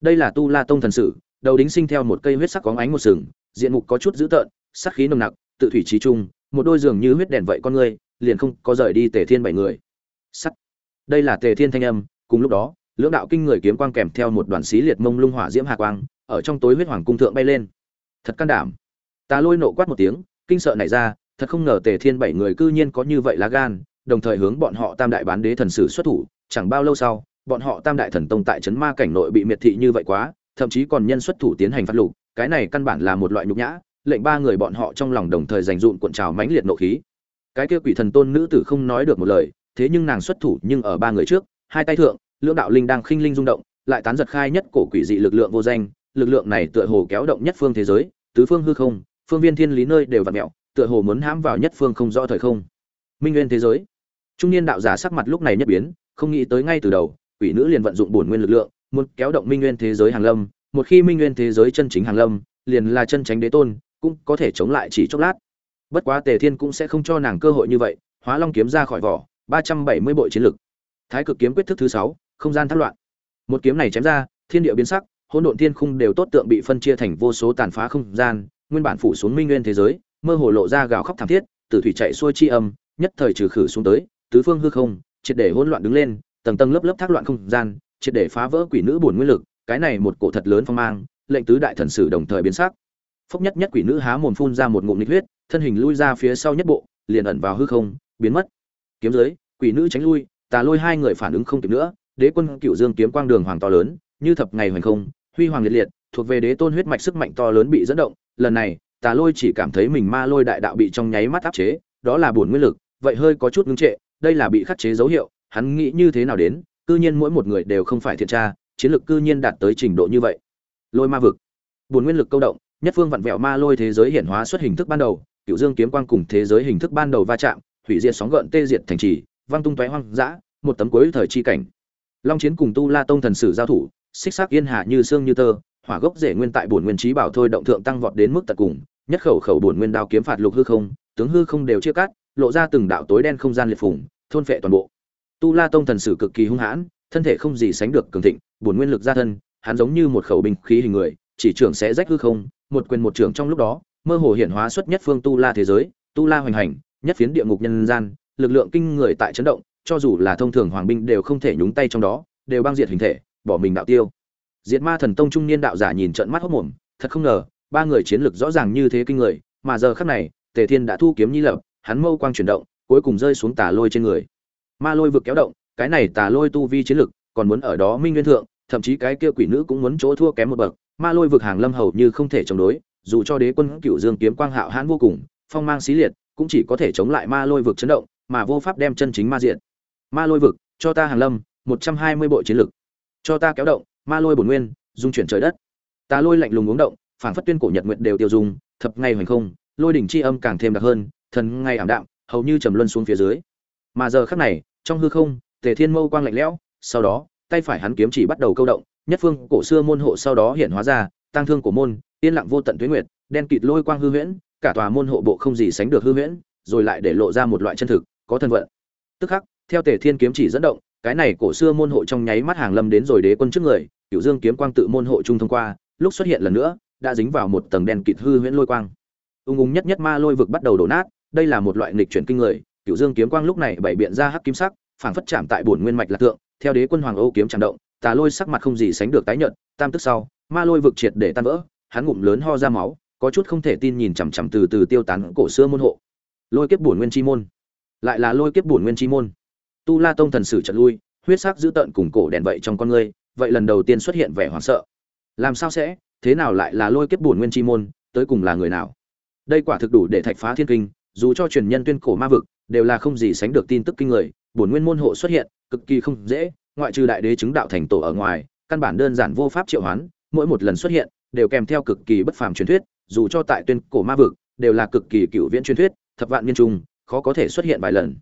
Đây là tu la tông thần sử, đầu đính sinh theo một cây huyết sắc có ánh một sừng, diện mục có chút dữ tợn sắc khí nồng nặc, tự thủy trí trung, một đôi giường như huyết đèn vậy con người liền không có rời đi tề thiên bảy người. Sắt. Đây là tề thiên thanh âm, cùng lúc đó, lưỡng đạo kinh người kiếm quang kèm theo một đoàn xí liệt mông lung hỏa diễm hạ quang, ở trong tối huyết hoàng cung thượng bay lên. Thật can đảm. Ta lôi nộ quát một tiếng, kinh sợ nảy ra, thật không ngờ tề thiên bảy người cư nhiên có như vậy lá gan, đồng thời hướng bọn họ tam đại bán đế thần sử xuất thủ, chẳng bao lâu sau, bọn họ tam đại thần tông tại trấn ma cảnh nội bị miệt thị như vậy quá, thậm chí còn nhân xuất thủ tiến hành phát lục, cái này căn bản là một loại nhục nhã, lệnh ba người bọn họ trong lòng đồng thời dành dụn cuộn trào mãnh liệt nộ khí cái kia quỷ thần tôn nữ tử không nói được một lời, thế nhưng nàng xuất thủ nhưng ở ba người trước, hai tay thượng, lưỡng đạo linh đang khinh linh rung động, lại tán giật khai nhất cổ quỷ dị lực lượng vô danh, lực lượng này tựa hồ kéo động nhất phương thế giới, tứ phương hư không, phương viên thiên lý nơi đều vặn mẹo tựa hồ muốn hãm vào nhất phương không rõ thời không. Minh nguyên thế giới. Trung niên đạo giả sắc mặt lúc này nhất biến, không nghĩ tới ngay từ đầu, quỷ nữ liền vận dụng bổn nguyên lực lượng, muốn kéo động minh nguyên thế giới hàng lâm, một khi minh nguyên thế giới chân chính hàng lâm, liền là chân tránh đế tôn, cũng có thể chống lại chỉ chốc lát bất quá tề thiên cũng sẽ không cho nàng cơ hội như vậy, hóa long kiếm ra khỏi vỏ, ba trăm bảy mươi bội chiến lực. Thái cực kiếm quyết thức thứ sáu, không gian thác loạn. Một kiếm này chém ra, thiên địa biến sắc, hỗn độn thiên khung đều tốt tượng bị phân chia thành vô số tàn phá không gian, nguyên bản phủ xuống minh nguyên thế giới, mơ hồ lộ ra gào khóc thảm thiết, tử thủy chạy xuôi chi âm, nhất thời trừ khử xuống tới, tứ phương hư không, triệt để hỗn loạn đứng lên, tầng tầng lớp lớp thác loạn không gian, triệt để phá vỡ quỷ nữ buồn nguyên lực, cái này một cổ thật lớn phong mang, lệnh tứ đại thần sử đồng thời biến sắc. Phốc nhất nhất quỷ nữ há mồm phun ra một ngụm nịch huyết thân hình lui ra phía sau nhất bộ, liền ẩn vào hư không, biến mất. Kiếm dưới quỷ nữ tránh lui, tà lôi hai người phản ứng không kịp nữa, đế quân cựu dương kiếm quang đường hoàng to lớn, như thập ngày hoành không, huy hoàng liệt liệt, thuộc về đế tôn huyết mạch sức mạnh to lớn bị dẫn động. Lần này, tà lôi chỉ cảm thấy mình ma lôi đại đạo bị trong nháy mắt áp chế, đó là buồn nguyên lực, vậy hơi có chút ngưng trệ, đây là bị khắc chế dấu hiệu, hắn nghĩ như thế nào đến, cư nhiên mỗi một người đều không phải thiện tra, chiến lược cư nhiên đạt tới trình độ như vậy. Lôi ma vực, buồn nguyên lực câu động, nhất phương vặn vẹo ma lôi thế giới hiển hóa xuất hình thức ban đầu cựu dương kiếm quang cùng thế giới hình thức ban đầu va chạm, hủy diệt sóng gợn tê diệt thành trì văng tung tóe hoang dã, một tấm cuối thời chi cảnh. Long chiến cùng tu la tông thần sử giao thủ, xích xác yên hạ như xương như tơ, hỏa gốc rễ nguyên tại bổn nguyên trí bảo thôi động thượng tăng vọt đến mức tận cùng, nhất khẩu khẩu bổn nguyên đao kiếm phạt lục hư không, tướng hư không đều chia cắt, lộ ra từng đạo tối đen không gian liệt phủng thôn phệ toàn bộ. Tu la tông thần sử cực kỳ hung hãn, thân thể không gì sánh được cường thịnh, bổn nguyên lực ra thân, hắn giống như một khẩu binh khí hình người, chỉ trưởng sẽ rách hư không, một quyền một trưởng trong lúc đó mơ hồ hiện hóa xuất nhất phương tu la thế giới, tu la hoành hành, nhất phiến địa ngục nhân gian, lực lượng kinh người tại chấn động, cho dù là thông thường hoàng binh đều không thể nhúng tay trong đó, đều băng diệt hình thể, bỏ mình đạo tiêu. Diệt ma thần tông trung niên đạo giả nhìn trận mắt hốt mồm, thật không ngờ, ba người chiến lực rõ ràng như thế kinh người, mà giờ khắc này, tề thiên đã thu kiếm nhi lập, hắn mâu quang chuyển động, cuối cùng rơi xuống tà lôi trên người. Ma lôi vực kéo động, cái này tà lôi tu vi chiến lực còn muốn ở đó minh nguyên thượng, thậm chí cái kia quỷ nữ cũng muốn chỗ thua kém một bậc, ma lôi vực hàng lâm hầu như không thể chống đối dù cho đế quân cựu dương kiếm quang hạo hãn vô cùng, phong mang xí liệt, cũng chỉ có thể chống lại ma lôi vực chấn động, mà vô pháp đem chân chính ma diện ma lôi vực, cho ta hàng lâm, một trăm hai mươi bộ chiến lực. Cho ta kéo động, ma lôi bổn nguyên, dung chuyển trời đất. Ta lôi lạnh lùng uống động, phảng phất tuyên cổ nhật nguyện đều tiêu dùng thập ngày hoành không, lôi đỉnh chi âm càng thêm đặc hơn, thần ngay ảm đạm, hầu như trầm luân xuống phía dưới. Mà giờ khắc này, trong hư không, tề thiên mâu quang lạnh lẽo, sau đó, tay phải hắn kiếm chỉ bắt đầu câu động, nhất phương cổ xưa môn hộ sau đó hiện hóa ra tăng thương của môn yên lặng vô tận tuế nguyệt, đen kịt lôi quang hư huyễn, cả tòa môn hộ bộ không gì sánh được hư huyễn, rồi lại để lộ ra một loại chân thực, có thân vận. Tức khắc, theo tề thiên kiếm chỉ dẫn động, cái này cổ xưa môn hộ trong nháy mắt hàng lâm đến rồi đế quân trước người, cửu dương kiếm quang tự môn hộ trung thông qua, lúc xuất hiện lần nữa, đã dính vào một tầng đen kịt hư huyễn lôi quang. Ung ung nhất nhất ma lôi vực bắt đầu đổ nát, đây là một loại nghịch chuyển kinh người, Cửu dương kiếm quang lúc này bảy biện ra hắc kim sắc, phảng phất chạm tại bổn nguyên mạch là tượng theo đế quân hoàng ô kiếm tràn động, tà lôi sắc mặt không gì sánh được tái nhợt, tam tức sau, ma lôi vực triệt để tan vỡ hắn ngụm lớn ho ra máu, có chút không thể tin nhìn chằm chằm từ từ tiêu tán cổ xưa môn hộ. Lôi kiếp bổn nguyên chi môn. Lại là lôi kiếp bổn nguyên chi môn. Tu la tông thần sử trận lui, huyết sắc giữ tận cùng cổ đèn vậy trong con ngươi, vậy lần đầu tiên xuất hiện vẻ hoảng sợ. Làm sao sẽ? Thế nào lại là lôi kiếp bổn nguyên chi môn? Tới cùng là người nào? Đây quả thực đủ để thạch phá thiên kinh, dù cho truyền nhân tuyên cổ ma vực, đều là không gì sánh được tin tức kinh người. Bổn nguyên môn hộ xuất hiện, cực kỳ không dễ, ngoại trừ đại đế chứng đạo thành tổ ở ngoài, căn bản đơn giản vô pháp triệu hoán, mỗi một lần xuất hiện đều kèm theo cực kỳ bất phàm truyền thuyết, dù cho tại tuyên cổ ma vực, đều là cực kỳ cựu viễn truyền thuyết, thập vạn niên trung, khó có thể xuất hiện vài lần.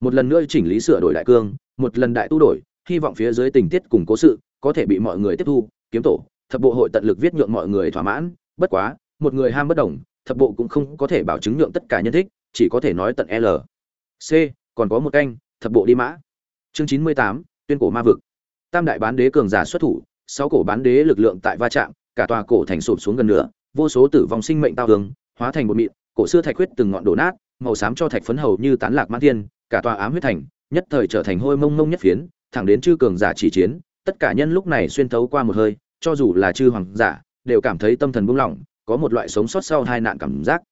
Một lần nữa chỉnh lý sửa đổi đại cương, một lần đại tu đổi, hy vọng phía dưới tình tiết cùng cố sự, có thể bị mọi người tiếp thu, kiếm tổ, thập bộ hội tận lực viết nhượng mọi người thỏa mãn, bất quá, một người ham bất đồng, thập bộ cũng không có thể bảo chứng nhượng tất cả nhân thích, chỉ có thể nói tận l. C, còn có một canh, thập bộ đi mã. Chương chín mươi tám, tuyên cổ ma vực. Tam đại bán đế cường giả xuất thủ, sáu cổ bán đế lực lượng tại va chạm cả tòa cổ thành sụp xuống gần nửa, vô số tử vong sinh mệnh tao hướng hóa thành một mịn, cổ xưa thạch huyết từng ngọn đổ nát, màu xám cho thạch phấn hầu như tán lạc mãn thiên, cả tòa ám huyết thành, nhất thời trở thành hôi mông mông nhất phiến, thẳng đến chư cường giả chỉ chiến, tất cả nhân lúc này xuyên thấu qua một hơi, cho dù là chư hoàng giả, đều cảm thấy tâm thần buông lỏng, có một loại sống sót sau hai nạn cảm giác.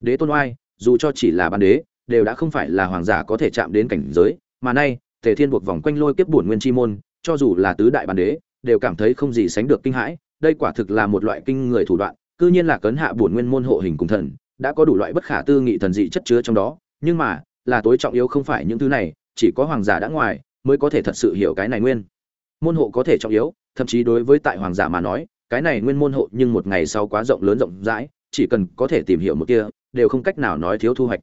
Đế tôn oai, dù cho chỉ là bản đế, đều đã không phải là hoàng giả có thể chạm đến cảnh giới, mà nay, tề thiên buộc vòng quanh lôi kiếp bổn nguyên chi môn, cho dù là tứ đại bản đế, đều cảm thấy không gì sánh được kinh hãi đây quả thực là một loại kinh người thủ đoạn, cư nhiên là cấn hạ bổn nguyên môn hộ hình cùng thần, đã có đủ loại bất khả tư nghị thần dị chất chứa trong đó, nhưng mà, là tối trọng yếu không phải những thứ này, chỉ có hoàng giả đã ngoài, mới có thể thật sự hiểu cái này nguyên. Môn hộ có thể trọng yếu, thậm chí đối với tại hoàng giả mà nói, cái này nguyên môn hộ nhưng một ngày sau quá rộng lớn rộng rãi, chỉ cần có thể tìm hiểu một kia, đều không cách nào nói thiếu thu hoạch.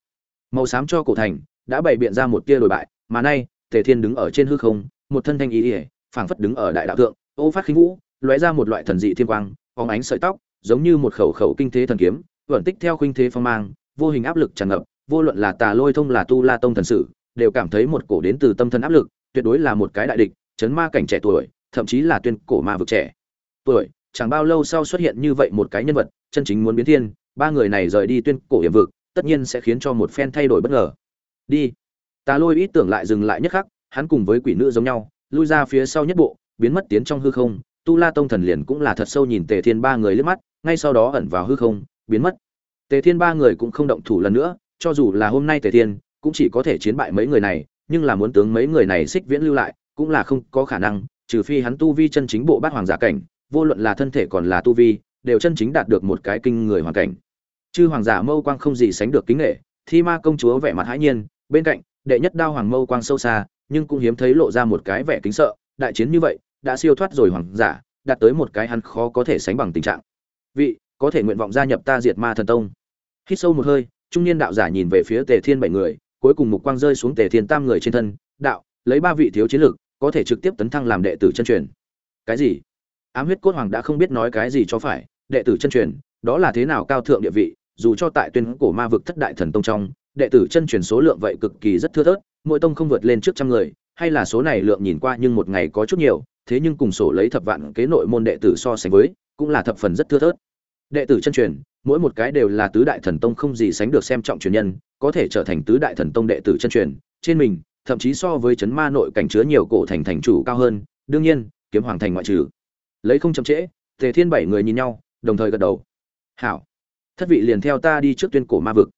Màu xám cho cổ thành, đã bày biện ra một tia đổi bại, mà nay, tề thiên đứng ở trên hư không, một thân thanh ý ỉa, phảng phất đứng ở đại đạo thượng, ô phát khinh vũ lóe ra một loại thần dị thiên quang, phóng ánh sợi tóc, giống như một khẩu khẩu kinh thế thần kiếm vận tích theo khuynh thế phong mang, vô hình áp lực tràn ngập, vô luận là tà lôi thông, là tu la tông thần sự đều cảm thấy một cổ đến từ tâm thân áp lực, tuyệt đối là một cái đại địch, chấn ma cảnh trẻ tuổi, thậm chí là tuyên cổ ma vực trẻ tuổi. Chẳng bao lâu sau xuất hiện như vậy một cái nhân vật, chân chính muốn biến thiên, ba người này rời đi tuyên cổ hiểm vực, tất nhiên sẽ khiến cho một phen thay đổi bất ngờ. Đi. Tà lôi ít tưởng lại dừng lại nhất khắc, hắn cùng với quỷ nữ giống nhau, lui ra phía sau nhất bộ, biến mất tiến trong hư không tu la tông thần liền cũng là thật sâu nhìn tề thiên ba người liếc mắt, ngay sau đó ẩn vào hư không, biến mất. Tề thiên ba người cũng không động thủ lần nữa, cho dù là hôm nay tề thiên, cũng chỉ có thể chiến bại mấy người này, nhưng là muốn tướng mấy người này xích viễn lưu lại, cũng là không có khả năng, trừ phi hắn tu vi chân chính bộ bát hoàng giả cảnh, vô luận là thân thể còn là tu vi, đều chân chính đạt được một cái kinh người hoàn cảnh. Chư hoàng giả mâu quang không gì sánh được kính nghệ, thi ma công chúa vẻ mặt hãi nhiên, bên cạnh, đệ nhất đao hoàng mâu quang sâu xa, nhưng cũng hiếm thấy lộ ra một cái vẻ kính sợ, đại chiến như vậy đã siêu thoát rồi hoàng giả, đạt tới một cái hắn khó có thể sánh bằng tình trạng. Vị, có thể nguyện vọng gia nhập ta diệt ma thần tông. Hít sâu một hơi, trung niên đạo giả nhìn về phía tề thiên bảy người, cuối cùng mục quang rơi xuống tề thiên tam người trên thân, đạo, lấy ba vị thiếu chiến lực có thể trực tiếp tấn thăng làm đệ tử chân truyền. Cái gì? Ám huyết cốt hoàng đã không biết nói cái gì cho phải, đệ tử chân truyền, đó là thế nào cao thượng địa vị, dù cho tại tuyên cổ ma vực thất đại thần tông trong, đệ tử chân truyền số lượng vậy cực kỳ rất thưa thớt, mỗi tông không vượt lên trước trăm người hay là số này lượng nhìn qua nhưng một ngày có chút nhiều, thế nhưng cùng sổ lấy thập vạn kế nội môn đệ tử so sánh với, cũng là thập phần rất thưa thớt. Đệ tử chân truyền, mỗi một cái đều là tứ đại thần tông không gì sánh được xem trọng truyền nhân, có thể trở thành tứ đại thần tông đệ tử chân truyền, trên mình, thậm chí so với chấn ma nội cảnh chứa nhiều cổ thành thành chủ cao hơn, đương nhiên, kiếm hoàng thành ngoại trừ. Lấy không chậm trễ, tề thiên bảy người nhìn nhau, đồng thời gật đầu. Hảo. Thất vị liền theo ta đi trước tuyên cổ ma vực.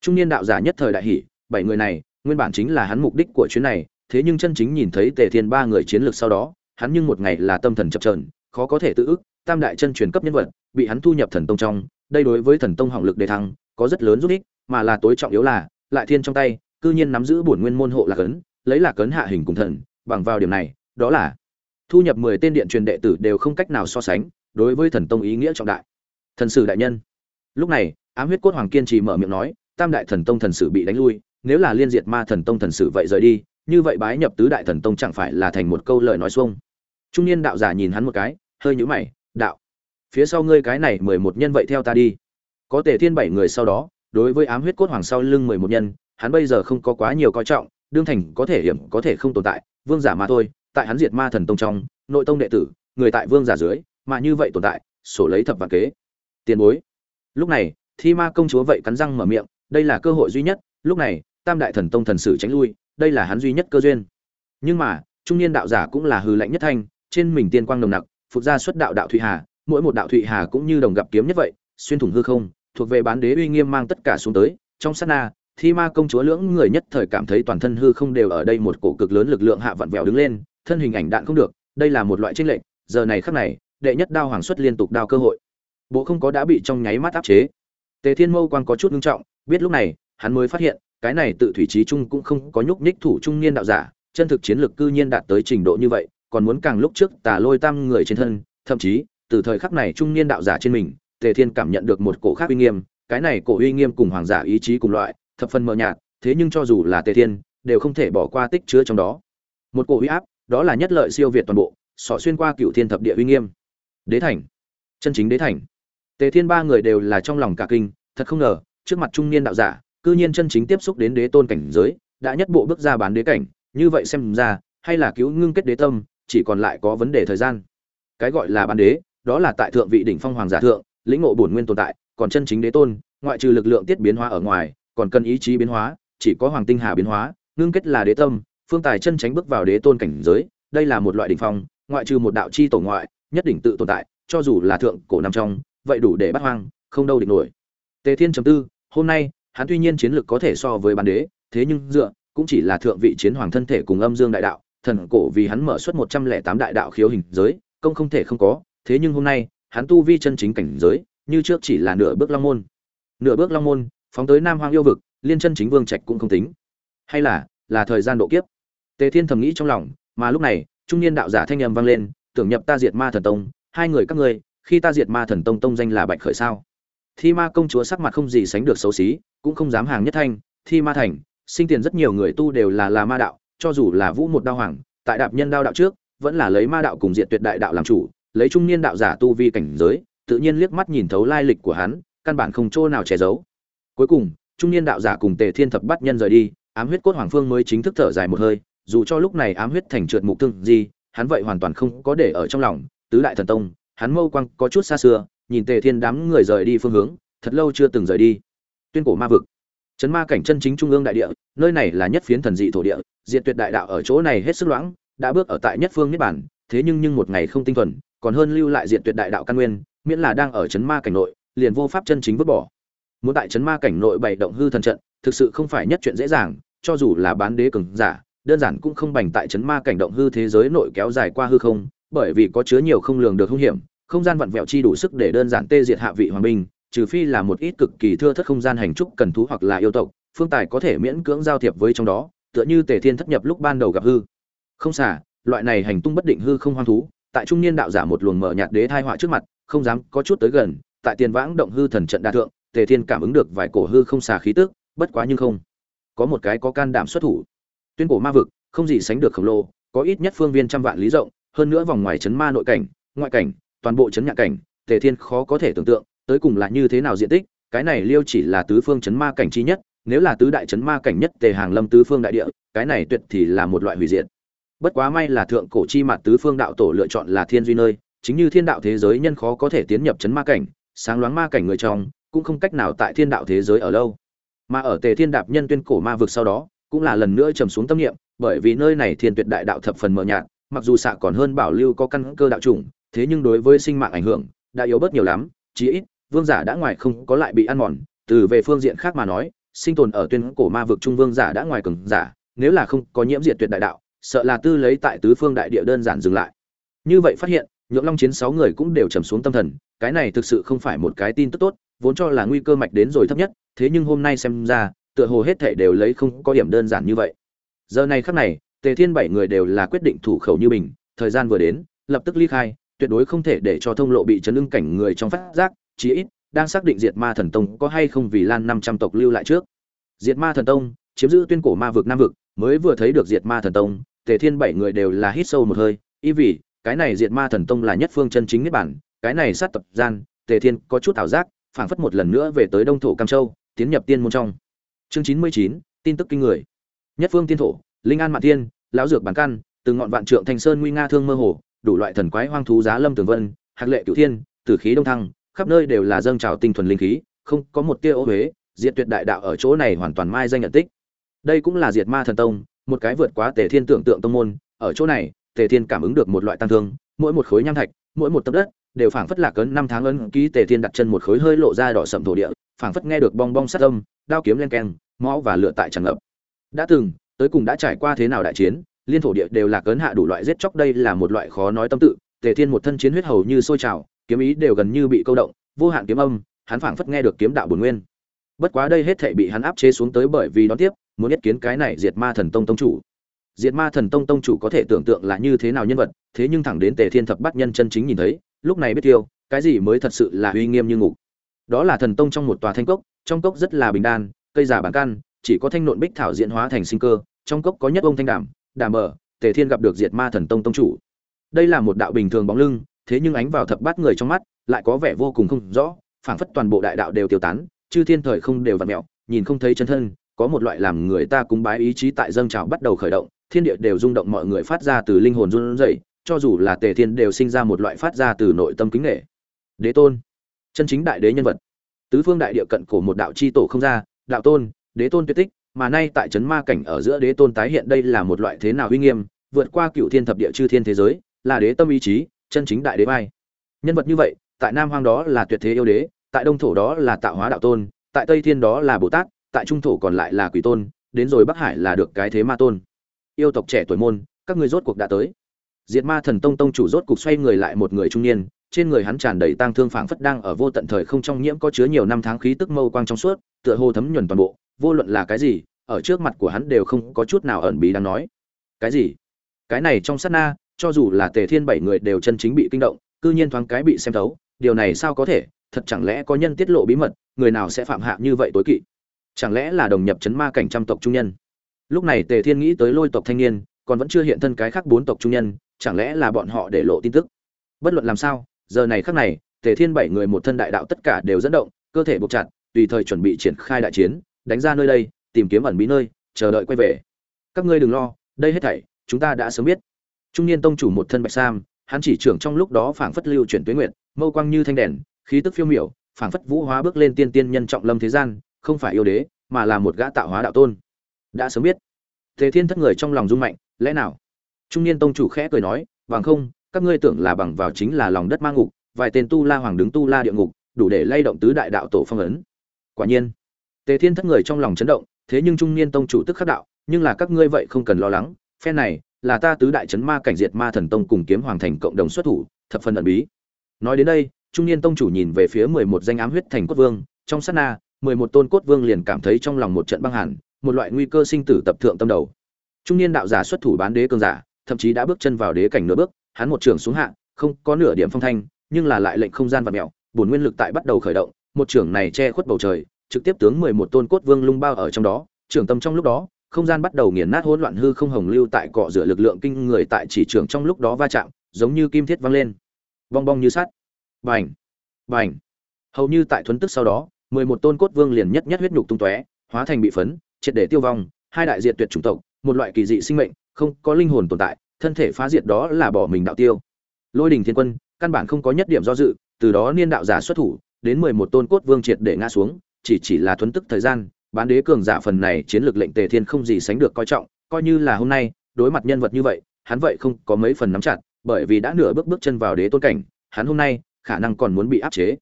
Trung niên đạo giả nhất thời đại hỷ bảy người này, nguyên bản chính là hắn mục đích của chuyến này thế nhưng chân chính nhìn thấy tề thiên ba người chiến lược sau đó hắn nhưng một ngày là tâm thần chập chờn, khó có thể tự ức tam đại chân truyền cấp nhân vật bị hắn thu nhập thần tông trong đây đối với thần tông hỏng lực đề thăng có rất lớn giúp ích mà là tối trọng yếu là lại thiên trong tay cư nhiên nắm giữ bổn nguyên môn hộ là cấn lấy là cấn hạ hình cùng thần bằng vào điểm này đó là thu nhập mười tên điện truyền đệ tử đều không cách nào so sánh đối với thần tông ý nghĩa trọng đại. Thần sử đại nhân. Lúc này ám huyết cốt hoàng kiên trì mở miệng nói tam đại thần tông thần sử bị đánh lui nếu là liên diệt ma thần tông thần sử vậy rời đi như vậy bái nhập tứ đại thần tông chẳng phải là thành một câu lời nói xuông. Trung niên đạo giả nhìn hắn một cái, hơi nhũ mày, đạo, phía sau ngươi cái này mười một nhân vậy theo ta đi. Có tề thiên bảy người sau đó, đối với ám huyết cốt hoàng sau lưng mười một nhân, hắn bây giờ không có quá nhiều coi trọng, đương thành có thể hiểm, có thể không tồn tại, vương giả mà thôi, tại hắn diệt ma thần tông trong, nội tông đệ tử, người tại vương giả dưới, mà như vậy tồn tại, sổ lấy thập vạn kế. Tiền bối. Lúc này, thi ma công chúa vậy cắn răng mở miệng, đây là cơ hội duy nhất, lúc này tam đại thần tông thần sử tránh lui, đây là hắn duy nhất cơ duyên. Nhưng mà, trung niên đạo giả cũng là hư lạnh nhất thanh, trên mình tiên quang nồng nặc, phục ra xuất đạo đạo thụy hà, mỗi một đạo thụy hà cũng như đồng gặp kiếm nhất vậy, xuyên thủng hư không, thuộc về bán đế uy nghiêm mang tất cả xuống tới, trong sát na, thi ma công chúa lưỡng người nhất thời cảm thấy toàn thân hư không đều ở đây một cổ cực lớn lực lượng hạ vặn vẹo đứng lên, thân hình ảnh đạn không được, đây là một loại tranh lệch, giờ này khắc này, đệ nhất đao hoàng xuất liên tục đao cơ hội. Bộ không có đã bị trong nháy mắt áp chế. Tề thiên mâu quang có chút ngưng trọng, biết lúc này, hắn mới phát hiện cái này tự thủy trí trung cũng không có nhúc nhích thủ trung niên đạo giả, chân thực chiến lược cư nhiên đạt tới trình độ như vậy, còn muốn càng lúc trước tà lôi tam người trên thân, thậm chí, từ thời khắc này trung niên đạo giả trên mình, tề thiên cảm nhận được một cổ khác uy nghiêm, cái này cổ uy nghiêm cùng hoàng giả ý chí cùng loại, thập phần mờ nhạt, thế nhưng cho dù là tề thiên, đều không thể bỏ qua tích chứa trong đó. Một cổ uy áp, đó là nhất lợi siêu việt toàn bộ, sọ xuyên qua cựu thiên thập địa uy nghiêm. Đế thành, chân chính đế thành. Tề thiên ba người đều là trong lòng cả kinh, thật không ngờ, trước mặt trung niên đạo giả cư nhiên chân chính tiếp xúc đến đế tôn cảnh giới, đã nhất bộ bước ra bán đế cảnh, như vậy xem ra, hay là cứu ngưng kết đế tâm, chỉ còn lại có vấn đề thời gian. Cái gọi là bán đế, đó là tại thượng vị đỉnh phong hoàng giả thượng, lĩnh ngộ bổn nguyên tồn tại, còn chân chính đế tôn, ngoại trừ lực lượng tiết biến hóa ở ngoài, còn cần ý chí biến hóa, chỉ có hoàng tinh hà biến hóa, ngưng kết là đế tâm, phương tài chân tránh bước vào đế tôn cảnh giới, đây là một loại đỉnh phong, ngoại trừ một đạo chi tổ ngoại, nhất định tự tồn tại, cho dù là thượng cổ nằm trong, vậy đủ để bắt hoang, không đâu địch nổi. Tề thiên chấm tư, hôm nay hắn tuy nhiên chiến lược có thể so với bán đế, thế nhưng dựa, cũng chỉ là thượng vị chiến hoàng thân thể cùng âm dương đại đạo, thần cổ vì hắn mở xuất một trăm lẻ tám đại đạo khiếu hình giới, công không thể không có, thế nhưng hôm nay, hắn tu vi chân chính cảnh giới, như trước chỉ là nửa bước long môn. Nửa bước long môn, phóng tới nam hoang yêu vực, liên chân chính vương trạch cũng không tính. Hay là là thời gian độ kiếp. Tề thiên thầm nghĩ trong lòng, mà lúc này, trung niên đạo giả thanh âm vang lên, tưởng nhập ta diệt ma thần tông, hai người các ngươi, khi ta diệt ma thần tông tông danh là bạch khởi sao? Thi ma công chúa sắc mặt không gì sánh được xấu xí, cũng không dám hàng nhất thanh, thi ma thành, sinh tiền rất nhiều người tu đều là là ma đạo, cho dù là vũ một đao hoàng, tại đạp nhân đao đạo trước, vẫn là lấy ma đạo cùng diện tuyệt đại đạo làm chủ, lấy trung niên đạo giả tu vi cảnh giới, tự nhiên liếc mắt nhìn thấu lai lịch của hắn, căn bản không chỗ nào che giấu. Cuối cùng, trung niên đạo giả cùng tề thiên thập bắt nhân rời đi, ám huyết cốt hoàng phương mới chính thức thở dài một hơi, dù cho lúc này ám huyết thành trượt mục tương gì, hắn vậy hoàn toàn không có để ở trong lòng. Tứ đại thần tông, hắn mâu quang có chút xa xưa nhìn tề thiên đám người rời đi phương hướng, thật lâu chưa từng rời đi. Tuyên cổ ma vực. Chấn ma cảnh chân chính trung ương đại địa, nơi này là nhất phiến thần dị thổ địa diện tuyệt đại đạo ở chỗ này hết sức loãng, đã bước ở tại nhất phương niết bản, thế nhưng nhưng một ngày không tinh thuần, còn hơn lưu lại diện tuyệt đại đạo căn nguyên, miễn là đang ở chấn ma cảnh nội, liền vô pháp chân chính vứt bỏ. Muốn tại chấn ma cảnh nội bày động hư thần trận, thực sự không phải nhất chuyện dễ dàng, cho dù là bán đế cường giả, đơn giản cũng không bành tại chấn ma cảnh động hư thế giới nội kéo dài qua hư không, bởi vì có chứa nhiều không lường được hung hiểm không gian vặn vẹo chi đủ sức để đơn giản tê diệt hạ vị hoàng binh, trừ phi là một ít cực kỳ thưa thất không gian hành trúc cần thú hoặc là yêu tộc, phương tài có thể miễn cưỡng giao thiệp với trong đó, tựa như tề thiên thất nhập lúc ban đầu gặp hư. Không xả loại này hành tung bất định hư không hoang thú, tại trung niên đạo giả một luồng mở nhạt đế thai họa trước mặt, không dám có chút tới gần, tại tiền vãng động hư thần trận đa thượng, tề thiên cảm ứng được vài cổ hư không xà khí tức, bất quá nhưng không. Có một cái có can đảm xuất thủ. Tuyên cổ ma vực, không gì sánh được khổng lồ, có ít nhất phương viên trăm vạn lý rộng, hơn nữa vòng ngoài chấn ma nội cảnh, ngoại cảnh toàn bộ chấn nhạc cảnh, tề thiên khó có thể tưởng tượng, tới cùng là như thế nào diện tích, cái này liêu chỉ là tứ phương chấn ma cảnh chi nhất, nếu là tứ đại chấn ma cảnh nhất tề hàng lâm tứ phương đại địa, cái này tuyệt thì là một loại hủy diệt. Bất quá may là thượng cổ chi mặt tứ phương đạo tổ lựa chọn là thiên duy nơi, chính như thiên đạo thế giới nhân khó có thể tiến nhập chấn ma cảnh, sáng loáng ma cảnh người trong, cũng không cách nào tại thiên đạo thế giới ở lâu. Mà ở tề thiên đạp nhân tuyên cổ ma vực sau đó, cũng là lần nữa trầm xuống tâm niệm, bởi vì nơi này thiên tuyệt đại đạo thập phần mờ nhạt, mặc dù xạ còn hơn bảo lưu có căn cơ đạo chủng thế nhưng đối với sinh mạng ảnh hưởng đã yếu bớt nhiều lắm chí ít vương giả đã ngoài không có lại bị ăn mòn. Từ về phương diện khác mà nói sinh tồn ở tuyên cổ ma vực trung vương giả đã ngoài cường giả nếu là không có nhiễm diệt tuyệt đại đạo sợ là tư lấy tại tứ phương đại địa đơn giản dừng lại. Như vậy phát hiện nhượng long chiến sáu người cũng đều trầm xuống tâm thần cái này thực sự không phải một cái tin tức tốt vốn cho là nguy cơ mạch đến rồi thấp nhất thế nhưng hôm nay xem ra tựa hồ hết thể đều lấy không có điểm đơn giản như vậy. Giờ này khắc này tề thiên bảy người đều là quyết định thủ khẩu như bình, thời gian vừa đến lập tức ly khai tuyệt đối không thể để cho thông lộ bị chấn ưng cảnh người trong phát giác, chí ít, đang xác định diệt ma thần tông có hay không vì lan năm trăm tộc lưu lại trước. Diệt ma thần tông, chiếm giữ tuyên cổ ma vực nam vực, mới vừa thấy được diệt ma thần tông, tề thiên bảy người đều là hít sâu một hơi, y vì, cái này diệt ma thần tông là nhất phương chân chính nhất bản cái này sát tập gian, tề thiên có chút ảo giác, phảng phất một lần nữa về tới đông thổ cam châu, tiến nhập tiên môn trong. Chương chín mươi chín, tin tức kinh người. Nhất phương tiên thổ, linh an mạn tiên, lão dược bản căn từ ngọn vạn trượng thành sơn nguy nga thương mơ hồ đủ loại thần quái hoang thú giá lâm tường vân, hạc lệ cửu thiên, tử khí đông thăng, khắp nơi đều là dâng trào tinh thuần linh khí, không có một tia ô huế diệt tuyệt đại đạo ở chỗ này hoàn toàn mai danh nhận tích. Đây cũng là diệt ma thần tông, một cái vượt quá tề thiên tưởng tượng tông môn, ở chỗ này, tề thiên cảm ứng được một loại tăng thương, mỗi một khối nham thạch, mỗi một tấc đất, đều phảng phất lạc cấn năm tháng ấn ký tề thiên đặt chân một khối hơi lộ ra đỏ sậm thổ địa, phảng phất nghe được bong bong sát âm, đao kiếm len keng, máu và lửa tại tràn ngập. Đã từng, tới cùng đã trải qua thế nào đại chiến liên thổ địa đều là cấn hạ đủ loại giết chóc, đây là một loại khó nói tâm tự. Tề thiên một thân chiến huyết hầu như sôi trào, kiếm ý đều gần như bị câu động, vô hạn kiếm âm, hắn phảng phất nghe được kiếm đạo bổn nguyên. Bất quá đây hết thể bị hắn áp chế xuống tới bởi vì đón tiếp, muốn nhất kiến cái này diệt ma thần tông tông chủ. Diệt ma thần tông tông chủ có thể tưởng tượng là như thế nào nhân vật, thế nhưng thẳng đến tề thiên thập bắt nhân chân chính nhìn thấy, lúc này biết tiêu, cái gì mới thật sự là uy nghiêm như ngục. Đó là thần tông trong một tòa thanh cốc, trong cốc rất là bình đan, cây giả bản căn, chỉ có thanh nộn bích thảo diễn hóa thành sinh cơ, trong cốc có nhất ông thanh đảm đảm mở tề thiên gặp được diệt ma thần tông tông chủ. Đây là một đạo bình thường bóng lưng, thế nhưng ánh vào thập bát người trong mắt, lại có vẻ vô cùng không rõ, phảng phất toàn bộ đại đạo đều tiêu tán, chư thiên thời không đều vặn mẹo nhìn không thấy chân thân, có một loại làm người ta cúng bái ý chí tại dâng trào bắt đầu khởi động, thiên địa đều rung động mọi người phát ra từ linh hồn run rẩy, cho dù là tề thiên đều sinh ra một loại phát ra từ nội tâm kính nghệ đế tôn, chân chính đại đế nhân vật. Tứ phương đại địa cận cổ một đạo chi tổ không ra, đạo tôn, đế tôn tuyệt tích mà nay tại trấn ma cảnh ở giữa đế tôn tái hiện đây là một loại thế nào uy nghiêm, vượt qua cựu thiên thập địa chư thiên thế giới, là đế tâm ý chí, chân chính đại đế vai. Nhân vật như vậy, tại nam hoang đó là tuyệt thế yêu đế, tại đông thổ đó là tạo hóa đạo tôn, tại tây thiên đó là bồ tát, tại trung thổ còn lại là quỷ tôn, đến rồi bắc hải là được cái thế ma tôn. Yêu tộc trẻ tuổi môn, các ngươi rốt cuộc đã tới. Diệt ma thần tông tông chủ rốt cục xoay người lại một người trung niên, trên người hắn tràn đầy tang thương phảng phất đang ở vô tận thời không trong nhiễm có chứa nhiều năm tháng khí tức mâu quang trong suốt, tựa hồ thấm nhuần toàn bộ vô luận là cái gì, ở trước mặt của hắn đều không có chút nào ẩn bí đang nói. Cái gì? Cái này trong sát na, cho dù là tề thiên bảy người đều chân chính bị kinh động, cư nhiên thoáng cái bị xem thấu, điều này sao có thể? Thật chẳng lẽ có nhân tiết lộ bí mật, người nào sẽ phạm hạ như vậy tối kỵ? Chẳng lẽ là đồng nhập chấn ma cảnh trăm tộc trung nhân? Lúc này tề thiên nghĩ tới lôi tộc thanh niên, còn vẫn chưa hiện thân cái khác bốn tộc trung nhân, chẳng lẽ là bọn họ để lộ tin tức? Bất luận làm sao, giờ này khác này, tề thiên bảy người một thân đại đạo tất cả đều dẫn động, cơ thể buộc chặt, tùy thời chuẩn bị triển khai đại chiến đánh ra nơi đây, tìm kiếm ẩn bí nơi, chờ đợi quay về. Các ngươi đừng lo, đây hết thảy, chúng ta đã sớm biết. Trung niên tông chủ một thân bạch sam, hắn chỉ trưởng trong lúc đó phảng phất lưu chuyển tuyến nguyện mâu quang như thanh đèn, khí tức phiêu miểu, phảng phất vũ hóa bước lên tiên tiên nhân trọng lâm thế gian, không phải yêu đế, mà là một gã tạo hóa đạo tôn. Đã sớm biết. Thế thiên thất người trong lòng rung mạnh, lẽ nào? Trung niên tông chủ khẽ cười nói bằng không, các ngươi tưởng là bằng vào chính là lòng đất mang ngục, vài tên tu la hoàng đứng tu la địa ngục, đủ để lay động tứ đại đạo tổ phong ấn. Quả nhiên tề thiên thất người trong lòng chấn động thế nhưng trung niên tông chủ tức khắc đạo nhưng là các ngươi vậy không cần lo lắng phe này là ta tứ đại chấn ma cảnh diệt ma thần tông cùng kiếm hoàng thành cộng đồng xuất thủ thập phần ẩn bí. Nói đến đây trung niên tông chủ nhìn về phía mười một danh ám huyết thành cốt vương trong sát na mười một tôn cốt vương liền cảm thấy trong lòng một trận băng hàn, một loại nguy cơ sinh tử tập thượng tâm đầu. Trung niên đạo giả xuất thủ bán đế cường giả thậm chí đã bước chân vào đế cảnh nửa bước hắn một trường xuống hạ không có nửa điểm phong thanh nhưng là lại lệnh không gian và mèo bổn nguyên lực tại bắt đầu khởi động một trường này che khuất bầu trời trực tiếp tướng mười một tôn cốt vương lung bao ở trong đó trường tâm trong lúc đó, không gian bắt đầu nghiền nát hỗn loạn hư không hồng lưu tại cọ rửa lực lượng kinh người tại chỉ trường trong lúc đó va chạm, giống như kim thiết văng lên. Bong bong như sắt. Bành. Bành. Hầu như tại thuấn tức sau đó, mười một tôn cốt vương liền nhất nhất huyết nhục tung tóe, hóa thành bị phấn, triệt để tiêu vong, hai đại diệt tuyệt chủng tộc, một loại kỳ dị sinh mệnh, không có linh hồn tồn tại, thân thể phá diệt đó là bỏ mình đạo tiêu. Lôi đình thiên quân, căn bản không có nhất điểm do dự, từ đó niên đạo giả xuất thủ, đến mười một tôn cốt vương triệt để ngã xuống chỉ chỉ là thuấn tức thời gian, bán đế cường giả phần này chiến lược lệnh tề thiên không gì sánh được coi trọng, coi như là hôm nay, đối mặt nhân vật như vậy, hắn vậy không có mấy phần nắm chặt, bởi vì đã nửa bước bước chân vào đế tôn cảnh, hắn hôm nay, khả năng còn muốn bị áp chế.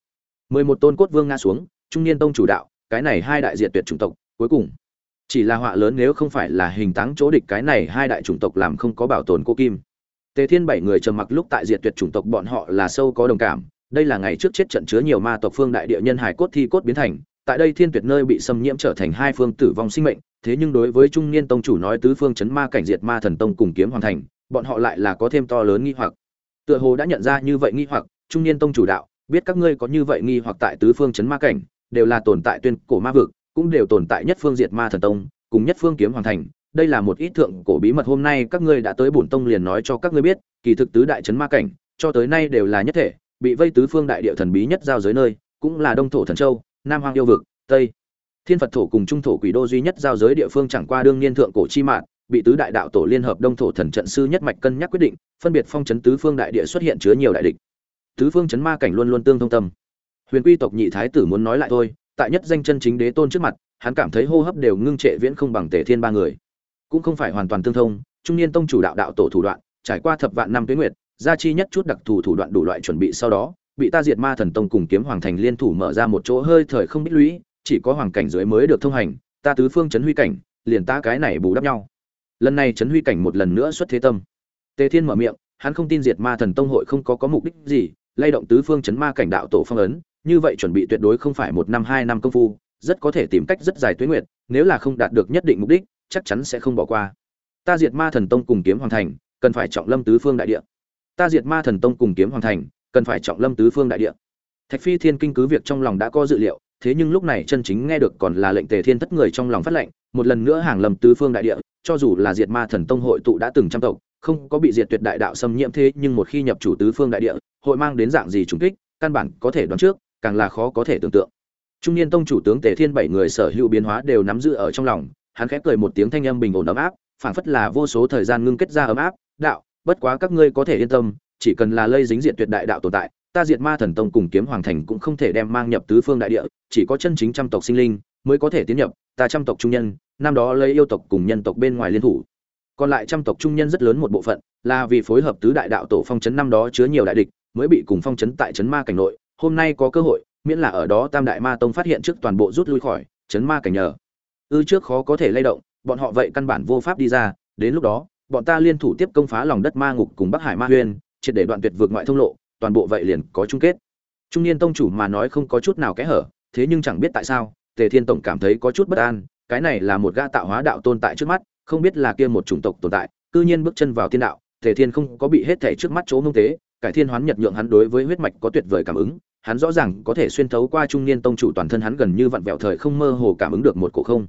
Mười một tôn cốt vương ngã xuống, trung niên tông chủ đạo, cái này hai đại diện tuyệt chủng tộc, cuối cùng. Chỉ là họa lớn nếu không phải là hình táng chỗ địch cái này hai đại chủng tộc làm không có bảo tồn cô kim. Tề thiên bảy người trầm mặc lúc tại diệt tuyệt chủng tộc bọn họ là sâu có đồng cảm, đây là ngày trước chết trận chứa nhiều ma tộc phương đại địa nhân hải cốt thi cốt biến thành tại đây thiên tuyệt nơi bị xâm nhiễm trở thành hai phương tử vong sinh mệnh, thế nhưng đối với trung niên tông chủ nói tứ phương chấn ma cảnh diệt ma thần tông cùng kiếm hoàn thành, bọn họ lại là có thêm to lớn nghi hoặc. Tựa hồ đã nhận ra như vậy nghi hoặc, trung niên tông chủ đạo, biết các ngươi có như vậy nghi hoặc tại tứ phương chấn ma cảnh, đều là tồn tại tuyên cổ ma vực, cũng đều tồn tại nhất phương diệt ma thần tông, cùng nhất phương kiếm hoàn thành. Đây là một ít thượng cổ bí mật hôm nay các ngươi đã tới bổn tông liền nói cho các ngươi biết, kỳ thực tứ đại chấn ma cảnh, cho tới nay đều là nhất thể, bị vây tứ phương đại địa thần bí nhất giao giới nơi, cũng là đông thổ thần châu nam hoang yêu vực, tây. Thiên phật thổ cùng trung thổ quỷ đô duy nhất giao giới địa phương chẳng qua đương niên thượng cổ chi mạng bị tứ đại đạo tổ liên hợp đông thổ thần trận sư nhất mạch cân nhắc quyết định, phân biệt phong chấn tứ phương đại địa xuất hiện chứa nhiều đại địch. Tứ phương chấn ma cảnh luôn luôn tương thông tâm. Huyền quy tộc nhị thái tử muốn nói lại thôi, tại nhất danh chân chính đế tôn trước mặt, hắn cảm thấy hô hấp đều ngưng trệ viễn không bằng tề thiên ba người. Cũng không phải hoàn toàn tương thông, trung niên tông chủ đạo đạo tổ thủ đoạn, trải qua thập vạn năm tuyến nguyệt, gia chi nhất chút đặc thù thủ đoạn đủ loại chuẩn bị sau đó bị ta diệt ma thần tông cùng kiếm hoàng thành liên thủ mở ra một chỗ hơi thời không biết lũy, chỉ có hoàng cảnh dưới mới được thông hành, ta tứ phương chấn huy cảnh, liền ta cái này bù đắp nhau. Lần này chấn huy cảnh một lần nữa xuất thế tâm. Tề thiên mở miệng, hắn không tin diệt ma thần tông hội không có có mục đích gì, lay động tứ phương chấn ma cảnh đạo tổ phong ấn, như vậy chuẩn bị tuyệt đối không phải một năm hai năm công phu, rất có thể tìm cách rất dài tuyến nguyệt, nếu là không đạt được nhất định mục đích, chắc chắn sẽ không bỏ qua. Ta diệt ma thần tông cùng kiếm hoàng thành, cần phải trọng lâm tứ phương đại địa. Ta diệt ma thần tông cùng kiếm hoàng thành cần phải trọng lâm tứ phương đại địa. Thạch phi thiên kinh cứ việc trong lòng đã có dự liệu, thế nhưng lúc này chân chính nghe được còn là lệnh tề thiên thất người trong lòng phát lệnh, một lần nữa hàng lầm tứ phương đại địa, cho dù là diệt ma thần tông hội tụ đã từng trăm tộc, không có bị diệt tuyệt đại đạo xâm nhiễm thế nhưng một khi nhập chủ tứ phương đại địa, hội mang đến dạng gì trùng kích, căn bản có thể đoán trước, càng là khó có thể tưởng tượng. Trung niên tông chủ tướng tề thiên bảy người sở hữu biến hóa đều nắm giữ ở trong lòng, hắn khẽ cười một tiếng thanh âm bình ổn ấm áp, phảng phất là vô số thời gian ngưng kết ra ấm áp, đạo, bất quá các ngươi có thể yên tâm chỉ cần là lây dính diện tuyệt đại đạo tồn tại, ta diệt ma thần tông cùng kiếm hoàng thành cũng không thể đem mang nhập tứ phương đại địa, chỉ có chân chính trăm tộc sinh linh mới có thể tiến nhập, ta trăm tộc trung nhân, năm đó lấy yêu tộc cùng nhân tộc bên ngoài liên thủ. Còn lại trăm tộc trung nhân rất lớn một bộ phận là vì phối hợp tứ đại đạo tổ phong chấn năm đó chứa nhiều đại địch, mới bị cùng phong chấn tại chấn ma cảnh nội, hôm nay có cơ hội, miễn là ở đó tam đại ma tông phát hiện trước toàn bộ rút lui khỏi chấn ma cảnh nhờ. Ư trước khó có thể lay động, bọn họ vậy căn bản vô pháp đi ra, đến lúc đó, bọn ta liên thủ tiếp công phá lòng đất ma ngục cùng bắc hải ma huyên triệt để đoạn tuyệt vượt ngoại thông lộ, toàn bộ vậy liền có chung kết. Trung niên tông chủ mà nói không có chút nào kẽ hở, thế nhưng chẳng biết tại sao, tề thiên tổng cảm thấy có chút bất an, cái này là một gã tạo hóa đạo tồn tại trước mắt, không biết là kia một chủng tộc tồn tại, cư nhiên bước chân vào thiên đạo, tề thiên không có bị hết thảy trước mắt chỗ ngông tế, cải thiên hoán nhật nhượng hắn đối với huyết mạch có tuyệt vời cảm ứng, hắn rõ ràng có thể xuyên thấu qua trung niên tông chủ toàn thân hắn gần như vặn vẹo thời không mơ hồ cảm ứng được một cổ không.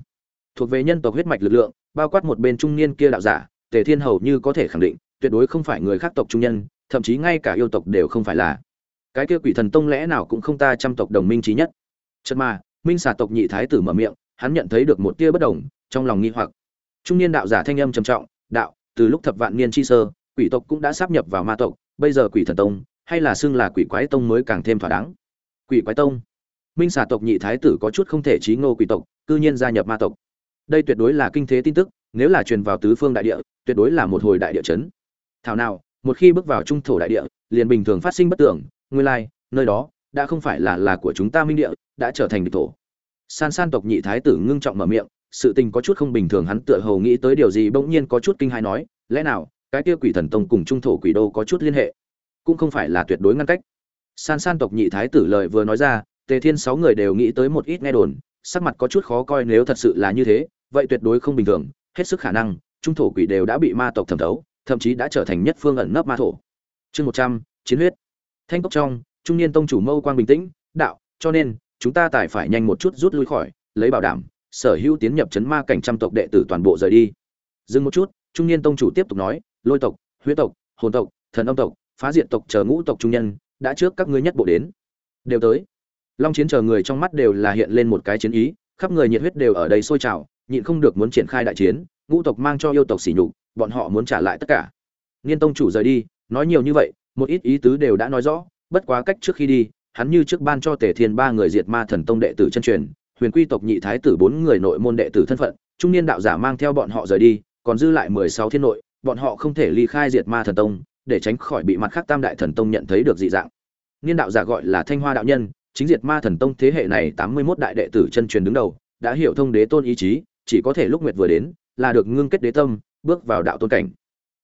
Thuộc về nhân tộc huyết mạch lực lượng, bao quát một bên trung niên kia đạo giả, tề thiên hầu như có thể khẳng định, tuyệt đối không phải người khác tộc trung nhân thậm chí ngay cả yêu tộc đều không phải là. Cái kia quỷ thần tông lẽ nào cũng không ta trăm tộc đồng minh trí nhất. Chật mà, minh xà tộc nhị thái tử mở miệng, hắn nhận thấy được một tia bất đồng, trong lòng nghi hoặc. Trung niên đạo giả thanh âm trầm trọng, đạo, từ lúc thập vạn niên chi sơ, quỷ tộc cũng đã sáp nhập vào ma tộc, bây giờ quỷ thần tông, hay là xưng là quỷ quái tông mới càng thêm thỏa đáng. Quỷ quái tông? Minh xà tộc nhị thái tử có chút không thể trí ngô quỷ tộc, cư nhiên gia nhập ma tộc. Đây tuyệt đối là kinh thế tin tức, nếu là truyền vào tứ phương đại địa, tuyệt đối là một hồi đại địa chấn. Thảo nào một khi bước vào trung thổ đại địa, liền bình thường phát sinh bất tưởng, nguyên lai, nơi đó, đã không phải là là của chúng ta minh địa, đã trở thành địch thổ. San san tộc nhị thái tử ngưng trọng mở miệng, sự tình có chút không bình thường hắn tựa hồ nghĩ tới điều gì bỗng nhiên có chút kinh hãi nói, lẽ nào, cái kia quỷ thần tông cùng trung thổ quỷ đô có chút liên hệ? Cũng không phải là tuyệt đối ngăn cách. San san tộc nhị thái tử lời vừa nói ra, tề thiên sáu người đều nghĩ tới một ít nghe đồn, sắc mặt có chút khó coi nếu thật sự là như thế, vậy tuyệt đối không bình thường, hết sức khả năng, trung thổ quỷ đều đã bị ma tộc thẩm thấu thậm chí đã trở thành nhất phương ẩn nấp ma thổ. Chương một trăm, chiến huyết. Thanh cốc trong, trung niên tông chủ mâu quang bình tĩnh, đạo, cho nên, chúng ta tài phải nhanh một chút rút lui khỏi, lấy bảo đảm, sở hữu tiến nhập chấn ma cảnh trăm tộc đệ tử toàn bộ rời đi. Dừng một chút, trung niên tông chủ tiếp tục nói, lôi tộc, huyết tộc, hồn tộc, thần âm tộc, phá diện tộc chờ ngũ tộc trung nhân, đã trước các ngươi nhất bộ đến. Đều tới. Long chiến chờ người trong mắt đều là hiện lên một cái chiến ý, khắp người nhiệt huyết đều ở đây sôi trào, nhịn không được muốn triển khai đại chiến, ngũ tộc mang cho yêu tộc sỉ nhục bọn họ muốn trả lại tất cả. Niên tông chủ rời đi, nói nhiều như vậy, một ít ý tứ đều đã nói rõ, bất quá cách trước khi đi, hắn như trước ban cho tề thiên ba người diệt ma thần tông đệ tử chân truyền, huyền quy tộc nhị thái tử bốn người nội môn đệ tử thân phận, trung niên đạo giả mang theo bọn họ rời đi, còn dư lại mười sáu thiên nội, bọn họ không thể ly khai diệt ma thần tông, để tránh khỏi bị mặt khác tam đại thần tông nhận thấy được dị dạng. Niên đạo giả gọi là thanh hoa đạo nhân, chính diệt ma thần tông thế hệ này tám mươi 81 đại đệ tử chân truyền đứng đầu, đã hiểu thông đế tôn ý chí, chỉ có thể lúc nguyệt vừa đến, là được ngưng kết đế tâm bước vào đạo tôn cảnh.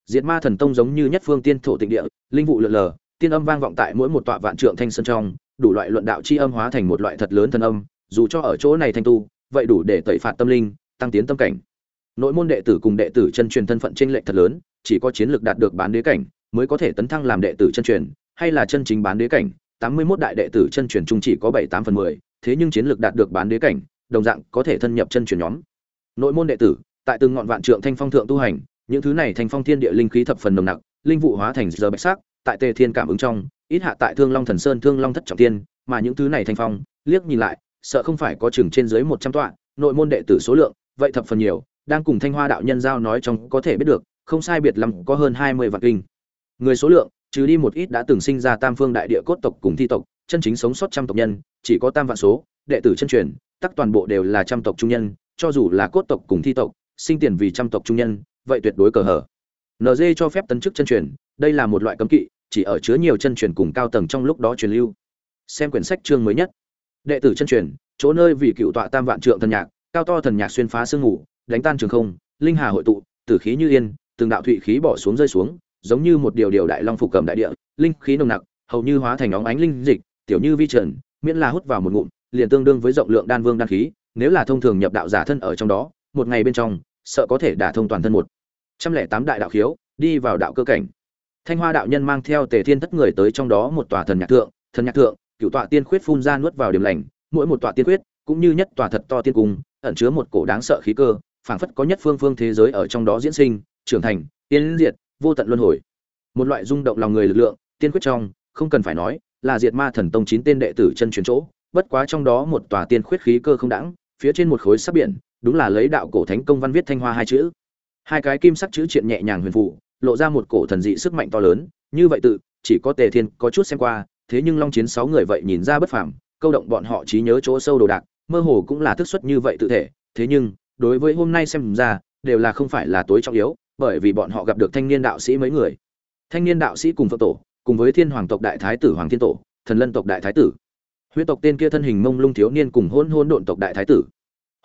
Diệt ma thần tông giống như nhất phương tiên thổ tịnh địa, linh vụ lượn lờ, tiên âm vang vọng tại mỗi một tọa vạn trượng thanh sơn trong, đủ loại luận đạo chi âm hóa thành một loại thật lớn thần âm, dù cho ở chỗ này thanh tu, vậy đủ để tẩy phạt tâm linh, tăng tiến tâm cảnh. Nội môn đệ tử cùng đệ tử chân truyền thân phận trên lệch thật lớn, chỉ có chiến lược đạt được bán đế cảnh mới có thể tấn thăng làm đệ tử chân truyền, hay là chân chính bán đế cảnh, tám mươi 81 đại đệ tử chân truyền trung chỉ có bảy tám phần mười, thế nhưng chiến lược đạt được bán đế cảnh, đồng dạng có thể thân nhập chân truyền nhóm. Nội môn đệ tử tại từng ngọn vạn trượng thanh phong thượng tu hành, những thứ này thanh phong thiên địa linh khí thập phần nồng nặc, linh vụ hóa thành giờ bạch sắc, tại tề thiên cảm ứng trong, ít hạ tại thương long thần sơn thương long thất trọng tiên, mà những thứ này thanh phong, liếc nhìn lại, sợ không phải có chừng trên dưới một trăm tọa, nội môn đệ tử số lượng, vậy thập phần nhiều, đang cùng thanh hoa đạo nhân giao nói trong có thể biết được, không sai biệt lắm có hơn hai mươi vạn kinh. Người số lượng, trừ đi một ít đã từng sinh ra tam phương đại địa cốt tộc cùng thi tộc, chân chính sống sót trăm tộc nhân, chỉ có tam vạn số, đệ tử chân truyền tất toàn bộ đều là trăm tộc trung nhân, cho dù là cốt tộc cùng thi tộc sinh tiền vì trăm tộc trung nhân, vậy tuyệt đối cờ hở nd cho phép tấn chức chân truyền, đây là một loại cấm kỵ, chỉ ở chứa nhiều chân truyền cùng cao tầng trong lúc đó truyền lưu. Xem quyển sách chương mới nhất. Đệ tử chân truyền, chỗ nơi vì cựu tọa tam vạn trượng thần nhạc, cao to thần nhạc xuyên phá sương ngủ, đánh tan trường không, linh hà hội tụ, tử khí như yên, từng đạo thụy khí bỏ xuống rơi xuống, giống như một điều điều đại long phục cầm đại địa, linh khí nồng nặc, hầu như hóa thành óng ánh linh dịch, tiểu như vi trần, miễn là hút vào một ngụm, liền tương đương với rộng lượng đan vương đan khí, nếu là thông thường nhập đạo giả thân ở trong đó một ngày bên trong, sợ có thể đả thông toàn thân một trăm lẻ tám đại đạo khiếu, đi vào đạo cơ cảnh. Thanh hoa đạo nhân mang theo tề thiên thất người tới trong đó một tòa thần nhạc thượng, thần nhạc thượng cựu tọa tiên khuyết phun ra nuốt vào điểm lành, mỗi một tọa tiên khuyết, cũng như nhất tòa thật to tiên cung, ẩn chứa một cổ đáng sợ khí cơ, phảng phất có nhất phương phương thế giới ở trong đó diễn sinh, trưởng thành tiên diệt, vô tận luân hồi. Một loại rung động lòng người lực lượng, tiên quyết trong, không cần phải nói, là diệt ma thần tông chín tên đệ tử chân truyền chỗ, bất quá trong đó một tòa tiên khuyết khí cơ không đẳng phía trên một khối sắc biển, đúng là lấy đạo cổ thánh công văn viết thanh hoa hai chữ. Hai cái kim sắc chữ triện nhẹ nhàng huyền phụ, lộ ra một cổ thần dị sức mạnh to lớn, như vậy tự, chỉ có tề thiên có chút xem qua, thế nhưng long chiến sáu người vậy nhìn ra bất phàm, câu động bọn họ trí nhớ chỗ sâu đồ đạc, mơ hồ cũng là thức xuất như vậy tự thể, thế nhưng, đối với hôm nay xem ra, đều là không phải là tối trọng yếu, bởi vì bọn họ gặp được thanh niên đạo sĩ mấy người. Thanh niên đạo sĩ cùng phật tổ, cùng với thiên hoàng tộc đại thái tử hoàng thiên tổ, thần lân tộc đại thái tử huyết tộc tên kia thân hình mông lung thiếu niên cùng hôn hôn độn tộc đại thái tử.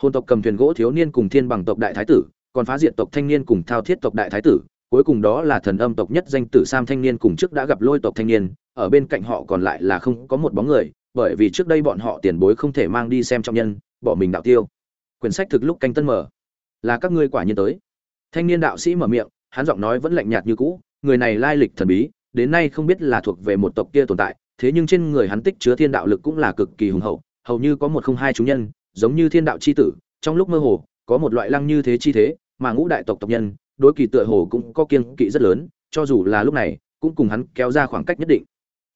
Hôn tộc cầm thuyền gỗ thiếu niên cùng thiên bằng tộc đại thái tử, còn phá diệt tộc thanh niên cùng thao thiết tộc đại thái tử, cuối cùng đó là thần âm tộc nhất danh tử sam thanh niên cùng trước đã gặp lôi tộc thanh niên, ở bên cạnh họ còn lại là không có một bóng người, bởi vì trước đây bọn họ tiền bối không thể mang đi xem trọng nhân, bỏ mình đạo tiêu. Quyển sách thực lúc canh tân mở. Là các ngươi quả nhiên tới. Thanh niên đạo sĩ mở miệng, hắn giọng nói vẫn lạnh nhạt như cũ, người này lai lịch thần bí, đến nay không biết là thuộc về một tộc kia tồn tại thế nhưng trên người hắn tích chứa thiên đạo lực cũng là cực kỳ hùng hậu, hầu như có một không hai chúng nhân, giống như thiên đạo c h i tử, trong lúc mơ hồ, có một loại lăng như thế chi thế, mà ngũ đại tộc tộc nhân, đối kỳ tựa hồ cũng có kiêng kỵ rất lớn, cho dù là lúc này, cũng cùng hắn kéo ra khoảng cách nhất định.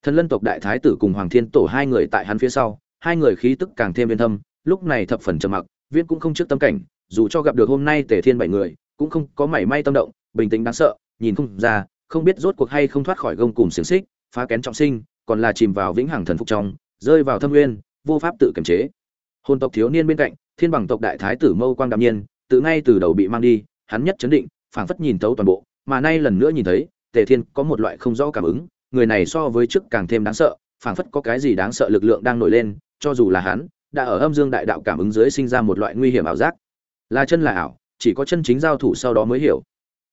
Thần lân tộc đại thái tử cùng hoàng thiên tổ hai người tại hắn phía sau, hai người khí tức càng thêm yên thâm, lúc này thập phần trầm mặc viên cũng không trước tâm cảnh, dù cho gặp được hôm nay tề thiên bảy người, cũng không có mảy may tâm động, bình tĩnh đáng sợ, nhìn không ra, không biết rốt cuộc hay không thoát khỏi gông cùng xiềng xích, phá kén trọng sinh còn là chìm vào vĩnh hằng thần phục trong, rơi vào thâm nguyên, vô pháp tự kiềm chế. Hồn tộc thiếu niên bên cạnh, thiên bằng tộc đại thái tử mâu quang đạm nhiên từ ngay từ đầu bị mang đi, hắn nhất chấn định, phảng phất nhìn thấu toàn bộ, mà nay lần nữa nhìn thấy, tề thiên có một loại không rõ cảm ứng, người này so với trước càng thêm đáng sợ, phảng phất có cái gì đáng sợ lực lượng đang nổi lên, cho dù là hắn, đã ở âm dương đại đạo cảm ứng dưới sinh ra một loại nguy hiểm ảo giác. Là chân là ảo, chỉ có chân chính giao thủ sau đó mới hiểu.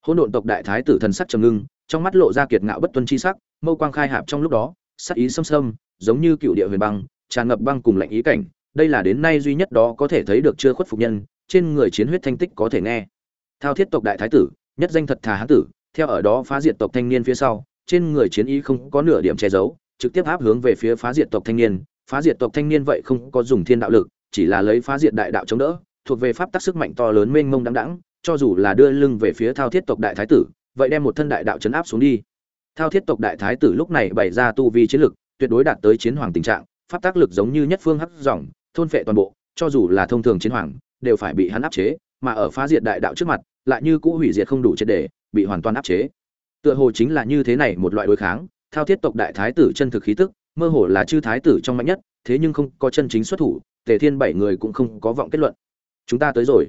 Hỗn độn tộc đại thái tử thần sắc trầm ngưng, trong mắt lộ ra kiệt ngạo bất tuân chi sắc, mâu quang khai hạp trong lúc đó sắc ý xâm xâm giống như cựu địa huyền băng tràn ngập băng cùng lạnh ý cảnh. Đây là đến nay duy nhất đó có thể thấy được chưa khuất phục nhân trên người chiến huyết thanh tích có thể nghe. Thao thiết tộc đại thái tử nhất danh thật thà hán tử theo ở đó phá diệt tộc thanh niên phía sau trên người chiến ý không có nửa điểm che giấu trực tiếp áp hướng về phía phá diệt tộc thanh niên. Phá diệt tộc thanh niên vậy không có dùng thiên đạo lực chỉ là lấy phá diệt đại đạo chống đỡ thuộc về pháp tắc sức mạnh to lớn mênh mông đáng đãng, cho dù là đưa lưng về phía thao thiết tộc đại thái tử vậy đem một thân đại đạo chấn áp xuống đi thao thiết tộc đại thái tử lúc này bày ra tu vi chiến lực, tuyệt đối đạt tới chiến hoàng tình trạng, pháp tác lực giống như nhất phương hắc dòng, thôn phệ toàn bộ, cho dù là thông thường chiến hoàng, đều phải bị hắn áp chế, mà ở phá diệt đại đạo trước mặt, lại như cũ hủy diệt không đủ triệt để, bị hoàn toàn áp chế. Tựa hồ chính là như thế này một loại đối kháng, thao thiết tộc đại thái tử chân thực khí tức, mơ hồ là chư thái tử trong mạnh nhất, thế nhưng không có chân chính xuất thủ, tề thiên bảy người cũng không có vọng kết luận. Chúng ta tới rồi.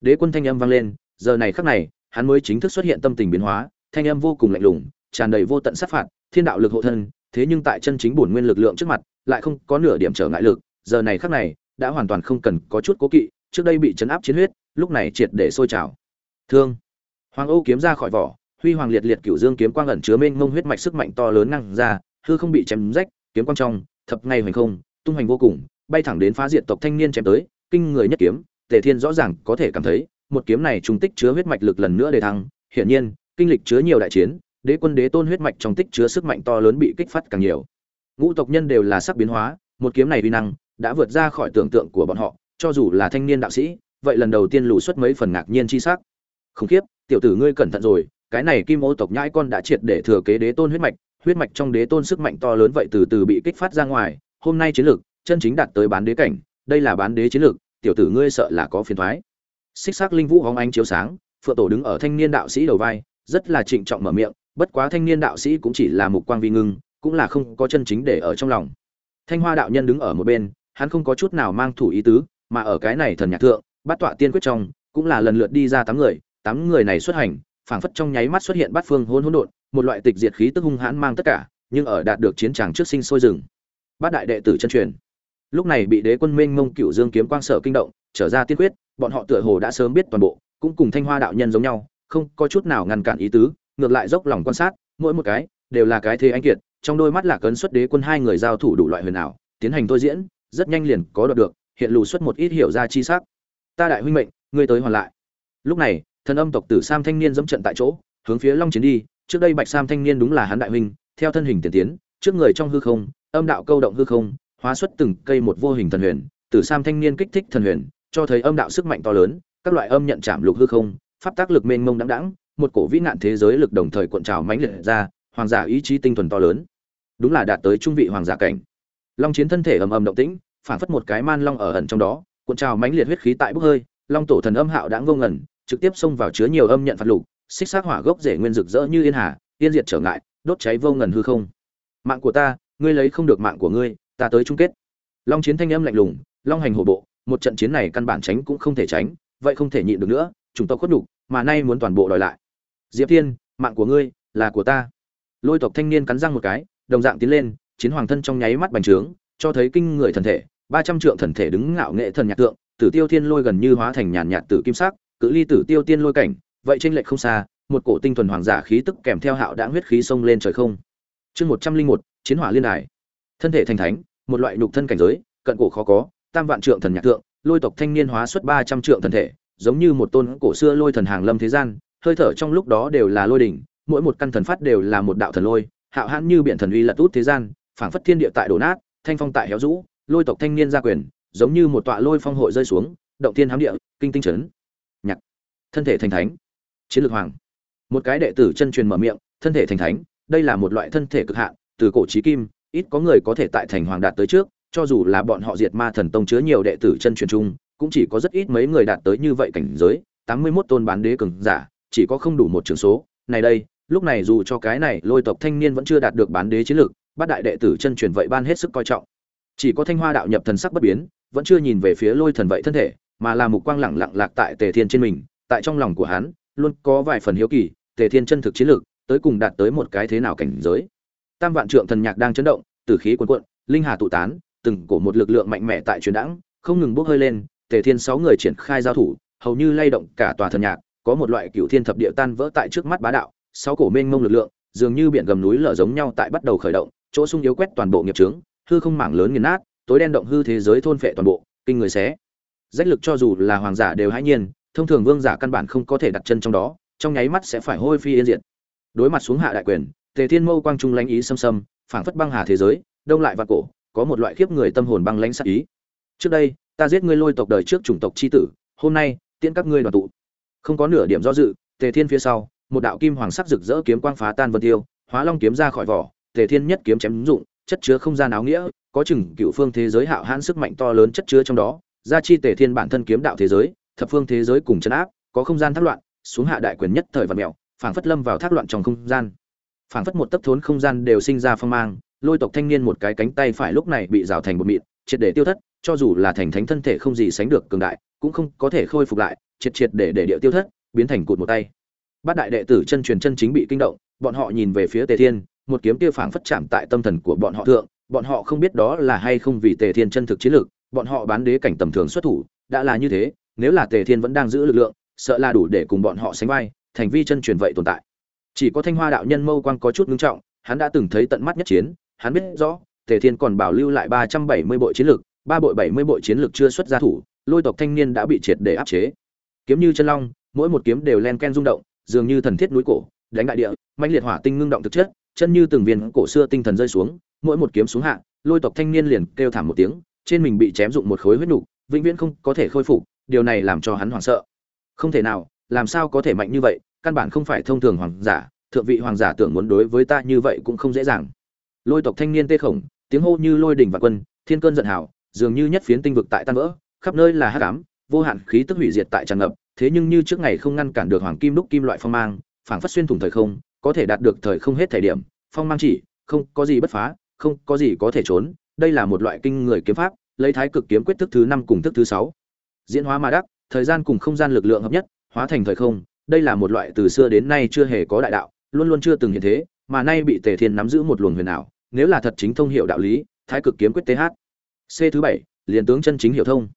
Đế quân thanh âm vang lên, giờ này khắc này, hắn mới chính thức xuất hiện tâm tình biến hóa, thanh âm vô cùng lạnh lùng tràn đầy vô tận sát phạt, thiên đạo lực hộ thân, thế nhưng tại chân chính bổn nguyên lực lượng trước mặt, lại không có nửa điểm trở ngại lực, giờ này khắc này, đã hoàn toàn không cần có chút cố kỵ, trước đây bị chấn áp chiến huyết, lúc này triệt để sôi trào. Thương. Hoàng âu kiếm ra khỏi vỏ, huy hoàng liệt liệt cửu dương kiếm quang ẩn chứa mênh mông huyết mạch sức mạnh to lớn năng ra, hư không bị chém rách, kiếm quang trong, thập ngay hoành không, tung hoành vô cùng, bay thẳng đến phá diệt tộc thanh niên chém tới, kinh người nhất kiếm, tề thiên rõ ràng có thể cảm thấy, một kiếm này trung tích chứa huyết mạch lực lần nữa để thăng, hiển nhiên, kinh lịch chứa nhiều đại chiến đế quân đế tôn huyết mạch trong tích chứa sức mạnh to lớn bị kích phát càng nhiều. Ngũ tộc nhân đều là sắc biến hóa, một kiếm này uy năng đã vượt ra khỏi tưởng tượng của bọn họ, cho dù là thanh niên đạo sĩ, vậy lần đầu tiên lù xuất mấy phần ngạc nhiên chi sắc. Không khiếp, tiểu tử ngươi cẩn thận rồi, cái này kim ô tộc nhãi con đã triệt để thừa kế đế tôn huyết mạch huyết mạch trong đế tôn sức mạnh to lớn vậy từ từ bị kích phát ra ngoài, hôm nay chiến lược, chân chính đạt tới bán đế cảnh, đây là bán đế chiến lược, tiểu tử ngươi sợ là có phiền thoái. Xích xác linh vũ hóng ánh chiếu sáng, phượng tổ đứng ở thanh niên đạo sĩ đầu vai, rất là trịnh trọng mở miệng bất quá thanh niên đạo sĩ cũng chỉ là mục quang vi ngưng, cũng là không có chân chính để ở trong lòng. Thanh hoa đạo nhân đứng ở một bên, hắn không có chút nào mang thủ ý tứ, mà ở cái này thần nhạc thượng bát tọa tiên quyết trong, cũng là lần lượt đi ra tám người tám người này xuất hành, phảng phất trong nháy mắt xuất hiện bát phương hôn hỗn độn, một loại tịch diệt khí tức hung hãn mang tất cả, nhưng ở đạt được chiến tràng trước sinh sôi rừng. Bát đại đệ tử chân truyền. Lúc này bị đế quân minh mông cựu dương kiếm quang sở kinh động, trở ra tiên quyết, bọn họ tựa hồ đã sớm biết toàn bộ, cũng cùng thanh hoa đạo nhân giống nhau, không có chút nào ngăn cản ý tứ ngược lại dốc lòng quan sát, mỗi một cái đều là cái thế anh kiệt, trong đôi mắt là cấn xuất đế quân hai người giao thủ đủ loại huyền ảo, tiến hành tôi diễn, rất nhanh liền có đoạt được, hiện lù xuất một ít hiểu ra chi sắc. Ta đại huynh mệnh, ngươi tới hoàn lại. Lúc này, thần âm tộc tử sam thanh niên dẫm trận tại chỗ, hướng phía long chiến đi, trước đây bạch sam thanh niên đúng là hắn đại huynh, theo thân hình tiền tiến, trước người trong hư không, âm đạo câu động hư không, hóa xuất từng cây một vô hình thần huyền, tử sam thanh niên kích thích thần huyền, cho thấy âm đạo sức mạnh to lớn, các loại âm nhận chạm lục hư không, pháp tác lực mênh mông đãng đãng một cổ vĩ nạn thế giới lực đồng thời cuộn trào mãnh liệt ra, hoàng giả ý chí tinh thuần to lớn. Đúng là đạt tới trung vị hoàng giả cảnh. Long chiến thân thể ầm ầm động tĩnh phản phất một cái man long ở ẩn trong đó, cuộn trào mãnh liệt huyết khí tại bốc hơi, long tổ thần âm hạo đã ngông ngẩn, trực tiếp xông vào chứa nhiều âm nhận phạt lục, xích sắc hỏa gốc rễ nguyên rực rỡ như yên hà, yên diệt trở ngại, đốt cháy vô ngần hư không. Mạng của ta, ngươi lấy không được mạng của ngươi, ta tới chung kết. Long chiến thanh âm lạnh lùng, long hành hổ bộ, một trận chiến này căn bản tránh cũng không thể tránh, vậy không thể nhịn được nữa chúng ta khuất nhục, mà nay muốn toàn bộ đòi lại diệp thiên, mạng của ngươi là của ta. Lôi tộc thanh niên cắn răng một cái, đồng dạng tiến lên, chiến hoàng thân trong nháy mắt bành trướng, cho thấy kinh người thần thể, ba trăm trượng thần thể đứng ngạo nghệ thần nhạc tượng, tử tiêu thiên lôi gần như hóa thành nhàn nhạt tử kim sắc, cự ly tử tiêu tiên lôi cảnh, vậy trên lệch không xa, một cổ tinh thuần hoàng giả khí tức kèm theo hạo đã huyết khí xông lên trời không. Chương một trăm linh một, chiến hỏa liên đài. Thân thể thành thánh, một loại nhục thân cảnh giới, cận cổ khó có, tam vạn trượng thần nhạc tượng, lôi tộc thanh niên hóa xuất ba trăm trượng thần thể, giống như một tôn cổ xưa lôi thần hàng lâm thế gian hơi thở trong lúc đó đều là lôi đỉnh, mỗi một căn thần phát đều là một đạo thần lôi, hạo hãn như biển thần uy lật út thế gian, phảng phất thiên địa tại đổ nát, thanh phong tại héo rũ, lôi tộc thanh niên gia quyền, giống như một tọa lôi phong hội rơi xuống, động thiên hám địa, kinh tinh chấn. Nhạc. Thân thể thành thánh. Chiến lược hoàng. Một cái đệ tử chân truyền mở miệng, thân thể thành thánh, đây là một loại thân thể cực hạn, từ cổ chí kim, ít có người có thể tại thành hoàng đạt tới trước, cho dù là bọn họ diệt ma thần tông chứa nhiều đệ tử chân truyền chung, cũng chỉ có rất ít mấy người đạt tới như vậy cảnh giới, tám mươi 81 tôn bán đế cường giả chỉ có không đủ một trường số. Này đây, lúc này dù cho cái này lôi tộc thanh niên vẫn chưa đạt được bán đế chiến lược, bát đại đệ tử chân truyền vậy ban hết sức coi trọng. Chỉ có thanh hoa đạo nhập thần sắc bất biến, vẫn chưa nhìn về phía lôi thần vậy thân thể, mà là mục quang lẳng lặng lạc tại tề thiên trên mình, tại trong lòng của hắn, luôn có vài phần hiếu kỳ, tề thiên chân thực chiến lược, tới cùng đạt tới một cái thế nào cảnh giới. Tam vạn trượng thần nhạc đang chấn động từ khí cuồn cuộn, linh hà tụ tán, từng cổ một lực lượng mạnh mẽ tại truyền đãng, không ngừng bốc hơi lên, tề thiên sáu người triển khai giao thủ, hầu như lay động cả tòa thần nhạc có một loại cựu thiên thập địa tan vỡ tại trước mắt bá đạo, sáu cổ mênh mông lực lượng, dường như biển gầm núi lở giống nhau tại bắt đầu khởi động, chỗ sung yếu quét toàn bộ nghiệp trướng hư không mảng lớn nghiền nát, tối đen động hư thế giới thôn phệ toàn bộ, kinh người xé. Rách lực cho dù là hoàng giả đều hãy nhiên, thông thường vương giả căn bản không có thể đặt chân trong đó, trong nháy mắt sẽ phải hôi phi yên diệt. Đối mặt xuống hạ đại quyền, tề thiên mâu quang trung lãnh ý xâm xâm, phảng phất băng hà thế giới, đông lại và cổ, có một loại khiếp người tâm hồn băng lãnh sát ý. Trước đây, ta giết ngươi lôi tộc đời trước chủng tộc chi tử, hôm nay, tiễn các ngươi đoàn tụ không có nửa điểm do dự, tề thiên phía sau, một đạo kim hoàng sắc rực rỡ kiếm quang phá tan vân tiêu, hóa long kiếm ra khỏi vỏ, tề thiên nhất kiếm chém dụng, chất chứa không gian áo nghĩa, có chừng cựu phương thế giới hạo hãn sức mạnh to lớn chất chứa trong đó, gia chi tề thiên bản thân kiếm đạo thế giới, thập phương thế giới cùng chấn áp, có không gian thác loạn, xuống hạ đại quyền nhất thời vật mèo phảng phất lâm vào thác loạn trong không gian. Phảng phất một tấc thốn không gian đều sinh ra phong mang, lôi tộc thanh niên một cái cánh tay phải lúc này bị rào thành một mịn, triệt để tiêu thất, cho dù là thành thánh thân thể không gì sánh được cường đại, cũng không có thể khôi phục lại triệt triệt để để điệu tiêu thất biến thành cụt một tay. Bát đại đệ tử chân truyền chân chính bị kinh động bọn họ nhìn về phía tề thiên một kiếm kia phảng phất chạm tại tâm thần của bọn họ thượng bọn họ không biết đó là hay không vì tề thiên chân thực chiến lực, bọn họ bán đế cảnh tầm thường xuất thủ đã là như thế nếu là tề thiên vẫn đang giữ lực lượng sợ là đủ để cùng bọn họ sánh vai thành vi chân truyền vậy tồn tại. Chỉ có thanh hoa đạo nhân mâu quang có chút ngưng trọng hắn đã từng thấy tận mắt nhất chiến hắn biết rõ tề thiên còn bảo lưu lại ba trăm bảy mươi bộ chiến lực, ba bộ bảy mươi bộ chiến lực chưa xuất ra thủ lôi tộc thanh niên đã bị triệt để áp chế kiếm như chân long, mỗi một kiếm đều len ken rung động, dường như thần thiết núi cổ, đánh đại địa mạnh liệt hỏa tinh ngưng động thực chất, chân như từng viên cổ xưa tinh thần rơi xuống, mỗi một kiếm xuống hạ, lôi tộc thanh niên liền kêu thảm một tiếng, trên mình bị chém dụng một khối huyết nục, vĩnh viễn không có thể khôi phục, điều này làm cho hắn hoảng sợ. Không thể nào, làm sao có thể mạnh như vậy, căn bản không phải thông thường hoàng giả, thượng vị hoàng giả tưởng muốn đối với ta như vậy cũng không dễ dàng. Lôi tộc thanh niên tê khổng, tiếng hô như lôi đỉnh và quân, thiên cơn giận hào, dường như nhất phiến tinh vực tại tan vỡ, khắp nơi là hắc ám vô hạn khí tức hủy diệt tại tràn ngập, thế nhưng như trước ngày không ngăn cản được hoàng kim đúc kim loại phong mang, phảng phất xuyên thủng thời không, có thể đạt được thời không hết thời điểm, phong mang chỉ, không có gì bất phá, không có gì có thể trốn, đây là một loại kinh người kiếm pháp, lấy thái cực kiếm quyết thức thứ năm cùng thức thứ sáu. Diễn hóa ma đắc, thời gian cùng không gian lực lượng hợp nhất, hóa thành thời không, đây là một loại từ xưa đến nay chưa hề có đại đạo, luôn luôn chưa từng hiện thế, mà nay bị tề thiên nắm giữ một luồng huyền ảo, nếu là thật chính thông hiểu đạo lý, thái cực kiếm quyết th c thứ bảy, liền tướng chân chính hiểu thông.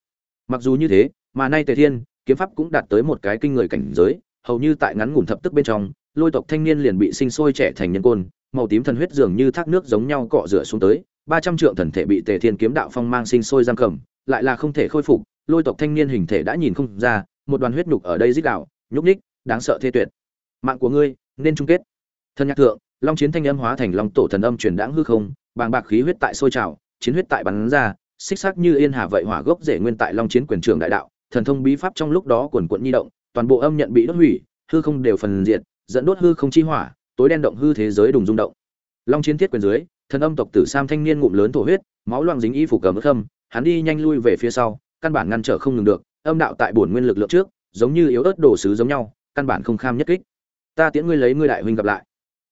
Mặc dù như thế mà nay tề thiên, kiếm pháp cũng đạt tới một cái kinh người cảnh giới, hầu như tại ngắn ngủn thập tức bên trong, lôi tộc thanh niên liền bị sinh sôi trẻ thành nhân côn, màu tím thần huyết dường như thác nước giống nhau cọ rửa xuống tới, ba trăm trượng thần thể bị tề thiên kiếm đạo phong mang sinh sôi giam cầm, lại là không thể khôi phục, lôi tộc thanh niên hình thể đã nhìn không ra, một đoàn huyết nhục ở đây dít đạo nhúc ních đáng sợ thê tuyệt. Mạng của ngươi, nên chung kết. Thân nhạc thượng, long chiến thanh âm hóa thành long tổ thần âm truyền đãng hư không, bàng bạc khí huyết tại sôi trào, chiến huyết tại bắn ra, xích sắc như yên hà vậy hỏa gốc rễ nguyên tại long chiến quyền trường đại đạo thần thông bí pháp trong lúc đó quần quận nhi động, toàn bộ âm nhận bị đốt hủy, hư không đều phần diệt, dẫn đốt hư không chi hỏa, tối đen động hư thế giới đùng rung động. Long chiến thiết quyền dưới, thần âm tộc tử sam thanh niên ngụm lớn thổ huyết, máu loang dính y phục cầm khâm, hắn đi nhanh lui về phía sau, căn bản ngăn trở không ngừng được, âm đạo tại bổn nguyên lực lượng trước, giống như yếu ớt đồ sứ giống nhau, căn bản không kham nhất kích. Ta tiễn ngươi lấy ngươi đại huynh gặp lại.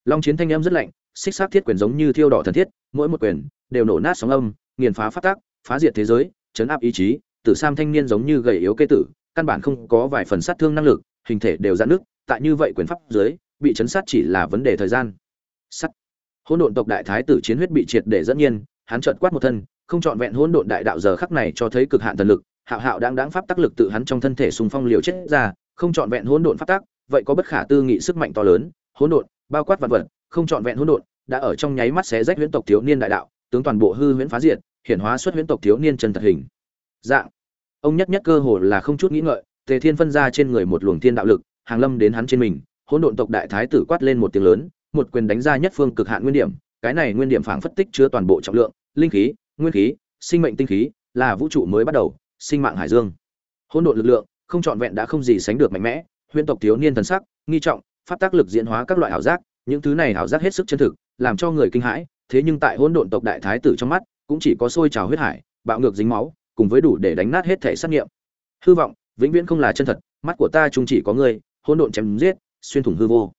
Long chiến thanh âm rất lạnh, xích sát thiết quyền giống như thiêu đỏ thần thiết, mỗi một quyền đều nổ nát sóng âm, nghiền phá phát tác phá diệt thế giới, chấn áp ý chí tử sam thanh niên giống như gầy yếu kê tử, căn bản không có vài phần sát thương năng lực, hình thể đều giãn nước tại như vậy quyền pháp dưới, bị chấn sát chỉ là vấn đề thời gian. Sắt. Hỗn độn tộc đại thái tử chiến huyết bị triệt để dẫn nhiên, hắn chợt quát một thân, không chọn vẹn hỗn độn đại đạo giờ khắc này cho thấy cực hạn thần lực, hạo hạo đang đáng pháp tác lực tự hắn trong thân thể xung phong liều chết ra, không chọn vẹn hỗn độn pháp tác vậy có bất khả tư nghị sức mạnh to lớn, hỗn độn, bao quát vạn vật, không chọn vẹn hỗn độn, đã ở trong nháy mắt xé rách huyễn tộc thiếu niên đại đạo, tướng toàn bộ hư huyễn phá diệt, hiển hóa xuất huyễn tộc thiếu niên chân thật hình dạng. Ông nhất nhất cơ hồ là không chút nghĩ ngợi, tề thiên phân ra trên người một luồng thiên đạo lực, hàng lâm đến hắn trên mình, hỗn độn tộc đại thái tử quát lên một tiếng lớn, một quyền đánh ra nhất phương cực hạn nguyên điểm, cái này nguyên điểm phảng phất tích chứa toàn bộ trọng lượng, linh khí, nguyên khí, sinh mệnh tinh khí, là vũ trụ mới bắt đầu, sinh mạng hải dương. Hỗn độn lực lượng, không trọn vẹn đã không gì sánh được mạnh mẽ, huyễn tộc thiếu niên thần sắc, nghi trọng phát tác lực diễn hóa các loại ảo giác, những thứ này ảo giác hết sức chân thực, làm cho người kinh hãi, thế nhưng tại hỗn độn tộc đại thái tử trong mắt, cũng chỉ có sôi trào huyết hải, bạo ngược dính máu cùng với đủ để đánh nát hết thể sát nghiệm. Hư vọng, vĩnh viễn không là chân thật, mắt của ta chung chỉ có ngươi, hỗn độn chém giết, xuyên thủng hư vô.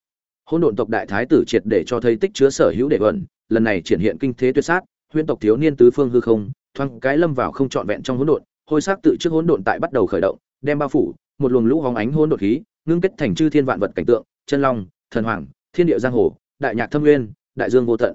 Hỗn độn tộc đại thái tử triệt để cho thấy tích chứa sở hữu để ẩn lần này triển hiện kinh thế tuyệt sát, huyễn tộc thiếu niên tứ phương hư không, thoáng cái lâm vào không trọn vẹn trong hỗn độn, hôi sắc tự trước hỗn độn tại bắt đầu khởi động, đem bao phủ, một luồng lũ hóng ánh hỗn độn khí, ngưng kết thành chư thiên vạn vật cảnh tượng, chân long, thần hoàng, thiên địa giang hồ, đại nhạc thâm nguyên, đại dương vô tận.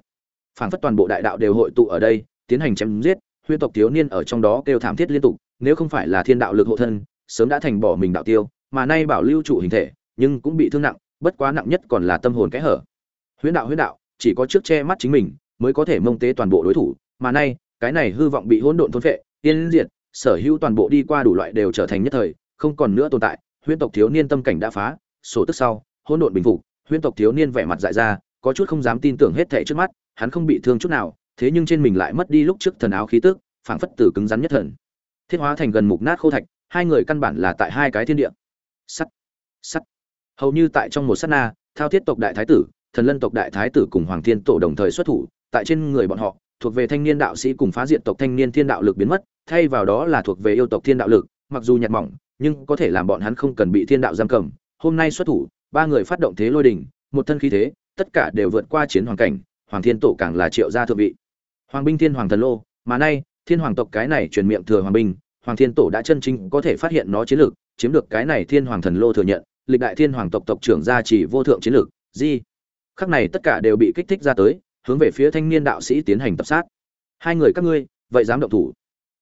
Phảng phất toàn bộ đại đạo đều hội tụ ở đây, tiến hành chém giết huyễn tộc thiếu niên ở trong đó kêu thảm thiết liên tục, nếu không phải là thiên đạo lực hộ thân, sớm đã thành bỏ mình đạo tiêu, mà nay bảo lưu trụ hình thể, nhưng cũng bị thương nặng, bất quá nặng nhất còn là tâm hồn kẽ hở. Huyễn đạo huyễn đạo, chỉ có trước che mắt chính mình, mới có thể mông tế toàn bộ đối thủ, mà nay, cái này hư vọng bị hỗn độn thôn phệ tiên diệt, sở hữu toàn bộ đi qua đủ loại đều trở thành nhất thời, không còn nữa tồn tại, huyễn tộc thiếu niên tâm cảnh đã phá, sổ tức sau, hỗn độn bình phục, huyễn tộc thiếu niên vẻ mặt dại ra, có chút không dám tin tưởng hết thảy trước mắt, hắn không bị thương chút nào thế nhưng trên mình lại mất đi lúc trước thần áo khí tức phảng phất tử cứng rắn nhất thần. Thiết hóa thành gần mục nát khô thạch, hai người căn bản là tại hai cái thiên địa. Sắt sắt. Hầu như tại trong một sát na, thao thiết tộc đại thái tử, thần lân tộc đại thái tử cùng hoàng thiên tổ đồng thời xuất thủ, tại trên người bọn họ, thuộc về thanh niên đạo sĩ cùng phá diện tộc thanh niên thiên đạo lực biến mất, thay vào đó là thuộc về yêu tộc thiên đạo lực, mặc dù nhạt mỏng, nhưng có thể làm bọn hắn không cần bị thiên đạo giam cầm. Hôm nay xuất thủ, ba người phát động thế lôi đình, một thân khí thế, tất cả đều vượt qua chiến hoàng cảnh, hoàng thiên tổ càng là triệu gia thượng vị hoàng binh thiên hoàng thần lô, mà nay, thiên hoàng tộc cái này truyền miệng thừa hoàng binh, hoàng thiên tổ đã chân chính có thể phát hiện nó chiến lược, chiếm được cái này thiên hoàng thần lô thừa nhận, lịch đại thiên hoàng tộc tộc trưởng gia chỉ vô thượng chiến lược di khắc này tất cả đều bị kích thích ra tới, hướng về phía thanh niên đạo sĩ tiến hành tập sát. Hai người các ngươi, vậy dám động thủ?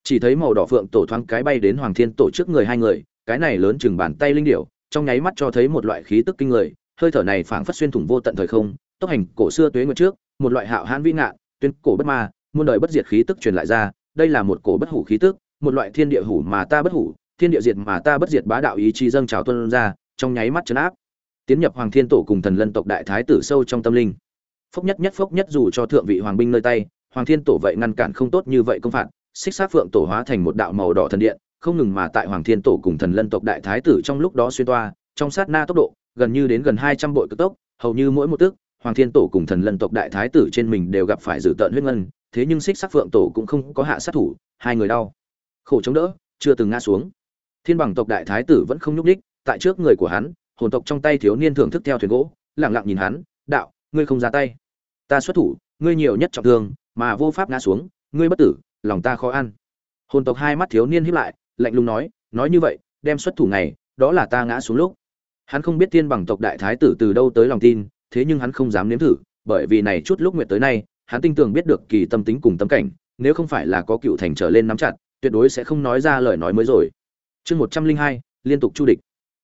Chỉ thấy màu đỏ phượng tổ thoáng cái bay đến hoàng thiên tổ trước người hai người, cái này lớn chừng bàn tay linh điểu, trong nháy mắt cho thấy một loại khí tức kinh người, hơi thở này phảng phất xuyên thủng vô tận thời không, tốc hành cổ xưa tuế nguyệt trước, một loại hạo hãn vĩ ngạn, tuyên cổ bất ma muôn đời bất diệt khí tức truyền lại ra, đây là một cổ bất hủ khí tức, một loại thiên địa hủ mà ta bất hủ, thiên địa diệt mà ta bất diệt bá đạo ý chí dâng trào tuân ra, trong nháy mắt chấn áp. Tiến nhập hoàng thiên tổ cùng thần lân tộc đại thái tử sâu trong tâm linh. Phốc nhất nhất phốc nhất dù cho thượng vị hoàng binh nơi tay, hoàng thiên tổ vậy ngăn cản không tốt như vậy công phạt, xích sát phượng tổ hóa thành một đạo màu đỏ thần điện, không ngừng mà tại hoàng thiên tổ cùng thần lân tộc đại thái tử trong lúc đó xuyên toa, trong sát na tốc độ, gần như đến gần hai trăm bội cực tốc, hầu như mỗi một tức, hoàng thiên tổ cùng thần lân tộc đại thái tử trên mình đều gặp phải dữ tận huyết ngân thế nhưng xích sắc phượng tổ cũng không có hạ sát thủ, hai người đau. Khổ chống đỡ, chưa từng ngã xuống. Thiên bằng tộc đại thái tử vẫn không nhúc đích tại trước người của hắn, hồn tộc trong tay thiếu niên thưởng thức theo thuyền gỗ lẳng lặng nhìn hắn, đạo, ngươi không ra tay. Ta xuất thủ, ngươi nhiều nhất trọng thương, mà vô pháp ngã xuống, ngươi bất tử, lòng ta khó ăn hồn tộc hai mắt thiếu niên hiếp lại, lạnh lùng nói nói như vậy, đem xuất thủ này, đó là ta ngã xuống lúc. Hắn không biết thiên bằng tộc đại thái tử từ đâu tới lòng tin, thế nhưng hắn không dám nếm thử, bởi vì này chút lúc nguyệt tới nay hắn tin tưởng biết được kỳ tâm tính cùng tâm cảnh nếu không phải là có cựu thành trở lên nắm chặt tuyệt đối sẽ không nói ra lời nói mới rồi. Chương một trăm linh hai liên tục chu địch.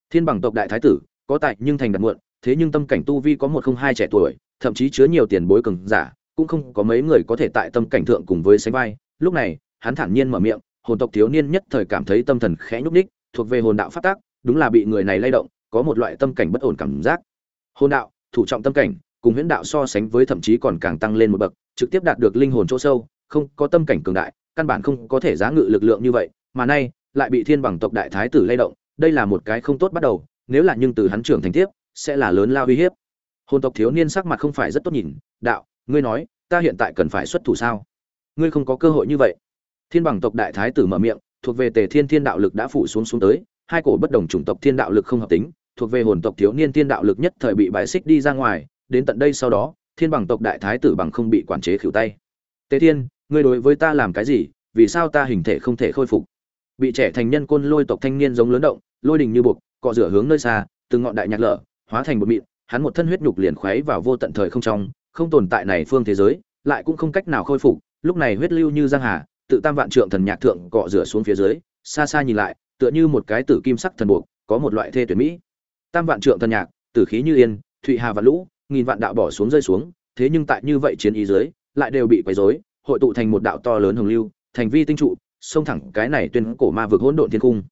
Thiên bằng tộc đại thái tử có tại nhưng thành đạt muộn thế nhưng tâm cảnh tu vi có một không hai trẻ tuổi thậm chí chứa nhiều tiền bối cường giả cũng không có mấy người có thể tại tâm cảnh thượng cùng với sánh vai. Lúc này hắn thản nhiên mở miệng hồn tộc thiếu niên nhất thời cảm thấy tâm thần khẽ nhúc nhích, thuộc về hồn đạo phát tác đúng là bị người này lay động có một loại tâm cảnh bất ổn cảm giác. Hồn đạo thủ trọng tâm cảnh cùng huyễn đạo so sánh với thậm chí còn càng tăng lên một bậc, trực tiếp đạt được linh hồn chỗ sâu, không có tâm cảnh cường đại, căn bản không có thể giá ngự lực lượng như vậy, mà nay, lại bị thiên bằng tộc đại thái tử lay động, đây là một cái không tốt bắt đầu, nếu là nhưng từ hắn trưởng thành tiếp, sẽ là lớn lao uy hiếp. Hồn tộc thiếu niên sắc mặt không phải rất tốt nhìn, đạo, ngươi nói, ta hiện tại cần phải xuất thủ sao? Ngươi không có cơ hội như vậy. Thiên bằng tộc đại thái tử mở miệng, thuộc về tề thiên thiên đạo lực đã phủ xuống xuống tới, hai cổ bất đồng chủng tộc thiên đạo lực không hợp tính, thuộc về hồn tộc thiếu niên thiên đạo lực nhất thời bị bài xích đi ra ngoài đến tận đây sau đó, thiên bằng tộc đại thái tử bằng không bị quản chế khỉu tay. Tế thiên, ngươi đối với ta làm cái gì? Vì sao ta hình thể không thể khôi phục? Bị trẻ thành nhân côn lôi tộc thanh niên giống lớn động, lôi đình như buộc, cọ rửa hướng nơi xa, từng ngọn đại nhạc lở, hóa thành một mịn, hắn một thân huyết nhục liền khoáy vào vô tận thời không trong, không tồn tại này phương thế giới, lại cũng không cách nào khôi phục, lúc này huyết lưu như giang hà, tự tam vạn trượng thần nhạc thượng cọ rửa xuống phía dưới, xa xa nhìn lại, tựa như một cái tử kim sắc thần buộc, có một loại thê tuyển mỹ. Tam vạn trượng thần nhạc, tử khí như yên, thụy hà và lũ nghìn vạn đạo bỏ xuống rơi xuống, thế nhưng tại như vậy chiến ý dưới, lại đều bị quấy rối, hội tụ thành một đạo to lớn hồng lưu, thành vi tinh trụ, xông thẳng cái này tuyên cổ ma vực hỗn độn thiên cung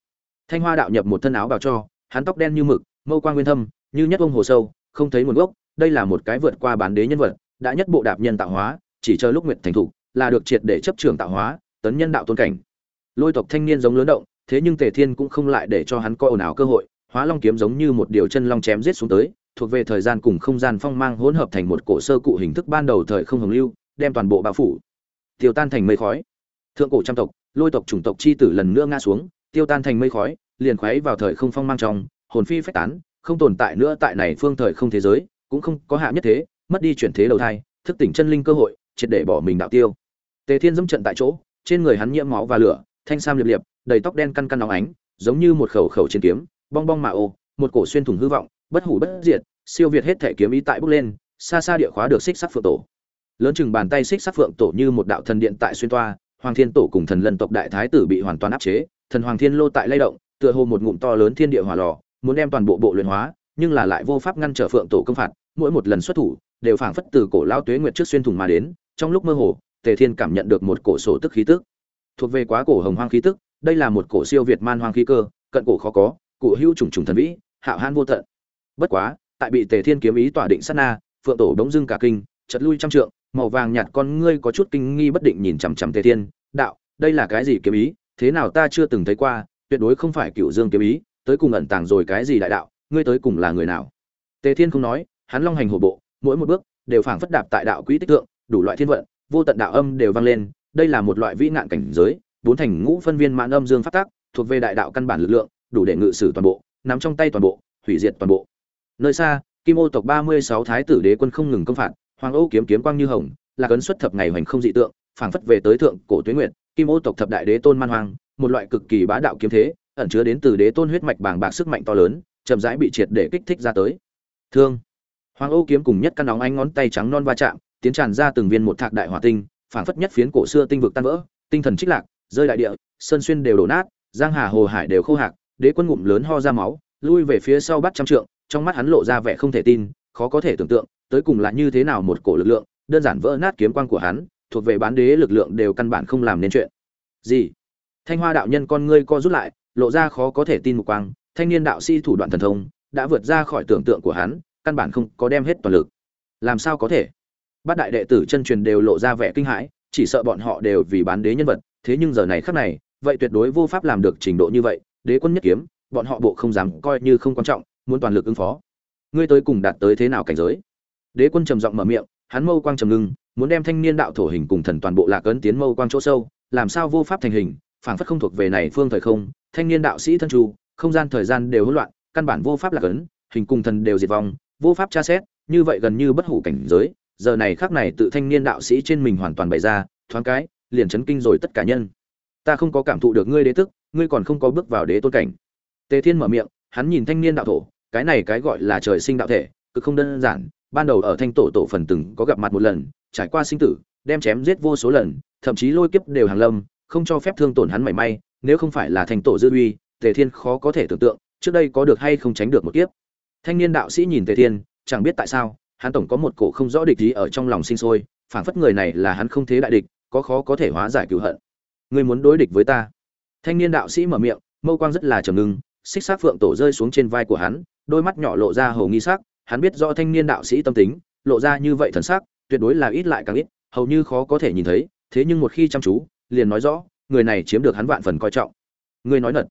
thanh hoa đạo nhập một thân áo bào cho, hắn tóc đen như mực, mâu quang nguyên thâm, như nhất ông hồ sâu, không thấy nguồn gốc, đây là một cái vượt qua bán đế nhân vật, đã nhất bộ đạp nhân tạo hóa, chỉ chờ lúc nguyệt thành thủ, là được triệt để chấp trường tạo hóa, tấn nhân đạo tôn cảnh. Lôi tộc thanh niên giống lớn động, thế nhưng tề thiên cũng không lại để cho hắn coi ồn ào cơ hội, hóa long kiếm giống như một điều chân long chém giết xuống tới thuộc về thời gian cùng không gian phong mang hỗn hợp thành một cổ sơ cụ hình thức ban đầu thời không hồng lưu, đem toàn bộ bao phủ. Tiêu tan thành mây khói. Thượng cổ trăm tộc, lôi tộc chủng tộc chi tử lần nữa ngã xuống, tiêu tan thành mây khói, liền khoáy vào thời không phong mang trong, hồn phi phách tán, không tồn tại nữa tại này phương thời không thế giới, cũng không có hạ nhất thế, mất đi chuyển thế đầu thai, thức tỉnh chân linh cơ hội, triệt để bỏ mình đạo tiêu. Tề thiên dẫm trận tại chỗ, trên người hắn nhiễm máu và lửa, thanh sam liệp liệp, đầy tóc đen căn căn nóng ánh, giống như một khẩu khẩu trên kiếm, bong bong mà ô, một cổ xuyên thủng hư vọng bất hủ bất diệt, siêu việt hết thể kiếm ý tại bước lên, xa xa địa khóa được xích sắc phượng tổ. Lớn chừng bàn tay xích sắc phượng tổ như một đạo thần điện tại xuyên toa, hoàng thiên tổ cùng thần lân tộc đại thái tử bị hoàn toàn áp chế, thần hoàng thiên lô tại lay động, tựa hồ một ngụm to lớn thiên địa hỏa lò, muốn đem toàn bộ bộ luyện hóa, nhưng là lại vô pháp ngăn trở phượng tổ công phạt, mỗi một lần xuất thủ, đều phảng phất từ cổ lao tuế nguyệt trước xuyên thủng mà đến, trong lúc mơ hồ, tề thiên cảm nhận được một cổ sổ tức khí tức. Thuộc về quá cổ hồng hoang khí tức, đây là một cổ siêu việt man hoang khí cơ, cận cổ khó có cụ hữu trùng trùng thần vĩ, hạo hãn vô tận bất quá, tại bị tề thiên kiếm ý tỏa định sát na, phượng tổ bỗng dưng cả kinh chật lui trăm trượng, màu vàng nhạt con ngươi có chút kinh nghi bất định nhìn chằm chằm tề thiên, đạo, đây là cái gì kiếm ý? Thế nào ta chưa từng thấy qua, tuyệt đối không phải cựu dương kiếm ý, tới cùng ẩn tàng rồi cái gì đại đạo, ngươi tới cùng là người nào? Tề thiên không nói, hắn long hành hổ bộ, mỗi một bước đều phảng phất đạp tại đạo quỹ tích tượng đủ loại thiên vận, vô tận đạo âm đều vang lên, đây là một loại vĩ nạn cảnh giới, bốn thành ngũ phân viên mãn âm dương phát tác thuộc về đại đạo căn bản lực lượng, đủ để ngự sử toàn bộ, nắm trong tay toàn bộ, hủy diệt toàn bộ nơi xa, kim ô tộc ba mươi sáu thái tử đế quân không ngừng công phạt, hoàng âu kiếm kiếm quang như hồng, là cấn xuất thập ngày hoành không dị tượng, phảng phất về tới thượng cổ tuyến nguyện kim ô tộc thập đại đế tôn man hoang, một loại cực kỳ bá đạo kiếm thế, ẩn chứa đến từ đế tôn huyết mạch bàng bạc sức mạnh to lớn, chậm rãi bị triệt để kích thích ra tới. Thương. Hoàng âu kiếm cùng nhất căn nóng ánh ngón tay trắng non va chạm, tiến tràn ra từng viên một thạc đại hỏa tinh, phảng phất nhất phiến cổ xưa tinh vực tan vỡ, tinh thần trích lạc, rơi đại địa, sơn xuyên đều đổ nát, giang hà hồ hải đều khô hạc, đế quân ngụm lớn ho ra máu, lui về phía sau bắt trăm trượng trong mắt hắn lộ ra vẻ không thể tin, khó có thể tưởng tượng, tới cùng là như thế nào một cổ lực lượng, đơn giản vỡ nát kiếm quan của hắn, thuộc về bán đế lực lượng đều căn bản không làm nên chuyện. Gì? Thanh hoa đạo nhân con ngươi co rút lại, lộ ra khó có thể tin một quang, thanh niên đạo sĩ thủ đoạn thần thông, đã vượt ra khỏi tưởng tượng của hắn, căn bản không có đem hết toàn lực. Làm sao có thể? Bát đại đệ tử chân truyền đều lộ ra vẻ kinh hãi, chỉ sợ bọn họ đều vì bán đế nhân vật, thế nhưng giờ này khắc này, vậy tuyệt đối vô pháp làm được trình độ như vậy, đế quân nhất kiếm, bọn họ bộ không dám coi như không quan trọng muốn toàn lực ứng phó. Ngươi tới cùng đạt tới thế nào cảnh giới? Đế quân trầm giọng mở miệng hắn mâu quang trầm ngưng muốn đem thanh niên đạo thổ hình cùng thần toàn bộ lạc ấn tiến mâu quang chỗ sâu làm sao vô pháp thành hình phảng phất không thuộc về này phương thời không thanh niên đạo sĩ thân chủ, không gian thời gian đều hỗn loạn căn bản vô pháp lạc ấn hình cùng thần đều diệt vong vô pháp tra xét như vậy gần như bất hủ cảnh giới giờ này khắc này tự thanh niên đạo sĩ trên mình hoàn toàn bày ra thoáng cái liền chấn kinh rồi tất cả nhân. Ta không có cảm thụ được ngươi đế tức ngươi còn không có bước vào đế tôn cảnh. Tề thiên mở miệng hắn nhìn thanh niên đạo thổ cái này cái gọi là trời sinh đạo thể, cực không đơn giản. Ban đầu ở thanh tổ tổ phần từng có gặp mặt một lần, trải qua sinh tử, đem chém giết vô số lần, thậm chí lôi kiếp đều hàng lâm, không cho phép thương tổn hắn mảy may, nếu không phải là thanh tổ dư uy, tề thiên khó có thể tưởng tượng, trước đây có được hay không tránh được một kiếp. Thanh niên đạo sĩ nhìn tề thiên, chẳng biết tại sao, hắn tổng có một cổ không rõ địch ý ở trong lòng sinh sôi, phảng phất người này là hắn không thế đại địch, có khó có thể hóa giải cựu hận. Ngươi muốn đối địch với ta. Thanh niên đạo sĩ mở miệng, mâu quang rất là trầm ngưng xích xác phượng tổ rơi xuống trên vai của hắn, đôi mắt nhỏ lộ ra hầu nghi sắc, hắn biết rõ thanh niên đạo sĩ tâm tính, lộ ra như vậy thần sắc, tuyệt đối là ít lại càng ít, hầu như khó có thể nhìn thấy, thế nhưng một khi chăm chú, liền nói rõ, người này chiếm được hắn vạn phần coi trọng. Ngươi nói nật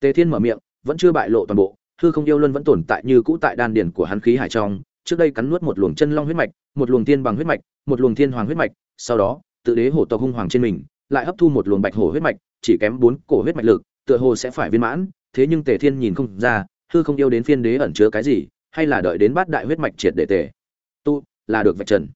tề thiên mở miệng, vẫn chưa bại lộ toàn bộ, hư không yêu luân vẫn tồn tại như cũ tại đan điền của hắn khí hải trong, trước đây cắn nuốt một luồng chân long huyết mạch, một luồng tiên bằng huyết mạch, một luồng thiên hoàng huyết mạch, sau đó, tự đế hổ tộc hung hoàng trên mình, lại hấp thu một luồng bạch hổ huyết mạch, chỉ kém bốn cổ huyết mạch lực, tựa hồ sẽ phải viên mãn thế nhưng tề thiên nhìn không ra, hư không yêu đến phiên đế ẩn chứa cái gì, hay là đợi đến bát đại huyết mạch triệt để tề. Tu, là được vạch trần.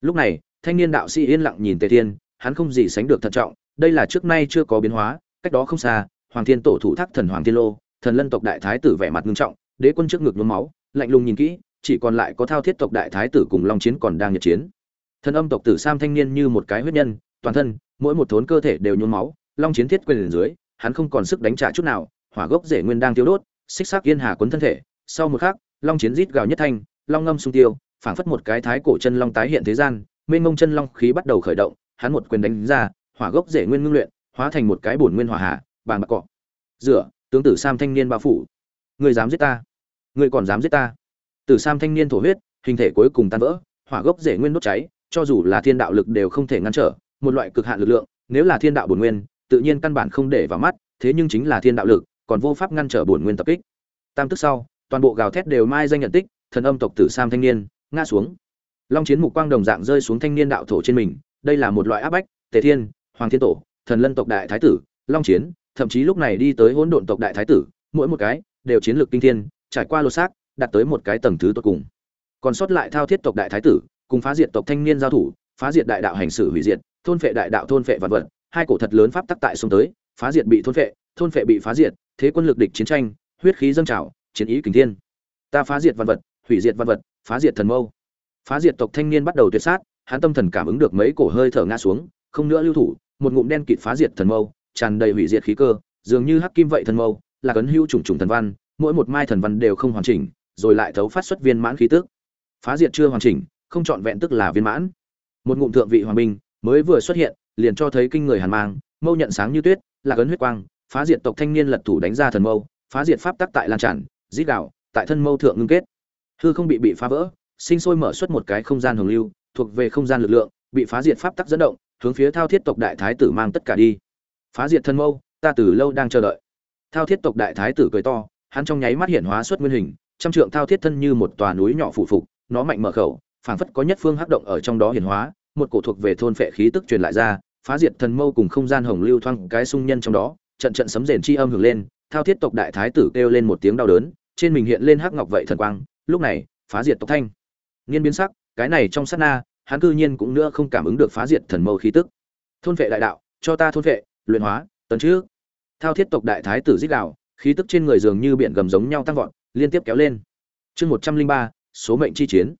Lúc này, thanh niên đạo sĩ yên lặng nhìn tề thiên, hắn không gì sánh được thận trọng, đây là trước nay chưa có biến hóa, cách đó không xa, hoàng thiên tổ thủ thác thần hoàng thiên lô, thần lân tộc đại thái tử vẻ mặt nghiêm trọng, đế quân trước ngực nhuốm máu, lạnh lùng nhìn kỹ, chỉ còn lại có thao thiết tộc đại thái tử cùng long chiến còn đang nhật chiến. Thần âm tộc tử sam thanh niên như một cái huyết nhân, toàn thân, mỗi một thốn cơ thể đều nhuốm máu, long chiến thiết quyền dưới, hắn không còn sức đánh trả chút nào hỏa gốc rễ nguyên đang tiêu đốt xích sắc yên hà cuốn thân thể sau một khắc long chiến rít gào nhất thanh long ngâm xung tiêu phảng phất một cái thái cổ chân long tái hiện thế gian mênh mông chân long khí bắt đầu khởi động hắn một quyền đánh ra hỏa gốc rễ nguyên ngưng luyện hóa thành một cái bổn nguyên hỏa hạ bàng bạc cọ. Dựa, tướng tử sam thanh niên bao phủ. Ngươi dám giết ta? Ngươi còn dám giết ta? Tử sam thanh niên thổ huyết hình thể cuối cùng tan vỡ hỏa gốc rễ nguyên đốt cháy cho dù là thiên đạo lực đều không thể ngăn trở một loại cực hạn lực lượng nếu là thiên đạo bổn nguyên tự nhiên căn bản không để vào mắt thế nhưng chính là thiên đạo lực còn vô pháp ngăn trở bổn nguyên tập kích. Tam tức sau, toàn bộ gào thét đều mai danh nhận tích, thần âm tộc tử sam thanh niên, ngã xuống. Long chiến mục quang đồng dạng rơi xuống thanh niên đạo thổ trên mình, đây là một loại áp bách, tề thiên, hoàng thiên tổ, thần lân tộc đại thái tử, long chiến, thậm chí lúc này đi tới hỗn độn tộc đại thái tử, mỗi một cái đều chiến lược kinh thiên, trải qua lô xác, đạt tới một cái tầng thứ tốt cùng. Còn sót lại thao thiết tộc đại thái tử, cùng phá diệt tộc thanh niên giao thủ, phá diệt đại đạo hành xử hủy diệt, thôn phệ đại đạo, thôn phệ vạn vật, hai cổ thật lớn pháp tắc tại xung tới, phá diệt bị thôn phệ thôn phệ bị phá diệt thế quân lực địch chiến tranh, huyết khí dâng trào, chiến ý kình thiên. Ta phá diệt văn vật, hủy diệt văn vật, phá diệt thần mâu. Phá diệt tộc thanh niên bắt đầu tuyệt sát, hắn tâm thần cảm ứng được mấy cổ hơi thở ngã xuống, không nữa lưu thủ, một ngụm đen kịt phá diệt thần mâu, tràn đầy hủy diệt khí cơ, dường như hắc kim vậy thần mâu, là cấn hữu trùng trùng thần văn, mỗi một mai thần văn đều không hoàn chỉnh, rồi lại thấu phát xuất viên mãn khí tức. Phá diệt chưa hoàn chỉnh, không chọn vẹn tức là viên mãn. Một ngụm thượng vị hoàng binh mới vừa xuất hiện, liền cho thấy kinh người hàn mang, mâu nhận sáng như tuyết, là cấn huyết quang phá diệt tộc thanh niên lật thủ đánh ra thần mâu, phá diệt pháp tắc tại lan tràn dít đạo tại thân mâu thượng ngưng kết. Hư không bị bị phá vỡ, sinh sôi mở xuất một cái không gian hồng lưu, thuộc về không gian lực lượng, bị phá diệt pháp tắc dẫn động, hướng phía thao thiết tộc đại thái tử mang tất cả đi. Phá diệt thân mâu, ta từ lâu đang chờ đợi. Thao thiết tộc đại thái tử cười to, hắn trong nháy mắt hiện hóa xuất nguyên hình, trăm trượng thao thiết thân như một tòa núi nhỏ phủ phục, nó mạnh mở khẩu, phảng phất có nhất phương hắc động ở trong đó hiện hóa, một cổ thuộc về thôn phệ khí tức truyền lại ra, phá diệt thần mâu cùng không gian hồng lưu thoang cái sung nhân trong đó trận trận sấm rền chi âm hưởng lên, thao thiết tộc đại thái tử kêu lên một tiếng đau đớn, trên mình hiện lên hắc ngọc vậy thần quang, lúc này, phá diệt tộc thanh. Nghiên biến sắc, cái này trong sát na, hắn cư nhiên cũng nữa không cảm ứng được phá diệt thần mâu khí tức. Thôn vệ đại đạo, cho ta thôn vệ, luyện hóa, tấn trước thao thiết tộc đại thái tử giết đạo khí tức trên người dường như biển gầm giống nhau tăng vọt, liên tiếp kéo lên. Chương một trăm linh ba, số mệnh chi chiến.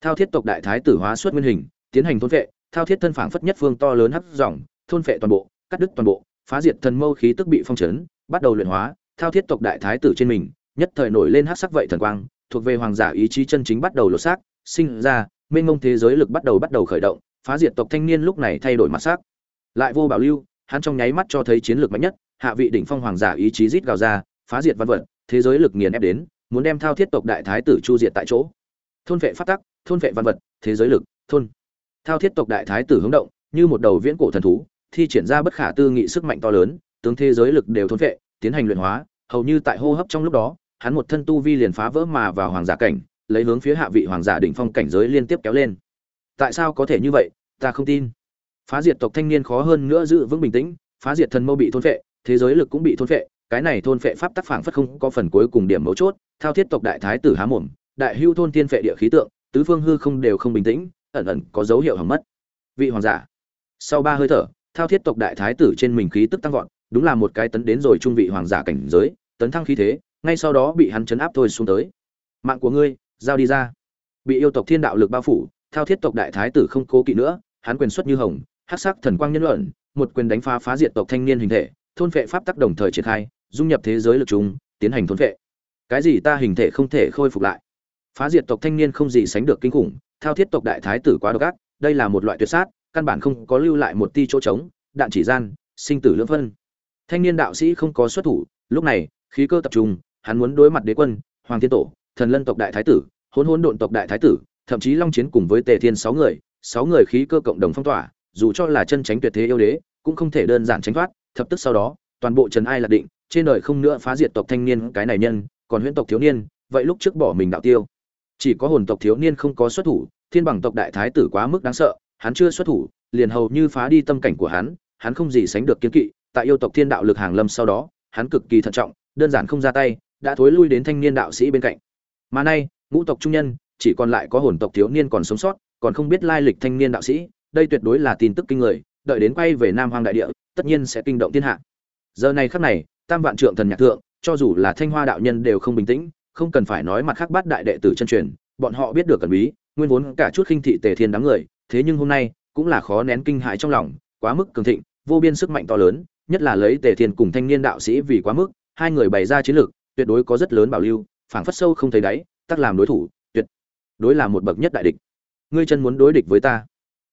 Thao thiết tộc đại thái tử hóa xuất nguyên hình, tiến hành thôn vệ, thao thiết thân phảng phất nhất phương to lớn hấp dòng, thôn vệ toàn bộ, cắt đứt toàn bộ phá diệt thần mâu khí tức bị phong chấn, bắt đầu luyện hóa, thao thiết tộc đại thái tử trên mình, nhất thời nổi lên hắc sắc vậy thần quang, thuộc về hoàng giả ý chí chân chính bắt đầu lột xác, sinh ra, mênh mông thế giới lực bắt đầu bắt đầu khởi động, phá diệt tộc thanh niên lúc này thay đổi mặt sắc. Lại vô bảo lưu, hắn trong nháy mắt cho thấy chiến lược mạnh nhất, hạ vị đỉnh phong hoàng giả ý chí rít gào ra, phá diệt văn vật, thế giới lực nghiền ép đến, muốn đem thao thiết tộc đại thái tử chu diệt tại chỗ. Thôn vệ phát tắc, thôn vệ văn vật, thế giới lực, thôn. Thao thiết tộc đại thái tử hướng động, như một đầu viễn cổ thần thú thi triển ra bất khả tư nghị sức mạnh to lớn, tướng thế giới lực đều thôn vệ tiến hành luyện hóa, hầu như tại hô hấp trong lúc đó, hắn một thân tu vi liền phá vỡ mà vào hoàng giả cảnh, lấy hướng phía hạ vị hoàng giả đỉnh phong cảnh giới liên tiếp kéo lên. Tại sao có thể như vậy, ta không tin. Phá diệt tộc thanh niên khó hơn nữa giữ vững bình tĩnh, phá diệt thần mâu bị thôn phệ, thế giới lực cũng bị thôn phệ, cái này thôn phệ pháp tác phảng phất không có phần cuối cùng điểm mấu chốt, thao thiết tộc đại thái tử há mồm, đại hưu thôn tiên phệ địa khí tượng, tứ phương hư không đều không bình tĩnh, ẩn ẩn có dấu hiệu hỏng mất. Vị hoàng giả, sau ba hơi thở thao thiết tộc đại thái tử trên mình khí tức tăng vọt, đúng là một cái tấn đến rồi trung vị hoàng giả cảnh giới, tấn thăng khí thế, ngay sau đó bị hắn chấn áp thôi xuống tới. Mạng của ngươi, giao đi ra. Bị yêu tộc thiên đạo lực bao phủ, thao thiết tộc đại thái tử không cố kỵ nữa, hắn quyền xuất như hồng, hắc sắc thần quang nhân luận, một quyền đánh phá phá diệt tộc thanh niên hình thể, thôn phệ pháp tắc đồng thời triển khai, dung nhập thế giới lực chúng tiến hành thôn phệ cái gì ta hình thể không thể khôi phục lại? Phá diệt tộc thanh niên không gì sánh được kinh khủng, thao thiết tộc đại thái tử quá độc ác, đây là một loại tuyệt sát căn bản không có lưu lại một ti chỗ trống, đạn chỉ gian, sinh tử lưỡng phân. Thanh niên đạo sĩ không có xuất thủ, lúc này, khí cơ tập trung, hắn muốn đối mặt đế quân, hoàng thiên tổ, thần lân tộc đại thái tử, hỗn hỗn độn tộc đại thái tử, thậm chí long chiến cùng với tề thiên sáu người sáu người khí cơ cộng đồng phong tỏa, dù cho là chân tránh tuyệt thế yêu đế, cũng không thể đơn giản tránh thoát, thập tức sau đó, toàn bộ trần ai là định, trên đời không nữa phá diệt tộc thanh niên cái này nhân, còn huyễn tộc thiếu niên, vậy lúc trước bỏ mình đạo tiêu. Chỉ có hồn tộc thiếu niên không có xuất thủ, thiên bằng tộc đại thái tử quá mức đáng sợ hắn chưa xuất thủ, liền hầu như phá đi tâm cảnh của hắn hắn không gì sánh được kiến kỵ, tại yêu tộc thiên đạo lực hàng lâm sau đó, hắn cực kỳ thận trọng, đơn giản không ra tay, đã thối lui đến thanh niên đạo sĩ bên cạnh. Mà nay, ngũ tộc trung nhân, chỉ còn lại có hồn tộc thiếu niên còn sống sót, còn không biết lai lịch thanh niên đạo sĩ, đây tuyệt đối là tin tức kinh người, đợi đến quay về nam hoàng đại địa, tất nhiên sẽ kinh động thiên hạ. Giờ này khắc này, tam vạn trượng thần nhạc thượng, cho dù là thanh hoa đạo nhân đều không bình tĩnh, không cần phải nói mặt khác bát đại đệ tử chân truyền, bọn họ biết được cẩn bí, nguyên vốn cả chút khinh thị tề thiên đám người thế nhưng hôm nay, cũng là khó nén kinh hãi trong lòng, quá mức cường thịnh, vô biên sức mạnh to lớn, nhất là lấy tề thiên cùng thanh niên đạo sĩ vì quá mức, hai người bày ra chiến lược, tuyệt đối có rất lớn bảo lưu, phảng phất sâu không thấy đáy, tắc làm đối thủ, tuyệt đối là một bậc nhất đại địch. Ngươi chân muốn đối địch với ta?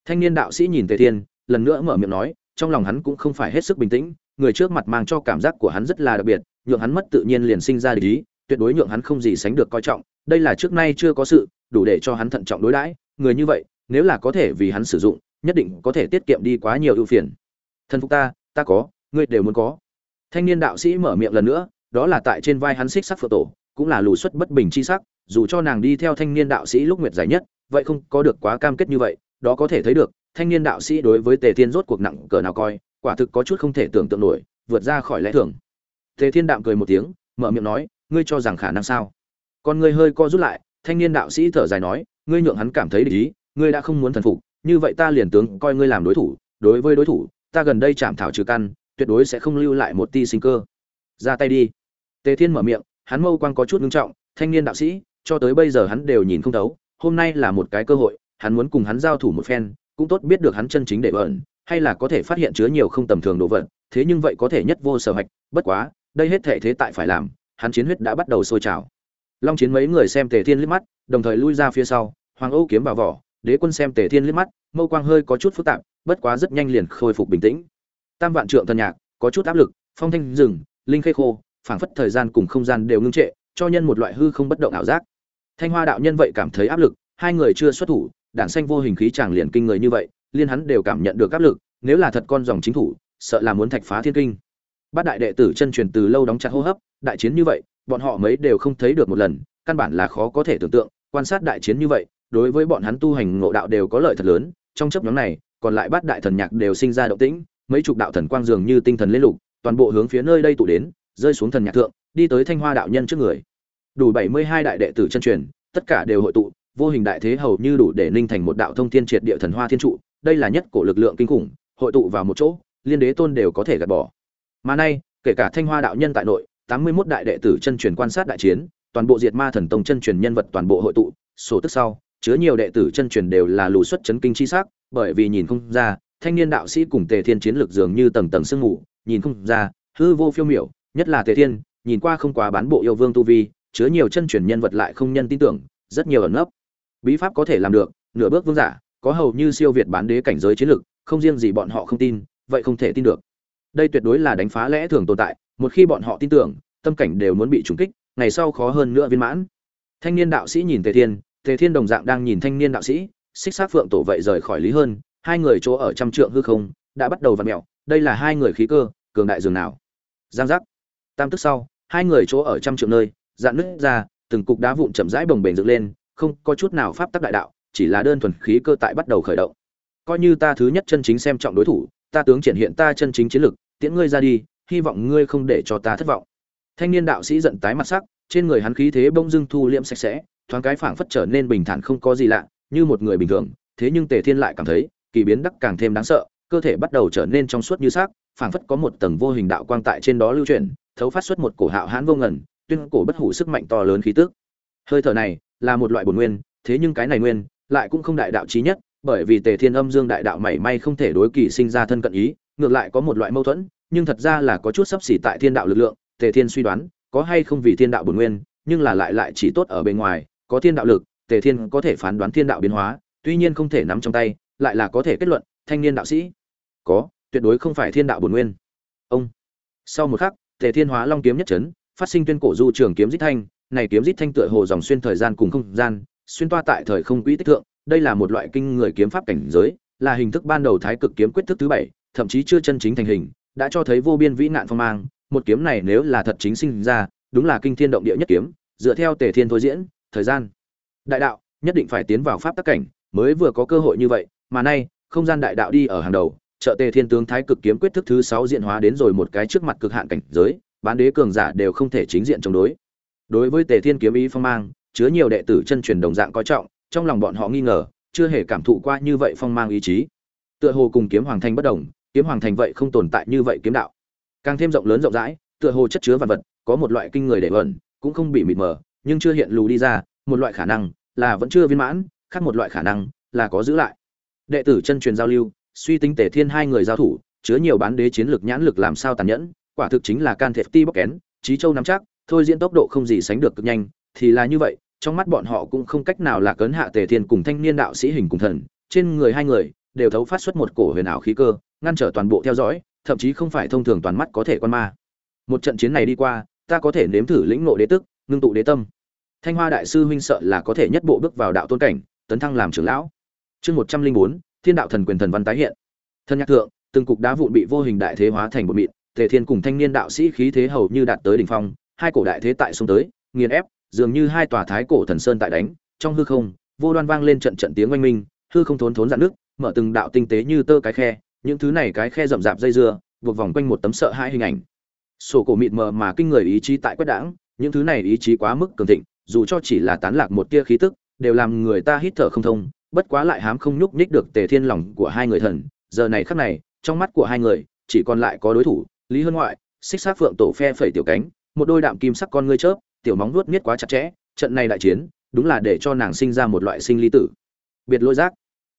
Thanh niên đạo sĩ nhìn tề thiên, lần nữa mở miệng nói, trong lòng hắn cũng không phải hết sức bình tĩnh, người trước mặt mang cho cảm giác của hắn rất là đặc biệt, nhượng hắn mất tự nhiên liền sinh ra địch ý, tuyệt đối nhượng hắn không gì sánh được coi trọng, đây là trước nay chưa có sự, đủ để cho hắn thận trọng đối đãi, người như vậy nếu là có thể vì hắn sử dụng, nhất định có thể tiết kiệm đi quá nhiều ưu phiền. Thân phục ta ta có, ngươi đều muốn có. Thanh niên đạo sĩ mở miệng lần nữa, đó là tại trên vai hắn xích sắc phượng tổ, cũng là lù xuất bất bình chi sắc, dù cho nàng đi theo thanh niên đạo sĩ lúc nguyệt giải nhất, vậy không có được quá cam kết như vậy, đó có thể thấy được, thanh niên đạo sĩ đối với tề thiên rốt cuộc nặng cỡ nào coi, quả thực có chút không thể tưởng tượng nổi, vượt ra khỏi lẽ thường. Tề thiên đạm cười một tiếng, mở miệng nói, ngươi cho rằng khả năng sao? Con ngươi hơi co rút lại, thanh niên đạo sĩ thở dài nói, ngươi nhượng hắn cảm thấy ý ngươi đã không muốn thần phục, như vậy ta liền tướng coi ngươi làm đối thủ, đối với đối thủ, ta gần đây chạm thảo trừ căn, tuyệt đối sẽ không lưu lại một ti sinh cơ. Ra tay đi. Tề thiên mở miệng, hắn mâu quang có chút ngưng trọng, thanh niên đạo sĩ, cho tới bây giờ hắn đều nhìn không thấu, hôm nay là một cái cơ hội, hắn muốn cùng hắn giao thủ một phen, cũng tốt biết được hắn chân chính để bẩn hay là có thể phát hiện chứa nhiều không tầm thường đồ vật, thế nhưng vậy có thể nhất vô sở hạch, bất quá, đây hết thể thế tại phải làm, hắn chiến huyết đã bắt đầu sôi trào. Long chiến mấy người xem tề thiên liếc mắt, đồng thời lui ra phía sau, hoàng âu kiếm vào vỏ đế quân xem tề thiên liếc mắt, mâu quang hơi có chút phức tạp, bất quá rất nhanh liền khôi phục bình tĩnh. Tam vạn trượng thần nhạc, có chút áp lực, phong thanh rừng, linh khê khô, phảng phất thời gian cùng không gian đều ngưng trệ, cho nhân một loại hư không bất động ảo giác. Thanh hoa đạo nhân vậy cảm thấy áp lực, hai người chưa xuất thủ đản xanh vô hình khí chàng liền kinh người như vậy, liên hắn đều cảm nhận được áp lực, nếu là thật con dòng chính thủ, sợ là muốn thạch phá thiên kinh. Bát đại đệ tử chân truyền từ lâu đóng chặt hô hấp, đại chiến như vậy, bọn họ mấy đều không thấy được một lần, căn bản là khó có thể tưởng tượng, quan sát đại chiến như vậy đối với bọn hắn tu hành ngộ đạo đều có lợi thật lớn, trong chấp nhóm này, còn lại bát đại thần nhạc đều sinh ra động tĩnh, mấy chục đạo thần quang dường như tinh thần lên lục, toàn bộ hướng phía nơi đây tụ đến, rơi xuống thần nhạc thượng, đi tới thanh hoa đạo nhân trước người. Đủ bảy mươi hai đại đệ tử chân truyền, tất cả đều hội tụ, vô hình đại thế hầu như đủ để ninh thành một đạo thông thiên triệt địa thần hoa thiên trụ, đây là nhất cổ lực lượng kinh khủng, hội tụ vào một chỗ, liên đế tôn đều có thể gạt bỏ. Mà nay, kể cả thanh hoa đạo nhân tại nội, tám mươi mốt đại đệ tử chân truyền quan sát đại chiến, toàn bộ diệt ma thần tông chân truyền nhân vật toàn bộ hội tụ sổ tức sau chứa nhiều đệ tử chân truyền đều là lù xuất chấn kinh chi sắc, bởi vì nhìn không ra, thanh niên đạo sĩ cùng tề thiên chiến lược dường như tầng tầng sương mù, nhìn không ra, hư vô phiêu miểu, nhất là tề thiên, nhìn qua không quá bán bộ yêu vương tu vi, chứa nhiều chân truyền nhân vật lại không nhân tin tưởng, rất nhiều ẩn nấp. Bí pháp có thể làm được, nửa bước vương giả, có hầu như siêu việt bán đế cảnh giới chiến lược, không riêng gì bọn họ không tin, vậy không thể tin được. Đây tuyệt đối là đánh phá lẽ thường tồn tại, một khi bọn họ tin tưởng, tâm cảnh đều muốn bị trùng kích, ngày sau khó hơn nữa viên mãn. Thanh niên đạo sĩ nhìn tề thiên tề thiên đồng dạng đang nhìn thanh niên đạo sĩ, xích sát phượng tổ vậy rời khỏi lý hơn, hai người chỗ ở trăm trượng hư không, đã bắt đầu vặn mèo. đây là hai người khí cơ, cường đại dường nào. Giang giác. Tam tức sau, hai người chỗ ở trăm trượng nơi, dạn nứt ra, từng cục đá vụn chậm rãi bồng bềnh dựng lên, không có chút nào pháp tắc đại đạo, chỉ là đơn thuần khí cơ tại bắt đầu khởi động. Coi như ta thứ nhất chân chính xem trọng đối thủ, ta tướng triển hiện ta chân chính chiến lực, tiễn ngươi ra đi, hy vọng ngươi không để cho ta thất vọng. Thanh niên đạo sĩ giận tái mặt sắc, trên người hắn khí thế bông dưng thu liễm sạch sẽ thoáng cái phảng phất trở nên bình thản không có gì lạ, như một người bình thường, thế nhưng tề thiên lại cảm thấy, kỳ biến đắc càng thêm đáng sợ, cơ thể bắt đầu trở nên trong suốt như xác, phảng phất có một tầng vô hình đạo quang tại trên đó lưu chuyển, thấu phát xuất một cổ hạo hãn vô ngần, tuyên cổ bất hủ sức mạnh to lớn khí tức. Hơi thở này, là một loại bổn nguyên, thế nhưng cái này nguyên, lại cũng không đại đạo chí nhất, bởi vì tề thiên âm dương đại đạo mảy may không thể đối kỳ sinh ra thân cận ý, ngược lại có một loại mâu thuẫn, nhưng thật ra là có chút sắp xỉ tại thiên đạo lực lượng, tề thiên suy đoán, có hay không vì thiên đạo bổn nguyên, nhưng là lại lại chỉ tốt ở bên ngoài có thiên đạo lực, tề thiên có thể phán đoán thiên đạo biến hóa, tuy nhiên không thể nắm trong tay, lại là có thể kết luận, thanh niên đạo sĩ. Có, tuyệt đối không phải thiên đạo bổn nguyên. Ông. Sau một khắc, tề thiên hóa long kiếm nhất chấn, phát sinh tuyên cổ du trường kiếm dít thanh, này kiếm dít thanh tựa hồ dòng xuyên thời gian cùng không gian, xuyên toa tại thời không quỹ tích thượng, đây là một loại kinh người kiếm pháp cảnh giới, là hình thức ban đầu thái cực kiếm quyết thức thứ bảy, thậm chí chưa chân chính thành hình, đã cho thấy vô biên vĩ nạn phong mang, một kiếm này nếu là thật chính sinh ra, đúng là kinh thiên động địa nhất kiếm, dựa theo tề thiên thôi diễn thời gian. Đại đạo, nhất định phải tiến vào pháp tắc cảnh, mới vừa có cơ hội như vậy, mà nay, không gian đại đạo đi ở hàng đầu, trợ tề thiên tướng thái cực kiếm quyết thức thứ sáu diện hóa đến rồi một cái trước mặt cực hạn cảnh giới, bán đế cường giả đều không thể chính diện chống đối. Đối với tề thiên kiếm ý phong mang, chứa nhiều đệ tử chân truyền đồng dạng coi trọng, trong lòng bọn họ nghi ngờ, chưa hề cảm thụ qua như vậy phong mang ý chí. Tựa hồ cùng kiếm hoàng thành bất đồng, kiếm hoàng thành vậy không tồn tại như vậy kiếm đạo. Càng thêm rộng lớn rộng rãi, tựa hồ chất chứa vật vật, có một loại kinh người để ẩn, cũng không bị mịt mờ nhưng chưa hiện lù đi ra, một loại khả năng là vẫn chưa viên mãn, khác một loại khả năng là có giữ lại. Đệ tử chân truyền giao lưu, suy tính tề thiên hai người giao thủ, chứa nhiều bán đế chiến lược nhãn lực làm sao tàn nhẫn, quả thực chính là can thiệp ti bóc kén, trí châu nắm chắc, thôi diễn tốc độ không gì sánh được cực nhanh, thì là như vậy, trong mắt bọn họ cũng không cách nào là cấn hạ tề thiên cùng thanh niên đạo sĩ hình cùng thần, trên người hai người đều thấu phát xuất một cổ huyền ảo khí cơ, ngăn trở toàn bộ theo dõi, thậm chí không phải thông thường toàn mắt có thể quan ma. Một trận chiến này đi qua, ta có thể nếm thử lĩnh ngộ đế tức, ngưng tụ đế tâm thanh hoa đại sư huynh sợ là có thể nhất bộ bước vào đạo tôn cảnh tấn thăng làm trưởng lão. Chương một trăm linh bốn thiên đạo thần quyền thần văn tái hiện. Thân nhạc thượng từng cục đá vụn bị vô hình đại thế hóa thành một mịn tề thiên cùng thanh niên đạo sĩ khí thế hầu như đạt tới đỉnh phong hai cổ đại thế tại xuống tới nghiền ép dường như hai tòa thái cổ thần sơn tại đánh trong hư không vô đoan vang lên trận trận tiếng oanh minh hư không thốn thốn dạn nước mở từng đạo tinh tế như tơ cái khe những thứ này cái khe rậm rạp dây dưa buộc vòng quanh một tấm sợ hai hình ảnh. Sổ cổ mịt mờ mà kinh người ý chí tại quét đãng, những thứ này ý chí quá mức cường thịnh dù cho chỉ là tán lạc một tia khí tức, đều làm người ta hít thở không thông, bất quá lại hám không nhúc nhích được tề thiên lòng của hai người thần. Giờ này khắc này, trong mắt của hai người, chỉ còn lại có đối thủ, lý hơn ngoại, xích sát phượng tổ phe phẩy tiểu cánh, một đôi đạm kim sắc con ngươi chớp, tiểu móng nuốt miết quá chặt chẽ, trận này đại chiến, đúng là để cho nàng sinh ra một loại sinh ly tử. Biệt lôi giác.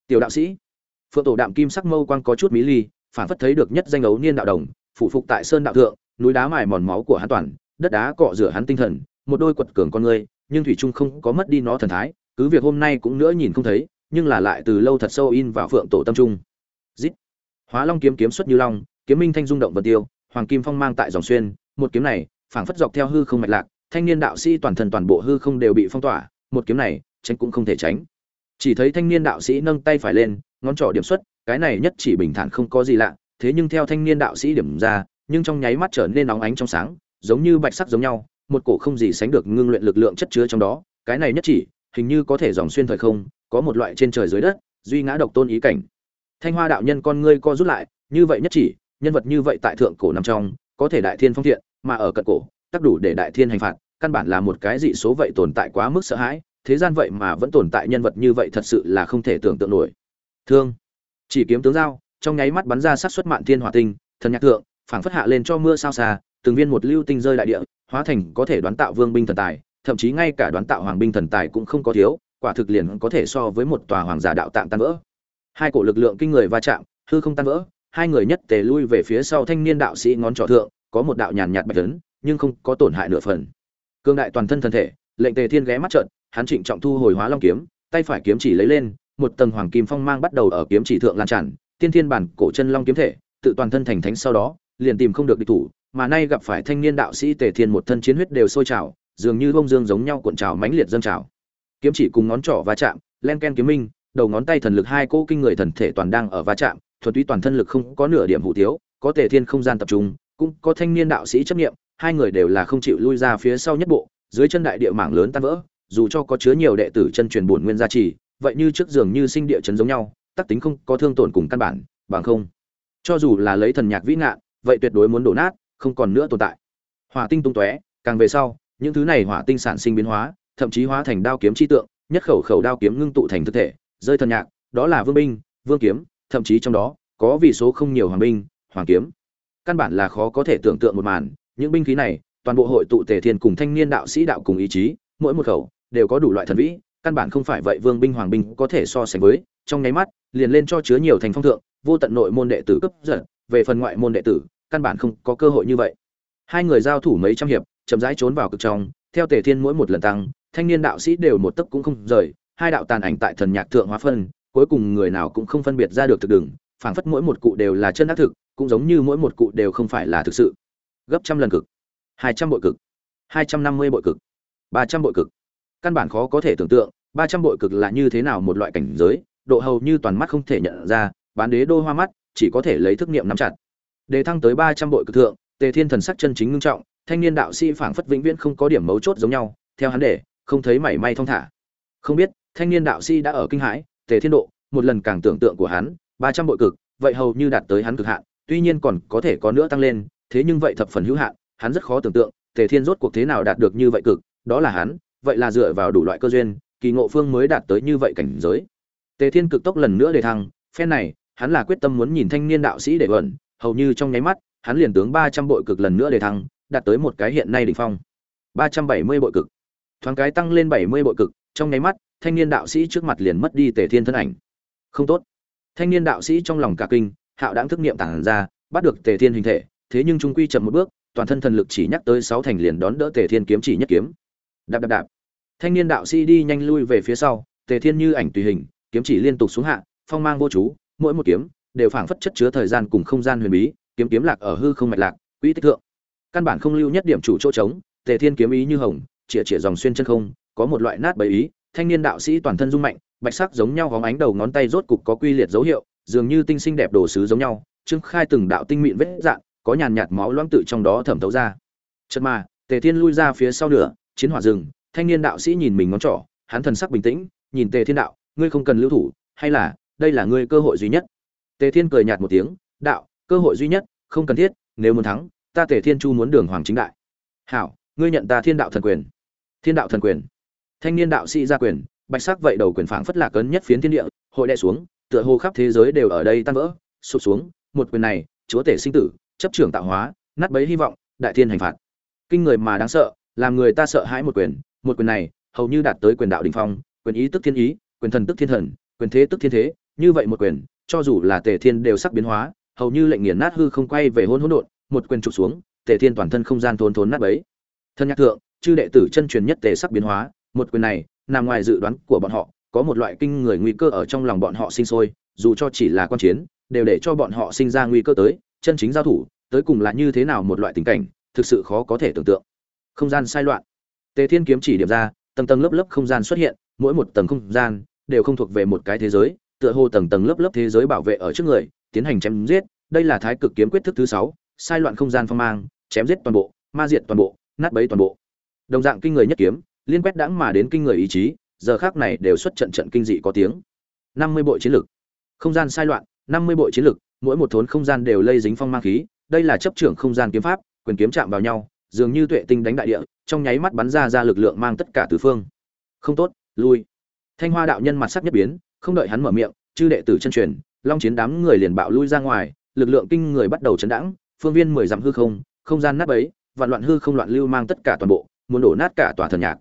Tiểu đạo sĩ. Phượng tổ đạm kim sắc mâu quang có chút mí ly, phản phất thấy được nhất danh ấu niên đạo đồng phụ phục tại sơn đạo thượng, núi đá mài mòn máu của hắn toàn, đất đá cọ rửa hắn tinh thần, một đôi quật cường con ngươi nhưng thủy trung không có mất đi nó thần thái, cứ việc hôm nay cũng nữa nhìn không thấy, nhưng là lại từ lâu thật sâu in vào phượng tổ tâm trung Dít. hóa long kiếm kiếm xuất như long, kiếm minh thanh dung động vật tiêu, hoàng kim phong mang tại dòng xuyên, một kiếm này, phảng phất dọc theo hư không mạch lạc, thanh niên đạo sĩ toàn thân toàn bộ hư không đều bị phong tỏa, một kiếm này, tránh cũng không thể tránh chỉ thấy thanh niên đạo sĩ nâng tay phải lên, ngón trỏ điểm xuất, cái này nhất chỉ bình thản không có gì lạ, thế nhưng theo thanh niên đạo sĩ điểm ra, nhưng trong nháy mắt trở nên nóng ánh trong sáng, giống như bạch sắc giống nhau một cổ không gì sánh được ngưng luyện lực lượng chất chứa trong đó, cái này nhất chỉ, hình như có thể dòng xuyên thời không, có một loại trên trời dưới đất, duy ngã độc tôn ý cảnh. Thanh hoa đạo nhân con ngươi co rút lại, như vậy nhất chỉ, nhân vật như vậy tại thượng cổ nằm trong, có thể đại thiên phong thiện, mà ở cận cổ tác đủ để đại thiên hành phạt, căn bản là một cái dị số vậy tồn tại quá mức sợ hãi, thế gian vậy mà vẫn tồn tại nhân vật như vậy thật sự là không thể tưởng tượng nổi. Thương, chỉ kiếm tướng giao, trong nháy mắt bắn ra sát xuất mạn thiên hỏa tinh, thần nhạc thượng, phảng phất hạ lên cho mưa sao xa từng viên một lưu tinh rơi đại địa hóa thành có thể đoán tạo vương binh thần tài, thậm chí ngay cả đoán tạo hoàng binh thần tài cũng không có thiếu, quả thực liền có thể so với một tòa hoàng giả đạo tạng tan vỡ. Hai cổ lực lượng kinh người va chạm, hư không tan vỡ, hai người nhất tề lui về phía sau thanh niên đạo sĩ ngón trỏ thượng, có một đạo nhàn nhạt bạch lớn nhưng không có tổn hại nửa phần. Cương đại toàn thân thân thể, lệnh tề thiên ghé mắt trận hắn trịnh trọng thu hồi hóa long kiếm, tay phải kiếm chỉ lấy lên, một tầng hoàng kim phong mang bắt đầu ở kiếm chỉ thượng lan tràn, tiên thiên bản cổ chân long kiếm thể, tự toàn thân thành thánh sau đó, liền tìm không được địch thủ mà nay gặp phải thanh niên đạo sĩ tề thiên một thân chiến huyết đều sôi trào dường như bông dương giống nhau cuộn trào mãnh liệt dâng trào. Kiếm chỉ cùng ngón trỏ va chạm len ken kiếm minh đầu ngón tay thần lực hai cô kinh người thần thể toàn đang ở va chạm thuần túy toàn thân lực không có nửa điểm hủ thiếu có tề thiên không gian tập trung cũng có thanh niên đạo sĩ chấp niệm, hai người đều là không chịu lui ra phía sau nhất bộ dưới chân đại địa mảng lớn tan vỡ dù cho có chứa nhiều đệ tử chân truyền bổn nguyên gia trì vậy như trước giường như sinh địa chấn giống nhau tác tính không có thương tổn cùng căn bản bằng không. Cho dù là lấy thần nhạc vĩ ngạn vậy tuyệt đối muốn đổ nát không còn nữa tồn tại. Hỏa tinh tung tóe, càng về sau, những thứ này hỏa tinh sản sinh biến hóa, thậm chí hóa thành đao kiếm chi tượng, nhất khẩu khẩu đao kiếm ngưng tụ thành thực thể, rơi thần nhạc, đó là vương binh, vương kiếm, thậm chí trong đó, có vì số không nhiều hoàng binh, hoàng kiếm. Căn bản là khó có thể tưởng tượng một màn, những binh khí này, toàn bộ hội tụ tề thiên cùng thanh niên đạo sĩ đạo cùng ý chí, mỗi một khẩu, đều có đủ loại thần vĩ, căn bản không phải vậy vương binh, hoàng binh có thể so sánh với. Trong nháy mắt, liền lên cho chứa nhiều thành phong thượng, vô tận nội môn đệ tử cấp giật về phần ngoại môn đệ tử căn bản không có cơ hội như vậy. Hai người giao thủ mấy trăm hiệp, chậm rãi trốn vào cực trong, theo tề thiên mỗi một lần tăng, thanh niên đạo sĩ đều một tấc cũng không rời, hai đạo tàn ảnh tại thần nhạc thượng hóa phân, cuối cùng người nào cũng không phân biệt ra được thực đường, phảng phất mỗi một cụ đều là chân đắc thực, cũng giống như mỗi một cụ đều không phải là thực sự. Gấp trăm lần cực. Hai trăm bội cực. Hai trăm năm mươi bội cực. Ba trăm bội cực. Căn bản khó có thể tưởng tượng, ba trăm bội cực là như thế nào một loại cảnh giới, độ hầu như toàn mắt không thể nhận ra, bán đế đôi hoa mắt, chỉ có thể lấy thức niệm nắm chặt đề thăng tới ba trăm bội cực thượng, tề thiên thần sắc chân chính ngưng trọng, thanh niên đạo sĩ phảng phất vĩnh viễn không có điểm mấu chốt giống nhau, theo hắn để, không thấy mảy may thong thả. Không biết, thanh niên đạo sĩ đã ở kinh hãi, tề thiên độ, một lần càng tưởng tượng của hắn, ba trăm bội cực, vậy hầu như đạt tới hắn cực hạn, tuy nhiên còn có thể có nữa tăng lên, thế nhưng vậy thập phần hữu hạn, hắn rất khó tưởng tượng, tề thiên rốt cuộc thế nào đạt được như vậy cực, đó là hắn, vậy là dựa vào đủ loại cơ duyên, kỳ ngộ phương mới đạt tới như vậy cảnh giới. Tề thiên cực tốc lần nữa để thăng, phen này, hắn là quyết tâm muốn nhìn thanh niên đạo sĩ để ẩn hầu như trong nháy mắt, hắn liền tướng ba trăm bội cực lần nữa để thăng, đạt tới một cái hiện nay đỉnh phong. ba trăm bảy mươi bội cực. Thoáng cái tăng lên bảy mươi bội cực, trong nháy mắt, thanh niên đạo sĩ trước mặt liền mất đi tề thiên thân ảnh. Không tốt. Thanh niên đạo sĩ trong lòng cả kinh, hạo đãng thức niệm tản ra, bắt được tề thiên hình thể, thế nhưng trung quy chậm một bước, toàn thân thần lực chỉ nhắc tới sáu thành liền đón đỡ tề thiên kiếm chỉ nhất kiếm. Đạp đạp đạp. Thanh niên đạo sĩ đi nhanh lui về phía sau, tề thiên như ảnh tùy hình, kiếm chỉ liên tục xuống hạ, phong mang vô chú, mỗi một kiếm đều phảng phất chất chứa thời gian cùng không gian huyền bí, kiếm kiếm lạc ở hư không mạch lạc, quỹ tích thượng. Căn bản không lưu nhất điểm chủ chỗ trống, tề thiên kiếm ý như hồng, chĩa chĩa dòng xuyên chân không, có một loại nát bấy ý, thanh niên đạo sĩ toàn thân rung mạnh, bạch sắc giống nhau hóng ánh đầu ngón tay rốt cục có quy liệt dấu hiệu, dường như tinh sinh đẹp đồ sứ giống nhau trưng khai từng đạo tinh mịn vết dạng, có nhàn nhạt máu loãng tự trong đó thẩm thấu ra. Chợt mà, tề thiên lui ra phía sau nửa, chiến hỏa rừng thanh niên đạo sĩ nhìn mình ngón trỏ, hắn thần sắc bình tĩnh, nhìn tề thiên đạo, ngươi không cần lưu thủ, hay là, đây là ngươi cơ hội duy nhất tề thiên cười nhạt một tiếng, đạo, cơ hội duy nhất, không cần thiết, nếu muốn thắng, ta tề thiên chu muốn đường hoàng chính đại. Hảo, ngươi nhận ta thiên đạo thần quyền. Thiên đạo thần quyền? Thanh niên đạo sĩ ra quyền, bạch sắc vậy đầu quyền phảng phất lạc cấn nhất phiến thiên địa, hội đè xuống, tựa hồ khắp thế giới đều ở đây tan vỡ, sụp xuống, một quyền này, chúa tể sinh tử, chấp trưởng tạo hóa, nát bấy hy vọng, đại thiên hành phạt. Kinh người mà đáng sợ, làm người ta sợ hãi một quyền một quyền này, hầu như đạt tới quyền đạo đỉnh phong, quyền ý tức thiên ý, quyền thần tức thiên thần, quyền thế tức thiên thế, như vậy một quyền cho dù là tề thiên đều sắc biến hóa, hầu như lệnh nghiền nát hư không quay về hỗn hỗn độn, một quyền trục xuống, tề thiên toàn thân không gian thốn thốn nát bấy. Thân nhạc thượng, chư đệ tử chân truyền nhất tề sắc biến hóa, một quyền này, nằm ngoài dự đoán của bọn họ, có một loại kinh người nguy cơ ở trong lòng bọn họ sinh sôi, dù cho chỉ là quan chiến, đều để cho bọn họ sinh ra nguy cơ tới, chân chính giao thủ, tới cùng là như thế nào một loại tình cảnh, thực sự khó có thể tưởng tượng. Không gian sai loạn. Tề thiên kiếm chỉ điểm ra, tầng tầng lớp lớp không gian xuất hiện, mỗi một tầng không gian đều không thuộc về một cái thế giới tựa hồ tầng tầng lớp lớp thế giới bảo vệ ở trước người, tiến hành chém giết. Đây là thái cực kiếm quyết thức thứ sáu, sai loạn không gian phong mang, chém giết toàn bộ, ma diệt toàn bộ, nát bấy toàn bộ. Đồng dạng kinh người nhất kiếm, liên quét đãng mà đến kinh người ý chí, giờ khắc này đều xuất trận trận kinh dị có tiếng. Năm mươi bộ chiến lực. Không gian sai loạn, năm mươi bộ chiến lực, mỗi một thốn không gian đều lây dính phong mang khí, đây là chấp trưởng không gian kiếm pháp, quyền kiếm chạm vào nhau, dường như tuệ tinh đánh đại địa, trong nháy mắt bắn ra ra lực lượng mang tất cả tứ phương. Không tốt, lui. Thanh hoa đạo nhân mặt sắc nhất biến không đợi hắn mở miệng, chư đệ tử chân truyền, long chiến đám người liền bạo lui ra ngoài, lực lượng kinh người bắt đầu chấn đãng, phương viên mười dặm hư không không gian nát bấy, vạn loạn hư không loạn lưu mang tất cả toàn bộ, muốn đổ nát cả tòa thần nhạc.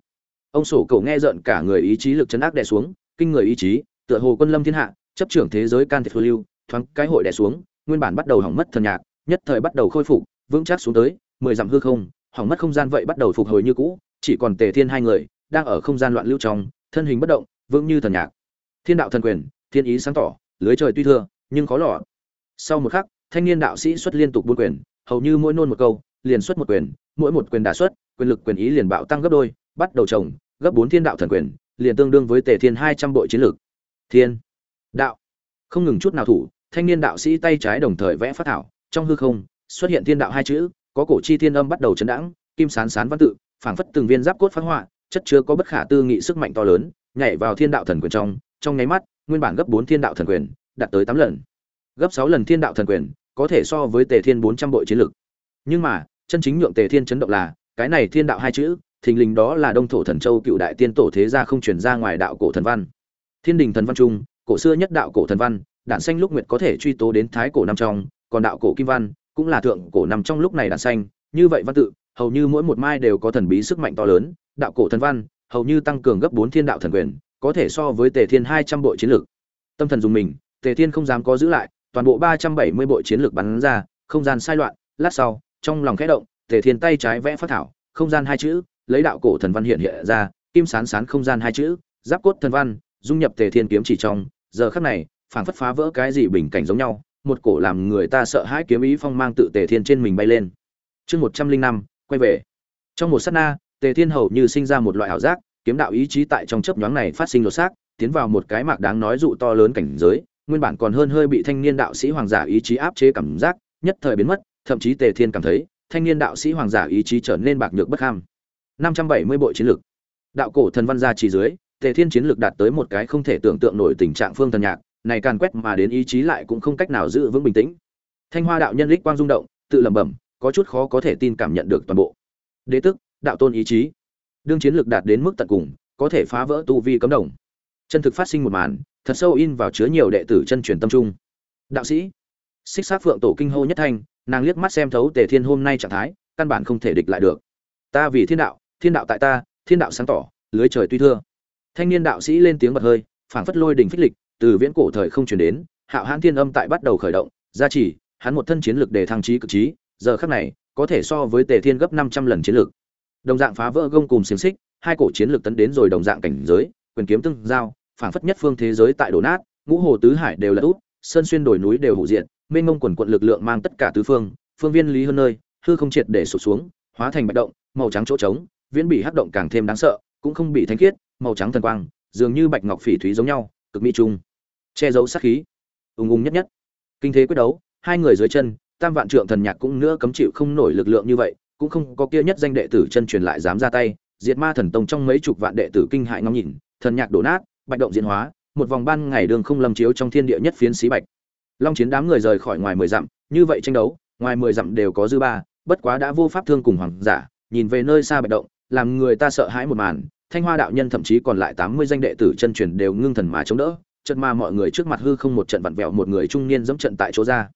Ông sổ cầu nghe giận cả người ý chí lực chấn áp đè xuống, kinh người ý chí, tựa hồ quân lâm thiên hạ, chấp trưởng thế giới can thiệp lưu, thoáng cái hội đè xuống, nguyên bản bắt đầu hỏng mất thần nhạc, nhất thời bắt đầu khôi phục, vững chắc xuống tới, mười dặm hư không, hỏng mất không gian vậy bắt đầu phục hồi như cũ, chỉ còn tề thiên hai người, đang ở không gian loạn lưu trong, thân hình bất động, vững như thần nhạc thiên đạo thần quyền, thiên ý sáng tỏ, lưới trời tuy thưa, nhưng khó lọ sau một khắc, thanh niên đạo sĩ xuất liên tục buôn quyền, hầu như mỗi nôn một câu, liền xuất một quyền, mỗi một quyền đả xuất, quyền lực quyền ý liền bạo tăng gấp đôi, bắt đầu trồng, gấp bốn thiên đạo thần quyền, liền tương đương với tề thiên hai trăm đội chiến lược thiên, đạo, không ngừng chút nào thủ, thanh niên đạo sĩ tay trái đồng thời vẽ phát thảo, trong hư không, xuất hiện thiên đạo hai chữ, có cổ chi thiên âm bắt đầu chấn đãng, kim sán sán văn tự, phảng phất từng viên giáp cốt phát họa, chất chứa có bất khả tư nghị sức mạnh to lớn, nhảy vào thiên đạo thần quyền trong trong nháy mắt, nguyên bản gấp bốn thiên đạo thần quyền, đạt tới tám lần. Gấp sáu lần thiên đạo thần quyền, có thể so với tề thiên bốn trăm bộ chiến lực. Nhưng mà, chân chính nhượng tề thiên chấn động là, cái này thiên đạo hai chữ, thình lình đó là đông thổ thần châu cựu đại tiên tổ thế gia không truyền ra ngoài đạo cổ thần văn. Thiên đình thần văn trung, cổ xưa nhất đạo cổ thần văn, đản xanh lúc nguyệt có thể truy tố đến thái cổ năm trong, còn đạo cổ kim văn, cũng là thượng cổ nằm trong lúc này đản xanh, như vậy văn tự, hầu như mỗi một mai đều có thần bí sức mạnh to lớn, đạo cổ thần văn, hầu như tăng cường gấp bốn thiên đạo thần quyền có thể so với tề thiên hai trăm bộ chiến lược. Tâm thần dùng mình, tề thiên không dám có giữ lại, toàn bộ ba trăm bảy mươi bộ chiến lược bắn ra, không gian sai loạn, lát sau, trong lòng khẽ động, tề thiên tay trái vẽ phát thảo, không gian hai chữ, lấy đạo cổ thần văn hiện hiện ra, kim sán sán không gian hai chữ, giáp cốt thần văn, dung nhập tề thiên kiếm chỉ trong, giờ khắc này, phảng phất phá vỡ cái gì bình cảnh giống nhau, một cổ làm người ta sợ hãi kiếm ý phong mang tự tề thiên trên mình bay lên. Chương một trăm linh năm, quay về. Trong một sát na, tề thiên hầu như sinh ra một loại ảo giác kiếm đạo ý chí tại trong chớp nhoáng này phát sinh lột xác tiến vào một cái mạc đáng nói dụ to lớn cảnh giới nguyên bản còn hơn hơi bị thanh niên đạo sĩ hoàng giả ý chí áp chế cảm giác nhất thời biến mất thậm chí tề thiên cảm thấy thanh niên đạo sĩ hoàng giả ý chí trở nên bạc nhược bất ham 570 bộ chiến lực. Đạo cổ thần văn gia chỉ dưới, Tề Thiên chiến lực đạt tới một cái không thể tưởng tượng nổi tình trạng phương thần nhạc, này càn quét mà đến ý chí lại cũng không cách nào giữ vững bình tĩnh. Thanh Hoa đạo nhân lích quang rung động, tự lẩm bẩm, có chút khó có thể tin cảm nhận được toàn bộ. Đế tức, đạo tôn ý chí. Đương chiến lược đạt đến mức tận cùng, có thể phá vỡ tu vi cấm đồng. Chân thực phát sinh một màn, thật sâu in vào chứa nhiều đệ tử chân truyền tâm trung. Đạo sĩ, Xích Sát Phượng tổ kinh hô nhất thanh, nàng liếc mắt xem thấu Tề Thiên hôm nay trạng thái, căn bản không thể địch lại được. Ta vì thiên đạo, thiên đạo tại ta thiên đạo sáng tỏ lưới trời tuy thưa thanh niên đạo sĩ lên tiếng bật hơi phảng phất lôi đỉnh phích lịch từ viễn cổ thời không chuyển đến hạo hãn thiên âm tại bắt đầu khởi động gia trì hắn một thân chiến lực để thăng trí cực trí giờ khắc này có thể so với tề thiên gấp năm trăm lần chiến lực đồng dạng phá vỡ gông cùng xiềng xích, hai cổ chiến lược tấn đến rồi đồng dạng cảnh giới, quyền kiếm tương giao, phảng phất nhất phương thế giới tại đổ nát, ngũ hồ tứ hải đều là út, sơn xuyên đồi núi đều hủ diện mênh mông quần quận lực lượng mang tất cả tứ phương phương viên lý hơn nơi, hư không triệt để sụp xuống, hóa thành bạch động, màu trắng chỗ trống, viễn bị hắc động càng thêm đáng sợ, cũng không bị thánh khiết, màu trắng thần quang, dường như bạch ngọc phỉ thúy giống nhau, cực mỹ trung, che giấu sát khí ùng ùng nhất nhất. Kinh thế quyết đấu, hai người dưới chân, tam vạn trượng thần nhạc cũng nữa cấm chịu không nổi lực lượng như vậy cũng không có kia nhất danh đệ tử chân truyền lại dám ra tay, diệt ma thần tông trong mấy chục vạn đệ tử kinh hại ngóng nhìn, thần nhạc đổ nát, bạch động diễn hóa, một vòng ban ngày đường không lâm chiếu trong thiên địa nhất phiến xí bạch. Long chiến đám người rời khỏi ngoài mười dặm, như vậy tranh đấu, ngoài mười dặm đều có dư ba, bất quá đã vô pháp thương cùng hoàng giả, nhìn về nơi xa bạch động, làm người ta sợ hãi một màn, thanh hoa đạo nhân thậm chí còn lại tám mươi danh đệ tử chân truyền đều ngưng thần mà chống đỡ trận ma mọi người trước mặt hư không một trận vặn vẹo một người trung niên dẫm trận tại chỗ ra.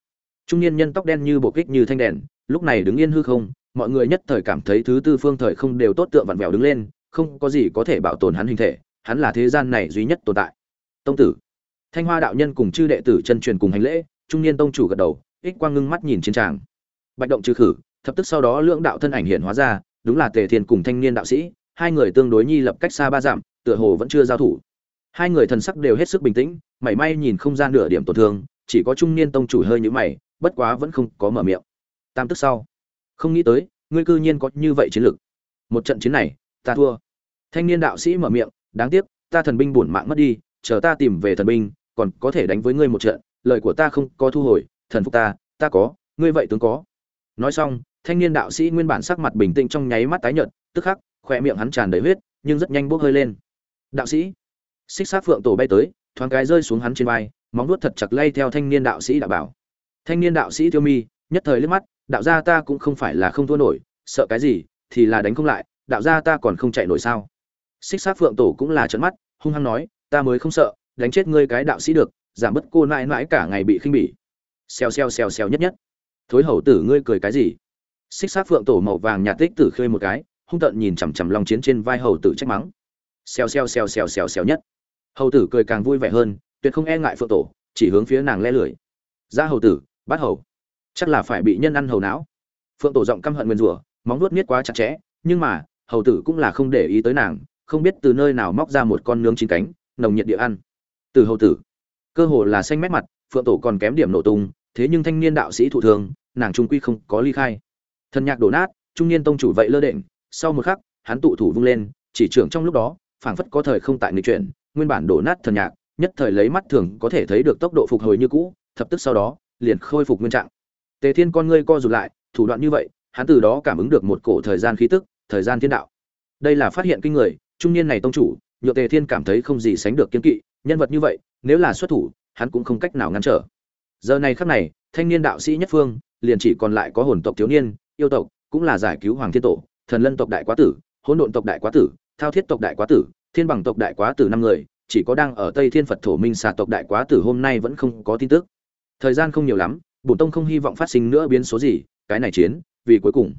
Trung niên nhân tóc đen như bộ kích như thanh đèn, lúc này đứng yên hư không mọi người nhất thời cảm thấy thứ tư phương thời không đều tốt tượng vặn vẹo đứng lên, không có gì có thể bảo tồn hắn hình thể, hắn là thế gian này duy nhất tồn tại. Tông tử. Thanh hoa đạo nhân cùng chư đệ tử chân truyền cùng hành lễ, trung niên tông chủ gật đầu, ích quang ngưng mắt nhìn chiến tràng. Bạch động trừ khử, thập tức sau đó lưỡng đạo thân ảnh hiện hóa ra, đúng là tề thiên cùng thanh niên đạo sĩ, hai người tương đối nhi lập cách xa ba dặm, tựa hồ vẫn chưa giao thủ. Hai người thần sắc đều hết sức bình tĩnh, mảy may nhìn không ra nửa điểm tổn thương, chỉ có trung niên tông chủ hơi nhữ mày, bất quá vẫn không có mở miệng. Tam tức sau không nghĩ tới, ngươi cư nhiên có như vậy chiến lược. Một trận chiến này, ta thua. Thanh niên đạo sĩ mở miệng, đáng tiếc, ta thần binh bổn mạng mất đi, chờ ta tìm về thần binh, còn có thể đánh với ngươi một trận, lời của ta không có thu hồi, thần phục ta ta có, ngươi vậy tướng có. Nói xong, thanh niên đạo sĩ nguyên bản sắc mặt bình tĩnh trong nháy mắt tái nhợt, tức khắc khoe miệng hắn tràn đầy huyết, nhưng rất nhanh bốc hơi lên. Đạo sĩ, xích sát phượng tổ bay tới, thoáng cái rơi xuống hắn trên vai, móng vuốt thật chặt lay theo thanh niên đạo sĩ đạo bảo. Thanh niên đạo sĩ tiêu mi, nhất thời liếc mắt đạo gia ta cũng không phải là không thua nổi, sợ cái gì thì là đánh không lại, đạo gia ta còn không chạy nổi sao? Xích sát phượng tổ cũng là trận mắt, hung hăng nói, ta mới không sợ, đánh chết ngươi cái đạo sĩ được, giảm bớt cô mãi mãi cả ngày bị khinh bỉ. Xèo xèo xèo xèo nhất nhất. Thối hầu tử ngươi cười cái gì? Xích sát phượng tổ màu vàng nhạt tích tử khơi một cái, hung tợn nhìn chằm chằm long chiến trên vai hầu tử trách mắng. Xèo xèo xèo xèo xèo xèo nhất. Hầu tử cười càng vui vẻ hơn, tuyệt không e ngại phượng tổ, chỉ hướng phía nàng le lưỡi. Ra hầu tử, bắt hầu chắc là phải bị nhân ăn hầu não. Phượng tổ giọng căm hận nguyên rủa, móng nuốt miết quá chặt chẽ, nhưng mà, hầu tử cũng là không để ý tới nàng, không biết từ nơi nào móc ra một con nướng chín cánh, nồng nhiệt địa ăn. Từ hầu tử, cơ hồ là xanh mét mặt, phượng tổ còn kém điểm nổ tung, thế nhưng thanh niên đạo sĩ thụ thường, nàng trung quy không có ly khai. Thần nhạc đổ nát, trung niên tông chủ vậy lơ định sau một khắc, hắn tụ thủ vung lên, chỉ trưởng trong lúc đó, phảng phất có thời không tại nghịch chuyển, nguyên bản đổ nát thần nhạc, nhất thời lấy mắt thường có thể thấy được tốc độ phục hồi như cũ, thập tức sau đó, liền khôi phục nguyên trạng tề thiên con ngươi co rụt lại, thủ đoạn như vậy, hắn từ đó cảm ứng được một cổ thời gian khí tức, thời gian thiên đạo. Đây là phát hiện kinh người, trung niên này tông chủ, nhựa tề thiên cảm thấy không gì sánh được kiên kỵ, nhân vật như vậy, nếu là xuất thủ, hắn cũng không cách nào ngăn trở. Giờ này khắc này, thanh niên đạo sĩ nhất phương, liền chỉ còn lại có hồn tộc thiếu niên, yêu tộc, cũng là giải cứu hoàng thiên tổ, thần lân tộc đại quá tử, hỗn độn tộc đại quá tử, thao thiết tộc đại quá tử, thiên bằng tộc đại quá tử năm người, chỉ có đang ở tây thiên phật thổ minh xà tộc đại quá tử hôm nay vẫn không có tin tức. Thời gian không nhiều lắm bổn tông không hy vọng phát sinh nữa biến số gì, cái này chiến, vì cuối cùng.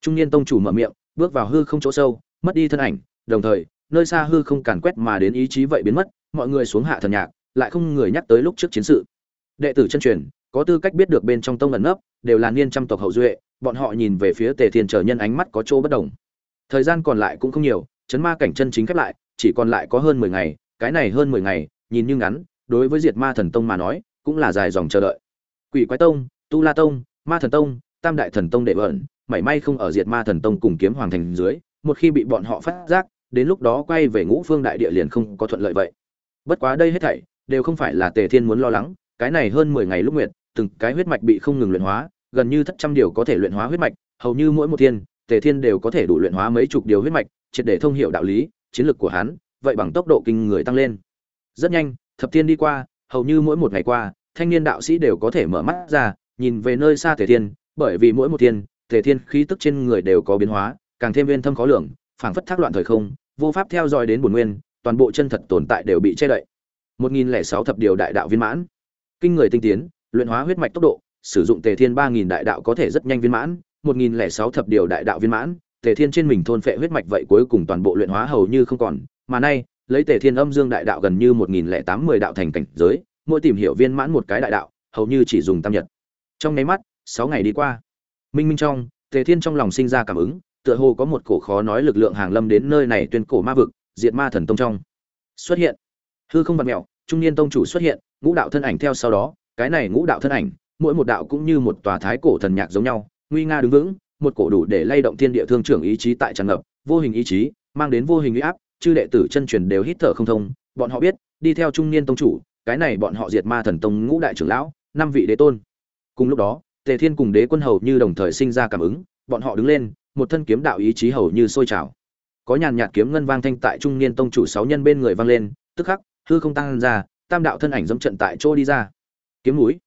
Trung niên tông chủ mở miệng, bước vào hư không chỗ sâu, mất đi thân ảnh, đồng thời, nơi xa hư không càn quét mà đến ý chí vậy biến mất, mọi người xuống hạ thần nhạc, lại không người nhắc tới lúc trước chiến sự. Đệ tử chân truyền, có tư cách biết được bên trong tông ẩn nấp, đều là niên trăm tộc hậu duệ, bọn họ nhìn về phía tề thiên trở nhân ánh mắt có chỗ bất đồng. Thời gian còn lại cũng không nhiều, chấn ma cảnh chân chính khép lại, chỉ còn lại có hơn mười ngày, cái này hơn mười ngày, nhìn như ngắn, đối với diệt ma thần tông mà nói, cũng là dài dòng chờ đợi quỷ quái tông, tu la tông, ma thần tông, tam đại thần tông đệ vợn mảy may không ở diệt ma thần tông cùng kiếm hoàng thành dưới, một khi bị bọn họ phát giác, đến lúc đó quay về ngũ phương đại địa liền không có thuận lợi vậy. Bất quá đây hết thảy, đều không phải là tề thiên muốn lo lắng, cái này hơn mười ngày lúc nguyệt, từng cái huyết mạch bị không ngừng luyện hóa, gần như thất trăm điều có thể luyện hóa huyết mạch, hầu như mỗi một thiên, tề thiên đều có thể đủ luyện hóa mấy chục điều huyết mạch, triệt để thông hiểu đạo lý, chiến lược của hắn, vậy bằng tốc độ kinh người tăng lên. Rất nhanh, thập thiên đi qua, hầu như mỗi một ngày qua thanh niên đạo sĩ đều có thể mở mắt ra, nhìn về nơi xa tề thiên, bởi vì mỗi một thiên, tề thiên khí tức trên người đều có biến hóa, càng thêm viên thâm khó lường, phảng phất thác loạn thời không, vô pháp theo dõi đến bổn nguyên, toàn bộ chân thật tồn tại đều bị che đậy. Một nghìn lẻ sáu thập điều đại đạo viên mãn. Kinh người tinh tiến, luyện hóa huyết mạch tốc độ, sử dụng tề thiên ba nghìn đại đạo có thể rất nhanh viên mãn, một nghìn lẻ sáu thập điều đại đạo viên mãn, tề thiên trên mình thôn phệ huyết mạch vậy cuối cùng toàn bộ luyện hóa hầu như không còn, mà nay, lấy tề thiên âm dương đại đạo gần như một nghìn lẻ tám mươi đạo thành cảnh giới mỗi tìm hiểu viên mãn một cái đại đạo, hầu như chỉ dùng tam nhật. Trong nháy mắt, sáu ngày đi qua. Minh minh trong, tề thiên trong lòng sinh ra cảm ứng, tựa hồ có một cổ khó nói lực lượng hàng lâm đến nơi này tuyên cổ ma vực, diệt ma thần tông trong. Xuất hiện. Hư không vật mẹo, trung niên tông chủ xuất hiện, ngũ đạo thân ảnh theo sau đó, cái này ngũ đạo thân ảnh, mỗi một đạo cũng như một tòa thái cổ thần nhạc giống nhau, nguy nga đứng vững, một cổ đủ để lay động thiên địa thương trưởng ý chí tại tràn ngập, vô hình ý chí, mang đến vô hình uy áp, chư đệ tử chân truyền đều hít thở không thông, bọn họ biết, đi theo trung niên tông chủ cái này bọn họ diệt ma thần tông ngũ đại trưởng lão, năm vị đế tôn. Cùng lúc đó, tề thiên cùng đế quân hầu như đồng thời sinh ra cảm ứng, bọn họ đứng lên, một thân kiếm đạo ý chí hầu như sôi trào. Có nhàn nhạt kiếm ngân vang thanh tại trung niên tông chủ sáu nhân bên người vang lên, tức khắc, hư không tăng ra, tam đạo thân ảnh dẫm trận tại chỗ đi ra. Kiếm núi.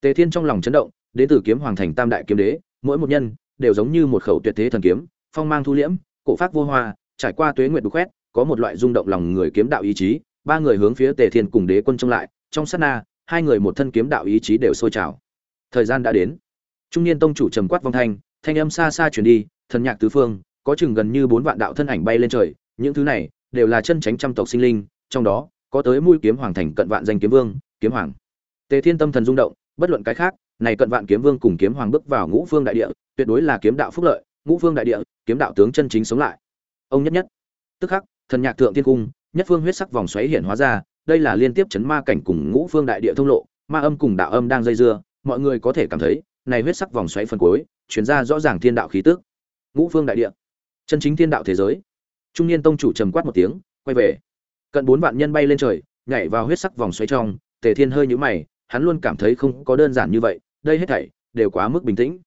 Tề thiên trong lòng chấn động, đế tử kiếm hoàng thành tam đại kiếm đế, mỗi một nhân, đều giống như một khẩu tuyệt thế thần kiếm, phong mang thu liễm, cổ pháp vô hoa, trải qua tuế nguyệt đục khoét, có một loại rung động lòng người kiếm đạo ý chí ba người hướng phía tề thiên cùng đế quân trông lại, trong sát na, hai người một thân kiếm đạo ý chí đều sôi trào. Thời gian đã đến. Trung niên tông chủ trầm quát vong thanh thanh âm xa xa chuyển đi, thần nhạc tứ phương, có chừng gần như bốn vạn đạo thân ảnh bay lên trời, những thứ này đều là chân tránh trăm tộc sinh linh, trong đó, có tới mũi kiếm hoàng thành cận vạn danh kiếm vương, kiếm hoàng. Tề thiên tâm thần rung động, bất luận cái khác, này cận vạn kiếm vương cùng kiếm hoàng bước vào ngũ phương đại địa, tuyệt đối là kiếm đạo phúc lợi, ngũ phương đại địa, kiếm đạo tướng chân chính sống lại. Ông nhất nhất. Tức khắc, thần nhạc thượng thiên cung nhất phương huyết sắc vòng xoáy hiện hóa ra, đây là liên tiếp chấn ma cảnh cùng ngũ phương đại địa thông lộ, ma âm cùng đạo âm đang dây dưa, mọi người có thể cảm thấy, này huyết sắc vòng xoáy phần cuối, truyền ra rõ ràng thiên đạo khí tức. Ngũ phương đại địa, chân chính thiên đạo thế giới. Trung niên tông chủ trầm quát một tiếng, quay về. Cận bốn vạn nhân bay lên trời, nhảy vào huyết sắc vòng xoáy trong, tề thiên hơi nhũ mày, hắn luôn cảm thấy không có đơn giản như vậy, đây hết thảy đều quá mức bình tĩnh.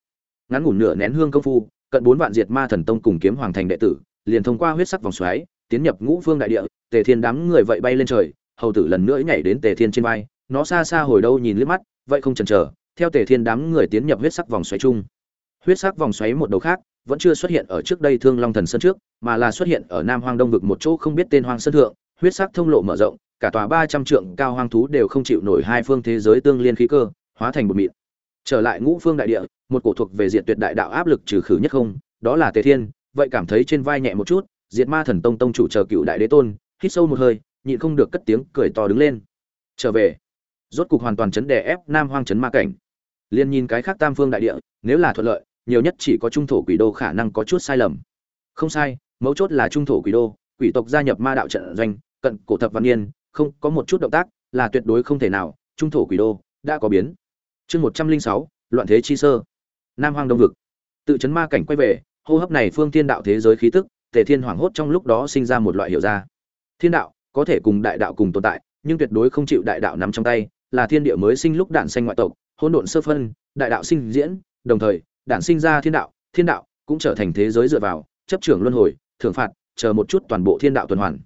Ngắn ngủn nửa nén hương công phu, cận bốn vạn diệt ma thần tông cùng kiếm hoàng thành đệ tử, liền thông qua huyết sắc vòng xoáy tiến nhập ngũ phương đại địa, tề thiên đám người vậy bay lên trời, hầu tử lần nữa nhảy đến tề thiên trên vai, nó xa xa hồi đâu nhìn liếc mắt, vậy không chần chờ, theo tề thiên đám người tiến nhập huyết sắc vòng xoáy chung. Huyết sắc vòng xoáy một đầu khác, vẫn chưa xuất hiện ở trước đây thương long thần sơn trước, mà là xuất hiện ở nam hoang đông vực một chỗ không biết tên hoang sơn thượng, huyết sắc thông lộ mở rộng, cả tòa ba trăm trượng cao hoang thú đều không chịu nổi hai phương thế giới tương liên khí cơ, hóa thành một mịn. Trở lại ngũ phương đại địa, một cổ thuộc về diện tuyệt đại đạo áp lực trừ khử nhất không, đó là tề thiên, vậy cảm thấy trên vai nhẹ một chút diệt ma thần tông tông chủ chờ cựu đại đế tôn, hít sâu một hơi, nhịn không được cất tiếng cười to đứng lên. Trở về. Rốt cục hoàn toàn chấn đè ép nam hoang chấn ma cảnh. Liên nhìn cái khác tam phương đại địa, nếu là thuận lợi, nhiều nhất chỉ có trung thổ quỷ đô khả năng có chút sai lầm. Không sai, mấu chốt là trung thổ quỷ đô, quỷ tộc gia nhập ma đạo trận doanh, cận cổ thập văn niên, không có một chút động tác, là tuyệt đối không thể nào, trung thổ quỷ đô đã có biến. Chương một trăm linh sáu, loạn thế chi sơ. Nam hoang đông vực. Tự chấn ma cảnh quay về, hô hấp này phương thiên đạo thế giới khí tức tề thiên hoảng hốt trong lúc đó sinh ra một loại hiệu ra. Thiên đạo, có thể cùng đại đạo cùng tồn tại, nhưng tuyệt đối không chịu đại đạo nắm trong tay, là thiên địa mới sinh lúc đản sinh ngoại tộc, hỗn độn sơ phân, đại đạo sinh diễn, đồng thời, đản sinh ra thiên đạo thiên đạo cũng trở thành thế giới dựa vào, chấp trưởng luân hồi, thưởng phạt, chờ một chút toàn bộ thiên đạo tuần hoàn.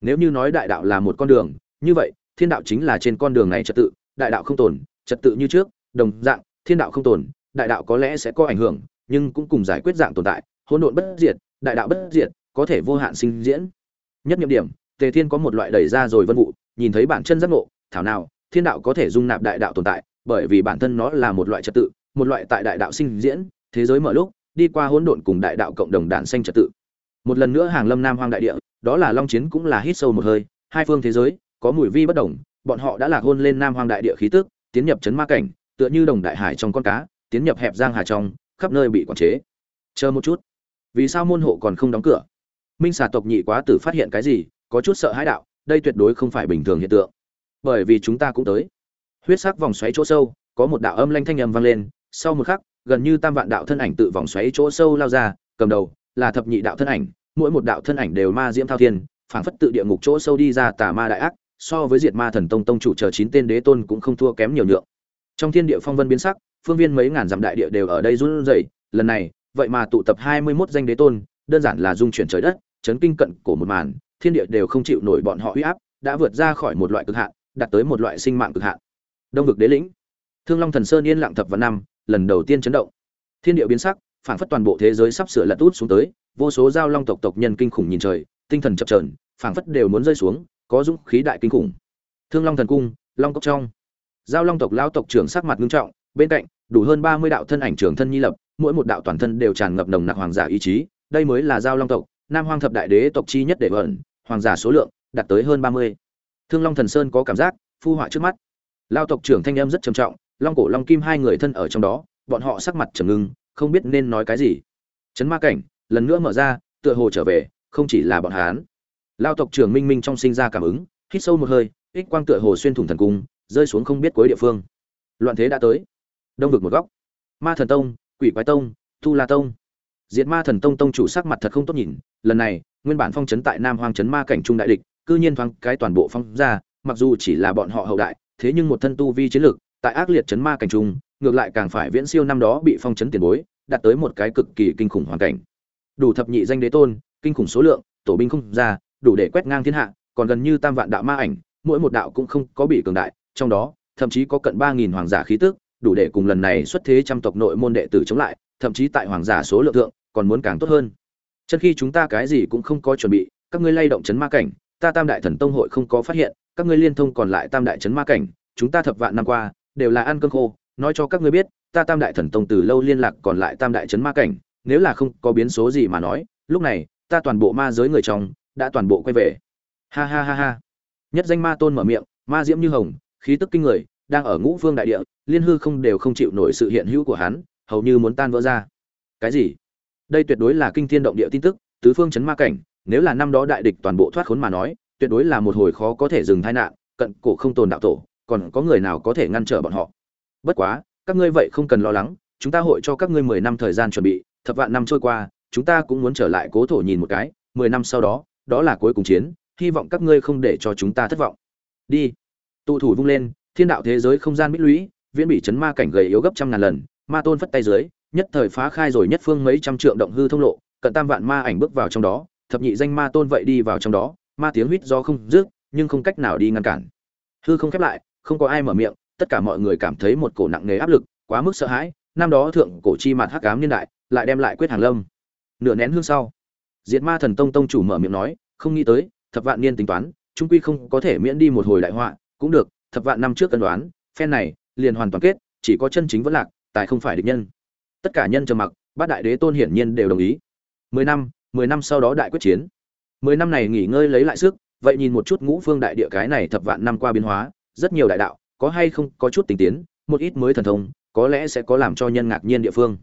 Nếu như nói đại đạo là một con đường, như vậy, thiên đạo chính là trên con đường này trật tự, đại đạo không tồn, trật tự như trước, đồng dạng, thiên đạo không tồn, đại đạo có lẽ sẽ có ảnh hưởng, nhưng cũng cùng giải quyết dạng tồn tại, hỗn độn bất diệt đại đạo bất diệt, có thể vô hạn sinh diễn. Nhất nhiệm điểm, tề thiên có một loại đẩy ra rồi vân vụ, nhìn thấy bản chân giác ngộ, thảo nào, thiên đạo có thể dung nạp đại đạo tồn tại, bởi vì bản thân nó là một loại trật tự, một loại tại đại đạo sinh diễn, thế giới mở lúc, đi qua hỗn độn cùng đại đạo cộng đồng đản sinh trật tự. Một lần nữa hàng lâm nam hoang đại địa, đó là long chiến cũng là hít sâu một hơi, hai phương thế giới, có mùi vi bất đồng, bọn họ đã lạc hôn lên nam hoang đại địa khí tức, tiến nhập chấn ma cảnh, tựa như đồng đại hải trong con cá, tiến nhập hẹp giang hà trong, khắp nơi bị quản chế. Chờ một chút vì sao môn hộ còn không đóng cửa? Minh xà tộc nhị quá tử phát hiện cái gì, có chút sợ hãi đạo, đây tuyệt đối không phải bình thường hiện tượng. Bởi vì chúng ta cũng tới. Huyết sắc vòng xoáy chỗ sâu, có một đạo âm lanh thanh âm vang lên, sau một khắc, gần như tam vạn đạo thân ảnh tự vòng xoáy chỗ sâu lao ra, cầm đầu là thập nhị đạo thân ảnh, mỗi một đạo thân ảnh đều ma diễm thao thiên, phảng phất tự địa ngục chỗ sâu đi ra tà ma đại ác, so với diệt ma thần tông tông chủ chờ chín tên đế tôn cũng không thua kém nhiều nhượng. Trong thiên địa phong vân biến sắc, phương viên mấy ngàn dặm đại địa đều ở đây run rẩy, lần này vậy mà tụ tập hai mươi 21 danh đế tôn, đơn giản là dung chuyển trời đất, chấn kinh cận cổ một màn, thiên địa đều không chịu nổi bọn họ uy áp, đã vượt ra khỏi một loại cực hạn, đạt tới một loại sinh mạng cực hạn. Đông vực đế lĩnh, thương long thần sơn yên lặng thập và năm, lần đầu tiên chấn động. Thiên địa biến sắc phảng phất toàn bộ thế giới sắp sửa lật út xuống tới, vô số giao long tộc tộc nhân kinh khủng nhìn trời, tinh thần chập chờn phảng phất đều muốn rơi xuống, có dũng khí đại kinh khủng. Thương long thần cung, long cốc trong. Giao long tộc lão tộc trưởng sắc mặt nghiêm trọng, bên cạnh, đủ hơn ba mươi đạo thân ảnh trưởng thân nhi lập mỗi một đạo toàn thân đều tràn ngập nồng nặc hoàng giả ý chí, đây mới là giao long tộc, nam hoang thập đại đế tộc chi nhất để vẩn hoàng giả số lượng đạt tới hơn ba mươi. Thương long thần sơn có cảm giác, phu họa trước mắt. Lao tộc trưởng thanh em rất trầm trọng, long cổ long kim hai người thân ở trong đó, bọn họ sắc mặt trầm ngưng, không biết nên nói cái gì. Chấn ma cảnh, lần nữa mở ra, tựa hồ trở về, không chỉ là bọn hán lao tộc trưởng minh minh trong sinh ra cảm ứng, hít sâu một hơi, ích quang tựa hồ xuyên thủng thần cung, rơi xuống không biết cuối địa phương. Loạn thế đã tới. Đông vực một góc. Ma thần tông quỷ quái tông tu la tông. Diệt ma thần tông tông chủ sắc mặt thật không tốt nhìn, lần này, nguyên bản phong trấn tại nam hoang trấn ma cảnh trung đại địch, cư nhiên thoáng cái toàn bộ phong ra, mặc dù chỉ là bọn họ hậu đại, thế nhưng một thân tu vi chiến lược, tại ác liệt trấn ma cảnh trung, ngược lại càng phải viễn siêu năm đó bị phong trấn tiền bối, đạt tới một cái cực kỳ kinh khủng hoàn cảnh. Đủ thập nhị danh đế tôn, kinh khủng số lượng, tổ binh không ra, đủ để quét ngang thiên hạ, còn gần như tam vạn đạo ma ảnh, mỗi một đạo cũng không có bị cường đại, trong đó, thậm chí có cận ba nghìn hoàng giả khí tức đủ để cùng lần này xuất thế trăm tộc nội môn đệ tử chống lại, thậm chí tại hoàng giả số lượng thượng, còn muốn càng tốt hơn. Chân khi chúng ta cái gì cũng không có chuẩn bị, các ngươi lay động chấn ma cảnh, ta tam đại thần tông hội không có phát hiện, các ngươi liên thông còn lại tam đại chấn ma cảnh, chúng ta thập vạn năm qua, đều là ăn cơm khô, nói cho các ngươi biết, ta tam đại thần tông từ lâu liên lạc còn lại tam đại chấn ma cảnh, nếu là không có biến số gì mà nói, lúc này, ta toàn bộ ma giới người trong, đã toàn bộ quay về. Ha ha ha ha. Nhất danh ma tôn mở miệng, ma diễm như hồng, khí tức kinh người đang ở ngũ phương đại địa, liên hư không đều không chịu nổi sự hiện hữu của hắn, hầu như muốn tan vỡ ra. Cái gì? Đây tuyệt đối là kinh thiên động địa tin tức, tứ phương chấn ma cảnh, nếu là năm đó đại địch toàn bộ thoát khốn mà nói, tuyệt đối là một hồi khó có thể dừng tai nạn, cận cổ không tồn đạo tổ, còn có người nào có thể ngăn trở bọn họ? Bất quá, các ngươi vậy không cần lo lắng, chúng ta hội cho các ngươi mười năm thời gian chuẩn bị, thập vạn năm trôi qua, chúng ta cũng muốn trở lại cố thổ nhìn một cái, mười năm sau đó đó là cuối cùng chiến, hy vọng các ngươi không để cho chúng ta thất vọng. Đi. Tụ thủ vung lên thiên đạo thế giới không gian bích lũy viễn bị chấn ma cảnh gầy yếu gấp trăm ngàn lần ma tôn phất tay dưới nhất thời phá khai rồi nhất phương mấy trăm trượng động hư thông lộ cận tam vạn ma ảnh bước vào trong đó thập nhị danh ma tôn vậy đi vào trong đó ma tiếng huýt do không rước, nhưng không cách nào đi ngăn cản. Hư không khép lại không có ai mở miệng tất cả mọi người cảm thấy một cổ nặng nề áp lực quá mức sợ hãi năm đó thượng cổ chi mặt hắc ám niên đại lại đem lại quyết hàng lâm. Nửa nén hương sau diệt ma thần tông tông chủ mở miệng nói không nghĩ tới thập vạn niên tính toán trung quy không có thể miễn đi một hồi đại họa cũng được thập vạn năm trước cân đoán, phen này, liền hoàn toàn kết, chỉ có chân chính vẫn lạc, tài không phải địch nhân. Tất cả nhân trầm mặc, bát đại đế tôn hiển nhiên đều đồng ý. Mười năm mười năm sau đó đại quyết chiến. Mười năm này nghỉ ngơi lấy lại sức, vậy nhìn một chút ngũ phương đại địa cái này thập vạn năm qua biến hóa, rất nhiều đại đạo, có hay không có chút tình tiến, một ít mới thần thông, có lẽ sẽ có làm cho nhân ngạc nhiên địa phương.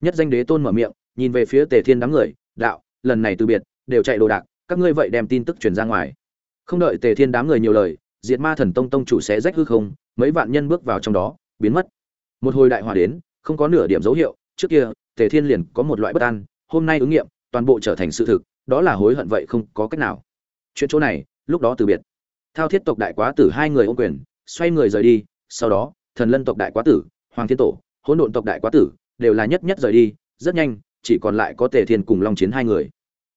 Nhất danh đế tôn mở miệng, nhìn về phía tề thiên đám người, đạo, lần này từ biệt, đều chạy đồ đạc, các ngươi vậy đem tin tức truyền ra ngoài. Không đợi tề thiên đám người nhiều lời diệt ma thần tông tông chủ sẽ rách hư không, mấy vạn nhân bước vào trong đó, biến mất. Một hồi đại hỏa đến, không có nửa điểm dấu hiệu, trước kia, tề thiên liền có một loại bất an, hôm nay ứng nghiệm, toàn bộ trở thành sự thực, đó là hối hận vậy không có cách nào. Chuyện chỗ này, lúc đó từ biệt. Thao thiết tộc đại quá tử hai người ôm quyền, xoay người rời đi, sau đó, thần lân tộc đại quá tử, hoàng thiên tổ, hỗn độn tộc đại quá tử, đều là nhất nhất rời đi, rất nhanh, chỉ còn lại có tề thiên cùng long chiến hai người.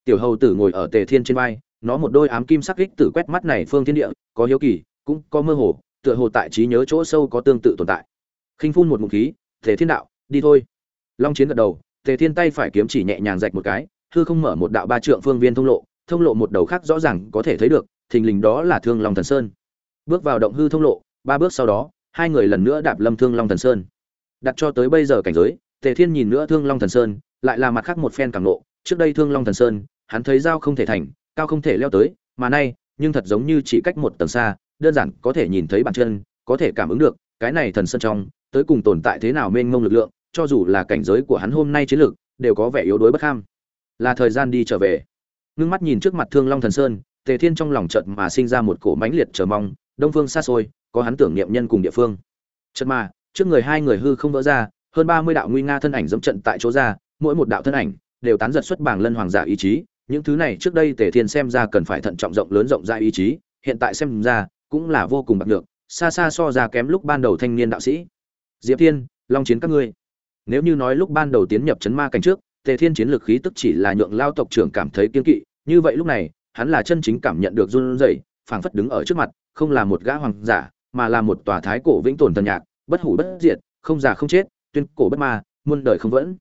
Tiểu hầu tử ngồi ở tề thiên trên vai nó một đôi ám kim sắc kích tử quét mắt này phương thiên địa, có hiếu kỳ, cũng có mơ hồ, tựa hồ tại trí nhớ chỗ sâu có tương tự tồn tại. Khinh phun một ngụm khí, tề thiên đạo, đi thôi. Long chiến gật đầu, tề thiên tay phải kiếm chỉ nhẹ nhàng rạch một cái, hư không mở một đạo ba trượng phương viên thông lộ thông lộ một đầu khác rõ ràng có thể thấy được, thình lình đó là thương long thần sơn. Bước vào động hư thông lộ, ba bước sau đó, hai người lần nữa đạp lâm thương long thần sơn. Đặt cho tới bây giờ cảnh giới, tề thiên nhìn nữa thương long thần sơn, lại là mặt khác một phen cảm nộ trước đây thương long thần sơn, hắn thấy dao không thể thành cao không thể leo tới, mà nay, nhưng thật giống như chỉ cách một tầng xa, đơn giản có thể nhìn thấy bàn chân, có thể cảm ứng được, cái này thần sơn trong, tới cùng tồn tại thế nào mênh mông lực lượng, cho dù là cảnh giới của hắn hôm nay chiến lược, đều có vẻ yếu đuối bất ham. Là thời gian đi trở về. Ngưng mắt nhìn trước mặt thương long thần sơn, tề thiên trong lòng trận mà sinh ra một cổ mãnh liệt chờ mong, đông phương xa xôi, có hắn tưởng niệm nhân cùng địa phương. Chợt mà, trước người hai người hư không vỡ ra, hơn ba mươi đạo nguy nga thân ảnh dẫm trận tại chỗ ra, mỗi một đạo thân ảnh đều tán giật xuất bảng lân hoàng giả ý chí những thứ này trước đây tề thiên xem ra cần phải thận trọng rộng lớn rộng ra ý chí, hiện tại xem ra cũng là vô cùng bạc được xa xa so ra kém lúc ban đầu thanh niên đạo sĩ. Diệp thiên, long chiến các ngươi. Nếu như nói lúc ban đầu tiến nhập chấn ma cảnh trước, tề thiên chiến lược khí tức chỉ là nhượng lao tộc trưởng cảm thấy kiên kỵ, như vậy lúc này, hắn là chân chính cảm nhận được run rẩy, phảng phất đứng ở trước mặt, không là một gã hoàng giả, mà là một tòa thái cổ vĩnh tồn thần nhạc, bất hủ bất diệt, không già không chết, tuyên cổ bất ma, muôn đời không vẫn.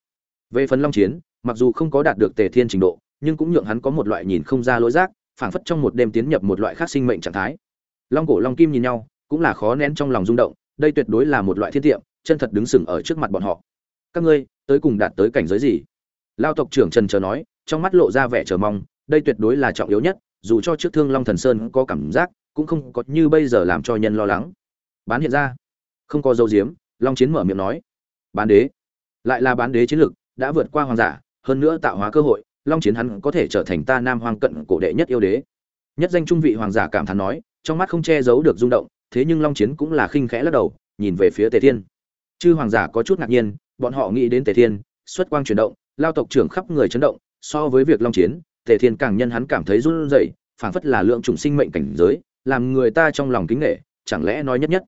Về phần long chiến, mặc dù không có đạt được tề thiên trình độ nhưng cũng nhượng hắn có một loại nhìn không ra lỗi rác phảng phất trong một đêm tiến nhập một loại khác sinh mệnh trạng thái. Long cổ long kim nhìn nhau, cũng là khó nén trong lòng rung động, đây tuyệt đối là một loại thiên tiệm chân thật đứng sừng ở trước mặt bọn họ. Các ngươi, tới cùng đạt tới cảnh giới gì? Lao tộc trưởng trần chờ nói, trong mắt lộ ra vẻ chờ mong, đây tuyệt đối là trọng yếu nhất, dù cho trước thương long thần sơn có cảm giác, cũng không có như bây giờ làm cho nhân lo lắng. Bán hiện ra. Không có dấu diếm, long chiến mở miệng nói. Bán đế. Lại là bán đế chiến lực đã vượt qua hoàng giả, hơn nữa tạo hóa cơ hội long chiến hắn có thể trở thành ta nam Hoang cận cổ đệ nhất yêu đế. Nhất danh trung vị hoàng giả cảm thán nói, trong mắt không che giấu được rung động, thế nhưng long chiến cũng là khinh khẽ lắc đầu, nhìn về phía tề thiên. Chư hoàng giả có chút ngạc nhiên, bọn họ nghĩ đến tề thiên, xuất quang chuyển động, lao tộc trưởng khắp người chấn động, so với việc long chiến, tề thiên càng nhân hắn cảm thấy run rẩy, phảng phất là lượng trùng sinh mệnh cảnh giới, làm người ta trong lòng kính nghệ chẳng lẽ nói nhất nhất?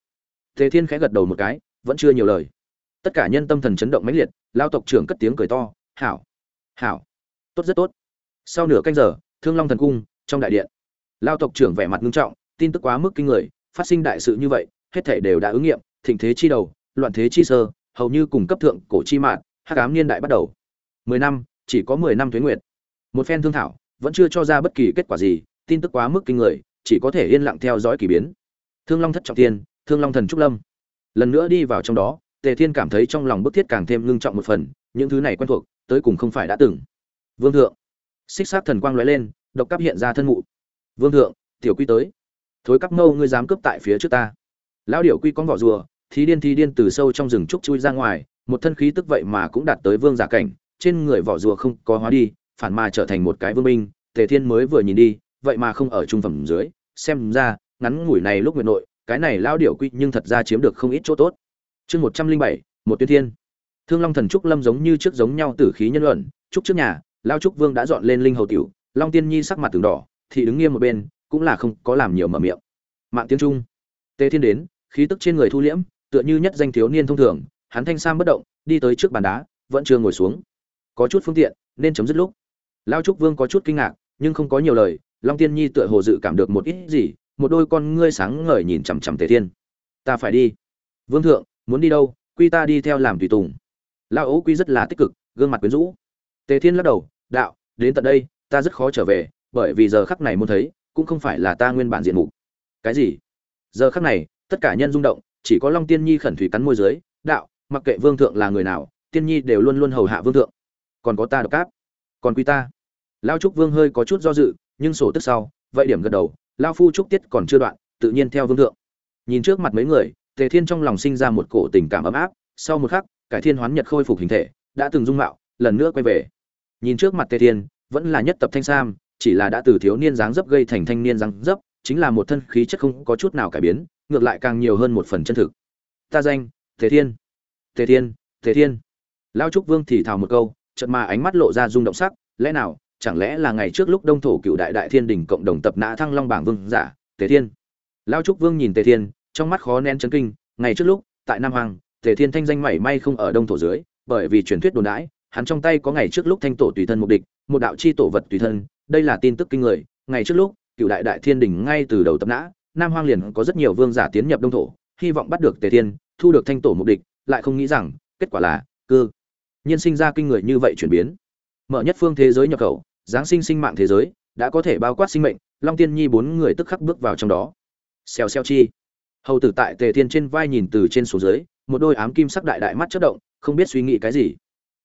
Tề thiên khẽ gật đầu một cái, vẫn chưa nhiều lời. Tất cả nhân tâm thần chấn động mãnh liệt, lao tộc trưởng cất tiếng cười to, hảo hảo tốt rất tốt. Sau nửa canh giờ, thương long thần cung, trong đại điện, lao tộc trưởng vẻ mặt nghiêm trọng, tin tức quá mức kinh người, phát sinh đại sự như vậy, hết thể đều đã ứng nghiệm, thịnh thế chi đầu, loạn thế chi sơ, hầu như cùng cấp thượng cổ chi mạng hắc ám niên đại bắt đầu. Mười năm, chỉ có mười năm thuế nguyệt. Một phen thương thảo, vẫn chưa cho ra bất kỳ kết quả gì, tin tức quá mức kinh người, chỉ có thể yên lặng theo dõi kỳ biến. Thương long thất trọng tiên, thương long thần trúc lâm. Lần nữa đi vào trong đó, tề thiên cảm thấy trong lòng bức thiết càng thêm ngưng trọng một phần, những thứ này quen thuộc, tới cùng không phải đã từng vương thượng. Xích sát thần quang lóe lên, độc cắp hiện ra thân mụ. Vương thượng, tiểu quy tới. Thối cắp mâu ngươi dám cướp tại phía trước ta. Lão điệu quy con vỏ rùa, thí điên thí điên từ sâu trong rừng trúc chui ra ngoài, một thân khí tức vậy mà cũng đạt tới vương giả cảnh, trên người vỏ rùa không có hóa đi, phản mà trở thành một cái vương binh, tề thiên mới vừa nhìn đi, vậy mà không ở trung phẩm dưới, xem ra, ngắn ngủi này lúc nguyện nội, cái này lao điệu quy nhưng thật ra chiếm được không ít chỗ tốt. Chương một trăm linh bảy, một tuyên thiên. Thương long thần trúc lâm giống như trước giống nhau tử khí nhân luận, trúc trước nhà lao trúc vương đã dọn lên linh hầu tiểu, long tiên nhi sắc mặt từng đỏ, thì đứng nghiêm một bên, cũng là không có làm nhiều mở miệng. Mạng tiếng trung. Tề thiên đến, khí tức trên người thu liễm, tựa như nhất danh thiếu niên thông thường, hắn thanh sam bất động, đi tới trước bàn đá, vẫn chưa ngồi xuống. Có chút phương tiện, nên chấm dứt lúc. Lao trúc vương có chút kinh ngạc, nhưng không có nhiều lời, long tiên nhi tựa hồ dự cảm được một ít gì, một đôi con ngươi sáng ngời nhìn chằm chằm tề thiên. Ta phải đi. Vương thượng, muốn đi đâu, quy ta đi theo làm tùy tùng. Lao ấu quy rất là tích cực, gương mặt quyến rũ. Tề thiên lắc đầu đạo, đến tận đây, ta rất khó trở về, bởi vì giờ khắc này muốn thấy, cũng không phải là ta nguyên bản diện mục. Cái gì? Giờ khắc này, tất cả nhân rung động, chỉ có long tiên nhi khẩn thủy cắn môi dưới, đạo, mặc kệ vương thượng là người nào, tiên nhi đều luôn luôn hầu hạ vương thượng. Còn có ta độc cáp còn quy ta. Lao trúc vương hơi có chút do dự, nhưng sổ tức sau, vậy điểm gật đầu, lao phu trúc tiết còn chưa đoạn, tự nhiên theo vương thượng. Nhìn trước mặt mấy người, tề thiên trong lòng sinh ra một cổ tình cảm ấm áp, sau một khắc, cải thiên hoán nhật khôi phục hình thể, đã từng dung mạo, lần nữa quay về nhìn trước mặt tề thiên, vẫn là nhất tập thanh sam, chỉ là đã từ thiếu niên dáng dấp gây thành thanh niên dáng dấp, chính là một thân khí chất không có chút nào cải biến, ngược lại càng nhiều hơn một phần chân thực. Ta danh, tề thiên. Tề thiên tề thiên. Lao trúc vương thì thào một câu, chợt mà ánh mắt lộ ra rung động sắc, lẽ nào, chẳng lẽ là ngày trước lúc đông thổ cựu đại đại thiên đình cộng đồng tập nã thăng long bảng vương giả, tề thiên. Lao trúc vương nhìn tề thiên, trong mắt khó nén chấn kinh, ngày trước lúc, tại nam hoàng, tề thiên thanh danh mảy may không ở đông thổ dưới, bởi vì truyền thuyết đồn đãi hắn trong tay có ngày trước lúc thanh tổ tùy thân mục địch một đạo chi tổ vật tùy thân, đây là tin tức kinh người, ngày trước lúc, cựu đại đại thiên đỉnh ngay từ đầu tập nã, nam hoang liền có rất nhiều vương giả tiến nhập đông thổ, hy vọng bắt được tề thiên, thu được thanh tổ mục địch lại không nghĩ rằng, kết quả là cơ nhân sinh ra kinh người như vậy chuyển biến. Mở nhất phương thế giới nhập khẩu, giáng sinh sinh mạng thế giới, đã có thể bao quát sinh mệnh, long tiên nhi bốn người tức khắc bước vào trong đó. Xèo xèo chi. Hầu tử tại tề thiên trên vai nhìn từ trên xuống dưới, một đôi ám kim sắc đại đại mắt chớp động, không biết suy nghĩ cái gì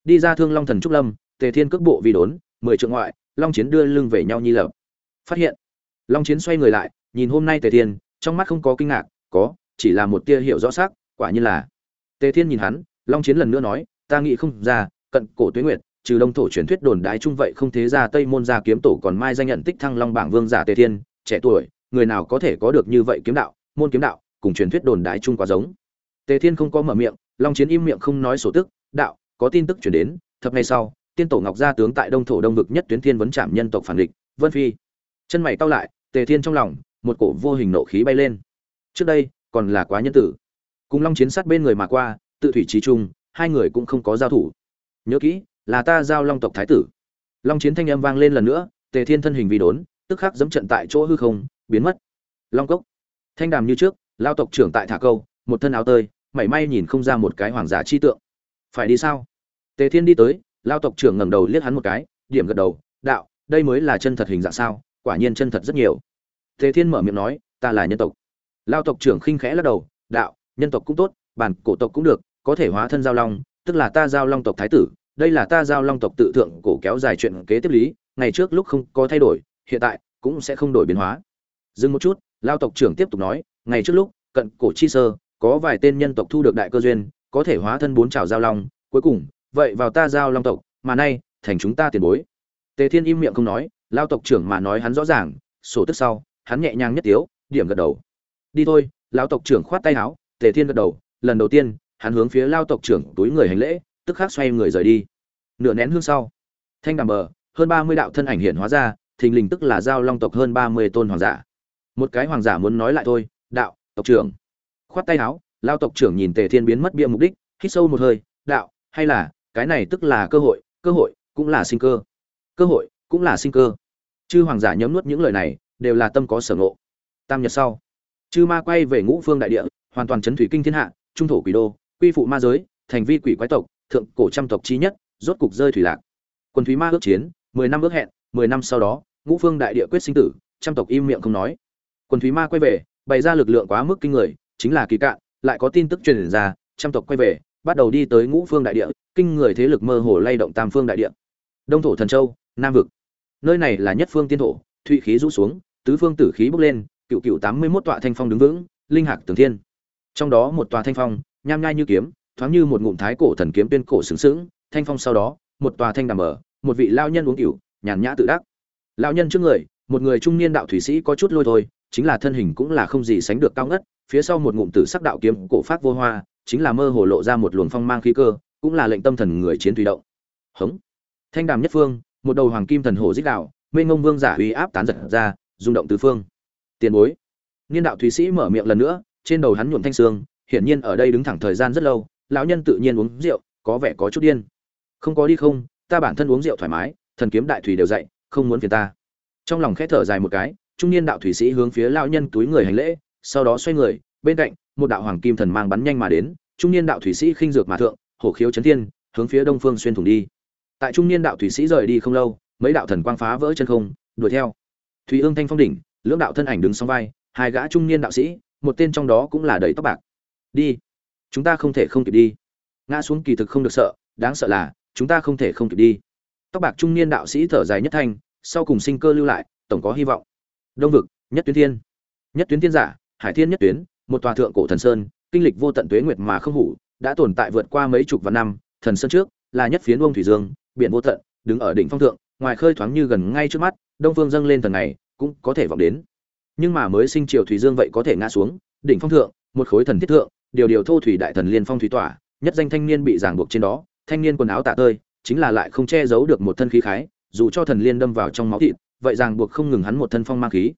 đi ra thương long thần trúc lâm, tề thiên cước bộ vì đốn, mười trượng ngoại, long chiến đưa lưng về nhau nhi lập. Phát hiện, long chiến xoay người lại, nhìn hôm nay tề thiên, trong mắt không có kinh ngạc, có, chỉ là một tia hiểu rõ xác quả nhiên là. Tề thiên nhìn hắn, long chiến lần nữa nói, ta nghĩ không ra, cận cổ tuế nguyệt, trừ đông thổ truyền thuyết đồn đái chung vậy không thế ra tây môn gia kiếm tổ còn mai danh nhận tích thăng long bảng vương giả tề thiên, trẻ tuổi, người nào có thể có được như vậy kiếm đạo, môn kiếm đạo, cùng truyền thuyết đồn đái chung quá giống. Tề thiên không có mở miệng, long chiến im miệng không nói sổ tức, đạo có tin tức chuyển đến, thập ngày sau, tiên tổ ngọc gia tướng tại đông thổ đông vực nhất tuyến thiên vấn chạm nhân tộc phản địch, vân phi. Chân mày cau lại, tề thiên trong lòng, một cổ vô hình nộ khí bay lên. Trước đây, còn là quá nhân tử. Cùng long chiến sát bên người mà qua, tự thủy trí trung, hai người cũng không có giao thủ. Nhớ kỹ, là ta giao long tộc thái tử. Long chiến thanh âm vang lên lần nữa, tề thiên thân hình vì đốn, tức khắc dẫm trận tại chỗ hư không, biến mất. Long cốc. Thanh đàm như trước, lao tộc trưởng tại thả câu, một thân áo tơi, mảy may nhìn không ra một cái hoàng giả chi tượng. Phải đi sao? Tề thiên đi tới, lao tộc trưởng ngẩng đầu liếc hắn một cái, điểm gật đầu, đạo, đây mới là chân thật hình dạng sao? Quả nhiên chân thật rất nhiều. Tề thiên mở miệng nói, ta là nhân tộc. Lao tộc trưởng khinh khẽ lắc đầu, đạo, nhân tộc cũng tốt, bản cổ tộc cũng được, có thể hóa thân giao long, tức là ta giao long tộc thái tử, đây là ta giao long tộc tự thượng cổ kéo dài chuyện kế tiếp lý, ngày trước lúc không có thay đổi, hiện tại cũng sẽ không đổi biến hóa. Dừng một chút, lao tộc trưởng tiếp tục nói, ngày trước lúc, cận cổ chi sơ, có vài tên nhân tộc thu được đại cơ duyên, có thể hóa thân bốn trào giao long, cuối cùng vậy vào ta giao long tộc, mà nay, thành chúng ta tiền bối. Tề thiên im miệng không nói, lao tộc trưởng mà nói hắn rõ ràng, sổ tức sau, hắn nhẹ nhàng nhất tiếu, điểm gật đầu. Đi thôi, lao tộc trưởng khoát tay áo, tề thiên gật đầu, lần đầu tiên, hắn hướng phía lao tộc trưởng túi người hành lễ, tức khắc xoay người rời đi. Nửa nén hương sau, thanh đàm bờ, hơn ba mươi đạo thân ảnh hiện hóa ra, thình lình tức là giao long tộc hơn ba mươi tôn hoàng giả. Một cái hoàng giả muốn nói lại thôi, đạo, tộc trưởng. Khoát tay áo, lao tộc trưởng nhìn tề thiên biến mất bia mục đích, hít sâu một hơi, đạo, hay là cái này tức là cơ hội cơ hội cũng là sinh cơ. Cơ hội cũng là sinh cơ. Chư hoàng giả nhấm nuốt những lời này, đều là tâm có sở ngộ. Tam nhật sau, chư ma quay về ngũ phương đại địa, hoàn toàn chấn thủy kinh thiên hạ, trung thổ quỷ đô, quy phụ ma giới, thành vi quỷ quái tộc, thượng cổ trăm tộc chi nhất, rốt cục rơi thủy lạc. Quân thúy ma ước chiến, mười năm ước hẹn, mười năm sau đó, ngũ phương đại địa quyết sinh tử, trăm tộc im miệng không nói. Quân thúy ma quay về, bày ra lực lượng quá mức kinh người, chính là kỳ cạn, lại có tin tức truyền ra, trăm tộc quay về bắt đầu đi tới ngũ phương đại địa, kinh người thế lực mơ hồ lay động tam phương đại địa. Đông thổ thần châu, nam vực. Nơi này là nhất phương tiên thổ, thụy khí rũ xuống, tứ phương tử khí bốc lên, cựu cựu tám mươi mốt tọa thanh phong đứng vững, linh hạc tường thiên. Trong đó một tòa thanh phong, nham nhai như kiếm, thoáng như một ngụm thái cổ thần kiếm tuyên cổ sướng sướng thanh phong sau đó, một tòa thanh đàm mở một vị lao nhân uống cựu nhàn nhã tự đắc. Lao nhân trước người, một người trung niên đạo thủy sĩ có chút lôi thôi, chính là thân hình cũng là không gì sánh được cao ngất, phía sau một ngụm tử sắc đạo kiếm cổ phát vô hoa chính là mơ hồ lộ ra một luồng phong mang khí cơ, cũng là lệnh tâm thần người chiến tùy động. Hống. Thanh đàm nhất phương, một đầu hoàng kim thần hồ rít đạo mênh ngông vương giả uy áp tán giật ra, rung động tứ phương. Tiền bối. Niên đạo thủy sĩ mở miệng lần nữa, trên đầu hắn nhuộm thanh sương, hiển nhiên ở đây đứng thẳng thời gian rất lâu, lão nhân tự nhiên uống rượu, có vẻ có chút điên. Không có đi không, ta bản thân uống rượu thoải mái, thần kiếm đại thủy đều dậy, không muốn phiền ta. Trong lòng khẽ thở dài một cái, trung niên đạo thủy sĩ hướng phía lão nhân túi người hành lễ, sau đó xoay người, bên cạnh một đạo hoàng kim thần mang bắn nhanh mà đến, trung niên đạo thủy sĩ khinh dược mà thượng, hổ khiếu chấn thiên, hướng phía đông phương xuyên thủng đi. Tại trung niên đạo thủy sĩ rời đi không lâu, mấy đạo thần quang phá vỡ chân không, đuổi theo. Thủy ương thanh phong đỉnh, lưỡng đạo thân ảnh đứng song vai, hai gã trung niên đạo sĩ, một tên trong đó cũng là đầy tóc bạc. Đi. Chúng ta không thể không kịp đi. Ngã xuống kỳ thực không được sợ, đáng sợ là, chúng ta không thể không kịp đi. Tóc bạc trung niên đạo sĩ thở dài nhất thanh, sau cùng sinh cơ lưu lại, tổng có hy vọng. Đông vực, nhất tuyến thiên. Nhất tuyến thiên giả, hải thiên nhất tuyến một tòa thượng cổ thần sơn, kinh lịch vô tận tuế nguyệt mà không hủ, đã tồn tại vượt qua mấy chục vạn năm, thần sơn trước là nhất phiến uông thủy dương, biển vô tận, đứng ở đỉnh phong thượng, ngoài khơi thoáng như gần ngay trước mắt, đông phương dâng lên tầng này cũng có thể vọng đến. Nhưng mà mới sinh triều thủy dương vậy có thể ngã xuống, đỉnh phong thượng, một khối thần thiết thượng, điều điều thô thủy đại thần liên phong thủy tỏa, nhất danh thanh niên bị giảng buộc trên đó, thanh niên quần áo tạ tơi, chính là lại không che giấu được một thân khí khái, dù cho thần liên đâm vào trong máu thịt, vậy ràng buộc không ngừng hắn một thân phong mang khí.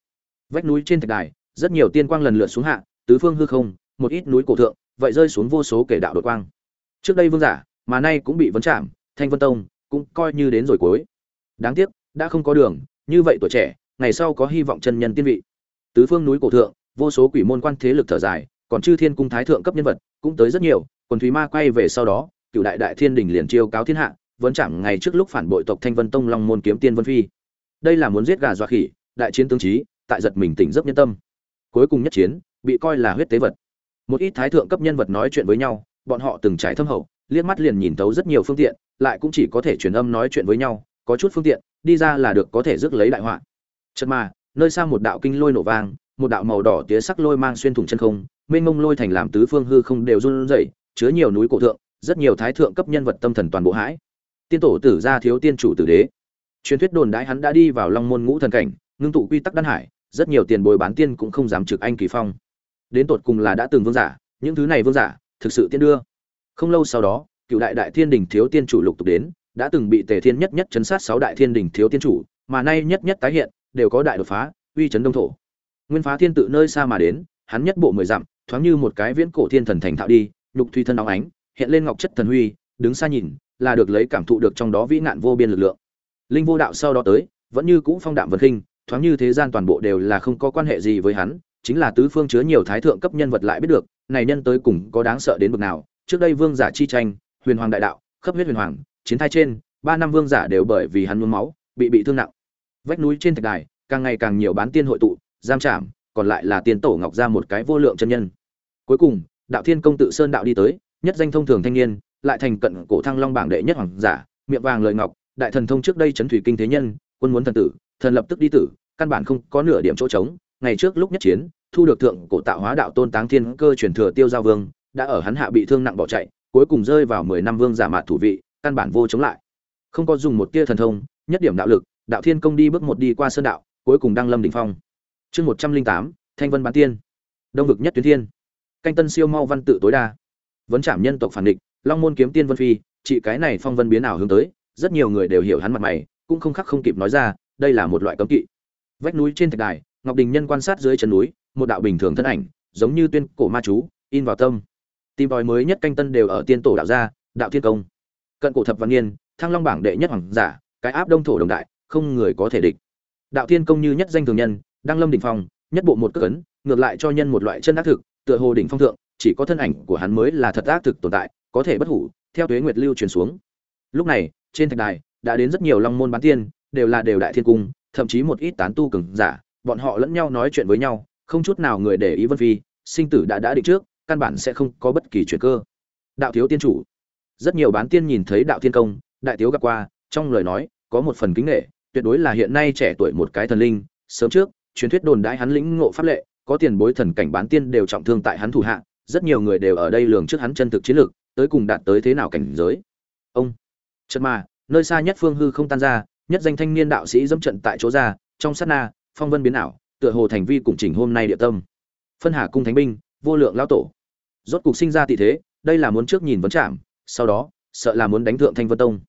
Vách núi trên thạch đài, rất nhiều tiên quang lần lượt xuống hạ tứ phương hư không, một ít núi cổ thượng, vậy rơi xuống vô số kể đạo đột quang. Trước đây vương giả, mà nay cũng bị vấn chạm thanh vân tông cũng coi như đến rồi cuối. Đáng tiếc, đã không có đường, như vậy tuổi trẻ, ngày sau có hy vọng chân nhân tiên vị. Tứ phương núi cổ thượng, vô số quỷ môn quan thế lực thở dài, còn chư thiên cung thái thượng cấp nhân vật cũng tới rất nhiều, quần thúy ma quay về sau đó cựu đại đại thiên đình liền chiêu cáo thiên hạ vẫn chẳng ngày trước lúc phản bội tộc thanh vân tông long môn kiếm tiên vân phi. Đây là muốn giết gà dọa khỉ, đại chiến tương trí, tại giật mình tỉnh giấc nhân tâm. Cuối cùng nhất chiến bị coi là huyết tế vật. Một ít thái thượng cấp nhân vật nói chuyện với nhau, bọn họ từng trải thâm hậu, liếc mắt liền nhìn tấu rất nhiều phương tiện, lại cũng chỉ có thể truyền âm nói chuyện với nhau, có chút phương tiện, đi ra là được có thể rước lấy đại họa. Chật mà, nơi xa một đạo kinh lôi nổ vang, một đạo màu đỏ tía sắc lôi mang xuyên thủng chân không, mênh mông lôi thành làm tứ phương hư không đều run rẩy, chứa nhiều núi cổ thượng, rất nhiều thái thượng cấp nhân vật tâm thần toàn bộ hãi. Tiên tổ tử gia thiếu tiên chủ tử đế. Truyền thuyết đồn đãi hắn đã đi vào long môn ngũ thần cảnh, ngưng tụ quy tắc đan hải, rất nhiều tiền bồi bán tiên cũng không dám trực anh kỳ phong đến tột cùng là đã từng vương giả, những thứ này vương giả, thực sự tiên đưa. Không lâu sau đó, cựu đại đại thiên đình thiếu tiên chủ lục tục đến, đã từng bị tề thiên nhất nhất chấn sát sáu đại thiên đình thiếu tiên chủ, mà nay nhất nhất tái hiện, đều có đại đột phá, uy chấn đông thổ. Nguyên phá thiên tự nơi xa mà đến, hắn nhất bộ mười dặm, thoáng như một cái viễn cổ thiên thần thành thạo đi, nhục thủy thân óng ánh, hiện lên ngọc chất thần huy, đứng xa nhìn, là được lấy cảm thụ được trong đó vĩ nạn vô biên lực lượng. Linh vô đạo sau đó tới, vẫn như cũ phong đạm vân khinh, thoáng như thế gian toàn bộ đều là không có quan hệ gì với hắn chính là tứ phương chứa nhiều thái thượng cấp nhân vật lại biết được, này nhân tới cùng có đáng sợ đến mức nào. Trước đây vương giả chi tranh, huyền hoàng đại đạo, khắp huyết huyền hoàng, chiến thai trên, ba năm vương giả đều bởi vì hắn nhuốm máu, bị bị thương nặng. Vách núi trên thạch đài, càng ngày càng nhiều bán tiên hội tụ, giam trảm, còn lại là tiên tổ ngọc ra một cái vô lượng chân nhân. Cuối cùng, đạo thiên công tự sơn đạo đi tới, nhất danh thông thường thanh niên, lại thành cận cổ thăng long bảng đệ nhất hoàng giả, miệng vàng lợi ngọc, đại thần thông trước đây chấn thủy kinh thế nhân, quân muốn thần tử, thần lập tức đi tử, căn bản không có nửa điểm chỗ trống ngày trước lúc nhất chiến, thu được thượng cổ tạo hóa đạo tôn táng thiên cơ truyền thừa tiêu giao vương, đã ở hắn hạ bị thương nặng bỏ chạy, cuối cùng rơi vào mười năm vương giả mạt thủ vị, căn bản vô chống lại. Không có dùng một tia thần thông, nhất điểm đạo lực, đạo thiên công đi bước một đi qua sơn đạo, cuối cùng đăng lâm đỉnh phong. Chương một trăm linh tám, thanh vân bán tiên. Đông vực nhất tuyến thiên. Canh tân siêu mau văn tự tối đa. Vấn chạm nhân tộc phản địch, long môn kiếm tiên vân phi, chị cái này phong vân biến ảo hướng tới, rất nhiều người đều hiểu hắn mặt mày, cũng không khắc không kịp nói ra, đây là một loại cấm kỵ. Vách núi trên thạch đài ngọc đình nhân quan sát dưới chân núi, một đạo bình thường thân ảnh, giống như tuyên cổ ma chú, in vào tâm. Tìm tòi mới nhất canh tân đều ở tiên tổ đạo gia, đạo thiên công. Cận cổ thập văn niên, thăng long bảng đệ nhất hoàng giả, cái áp đông thổ đồng đại, không người có thể địch. Đạo thiên công như nhất danh thường nhân đăng lâm đỉnh phong, nhất bộ một cước ấn, ngược lại cho nhân một loại chân ác thực, tựa hồ đỉnh phong thượng, chỉ có thân ảnh của hắn mới là thật ác thực tồn tại, có thể bất hủ, theo tuế nguyệt lưu truyền xuống. Lúc này, trên thạch đài, đã đến rất nhiều long môn bán tiên, đều là đều đại thiên cung, thậm chí một ít tán tu cường giả bọn họ lẫn nhau nói chuyện với nhau, không chút nào người để ý vân phi, sinh tử đã đã định trước, căn bản sẽ không có bất kỳ chuyện cơ. Đạo thiếu tiên chủ. Rất nhiều bán tiên nhìn thấy đạo thiên công, đại thiếu gặp qua, trong lời nói, có một phần kính nghệ tuyệt đối là hiện nay trẻ tuổi một cái thần linh, sớm trước, truyền thuyết đồn đãi hắn lĩnh ngộ pháp lệ, có tiền bối thần cảnh bán tiên đều trọng thương tại hắn thủ hạ, rất nhiều người đều ở đây lường trước hắn chân thực chiến lược, tới cùng đạt tới thế nào cảnh giới. Ông. Chật mà, nơi xa nhất phương hư không tan ra, nhất danh thanh niên đạo sĩ dẫm trận tại chỗ ra, trong sát na phong vân biến ảo, tựa hồ thành vi cùng chỉnh hôm nay địa tâm. Phân hà cung thánh binh, vô lượng lão tổ. Rốt cục sinh ra tị thế, đây là muốn trước nhìn vấn chạm sau đó, sợ là muốn đánh thượng thanh vân tông.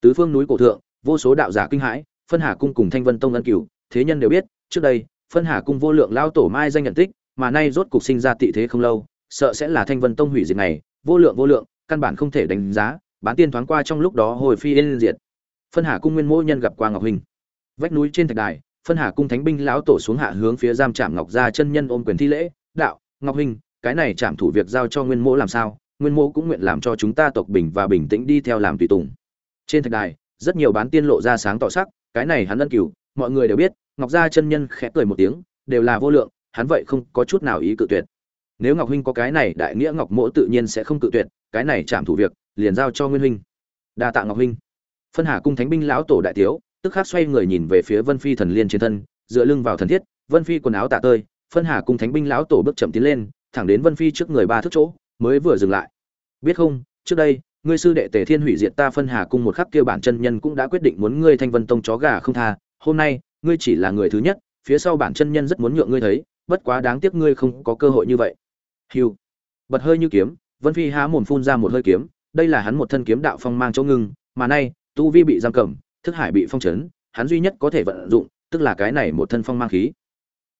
Tứ phương núi cổ thượng, vô số đạo giả kinh hãi, phân hà cung cùng thanh vân tông ân cửu, thế nhân đều biết, trước đây, phân hà cung vô lượng lao tổ mai danh nhận tích, mà nay rốt cục sinh ra tị thế không lâu, sợ sẽ là thanh vân tông hủy diệt này, vô lượng vô lượng, căn bản không thể đánh giá, bán tiên thoáng qua trong lúc đó hồi phi yên diệt. Phân hà cung nguyên mỗi nhân gặp qua ngọc hình vách núi trên thạch đài phân hà cung thánh binh lão tổ xuống hạ hướng phía giam trạm ngọc gia chân nhân ôm quyền thi lễ đạo ngọc huynh, cái này trạm thủ việc giao cho nguyên mỗ làm sao? Nguyên mô cũng nguyện làm cho chúng ta tộc bình và bình tĩnh đi theo làm tùy tùng. Trên thạch đài rất nhiều bán tiên lộ ra sáng tỏ sắc cái này hắn ân cửu mọi người đều biết ngọc gia chân nhân khẽ cười một tiếng đều là vô lượng hắn vậy không có chút nào ý cự tuyệt. Nếu ngọc huynh có cái này đại nghĩa ngọc mỗ tự nhiên sẽ không cự tuyệt cái này chạm thủ việc liền giao cho nguyên huynh. Đa tạ ngọc huynh. Phân hà cung thánh binh lão tổ đại thiếu tức khắc xoay người nhìn về phía vân phi thần liên trên thân, dựa lưng vào thần thiết, vân phi quần áo tạ tơi, phân hà cung thánh binh lão tổ bước chậm tiến lên, thẳng đến vân phi trước người ba thước chỗ, mới vừa dừng lại. Biết không, trước đây, ngươi sư đệ tề thiên hủy diệt ta phân hà cung một khắc kia bản chân nhân cũng đã quyết định muốn ngươi thanh vân tông chó gà không tha, hôm nay, ngươi chỉ là người thứ nhất, phía sau bản chân nhân rất muốn nhượng ngươi thấy, bất quá đáng tiếc ngươi không có cơ hội như vậy. Hiu bật hơi như kiếm, vân phi há mồm phun ra một hơi kiếm, đây là hắn một thân kiếm đạo phong mang chỗ ngưng, mà nay, tu vi bị giam cầm thức hải bị phong chấn, hắn duy nhất có thể vận dụng, tức là cái này một thân phong mang khí.